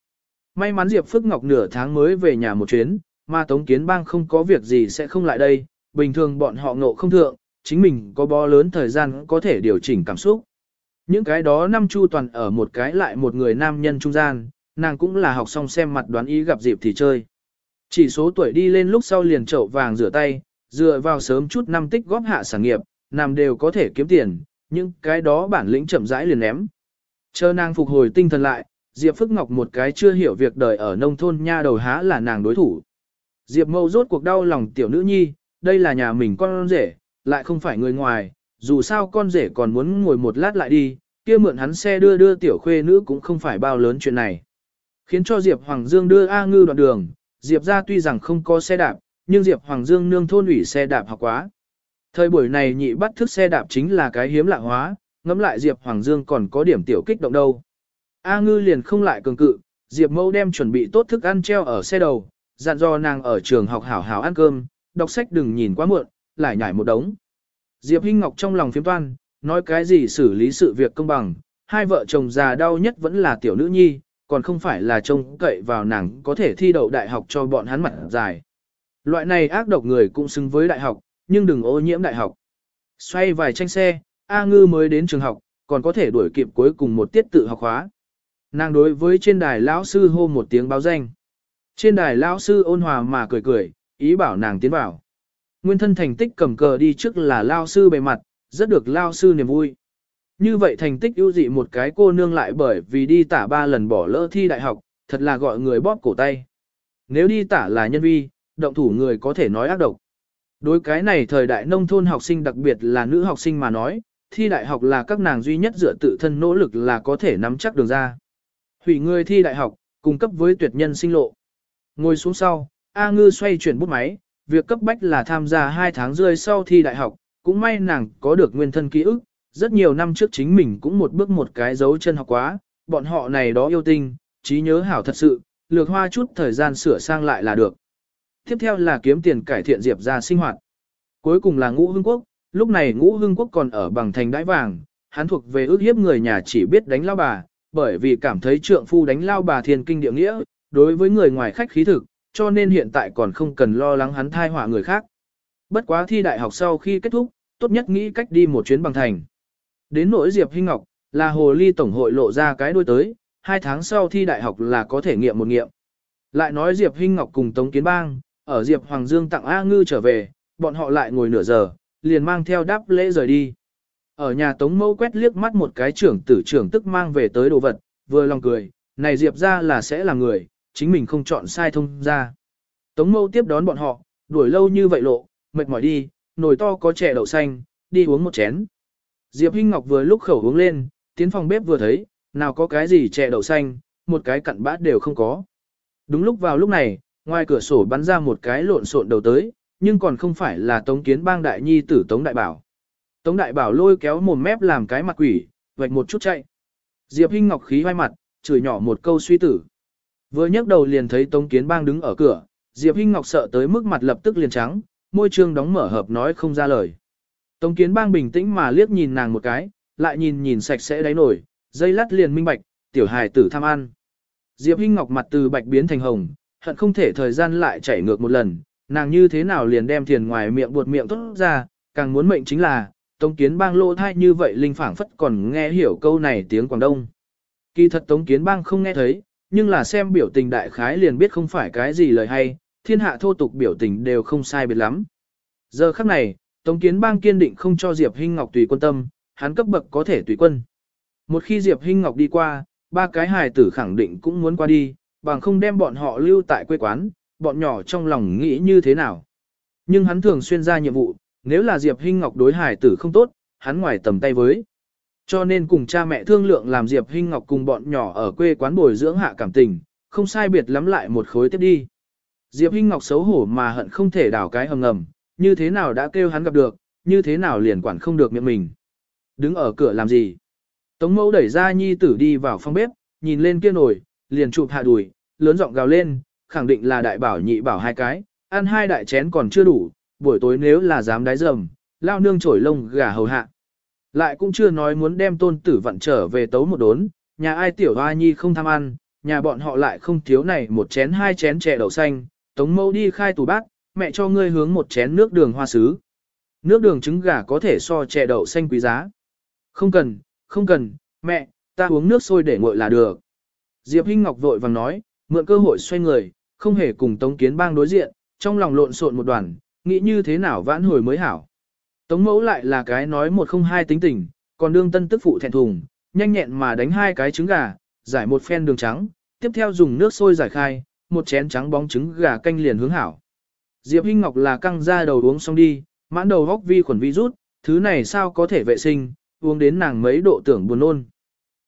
May mắn Diệp Phước Ngọc nửa tháng mới về nhà một chuyến, mà Tống Kiến Bang không có việc gì sẽ không lại đây, bình thường bọn họ ngộ không thượng, chính mình có bó lớn thời gian có thể điều chỉnh cảm xúc. Những cái đó năm chu toàn ở một cái lại một người nam nhân trung gian, nàng cũng là học xong xem mặt đoán ý gặp dịp thì chơi. Chỉ số tuổi đi lên lúc sau liền chậu vàng rửa tay, dựa vào sớm chút năm tích góp hạ sản nghiệp, nằm đều có thể kiếm tiền, nhưng cái đó bản lĩnh chậm rãi liền ném. Chờ nàng phục hồi tinh thần lại, Diệp Phước Ngọc một cái chưa hiểu việc đời ở nông thôn nha đầu há là nàng đối thủ. Diệp Mâu rốt cuộc đau lòng tiểu nữ nhi, đây là nhà mình con rể, lại không phải người ngoài, dù sao con rể còn muốn ngồi một lát lại đi, kia mượn hắn xe đưa đưa tiểu khuê nữ cũng không phải bao lớn chuyện này. Khiến cho Diệp Hoàng Dương đưa A Ngư đoạn đường, Diệp ra tuy rằng không có xe đạp, nhưng Diệp Hoàng Dương nương thôn ủy xe đạp học quá. Thời buổi này nhị bắt thức xe đạp chính là cái hiếm lạ hóa, ngẫm lại Diệp Hoàng Dương còn có điểm tiểu kích động đâu. A Ngư liền không lại cường cự, Diệp Mâu đem chuẩn bị tốt thức ăn treo ở xe đầu, dặn dò nàng ở trường học hảo hảo ăn cơm, đọc sách đừng nhìn quá muộn, lại nhảy một đống. Diệp Hinh Ngọc trong lòng phiếm toan, nói cái gì xử lý sự việc công bằng, hai vợ chồng già đau nhất vẫn là tiểu nữ nhi, còn không phải là trông cậy vào nàng có thể thi đậu đại học cho bọn hắn mặt dài. Loại này ác độc người cũng xứng với đại học, nhưng đừng ô nhiễm đại học. Xoay vài tranh xe, A Ngư mới đến trường học, còn có thể đuổi kịp cuối cùng một tiết tự học hóa. Nàng đối với trên đài lão sư hô một tiếng báo danh. Trên đài lão sư ôn hòa mà cười cười, ý bảo nàng tiến vào. Nguyên thân thành tích cầm cờ đi trước là lao sư bề mặt, rất được lao sư niềm vui. Như vậy thành tích ưu dị một cái cô nương lại bởi vì đi tả ba lần bỏ lỡ thi đại học, thật là gọi người bóp cổ tay. Nếu đi tả là nhân vi, động thủ người có thể nói ác độc. Đối cái này thời đại nông thôn học sinh đặc biệt là nữ học sinh mà nói, thi đại học là các nàng duy nhất dựa tự thân nỗ lực là có thể nắm chắc đường ra. Hủy người thi đại học, cung cấp với tuyệt nhân sinh lộ. Ngồi xuống sau, A Ngư xoay chuyển bút máy, việc cấp bách là tham gia 2 tháng rơi sau thi đại học, cũng may nàng có được nguyên thân ký ức, rất nhiều năm trước chính mình cũng một bước một cái dấu chân học quá, bọn họ này đó yêu tinh, trí nhớ hảo thật sự, lược hoa chút thời gian sửa sang lại là được. Tiếp theo là kiếm tiền cải thiện Diệp ra sinh hoạt. Cuối cùng là ngũ hương quốc, lúc này ngũ hương quốc còn ở bằng thành đãi vàng, hắn thuộc về ước hiếp người nhà chỉ biết đánh lao bà, bởi vì cảm thấy trượng phu đánh lao bà thiên kinh địa nghĩa, đối với người ngoài khách khí thực, cho nên hiện tại còn không cần lo lắng hắn thai họa người khác. Bất quá thi đại học sau khi kết thúc, tốt nhất nghĩ cách đi một chuyến bằng thành. Đến nỗi Diệp Hinh Ngọc, là hồ ly tổng hội lộ ra cái đuôi tới, hai tháng sau thi đại học là có thể nghiệm một nghiệm. Lại nói Diệp Hinh Ngọc cùng Tống Kiến Bang, ở Diệp Hoàng Dương tặng A Ngư trở về, bọn họ lại ngồi nửa giờ, liền mang theo đáp lễ rời đi. Ở nhà Tống Mâu quét liếc mắt một cái trưởng tử trưởng tức mang về tới đồ vật, vừa lòng cười, này Diệp ra là sẽ là người, chính mình không chọn sai thông ra. Tống Mâu tiếp đón bọn họ, đuổi lâu như vậy lộ, mệt mỏi đi, nồi to có chè đậu xanh, đi uống một chén. Diệp Hinh Ngọc vừa lúc khẩu uống lên, tiến phòng bếp vừa thấy, nào có cái gì chè đậu xanh, một cái cặn bát đều không có. Đúng lúc vào lúc này, ngoài cửa sổ bắn ra một cái lộn xộn đầu tới, nhưng còn không phải là Tống Kiến Bang đại nhi tử Tống Đại Bảo. Tống Đại Bảo lôi kéo mồm mép làm cái mặt quỷ, vạch một chút chạy. Diệp Hinh Ngọc khí vai mặt, chửi nhỏ một câu suy tử. Vừa nhấc đầu liền thấy Tống Kiến Bang đứng ở cửa, Diệp Hinh Ngọc sợ tới mức mặt lập tức liền trắng, môi trương đóng mở hợp nói không ra lời. Tống Kiến Bang bình tĩnh mà liếc nhìn nàng một cái, lại nhìn nhìn sạch sẽ đáy nổi, dây lát liền minh bạch, tiểu hài tử tham ăn. Diệp Hinh Ngọc mặt từ bạch biến thành hồng, hận không thể thời gian lại chảy ngược một lần, nàng như thế nào liền đem tiền ngoài miệng buột miệng tốt ra, càng muốn mệnh chính là, Tống Kiến Bang lỗ thai như vậy linh phảng phất còn nghe hiểu câu này tiếng Quảng Đông. Kỳ thật Tống Kiến Bang không nghe thấy, nhưng là xem biểu tình đại khái liền biết không phải cái gì lời hay, thiên hạ thô tục biểu tình đều không sai biệt lắm. Giờ khắc này, Tống Kiến Bang kiên định không cho Diệp Hinh Ngọc tùy quân tâm, hắn cấp bậc có thể tùy quân. Một khi Diệp Hinh Ngọc đi qua, ba cái hài tử khẳng định cũng muốn qua đi, bằng không đem bọn họ lưu tại quê quán, bọn nhỏ trong lòng nghĩ như thế nào. Nhưng hắn thường xuyên ra nhiệm vụ, nếu là Diệp Hinh Ngọc đối hài tử không tốt, hắn ngoài tầm tay với. Cho nên cùng cha mẹ thương lượng làm Diệp Hinh Ngọc cùng bọn nhỏ ở quê quán bồi dưỡng hạ cảm tình, không sai biệt lắm lại một khối tiếp đi. Diệp Hinh Ngọc xấu hổ mà hận không thể đào cái hầm ngầm, như thế nào đã kêu hắn gặp được, như thế nào liền quản không được miệng mình. Đứng ở cửa làm gì? Tống mẫu đẩy ra nhi tử đi vào phòng bếp, nhìn lên kia nồi, liền chụp hạ đùi, lớn giọng gào lên, khẳng định là đại bảo nhị bảo hai cái, ăn hai đại chén còn chưa đủ, buổi tối nếu là dám đái dầm, lao nương trổi lông gà hầu hạ. Lại cũng chưa nói muốn đem tôn tử vận trở về tấu một đốn, nhà ai tiểu hoa nhi không tham ăn, nhà bọn họ lại không thiếu này một chén hai chén chè đậu xanh, tống mẫu đi khai tủ bát, mẹ cho ngươi hướng một chén nước đường hoa sứ. Nước đường trứng gà có thể so chè đậu xanh quý giá. Không cần, không cần, mẹ, ta uống nước sôi để nguội là được. Diệp Hinh Ngọc vội vàng nói, mượn cơ hội xoay người, không hề cùng Tống Kiến Bang đối diện, trong lòng lộn xộn một đoàn, nghĩ như thế nào vãn hồi mới hảo. Tống mẫu lại là cái nói một không hai tính tình, còn đương tân tức phụ thẹn thùng, nhanh nhẹn mà đánh hai cái trứng gà, giải một phen đường trắng, tiếp theo dùng nước sôi giải khai, một chén trắng bóng trứng gà canh liền hướng hảo. Diệp Hinh Ngọc là căng ra đầu uống xong đi, mãn đầu góc vi khuẩn virus, thứ này sao có thể vệ sinh, uống đến nàng mấy độ tưởng buồn nôn.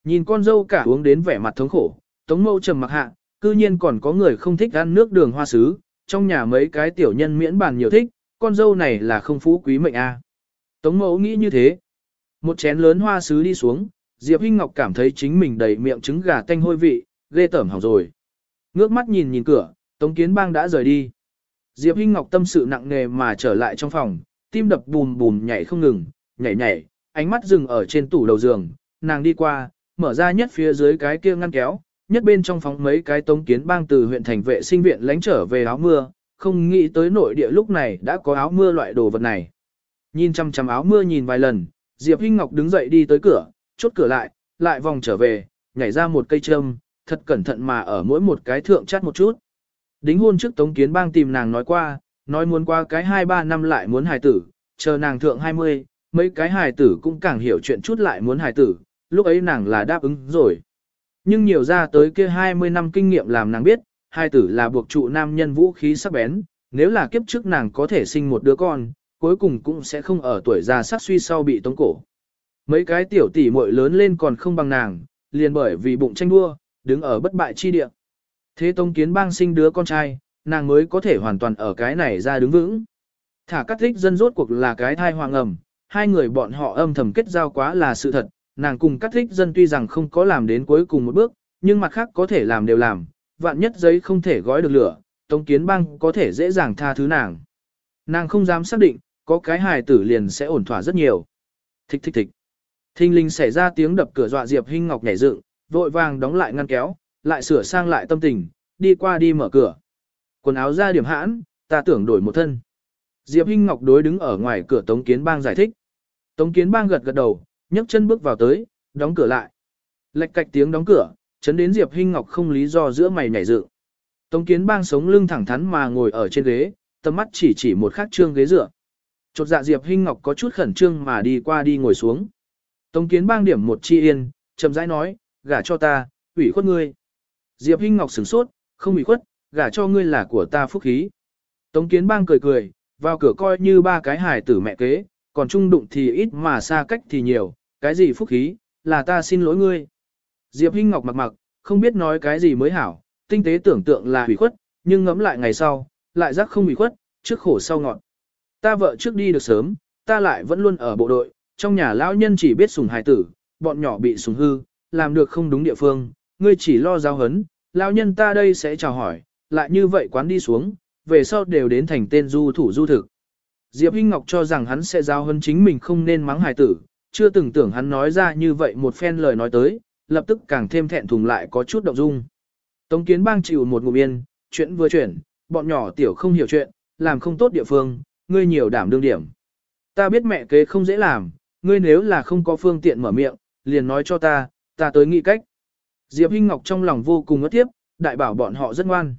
Nhìn con dâu cả uống đến vẻ mặt thống khổ, Tống Mâu trầm mặc hạ, cư nhiên còn có người không thích ăn nước đường hoa sứ, trong nhà mấy cái tiểu nhân miễn bàn nhiều thích, con dâu này là không phú quý mệnh a. Tống Mẫu nghĩ như thế. Một chén lớn hoa sứ đi xuống, Diệp Hinh Ngọc cảm thấy chính mình đầy miệng trứng gà tanh hôi vị, ghê tởm hỏng rồi. Ngước mắt nhìn nhìn cửa, Tống Kiến Bang đã rời đi. Diệp Hinh Ngọc tâm sự nặng nề mà trở lại trong phòng, tim đập bùm bùm nhảy không ngừng, nhảy nhảy, ánh mắt dừng ở trên tủ đầu giường, nàng đi qua, mở ra nhất phía dưới cái kia ngăn kéo, nhất bên trong phòng mấy cái tống kiến bang từ huyện thành vệ sinh viện lánh trở về áo mưa, không nghĩ tới nội địa lúc này đã có áo mưa loại đồ vật này. Nhìn chăm chăm áo mưa nhìn vài lần, Diệp Hinh Ngọc đứng dậy đi tới cửa, chốt cửa lại, lại vòng trở về, nhảy ra một cây châm, thật cẩn thận mà ở mỗi một cái thượng chắt một chút. Đính hôn trước Tống Kiến Bang tìm nàng nói qua, nói muốn qua cái 2-3 năm lại muốn hài tử, chờ nàng thượng 20, mấy cái hài tử cũng càng hiểu chuyện chút lại muốn hài tử, lúc ấy nàng là đáp ứng rồi. Nhưng nhiều ra tới kia 20 năm kinh nghiệm làm nàng biết, hài tử là buộc trụ nam nhân vũ khí sắc bén, nếu là kiếp trước nàng có thể sinh một đứa con, cuối cùng cũng sẽ không ở tuổi già sắc suy sau bị tống cổ. Mấy cái tiểu tỷ muội lớn lên còn không bằng nàng, liền bởi vì bụng tranh đua, đứng ở bất bại chi địa. Thế Tống Kiến Bang sinh đứa con trai, nàng mới có thể hoàn toàn ở cái này ra đứng vững. Thả cắt thích dân rốt cuộc là cái thai hoàng ẩm, hai người bọn họ âm thầm kết giao quá là sự thật, nàng cùng cắt thích dân tuy rằng không có làm đến cuối cùng một bước, nhưng mặt khác có thể làm đều làm, vạn nhất giấy không thể gói được lửa, Tống Kiến Bang có thể dễ dàng tha thứ nàng. Nàng không dám xác định, có cái hài tử liền sẽ ổn thỏa rất nhiều. Thích thích thích. Thinh linh xảy ra tiếng đập cửa dọa Diệp Hinh Ngọc nhảy dựng, vội vàng đóng lại ngăn kéo, lại sửa sang lại tâm tình, đi qua đi mở cửa. Quần áo ra điểm hãn, ta tưởng đổi một thân. Diệp Hinh Ngọc đối đứng ở ngoài cửa Tống Kiến Bang giải thích. Tống Kiến Bang gật gật đầu, nhấc chân bước vào tới, đóng cửa lại. Lệch cạch tiếng đóng cửa, chấn đến Diệp Hinh Ngọc không lý do giữa mày nhảy dựng. Tống Kiến Bang sống lưng thẳng thắn mà ngồi ở trên ghế, tầm mắt chỉ chỉ một khắc trương ghế dựa. Chột dạ Diệp Hinh Ngọc có chút khẩn trương mà đi qua đi ngồi xuống. Tống Kiến Bang điểm một chi yên, chậm rãi nói, gả cho ta, ủy khuất ngươi. Diệp Hinh Ngọc sửng sốt, không ủy khuất, gả cho ngươi là của ta phúc khí. Tống Kiến Bang cười cười, vào cửa coi như ba cái hài tử mẹ kế, còn trung đụng thì ít mà xa cách thì nhiều, cái gì phúc khí, là ta xin lỗi ngươi. Diệp Hinh Ngọc mặc mặc, không biết nói cái gì mới hảo, tinh tế tưởng tượng là hủy khuất, nhưng ngẫm lại ngày sau, lại giác không hủy khuất, trước khổ sau ngọt. Ta vợ trước đi được sớm, ta lại vẫn luôn ở bộ đội, trong nhà lão nhân chỉ biết sùng hài tử, bọn nhỏ bị sùng hư, làm được không đúng địa phương, ngươi chỉ lo giao hấn, lão nhân ta đây sẽ chào hỏi, lại như vậy quán đi xuống, về sau đều đến thành tên du thủ du thực. Diệp Hinh Ngọc cho rằng hắn sẽ giao hấn chính mình không nên mắng hài tử, chưa từng tưởng hắn nói ra như vậy một phen lời nói tới, lập tức càng thêm thẹn thùng lại có chút động dung. Tống kiến bang chịu một ngụm yên, chuyện vừa chuyển, bọn nhỏ tiểu không hiểu chuyện, làm không tốt địa phương, ngươi nhiều đảm đương điểm. Ta biết mẹ kế không dễ làm, ngươi nếu là không có phương tiện mở miệng, liền nói cho ta, ta tới nghĩ cách. Diệp Hinh Ngọc trong lòng vô cùng ngất tiếp, đại bảo bọn họ rất ngoan.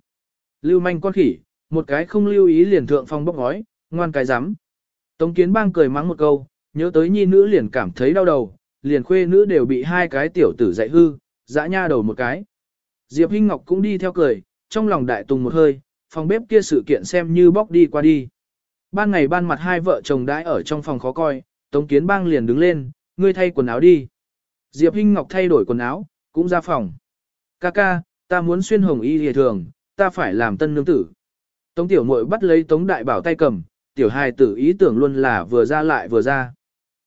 Lưu manh con khỉ, một cái không lưu ý liền thượng phong bốc ngói, ngoan cái rắm Tống kiến bang cười mắng một câu, nhớ tới nhi nữ liền cảm thấy đau đầu, liền khuê nữ đều bị hai cái tiểu tử dạy hư, dã nha đầu một cái. Diệp Hinh Ngọc cũng đi theo cười, trong lòng đại tùng một hơi, phòng bếp kia sự kiện xem như bóc đi qua đi. Ban ngày ban mặt hai vợ chồng đãi ở trong phòng khó coi, Tống Kiến Bang liền đứng lên, ngươi thay quần áo đi. Diệp Hinh Ngọc thay đổi quần áo, cũng ra phòng. Ca ca, ta muốn xuyên hồng y hề thường, ta phải làm tân nương tử. Tống tiểu muội bắt lấy Tống đại bảo tay cầm, tiểu hài tử ý tưởng luôn là vừa ra lại vừa ra.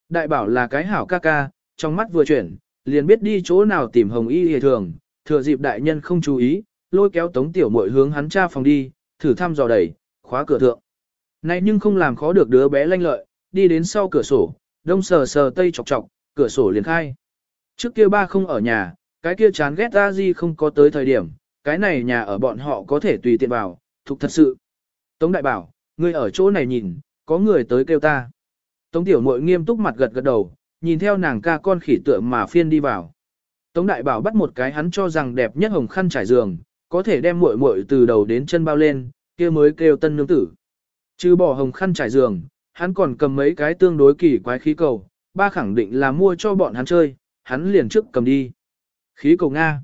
Đại bảo là cái hảo ca ca, trong mắt vừa chuyển, liền biết đi chỗ nào tìm hồng y hề thường, thừa dịp đại nhân không chú ý, lôi kéo tống tiểu muội hướng hắn cha phòng đi, thử thăm dò đẩy, khóa cửa thượng. Này nhưng không làm khó được đứa bé lanh lợi, đi đến sau cửa sổ, đông sờ sờ tây chọc chọc, cửa sổ liền khai. Trước kia ba không ở nhà, cái kia chán ghét ra gì không có tới thời điểm, cái này nhà ở bọn họ có thể tùy tiện vào, thục thật sự. Tống đại bảo, ngươi ở chỗ này nhìn, có người tới kêu ta. Tống tiểu muội nghiêm túc mặt gật gật đầu, nhìn theo nàng ca con khỉ tựa mà phiên đi vào. Tống đại bảo bắt một cái hắn cho rằng đẹp nhất hồng khăn trải giường, có thể đem muội muội từ đầu đến chân bao lên, kia mới kêu tân nương tử. Chứ bỏ hồng khăn trải giường, hắn còn cầm mấy cái tương đối kỳ quái khí cầu, ba khẳng định là mua cho bọn hắn chơi, hắn liền trước cầm đi. Khí cầu Nga.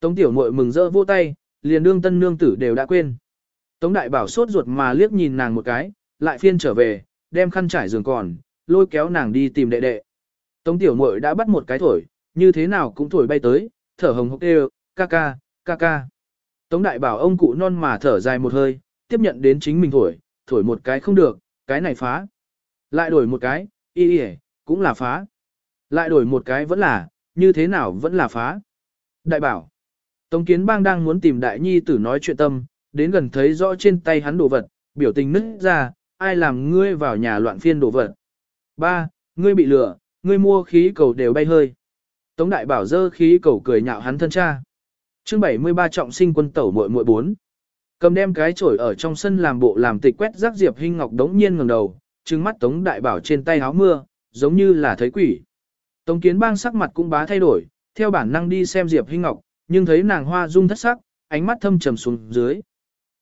Tống tiểu muội mừng rỡ vô tay, liền đương tân nương tử đều đã quên. Tống đại bảo sốt ruột mà liếc nhìn nàng một cái, lại phiên trở về, đem khăn trải giường còn, lôi kéo nàng đi tìm đệ đệ. Tống tiểu muội đã bắt một cái thổi, như thế nào cũng thổi bay tới, thở hồng hộc đều, ca ca, ca ca. Tống đại bảo ông cụ non mà thở dài một hơi, tiếp nhận đến chính mình thổi, thổi một cái không được, cái này phá. Lại đổi một cái, y y cũng là phá. Lại đổi một cái vẫn là, như thế nào vẫn là phá. Đại bảo. Tống kiến bang đang muốn tìm đại nhi tử nói chuyện tâm, đến gần thấy rõ trên tay hắn đồ vật, biểu tình nứt ra, ai làm ngươi vào nhà loạn phiên đồ vật. Ba, ngươi bị lừa, ngươi mua khí cầu đều bay hơi. Tống đại bảo dơ khí cầu cười nhạo hắn thân cha. chương 73 trọng sinh quân tẩu muội muội bốn. Cầm đem cái chổi ở trong sân làm bộ làm tịch quét rác Diệp Hinh Ngọc đống nhiên ngẩng đầu, trừng mắt Tống đại bảo trên tay áo mưa, giống như là thấy quỷ. Tống kiến bang sắc mặt cũng bá thay đổi, theo bản năng đi xem Diệp Hinh Ngọc, nhưng thấy nàng hoa dung thất sắc, ánh mắt thâm trầm xuống dưới.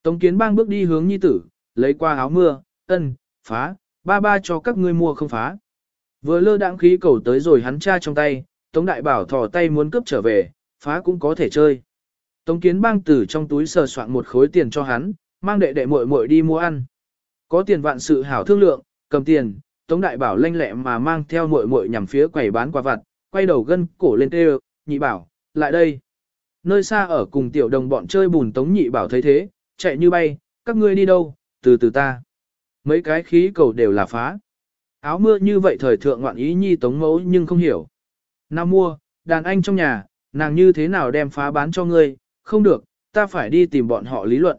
Tống kiến bang bước đi hướng nhi tử, lấy qua áo mưa, ân, phá, ba ba cho các ngươi mua không phá. Vừa lơ đãng khí cầu tới rồi hắn cha trong tay, Tống Đại Bảo thò tay muốn cướp trở về, phá cũng có thể chơi. Tống Kiến bang từ trong túi sờ soạn một khối tiền cho hắn, mang đệ đệ muội muội đi mua ăn. Có tiền vạn sự hảo thương lượng, cầm tiền, Tống Đại Bảo lanh lẹ mà mang theo muội muội nhằm phía quầy bán quà vặt, quay đầu gân cổ lên tê nhị bảo, lại đây. Nơi xa ở cùng tiểu đồng bọn chơi bùn Tống nhị bảo thấy thế, chạy như bay, các ngươi đi đâu, từ từ ta. Mấy cái khí cầu đều là phá. Áo mưa như vậy thời thượng ngoạn ý nhi tống mẫu nhưng không hiểu. Nam mua, đàn anh trong nhà, nàng như thế nào đem phá bán cho ngươi, không được, ta phải đi tìm bọn họ lý luận.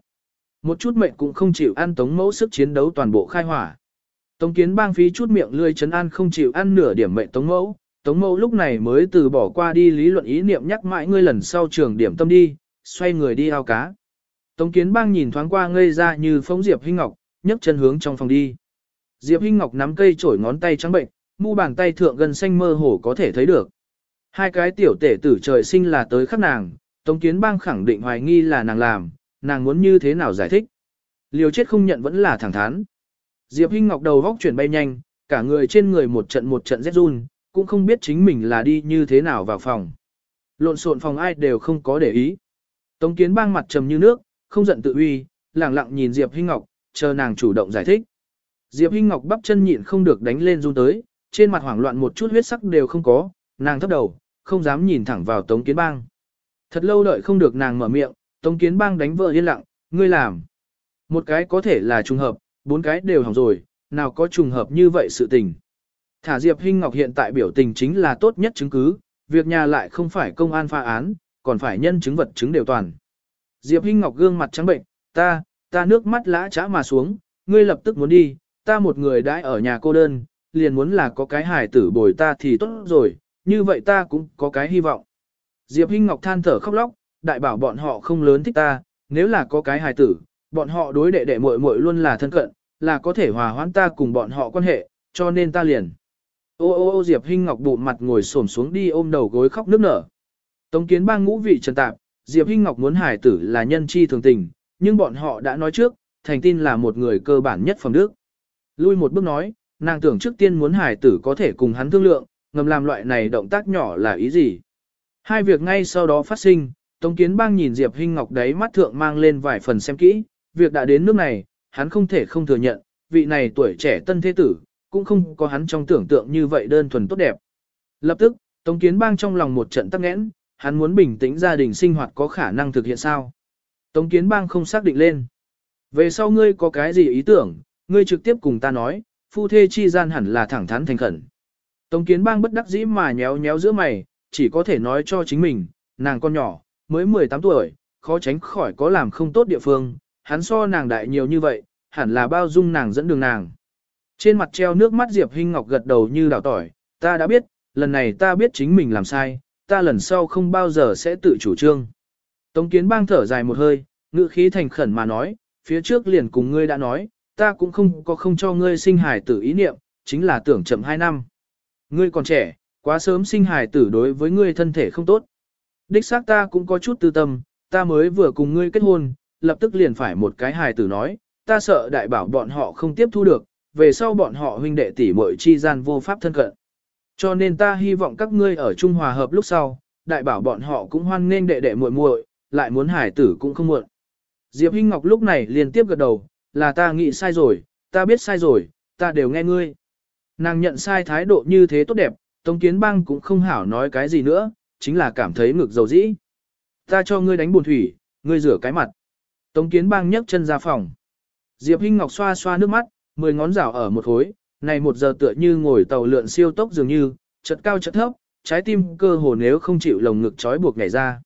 Một chút mệnh cũng không chịu ăn tống mẫu sức chiến đấu toàn bộ khai hỏa. Tống kiến bang phí chút miệng lươi chấn an không chịu ăn nửa điểm mệnh tống mẫu, tống mẫu lúc này mới từ bỏ qua đi lý luận ý niệm nhắc mãi ngươi lần sau trường điểm tâm đi, xoay người đi ao cá. Tống kiến bang nhìn thoáng qua ngây ra như phóng Diệp Hinh Ngọc, nhấc chân hướng trong phòng đi. Diệp Hinh Ngọc nắm cây chổi ngón tay trắng bệnh, mu bàn tay thượng gần xanh mơ hồ có thể thấy được. Hai cái tiểu tể tử trời sinh là tới khắc nàng, Tống Kiến Bang khẳng định hoài nghi là nàng làm, nàng muốn như thế nào giải thích. Liều chết không nhận vẫn là thẳng thắn. Diệp Hinh Ngọc đầu góc chuyển bay nhanh, cả người trên người một trận một trận rét run, cũng không biết chính mình là đi như thế nào vào phòng. Lộn xộn phòng ai đều không có để ý. Tống Kiến Bang mặt trầm như nước, không giận tự uy, lẳng lặng nhìn Diệp Hinh Ngọc, chờ nàng chủ động giải thích. Diệp Hinh Ngọc bắp chân nhịn không được đánh lên run tới, trên mặt hoảng loạn một chút huyết sắc đều không có, nàng thấp đầu, không dám nhìn thẳng vào Tống Kiến Bang. Thật lâu đợi không được nàng mở miệng, Tống Kiến Bang đánh vợ yên lặng, ngươi làm. Một cái có thể là trùng hợp, bốn cái đều hỏng rồi, nào có trùng hợp như vậy sự tình. Thả Diệp Hinh Ngọc hiện tại biểu tình chính là tốt nhất chứng cứ, việc nhà lại không phải công an pha án, còn phải nhân chứng vật chứng đều toàn. Diệp Hinh Ngọc gương mặt trắng bệnh, ta, ta nước mắt lã chã mà xuống, ngươi lập tức muốn đi, ta một người đãi ở nhà cô đơn, liền muốn là có cái hài tử bồi ta thì tốt rồi, như vậy ta cũng có cái hy vọng. Diệp Hinh Ngọc than thở khóc lóc, đại bảo bọn họ không lớn thích ta, nếu là có cái hài tử, bọn họ đối đệ đệ muội muội luôn là thân cận, là có thể hòa hoãn ta cùng bọn họ quan hệ, cho nên ta liền. Ô ô ô Diệp Hinh Ngọc bụng mặt ngồi xổm xuống đi ôm đầu gối khóc nức nở. Tống Kiến Bang ngũ vị trần tạp, Diệp Hinh Ngọc muốn hài tử là nhân chi thường tình, nhưng bọn họ đã nói trước, thành tin là một người cơ bản nhất phẩm đức. Lui một bước nói, nàng tưởng trước tiên muốn hài tử có thể cùng hắn thương lượng, ngầm làm loại này động tác nhỏ là ý gì. Hai việc ngay sau đó phát sinh, Tống Kiến Bang nhìn Diệp Hinh Ngọc đấy mắt thượng mang lên vài phần xem kỹ, việc đã đến nước này, hắn không thể không thừa nhận, vị này tuổi trẻ tân thế tử, cũng không có hắn trong tưởng tượng như vậy đơn thuần tốt đẹp. Lập tức, Tống Kiến Bang trong lòng một trận tắc nghẽn, hắn muốn bình tĩnh gia đình sinh hoạt có khả năng thực hiện sao. Tống Kiến Bang không xác định lên. Về sau ngươi có cái gì ý tưởng, ngươi trực tiếp cùng ta nói, phu thê chi gian hẳn là thẳng thắn thành khẩn. Tống Kiến Bang bất đắc dĩ mà nhéo nhéo giữa mày, chỉ có thể nói cho chính mình, nàng con nhỏ, mới 18 tuổi, khó tránh khỏi có làm không tốt địa phương, hắn so nàng đại nhiều như vậy, hẳn là bao dung nàng dẫn đường nàng. Trên mặt treo nước mắt Diệp Hinh Ngọc gật đầu như đảo tỏi, ta đã biết, lần này ta biết chính mình làm sai, ta lần sau không bao giờ sẽ tự chủ trương. Tống kiến bang thở dài một hơi, ngữ khí thành khẩn mà nói, phía trước liền cùng ngươi đã nói, ta cũng không có không cho ngươi sinh hài tử ý niệm, chính là tưởng chậm 2 năm. Ngươi còn trẻ, quá sớm sinh hài tử đối với ngươi thân thể không tốt. Đích xác ta cũng có chút tư tâm, ta mới vừa cùng ngươi kết hôn, lập tức liền phải một cái hài tử nói, ta sợ đại bảo bọn họ không tiếp thu được, về sau bọn họ huynh đệ tỷ muội chi gian vô pháp thân cận. Cho nên ta hy vọng các ngươi ở Trung Hòa hợp lúc sau, đại bảo bọn họ cũng hoan nghênh đệ đệ muội muội, lại muốn hải tử cũng không muộn. Diệp Hinh Ngọc lúc này liên tiếp gật đầu, là ta nghĩ sai rồi, ta biết sai rồi, ta đều nghe ngươi. Nàng nhận sai thái độ như thế tốt đẹp, Tống Kiến Bang cũng không hảo nói cái gì nữa, chính là cảm thấy ngực dầu dĩ. Ta cho ngươi đánh buồn thủy, ngươi rửa cái mặt. Tống Kiến Bang nhấc chân ra phòng. Diệp Hinh Ngọc xoa xoa nước mắt, mười ngón rảo ở một khối, này một giờ tựa như ngồi tàu lượn siêu tốc dường như, chật cao chật thấp, trái tim cơ hồ nếu không chịu lồng ngực trói buộc nhảy ra.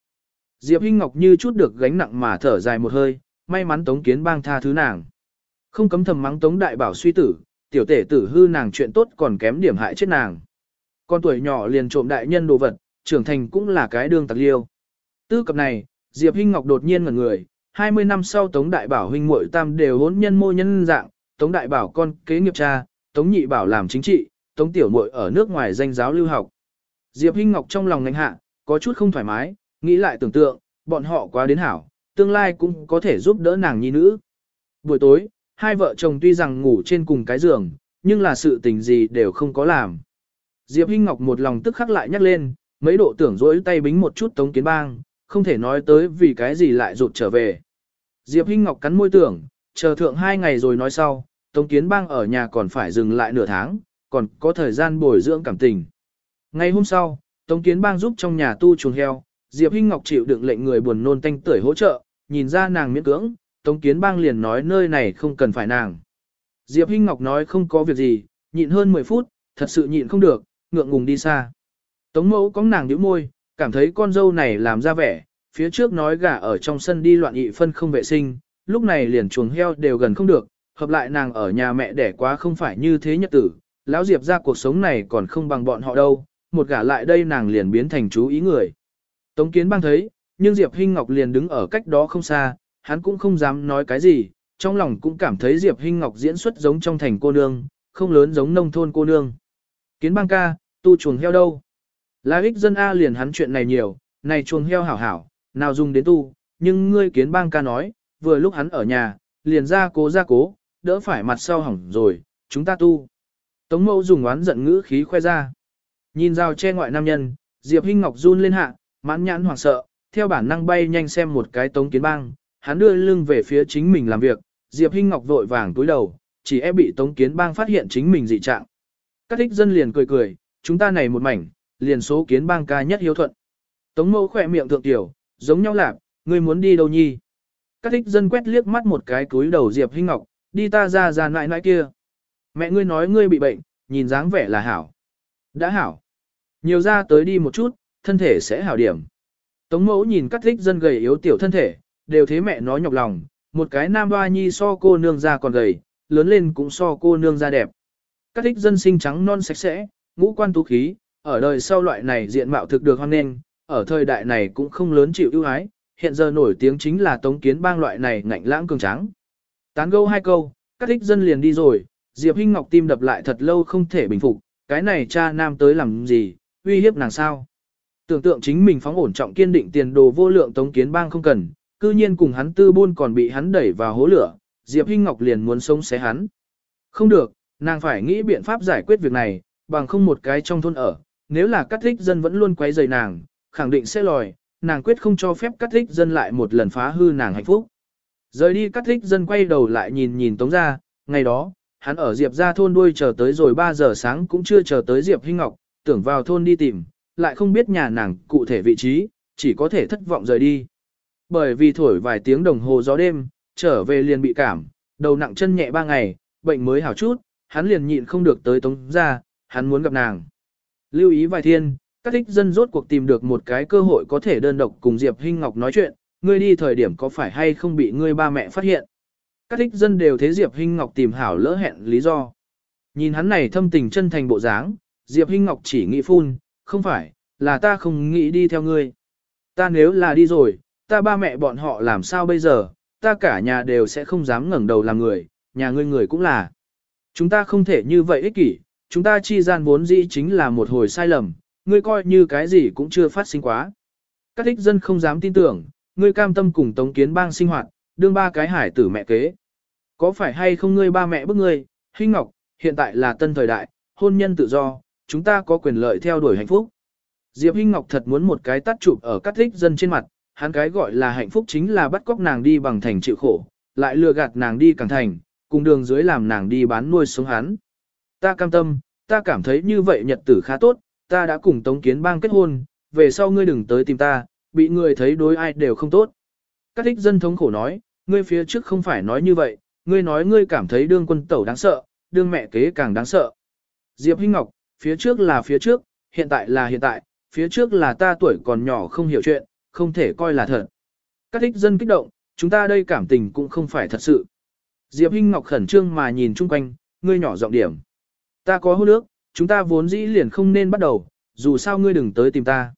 Diệp Hinh Ngọc như chút được gánh nặng mà thở dài một hơi, may mắn Tống Kiến Bang tha thứ nàng. Không cấm thầm mắng Tống Đại Bảo suy tử, tiểu tể tử hư nàng chuyện tốt còn kém điểm hại chết nàng. Con tuổi nhỏ liền trộm đại nhân đồ vật, trưởng thành cũng là cái đương tặc liêu. Tư cập này, Diệp Hinh Ngọc đột nhiên ngẩn người, 20 năm sau Tống Đại Bảo huynh muội tam đều hỗn nhân mô nhân dạng, Tống Đại Bảo con kế nghiệp cha, Tống Nhị Bảo làm chính trị, Tống Tiểu muội ở nước ngoài danh giáo lưu học. Diệp Hinh Ngọc trong lòng ngành hạ, có chút không thoải mái, nghĩ lại tưởng tượng, bọn họ quá đến hảo, tương lai cũng có thể giúp đỡ nàng nhi nữ. Buổi tối, hai vợ chồng tuy rằng ngủ trên cùng cái giường, nhưng là sự tình gì đều không có làm. Diệp Hinh Ngọc một lòng tức khắc lại nhắc lên, mấy độ tưởng rỗi tay bính một chút Tống Kiến Bang, không thể nói tới vì cái gì lại rụt trở về. Diệp Hinh Ngọc cắn môi tưởng, chờ thượng hai ngày rồi nói sau, Tống Kiến Bang ở nhà còn phải dừng lại nửa tháng, còn có thời gian bồi dưỡng cảm tình. Ngày hôm sau, Tống Kiến Bang giúp trong nhà tu chuồng heo, Diệp Hinh Ngọc chịu đựng lệnh người buồn nôn tanh tưởi hỗ trợ, nhìn ra nàng miễn cưỡng, Tống Kiến Bang liền nói nơi này không cần phải nàng. Diệp Hinh Ngọc nói không có việc gì, nhịn hơn 10 phút, thật sự nhịn không được, ngượng ngùng đi xa. Tống mẫu có nàng nhíu môi, cảm thấy con dâu này làm ra vẻ, phía trước nói gà ở trong sân đi loạn ị phân không vệ sinh, lúc này liền chuồng heo đều gần không được, hợp lại nàng ở nhà mẹ đẻ quá không phải như thế nhật tử, lão Diệp ra cuộc sống này còn không bằng bọn họ đâu, một gả lại đây nàng liền biến thành chú ý người. Tống kiến băng thấy, nhưng Diệp Hinh Ngọc liền đứng ở cách đó không xa, hắn cũng không dám nói cái gì, trong lòng cũng cảm thấy Diệp Hinh Ngọc diễn xuất giống trong thành cô nương, không lớn giống nông thôn cô nương. Kiến bang ca, tu chuồng heo đâu? Là ích dân A liền hắn chuyện này nhiều, này chuồng heo hảo hảo, nào dùng đến tu, nhưng ngươi kiến bang ca nói, vừa lúc hắn ở nhà, liền ra cố ra cố, đỡ phải mặt sau hỏng rồi, chúng ta tu. Tống mẫu dùng oán giận ngữ khí khoe ra. Nhìn rào che ngoại nam nhân, Diệp Hinh Ngọc run lên hạ, mãn nhãn hoảng sợ, theo bản năng bay nhanh xem một cái tống kiến bang, hắn đưa lưng về phía chính mình làm việc, Diệp Hinh Ngọc vội vàng túi đầu, chỉ e bị tống kiến bang phát hiện chính mình dị trạng. Các thích dân liền cười cười, chúng ta này một mảnh, liền số kiến bang ca nhất hiếu thuận. Tống mẫu khỏe miệng thượng tiểu, giống nhau lạc, ngươi muốn đi đâu nhi? Các thích dân quét liếc mắt một cái túi đầu Diệp Hinh Ngọc, đi ta ra ra nại nại kia. Mẹ ngươi nói ngươi bị bệnh, nhìn dáng vẻ là hảo. Đã hảo. Nhiều ra tới đi một chút, thân thể sẽ hảo điểm. Tống mẫu nhìn các thích dân gầy yếu tiểu thân thể, đều thế mẹ nói nhọc lòng, một cái nam hoa nhi so cô nương ra còn gầy, lớn lên cũng so cô nương ra đẹp. Các thích dân sinh trắng non sạch sẽ, ngũ quan tú khí, ở đời sau loại này diện mạo thực được hoan nghênh, ở thời đại này cũng không lớn chịu ưu ái, hiện giờ nổi tiếng chính là tống kiến bang loại này ngạnh lãng cường tráng. Tán gâu hai câu, các thích dân liền đi rồi, Diệp Hinh Ngọc tim đập lại thật lâu không thể bình phục, cái này cha nam tới làm gì, uy hiếp nàng sao. Tưởng tượng chính mình phóng ổn trọng kiên định tiền đồ vô lượng tống kiến bang không cần, cư nhiên cùng hắn tư buôn còn bị hắn đẩy vào hố lửa, Diệp Hinh Ngọc liền muốn sống xé hắn. Không được, nàng phải nghĩ biện pháp giải quyết việc này, bằng không một cái trong thôn ở, nếu là cắt thích dân vẫn luôn quấy rầy nàng, khẳng định sẽ lòi, nàng quyết không cho phép cắt thích dân lại một lần phá hư nàng hạnh phúc. Rời đi cắt thích dân quay đầu lại nhìn nhìn Tống ra, ngày đó, hắn ở Diệp ra thôn đuôi chờ tới rồi 3 giờ sáng cũng chưa chờ tới Diệp Hinh Ngọc, tưởng vào thôn đi tìm, lại không biết nhà nàng cụ thể vị trí, chỉ có thể thất vọng rời đi. Bởi vì thổi vài tiếng đồng hồ gió đêm, trở về liền bị cảm, đầu nặng chân nhẹ ba ngày, bệnh mới hảo chút, hắn liền nhịn không được tới tống ra, hắn muốn gặp nàng. Lưu ý vài thiên, các thích dân rốt cuộc tìm được một cái cơ hội có thể đơn độc cùng Diệp Hinh Ngọc nói chuyện, ngươi đi thời điểm có phải hay không bị ngươi ba mẹ phát hiện. Các thích dân đều thế Diệp Hinh Ngọc tìm hảo lỡ hẹn lý do. Nhìn hắn này thâm tình chân thành bộ dáng, Diệp Hinh Ngọc chỉ nghĩ phun, không phải, là ta không nghĩ đi theo ngươi. Ta nếu là đi rồi, ta ba mẹ bọn họ làm sao bây giờ, ta cả nhà đều sẽ không dám ngẩng đầu làm người, nhà ngươi người cũng là. Chúng ta không thể như vậy ích kỷ, chúng ta chi gian vốn dĩ chính là một hồi sai lầm, ngươi coi như cái gì cũng chưa phát sinh quá. Các thích dân không dám tin tưởng, ngươi cam tâm cùng tống kiến bang sinh hoạt, đương ba cái hải tử mẹ kế. Có phải hay không ngươi ba mẹ bức ngươi, Hinh Ngọc, hiện tại là tân thời đại, hôn nhân tự do, chúng ta có quyền lợi theo đuổi hạnh phúc. Diệp Hinh Ngọc thật muốn một cái tắt chụp ở các thích dân trên mặt, hắn cái gọi là hạnh phúc chính là bắt cóc nàng đi bằng thành chịu khổ, lại lừa gạt nàng đi càng thành, cùng đường dưới làm nàng đi bán nuôi sống hắn. Ta cam tâm, ta cảm thấy như vậy nhật tử khá tốt, ta đã cùng Tống Kiến Bang kết hôn, về sau ngươi đừng tới tìm ta, bị người thấy đối ai đều không tốt. Các thích dân thống khổ nói, ngươi phía trước không phải nói như vậy, ngươi nói ngươi cảm thấy đương quân tẩu đáng sợ, đương mẹ kế càng đáng sợ. Diệp Hinh Ngọc, phía trước là phía trước, hiện tại là hiện tại, phía trước là ta tuổi còn nhỏ không hiểu chuyện, không thể coi là thật. Các thích dân kích động, chúng ta đây cảm tình cũng không phải thật sự. Diệp Hinh Ngọc khẩn trương mà nhìn chung quanh, ngươi nhỏ giọng điểm. Ta có hôn nước, chúng ta vốn dĩ liền không nên bắt đầu, dù sao ngươi đừng tới tìm ta.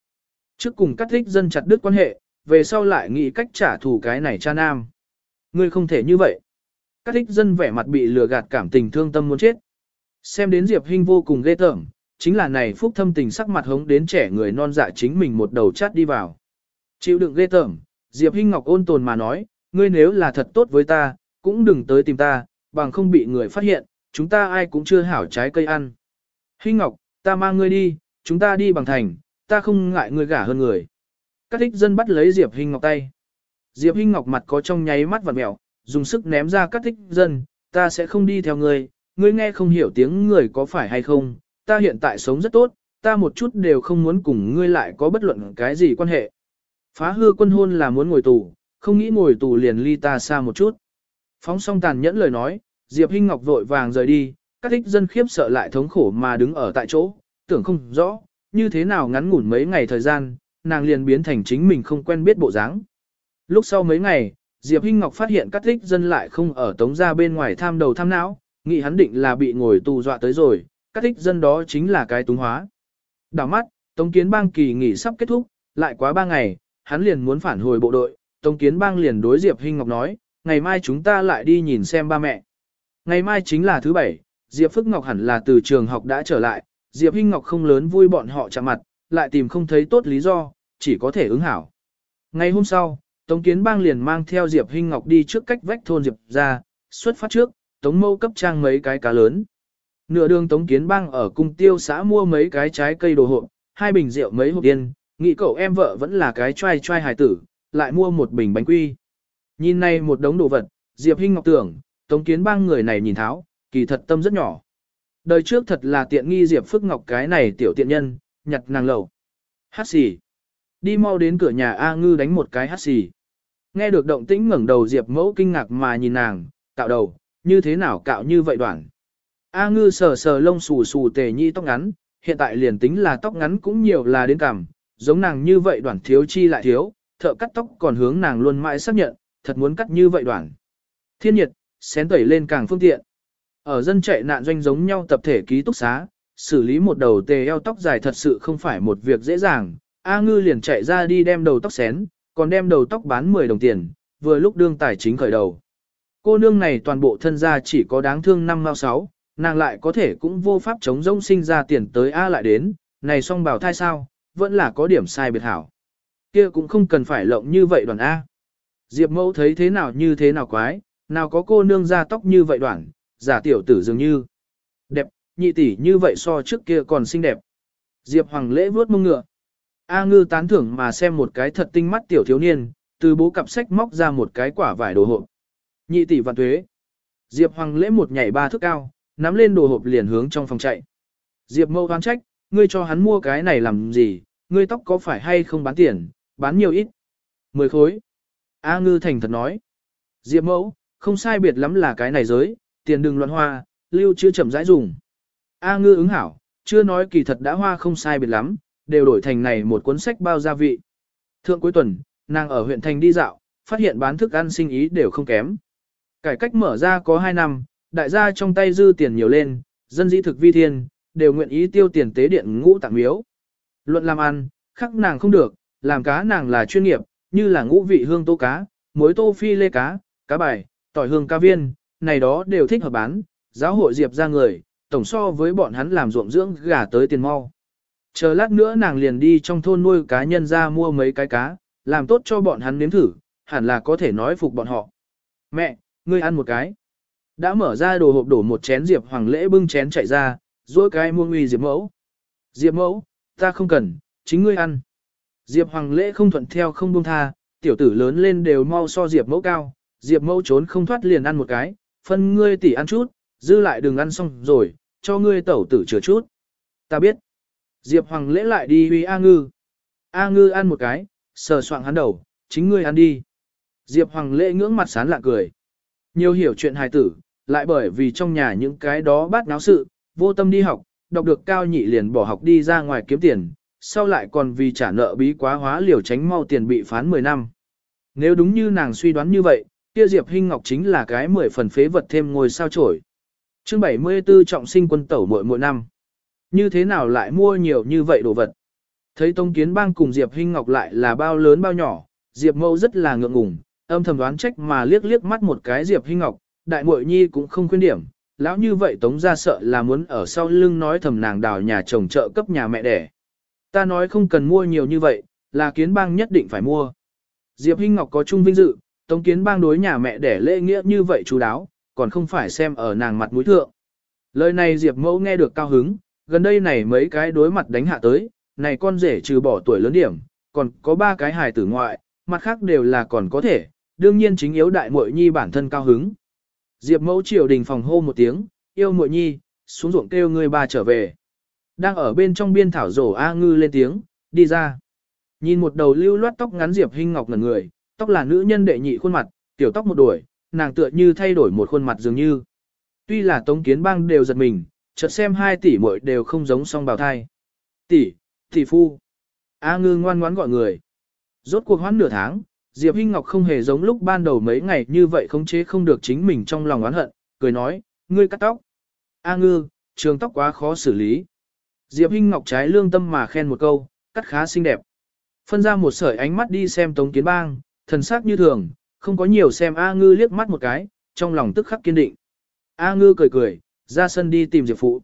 Trước cùng cắt thích dân chặt đứt quan hệ, về sau lại nghĩ cách trả thù cái này cha nam. Ngươi không thể như vậy. Cắt thích dân vẻ mặt bị lừa gạt cảm tình thương tâm muốn chết. Xem đến Diệp Hinh vô cùng ghê tởm, chính là này phúc thâm tình sắc mặt hống đến trẻ người non dạ chính mình một đầu chát đi vào. Chịu đựng ghê tởm, Diệp Hinh Ngọc ôn tồn mà nói, ngươi nếu là thật tốt với ta, cũng đừng tới tìm ta, bằng không bị người phát hiện, chúng ta ai cũng chưa hảo trái cây ăn. Hinh Ngọc, ta mang ngươi đi, chúng ta đi bằng thành, ta không ngại ngươi gả hơn người. Các thích dân bắt lấy Diệp Hinh Ngọc tay. Diệp Hinh Ngọc mặt có trong nháy mắt vặn mèo, dùng sức ném ra các thích dân, ta sẽ không đi theo ngươi, ngươi nghe không hiểu tiếng người có phải hay không, ta hiện tại sống rất tốt, ta một chút đều không muốn cùng ngươi lại có bất luận cái gì quan hệ. Phá hư quân hôn là muốn ngồi tù, không nghĩ ngồi tù liền ly ta xa một chút. Phóng xong tàn nhẫn lời nói, Diệp Hinh Ngọc vội vàng rời đi, các thích dân khiếp sợ lại thống khổ mà đứng ở tại chỗ, tưởng không rõ, như thế nào ngắn ngủn mấy ngày thời gian, nàng liền biến thành chính mình không quen biết bộ dáng. Lúc sau mấy ngày, Diệp Hinh Ngọc phát hiện các thích dân lại không ở tống gia bên ngoài tham đầu tham não, nghĩ hắn định là bị ngồi tù dọa tới rồi, các thích dân đó chính là cái túng hóa. Đảo mắt, Tống Kiến Bang kỳ nghỉ sắp kết thúc, lại quá ba ngày, hắn liền muốn phản hồi bộ đội, Tống Kiến Bang liền đối Diệp Hinh Ngọc nói, ngày mai chúng ta lại đi nhìn xem ba mẹ. Ngày mai chính là thứ bảy, Diệp Phức Ngọc hẳn là từ trường học đã trở lại, Diệp Hinh Ngọc không lớn vui bọn họ chạm mặt, lại tìm không thấy tốt lý do, chỉ có thể ứng hảo. Ngày hôm sau, Tống Kiến Bang liền mang theo Diệp Hinh Ngọc đi trước cách vách thôn Diệp ra, xuất phát trước, Tống Mâu cấp trang mấy cái cá lớn. Nửa đường Tống Kiến Bang ở cung tiêu xã mua mấy cái trái cây đồ hộp, hai bình rượu mấy hộp điên, nghĩ cậu em vợ vẫn là cái trai trai hài tử, lại mua một bình bánh quy. Nhìn này một đống đồ vật, Diệp Hinh Ngọc tưởng, Tống Kiến Bang người này nhìn tháo, kỳ thật tâm rất nhỏ. Đời trước thật là tiện nghi Diệp Phước Ngọc cái này tiểu tiện nhân, nhặt nàng lầu. Hát xì. Đi mau đến cửa nhà A Ngư đánh một cái hát xì. Nghe được động tĩnh ngẩng đầu Diệp mẫu kinh ngạc mà nhìn nàng, cạo đầu, như thế nào cạo như vậy đoạn. A Ngư sờ sờ lông xù xù tề nhi tóc ngắn, hiện tại liền tính là tóc ngắn cũng nhiều là đến cằm, giống nàng như vậy đoạn thiếu chi lại thiếu, thợ cắt tóc còn hướng nàng luôn mãi xác nhận, thật muốn cắt như vậy đoạn. Thiên nhiệt, xén tẩy lên càng phương tiện. Ở dân chạy nạn doanh giống nhau tập thể ký túc xá, xử lý một đầu tề eo tóc dài thật sự không phải một việc dễ dàng. A ngư liền chạy ra đi đem đầu tóc xén, còn đem đầu tóc bán 10 đồng tiền, vừa lúc đương tài chính khởi đầu. Cô nương này toàn bộ thân gia chỉ có đáng thương năm mao sáu, nàng lại có thể cũng vô pháp chống rông sinh ra tiền tới A lại đến, này song bảo thai sao, vẫn là có điểm sai biệt hảo. Kia cũng không cần phải lộng như vậy đoàn A. Diệp mẫu thấy thế nào như thế nào quái, nào có cô nương ra tóc như vậy đoạn, giả tiểu tử dường như. Đẹp, nhị tỷ như vậy so trước kia còn xinh đẹp. Diệp Hoàng lễ vuốt mông ngựa. A ngư tán thưởng mà xem một cái thật tinh mắt tiểu thiếu niên, từ bố cặp sách móc ra một cái quả vải đồ hộp. Nhị tỷ vạn tuế. Diệp Hoàng lễ một nhảy ba thước cao, nắm lên đồ hộp liền hướng trong phòng chạy. Diệp mâu đoán trách, ngươi cho hắn mua cái này làm gì, ngươi tóc có phải hay không bán tiền, bán nhiều ít. Mười khối. A ngư thành thật nói. Diệp mẫu, không sai biệt lắm là cái này giới, tiền đừng loạn hoa, lưu chưa chậm rãi dùng. A ngư ứng hảo, chưa nói kỳ thật đã hoa không sai biệt lắm, đều đổi thành này một cuốn sách bao gia vị. Thượng cuối tuần, nàng ở huyện thành đi dạo, phát hiện bán thức ăn sinh ý đều không kém. Cải cách mở ra có 2 năm, đại gia trong tay dư tiền nhiều lên, dân dĩ thực vi thiên, đều nguyện ý tiêu tiền tế điện ngũ tạng miếu. Luận làm ăn, khắc nàng không được, làm cá nàng là chuyên nghiệp, như là ngũ vị hương tô cá, muối tô phi lê cá, cá bài, tỏi hương ca viên, này đó đều thích hợp bán, giáo hội diệp ra người, tổng so với bọn hắn làm ruộng dưỡng gà tới tiền mau. Chờ lát nữa nàng liền đi trong thôn nuôi cá nhân ra mua mấy cái cá, làm tốt cho bọn hắn nếm thử, hẳn là có thể nói phục bọn họ. Mẹ, ngươi ăn một cái. Đã mở ra đồ hộp đổ một chén Diệp Hoàng lễ bưng chén chạy ra, rồi cái muông uy Diệp mẫu. Diệp mẫu, ta không cần, chính ngươi ăn. Diệp Hoàng lễ không thuận theo không buông tha, tiểu tử lớn lên đều mau so Diệp mẫu cao, Diệp mẫu trốn không thoát liền ăn một cái, phân ngươi tỉ ăn chút, dư lại đừng ăn xong rồi, cho ngươi tẩu tử chừa chút. Ta biết. Diệp Hoàng lễ lại đi huy A ngư. A ngư ăn một cái, sờ soạng hắn đầu, chính ngươi ăn đi. Diệp Hoàng lễ ngưỡng mặt sán lạ cười. Nhiều hiểu chuyện hài tử, lại bởi vì trong nhà những cái đó bát náo sự, vô tâm đi học, đọc được cao nhị liền bỏ học đi ra ngoài kiếm tiền, sau lại còn vì trả nợ bí quá hóa liều tránh mau tiền bị phán 10 năm. Nếu đúng như nàng suy đoán như vậy, kia Diệp Hinh Ngọc chính là cái 10 phần phế vật thêm ngôi sao chổi. Chương 74 trọng sinh quân tẩu mỗi mỗi năm. Như thế nào lại mua nhiều như vậy đồ vật? Thấy Tông Kiến Bang cùng Diệp Hinh Ngọc lại là bao lớn bao nhỏ, Diệp Mâu rất là ngượng ngùng, âm thầm đoán trách mà liếc liếc mắt một cái Diệp Hinh Ngọc, đại muội nhi cũng không khuyên điểm, lão như vậy Tống gia sợ là muốn ở sau lưng nói thầm nàng đào nhà chồng trợ cấp nhà mẹ đẻ. Ta nói không cần mua nhiều như vậy, là Kiến Bang nhất định phải mua. Diệp Hinh Ngọc có chung vinh dự, Tống Kiến Bang đối nhà mẹ đẻ lễ nghĩa như vậy chú đáo, còn không phải xem ở nàng mặt mũi thượng. Lời này Diệp Mẫu nghe được cao hứng, gần đây này mấy cái đối mặt đánh hạ tới, này con rể trừ bỏ tuổi lớn điểm, còn có ba cái hài tử ngoại, mặt khác đều là còn có thể, đương nhiên chính yếu đại muội nhi bản thân cao hứng. Diệp Mẫu triều đình phòng hô một tiếng, yêu muội nhi, xuống ruộng kêu người ba trở về. Đang ở bên trong biên thảo rổ A ngư lên tiếng, đi ra. Nhìn một đầu lưu loát tóc ngắn Diệp Hinh Ngọc ngẩn người, tóc là nữ nhân đệ nhị khuôn mặt, tiểu tóc một đuổi, nàng tựa như thay đổi một khuôn mặt dường như. Tuy là Tống Kiến Bang đều giật mình, chợt xem hai tỷ muội đều không giống song bào thai. Tỷ, tỷ phu. A ngư ngoan ngoãn gọi người. Rốt cuộc hoãn nửa tháng, Diệp Hinh Ngọc không hề giống lúc ban đầu mấy ngày như vậy khống chế không được chính mình trong lòng oán hận, cười nói, ngươi cắt tóc. A ngư, trường tóc quá khó xử lý. Diệp Hinh Ngọc trái lương tâm mà khen một câu, cắt khá xinh đẹp. Phân ra một sợi ánh mắt đi xem Tống Kiến Bang, thần sắc như thường, không có nhiều xem A ngư liếc mắt một cái, trong lòng tức khắc kiên định. A ngư cười cười, ra sân đi tìm Diệp Phụ.